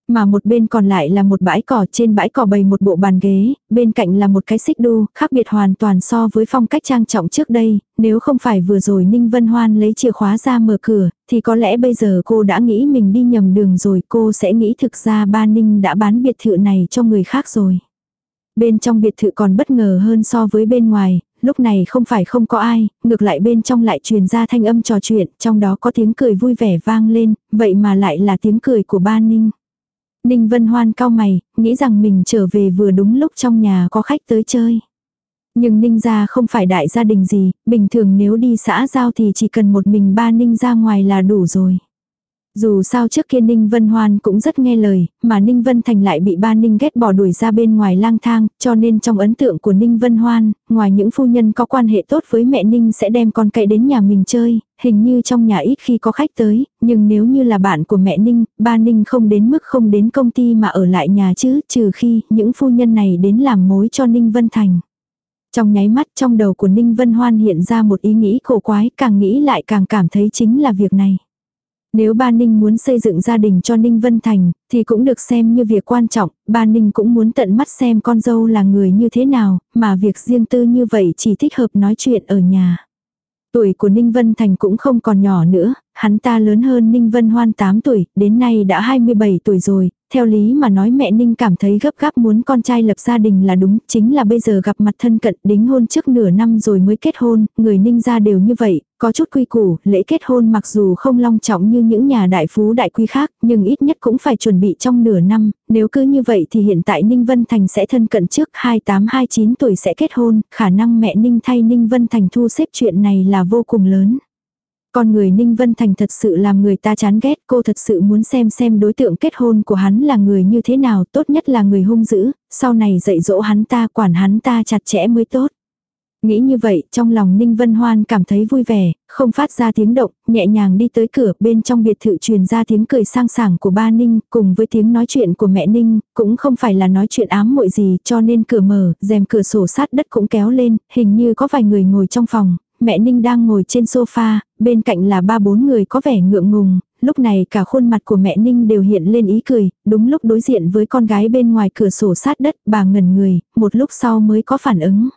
Mà một bên còn lại là một bãi cỏ, trên bãi cỏ bày một bộ bàn ghế, bên cạnh là một cái xích đu, khác biệt hoàn toàn so với phong cách trang trọng trước đây, nếu không phải vừa rồi Ninh Vân Hoan lấy chìa khóa ra mở cửa, thì có lẽ bây giờ cô đã nghĩ mình đi nhầm đường rồi, cô sẽ nghĩ thực ra ba Ninh đã bán biệt thự này cho người khác rồi. Bên trong biệt thự còn bất ngờ hơn so với bên ngoài, lúc này không phải không có ai, ngược lại bên trong lại truyền ra thanh âm trò chuyện, trong đó có tiếng cười vui vẻ vang lên, vậy mà lại là tiếng cười của ba Ninh. Ninh Vân Hoan cao mày, nghĩ rằng mình trở về vừa đúng lúc trong nhà có khách tới chơi. Nhưng Ninh gia không phải đại gia đình gì, bình thường nếu đi xã giao thì chỉ cần một mình ba Ninh ra ngoài là đủ rồi. Dù sao trước kia Ninh Vân Hoan cũng rất nghe lời, mà Ninh Vân Thành lại bị ba Ninh ghét bỏ đuổi ra bên ngoài lang thang, cho nên trong ấn tượng của Ninh Vân Hoan, ngoài những phu nhân có quan hệ tốt với mẹ Ninh sẽ đem con cậy đến nhà mình chơi, hình như trong nhà ít khi có khách tới, nhưng nếu như là bạn của mẹ Ninh, ba Ninh không đến mức không đến công ty mà ở lại nhà chứ, trừ khi những phu nhân này đến làm mối cho Ninh Vân Thành. Trong nháy mắt trong đầu của Ninh Vân Hoan hiện ra một ý nghĩ cổ quái, càng nghĩ lại càng cảm thấy chính là việc này. Nếu ba Ninh muốn xây dựng gia đình cho Ninh Vân Thành, thì cũng được xem như việc quan trọng, ba Ninh cũng muốn tận mắt xem con dâu là người như thế nào, mà việc riêng tư như vậy chỉ thích hợp nói chuyện ở nhà. Tuổi của Ninh Vân Thành cũng không còn nhỏ nữa, hắn ta lớn hơn Ninh Vân Hoan 8 tuổi, đến nay đã 27 tuổi rồi, theo lý mà nói mẹ Ninh cảm thấy gấp gáp muốn con trai lập gia đình là đúng, chính là bây giờ gặp mặt thân cận đính hôn trước nửa năm rồi mới kết hôn, người Ninh gia đều như vậy, có chút quy củ, lễ kết hôn mặc dù không long trọng như những nhà đại phú đại quý khác, nhưng ít nhất cũng phải chuẩn bị trong nửa năm, nếu cứ như vậy thì hiện tại Ninh Vân Thành sẽ thân cận trước 28-29 tuổi sẽ kết hôn, khả năng mẹ Ninh thay Ninh Vân Thành thu xếp chuyện này là vô cùng lớn. Con người Ninh Vân Thành thật sự làm người ta chán ghét, cô thật sự muốn xem xem đối tượng kết hôn của hắn là người như thế nào, tốt nhất là người hung dữ, sau này dạy dỗ hắn ta quản hắn ta chặt chẽ mới tốt. Nghĩ như vậy, trong lòng Ninh Vân Hoan cảm thấy vui vẻ, không phát ra tiếng động, nhẹ nhàng đi tới cửa, bên trong biệt thự truyền ra tiếng cười sang sảng của ba Ninh, cùng với tiếng nói chuyện của mẹ Ninh, cũng không phải là nói chuyện ám muội gì, cho nên cửa mở, rèm cửa sổ sát đất cũng kéo lên, hình như có vài người ngồi trong phòng, mẹ Ninh đang ngồi trên sofa, bên cạnh là ba bốn người có vẻ ngượng ngùng, lúc này cả khuôn mặt của mẹ Ninh đều hiện lên ý cười, đúng lúc đối diện với con gái bên ngoài cửa sổ sát đất, bà ngẩn người, một lúc sau mới có phản ứng.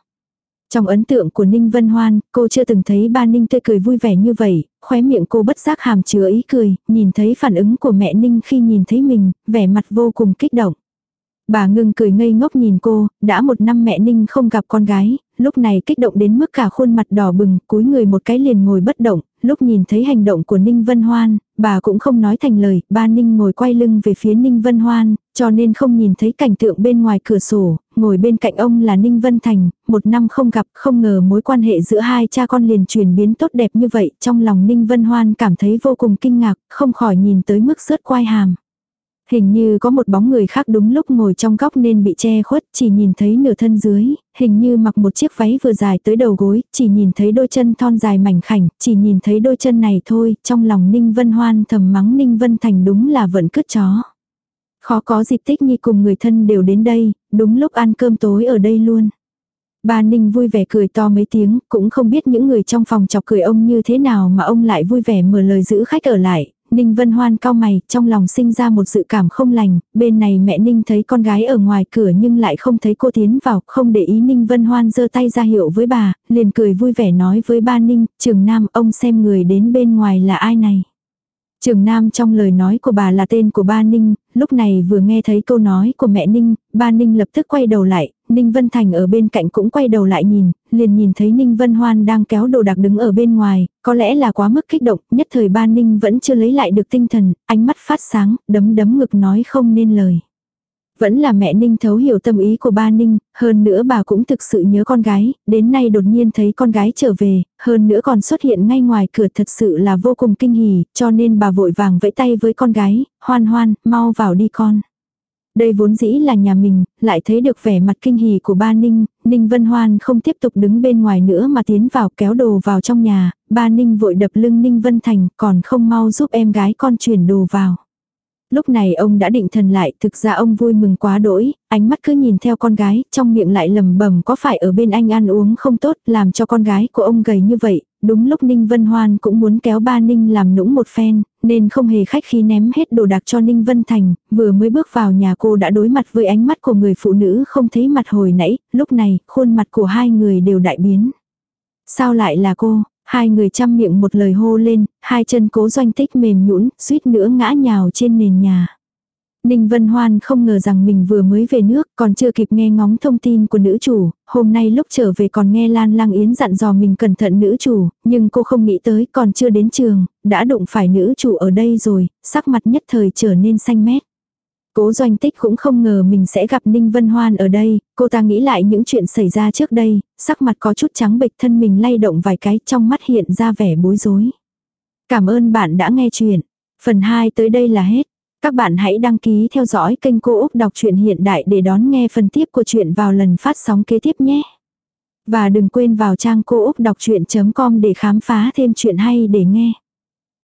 Trong ấn tượng của Ninh Vân Hoan, cô chưa từng thấy ba Ninh tươi cười vui vẻ như vậy, khóe miệng cô bất giác hàm chứa ý cười, nhìn thấy phản ứng của mẹ Ninh khi nhìn thấy mình, vẻ mặt vô cùng kích động. Bà ngưng cười ngây ngốc nhìn cô, đã một năm mẹ Ninh không gặp con gái, lúc này kích động đến mức cả khuôn mặt đỏ bừng, cúi người một cái liền ngồi bất động, lúc nhìn thấy hành động của Ninh Vân Hoan, bà cũng không nói thành lời, ba Ninh ngồi quay lưng về phía Ninh Vân Hoan, cho nên không nhìn thấy cảnh tượng bên ngoài cửa sổ, ngồi bên cạnh ông là Ninh Vân Thành, một năm không gặp, không ngờ mối quan hệ giữa hai cha con liền chuyển biến tốt đẹp như vậy, trong lòng Ninh Vân Hoan cảm thấy vô cùng kinh ngạc, không khỏi nhìn tới mức rớt quai hàm. Hình như có một bóng người khác đúng lúc ngồi trong góc nên bị che khuất, chỉ nhìn thấy nửa thân dưới, hình như mặc một chiếc váy vừa dài tới đầu gối, chỉ nhìn thấy đôi chân thon dài mảnh khảnh, chỉ nhìn thấy đôi chân này thôi, trong lòng Ninh Vân Hoan thầm mắng Ninh Vân Thành đúng là vẫn cứt chó. Khó có dịp tích nhi cùng người thân đều đến đây, đúng lúc ăn cơm tối ở đây luôn. bà Ninh vui vẻ cười to mấy tiếng, cũng không biết những người trong phòng chọc cười ông như thế nào mà ông lại vui vẻ mở lời giữ khách ở lại, Ninh Vân Hoan cao mày, trong lòng sinh ra một sự cảm không lành, bên này mẹ Ninh thấy con gái ở ngoài cửa nhưng lại không thấy cô tiến vào, không để ý Ninh Vân Hoan giơ tay ra hiệu với bà, liền cười vui vẻ nói với ba Ninh, trường Nam ông xem người đến bên ngoài là ai này. Trường Nam trong lời nói của bà là tên của ba Ninh, lúc này vừa nghe thấy câu nói của mẹ Ninh, ba Ninh lập tức quay đầu lại, Ninh Vân Thành ở bên cạnh cũng quay đầu lại nhìn, liền nhìn thấy Ninh Vân Hoan đang kéo đồ đạc đứng ở bên ngoài, có lẽ là quá mức kích động, nhất thời ba Ninh vẫn chưa lấy lại được tinh thần, ánh mắt phát sáng, đấm đấm ngực nói không nên lời. Vẫn là mẹ Ninh thấu hiểu tâm ý của ba Ninh, hơn nữa bà cũng thực sự nhớ con gái, đến nay đột nhiên thấy con gái trở về, hơn nữa còn xuất hiện ngay ngoài cửa thật sự là vô cùng kinh hỉ, cho nên bà vội vàng vẫy tay với con gái, hoan hoan, mau vào đi con. Đây vốn dĩ là nhà mình, lại thấy được vẻ mặt kinh hỉ của ba Ninh, Ninh Vân Hoan không tiếp tục đứng bên ngoài nữa mà tiến vào kéo đồ vào trong nhà, ba Ninh vội đập lưng Ninh Vân Thành còn không mau giúp em gái con chuyển đồ vào. Lúc này ông đã định thần lại, thực ra ông vui mừng quá đỗi, ánh mắt cứ nhìn theo con gái, trong miệng lại lầm bầm có phải ở bên anh ăn uống không tốt, làm cho con gái của ông gầy như vậy. Đúng lúc Ninh Vân Hoan cũng muốn kéo ba Ninh làm nũng một phen, nên không hề khách khí ném hết đồ đạc cho Ninh Vân Thành, vừa mới bước vào nhà cô đã đối mặt với ánh mắt của người phụ nữ không thấy mặt hồi nãy, lúc này khuôn mặt của hai người đều đại biến. Sao lại là cô, Hai người chăm miệng một lời hô lên, hai chân cố doanh tích mềm nhũn, suýt nữa ngã nhào trên nền nhà. Ninh Vân Hoan không ngờ rằng mình vừa mới về nước, còn chưa kịp nghe ngóng thông tin của nữ chủ, hôm nay lúc trở về còn nghe Lan Lang Yến dặn dò mình cẩn thận nữ chủ, nhưng cô không nghĩ tới còn chưa đến trường, đã đụng phải nữ chủ ở đây rồi, sắc mặt nhất thời trở nên xanh mét. Cố doanh tích cũng không ngờ mình sẽ gặp Ninh Vân Hoan ở đây, cô ta nghĩ lại những chuyện xảy ra trước đây, sắc mặt có chút trắng bệch thân mình lay động vài cái trong mắt hiện ra vẻ bối rối. Cảm ơn bạn đã nghe chuyện. Phần 2 tới đây là hết. Các bạn hãy đăng ký theo dõi kênh Cô Úc Đọc truyện Hiện Đại để đón nghe phần tiếp của chuyện vào lần phát sóng kế tiếp nhé. Và đừng quên vào trang cô úc đọc chuyện.com để khám phá thêm chuyện hay để nghe.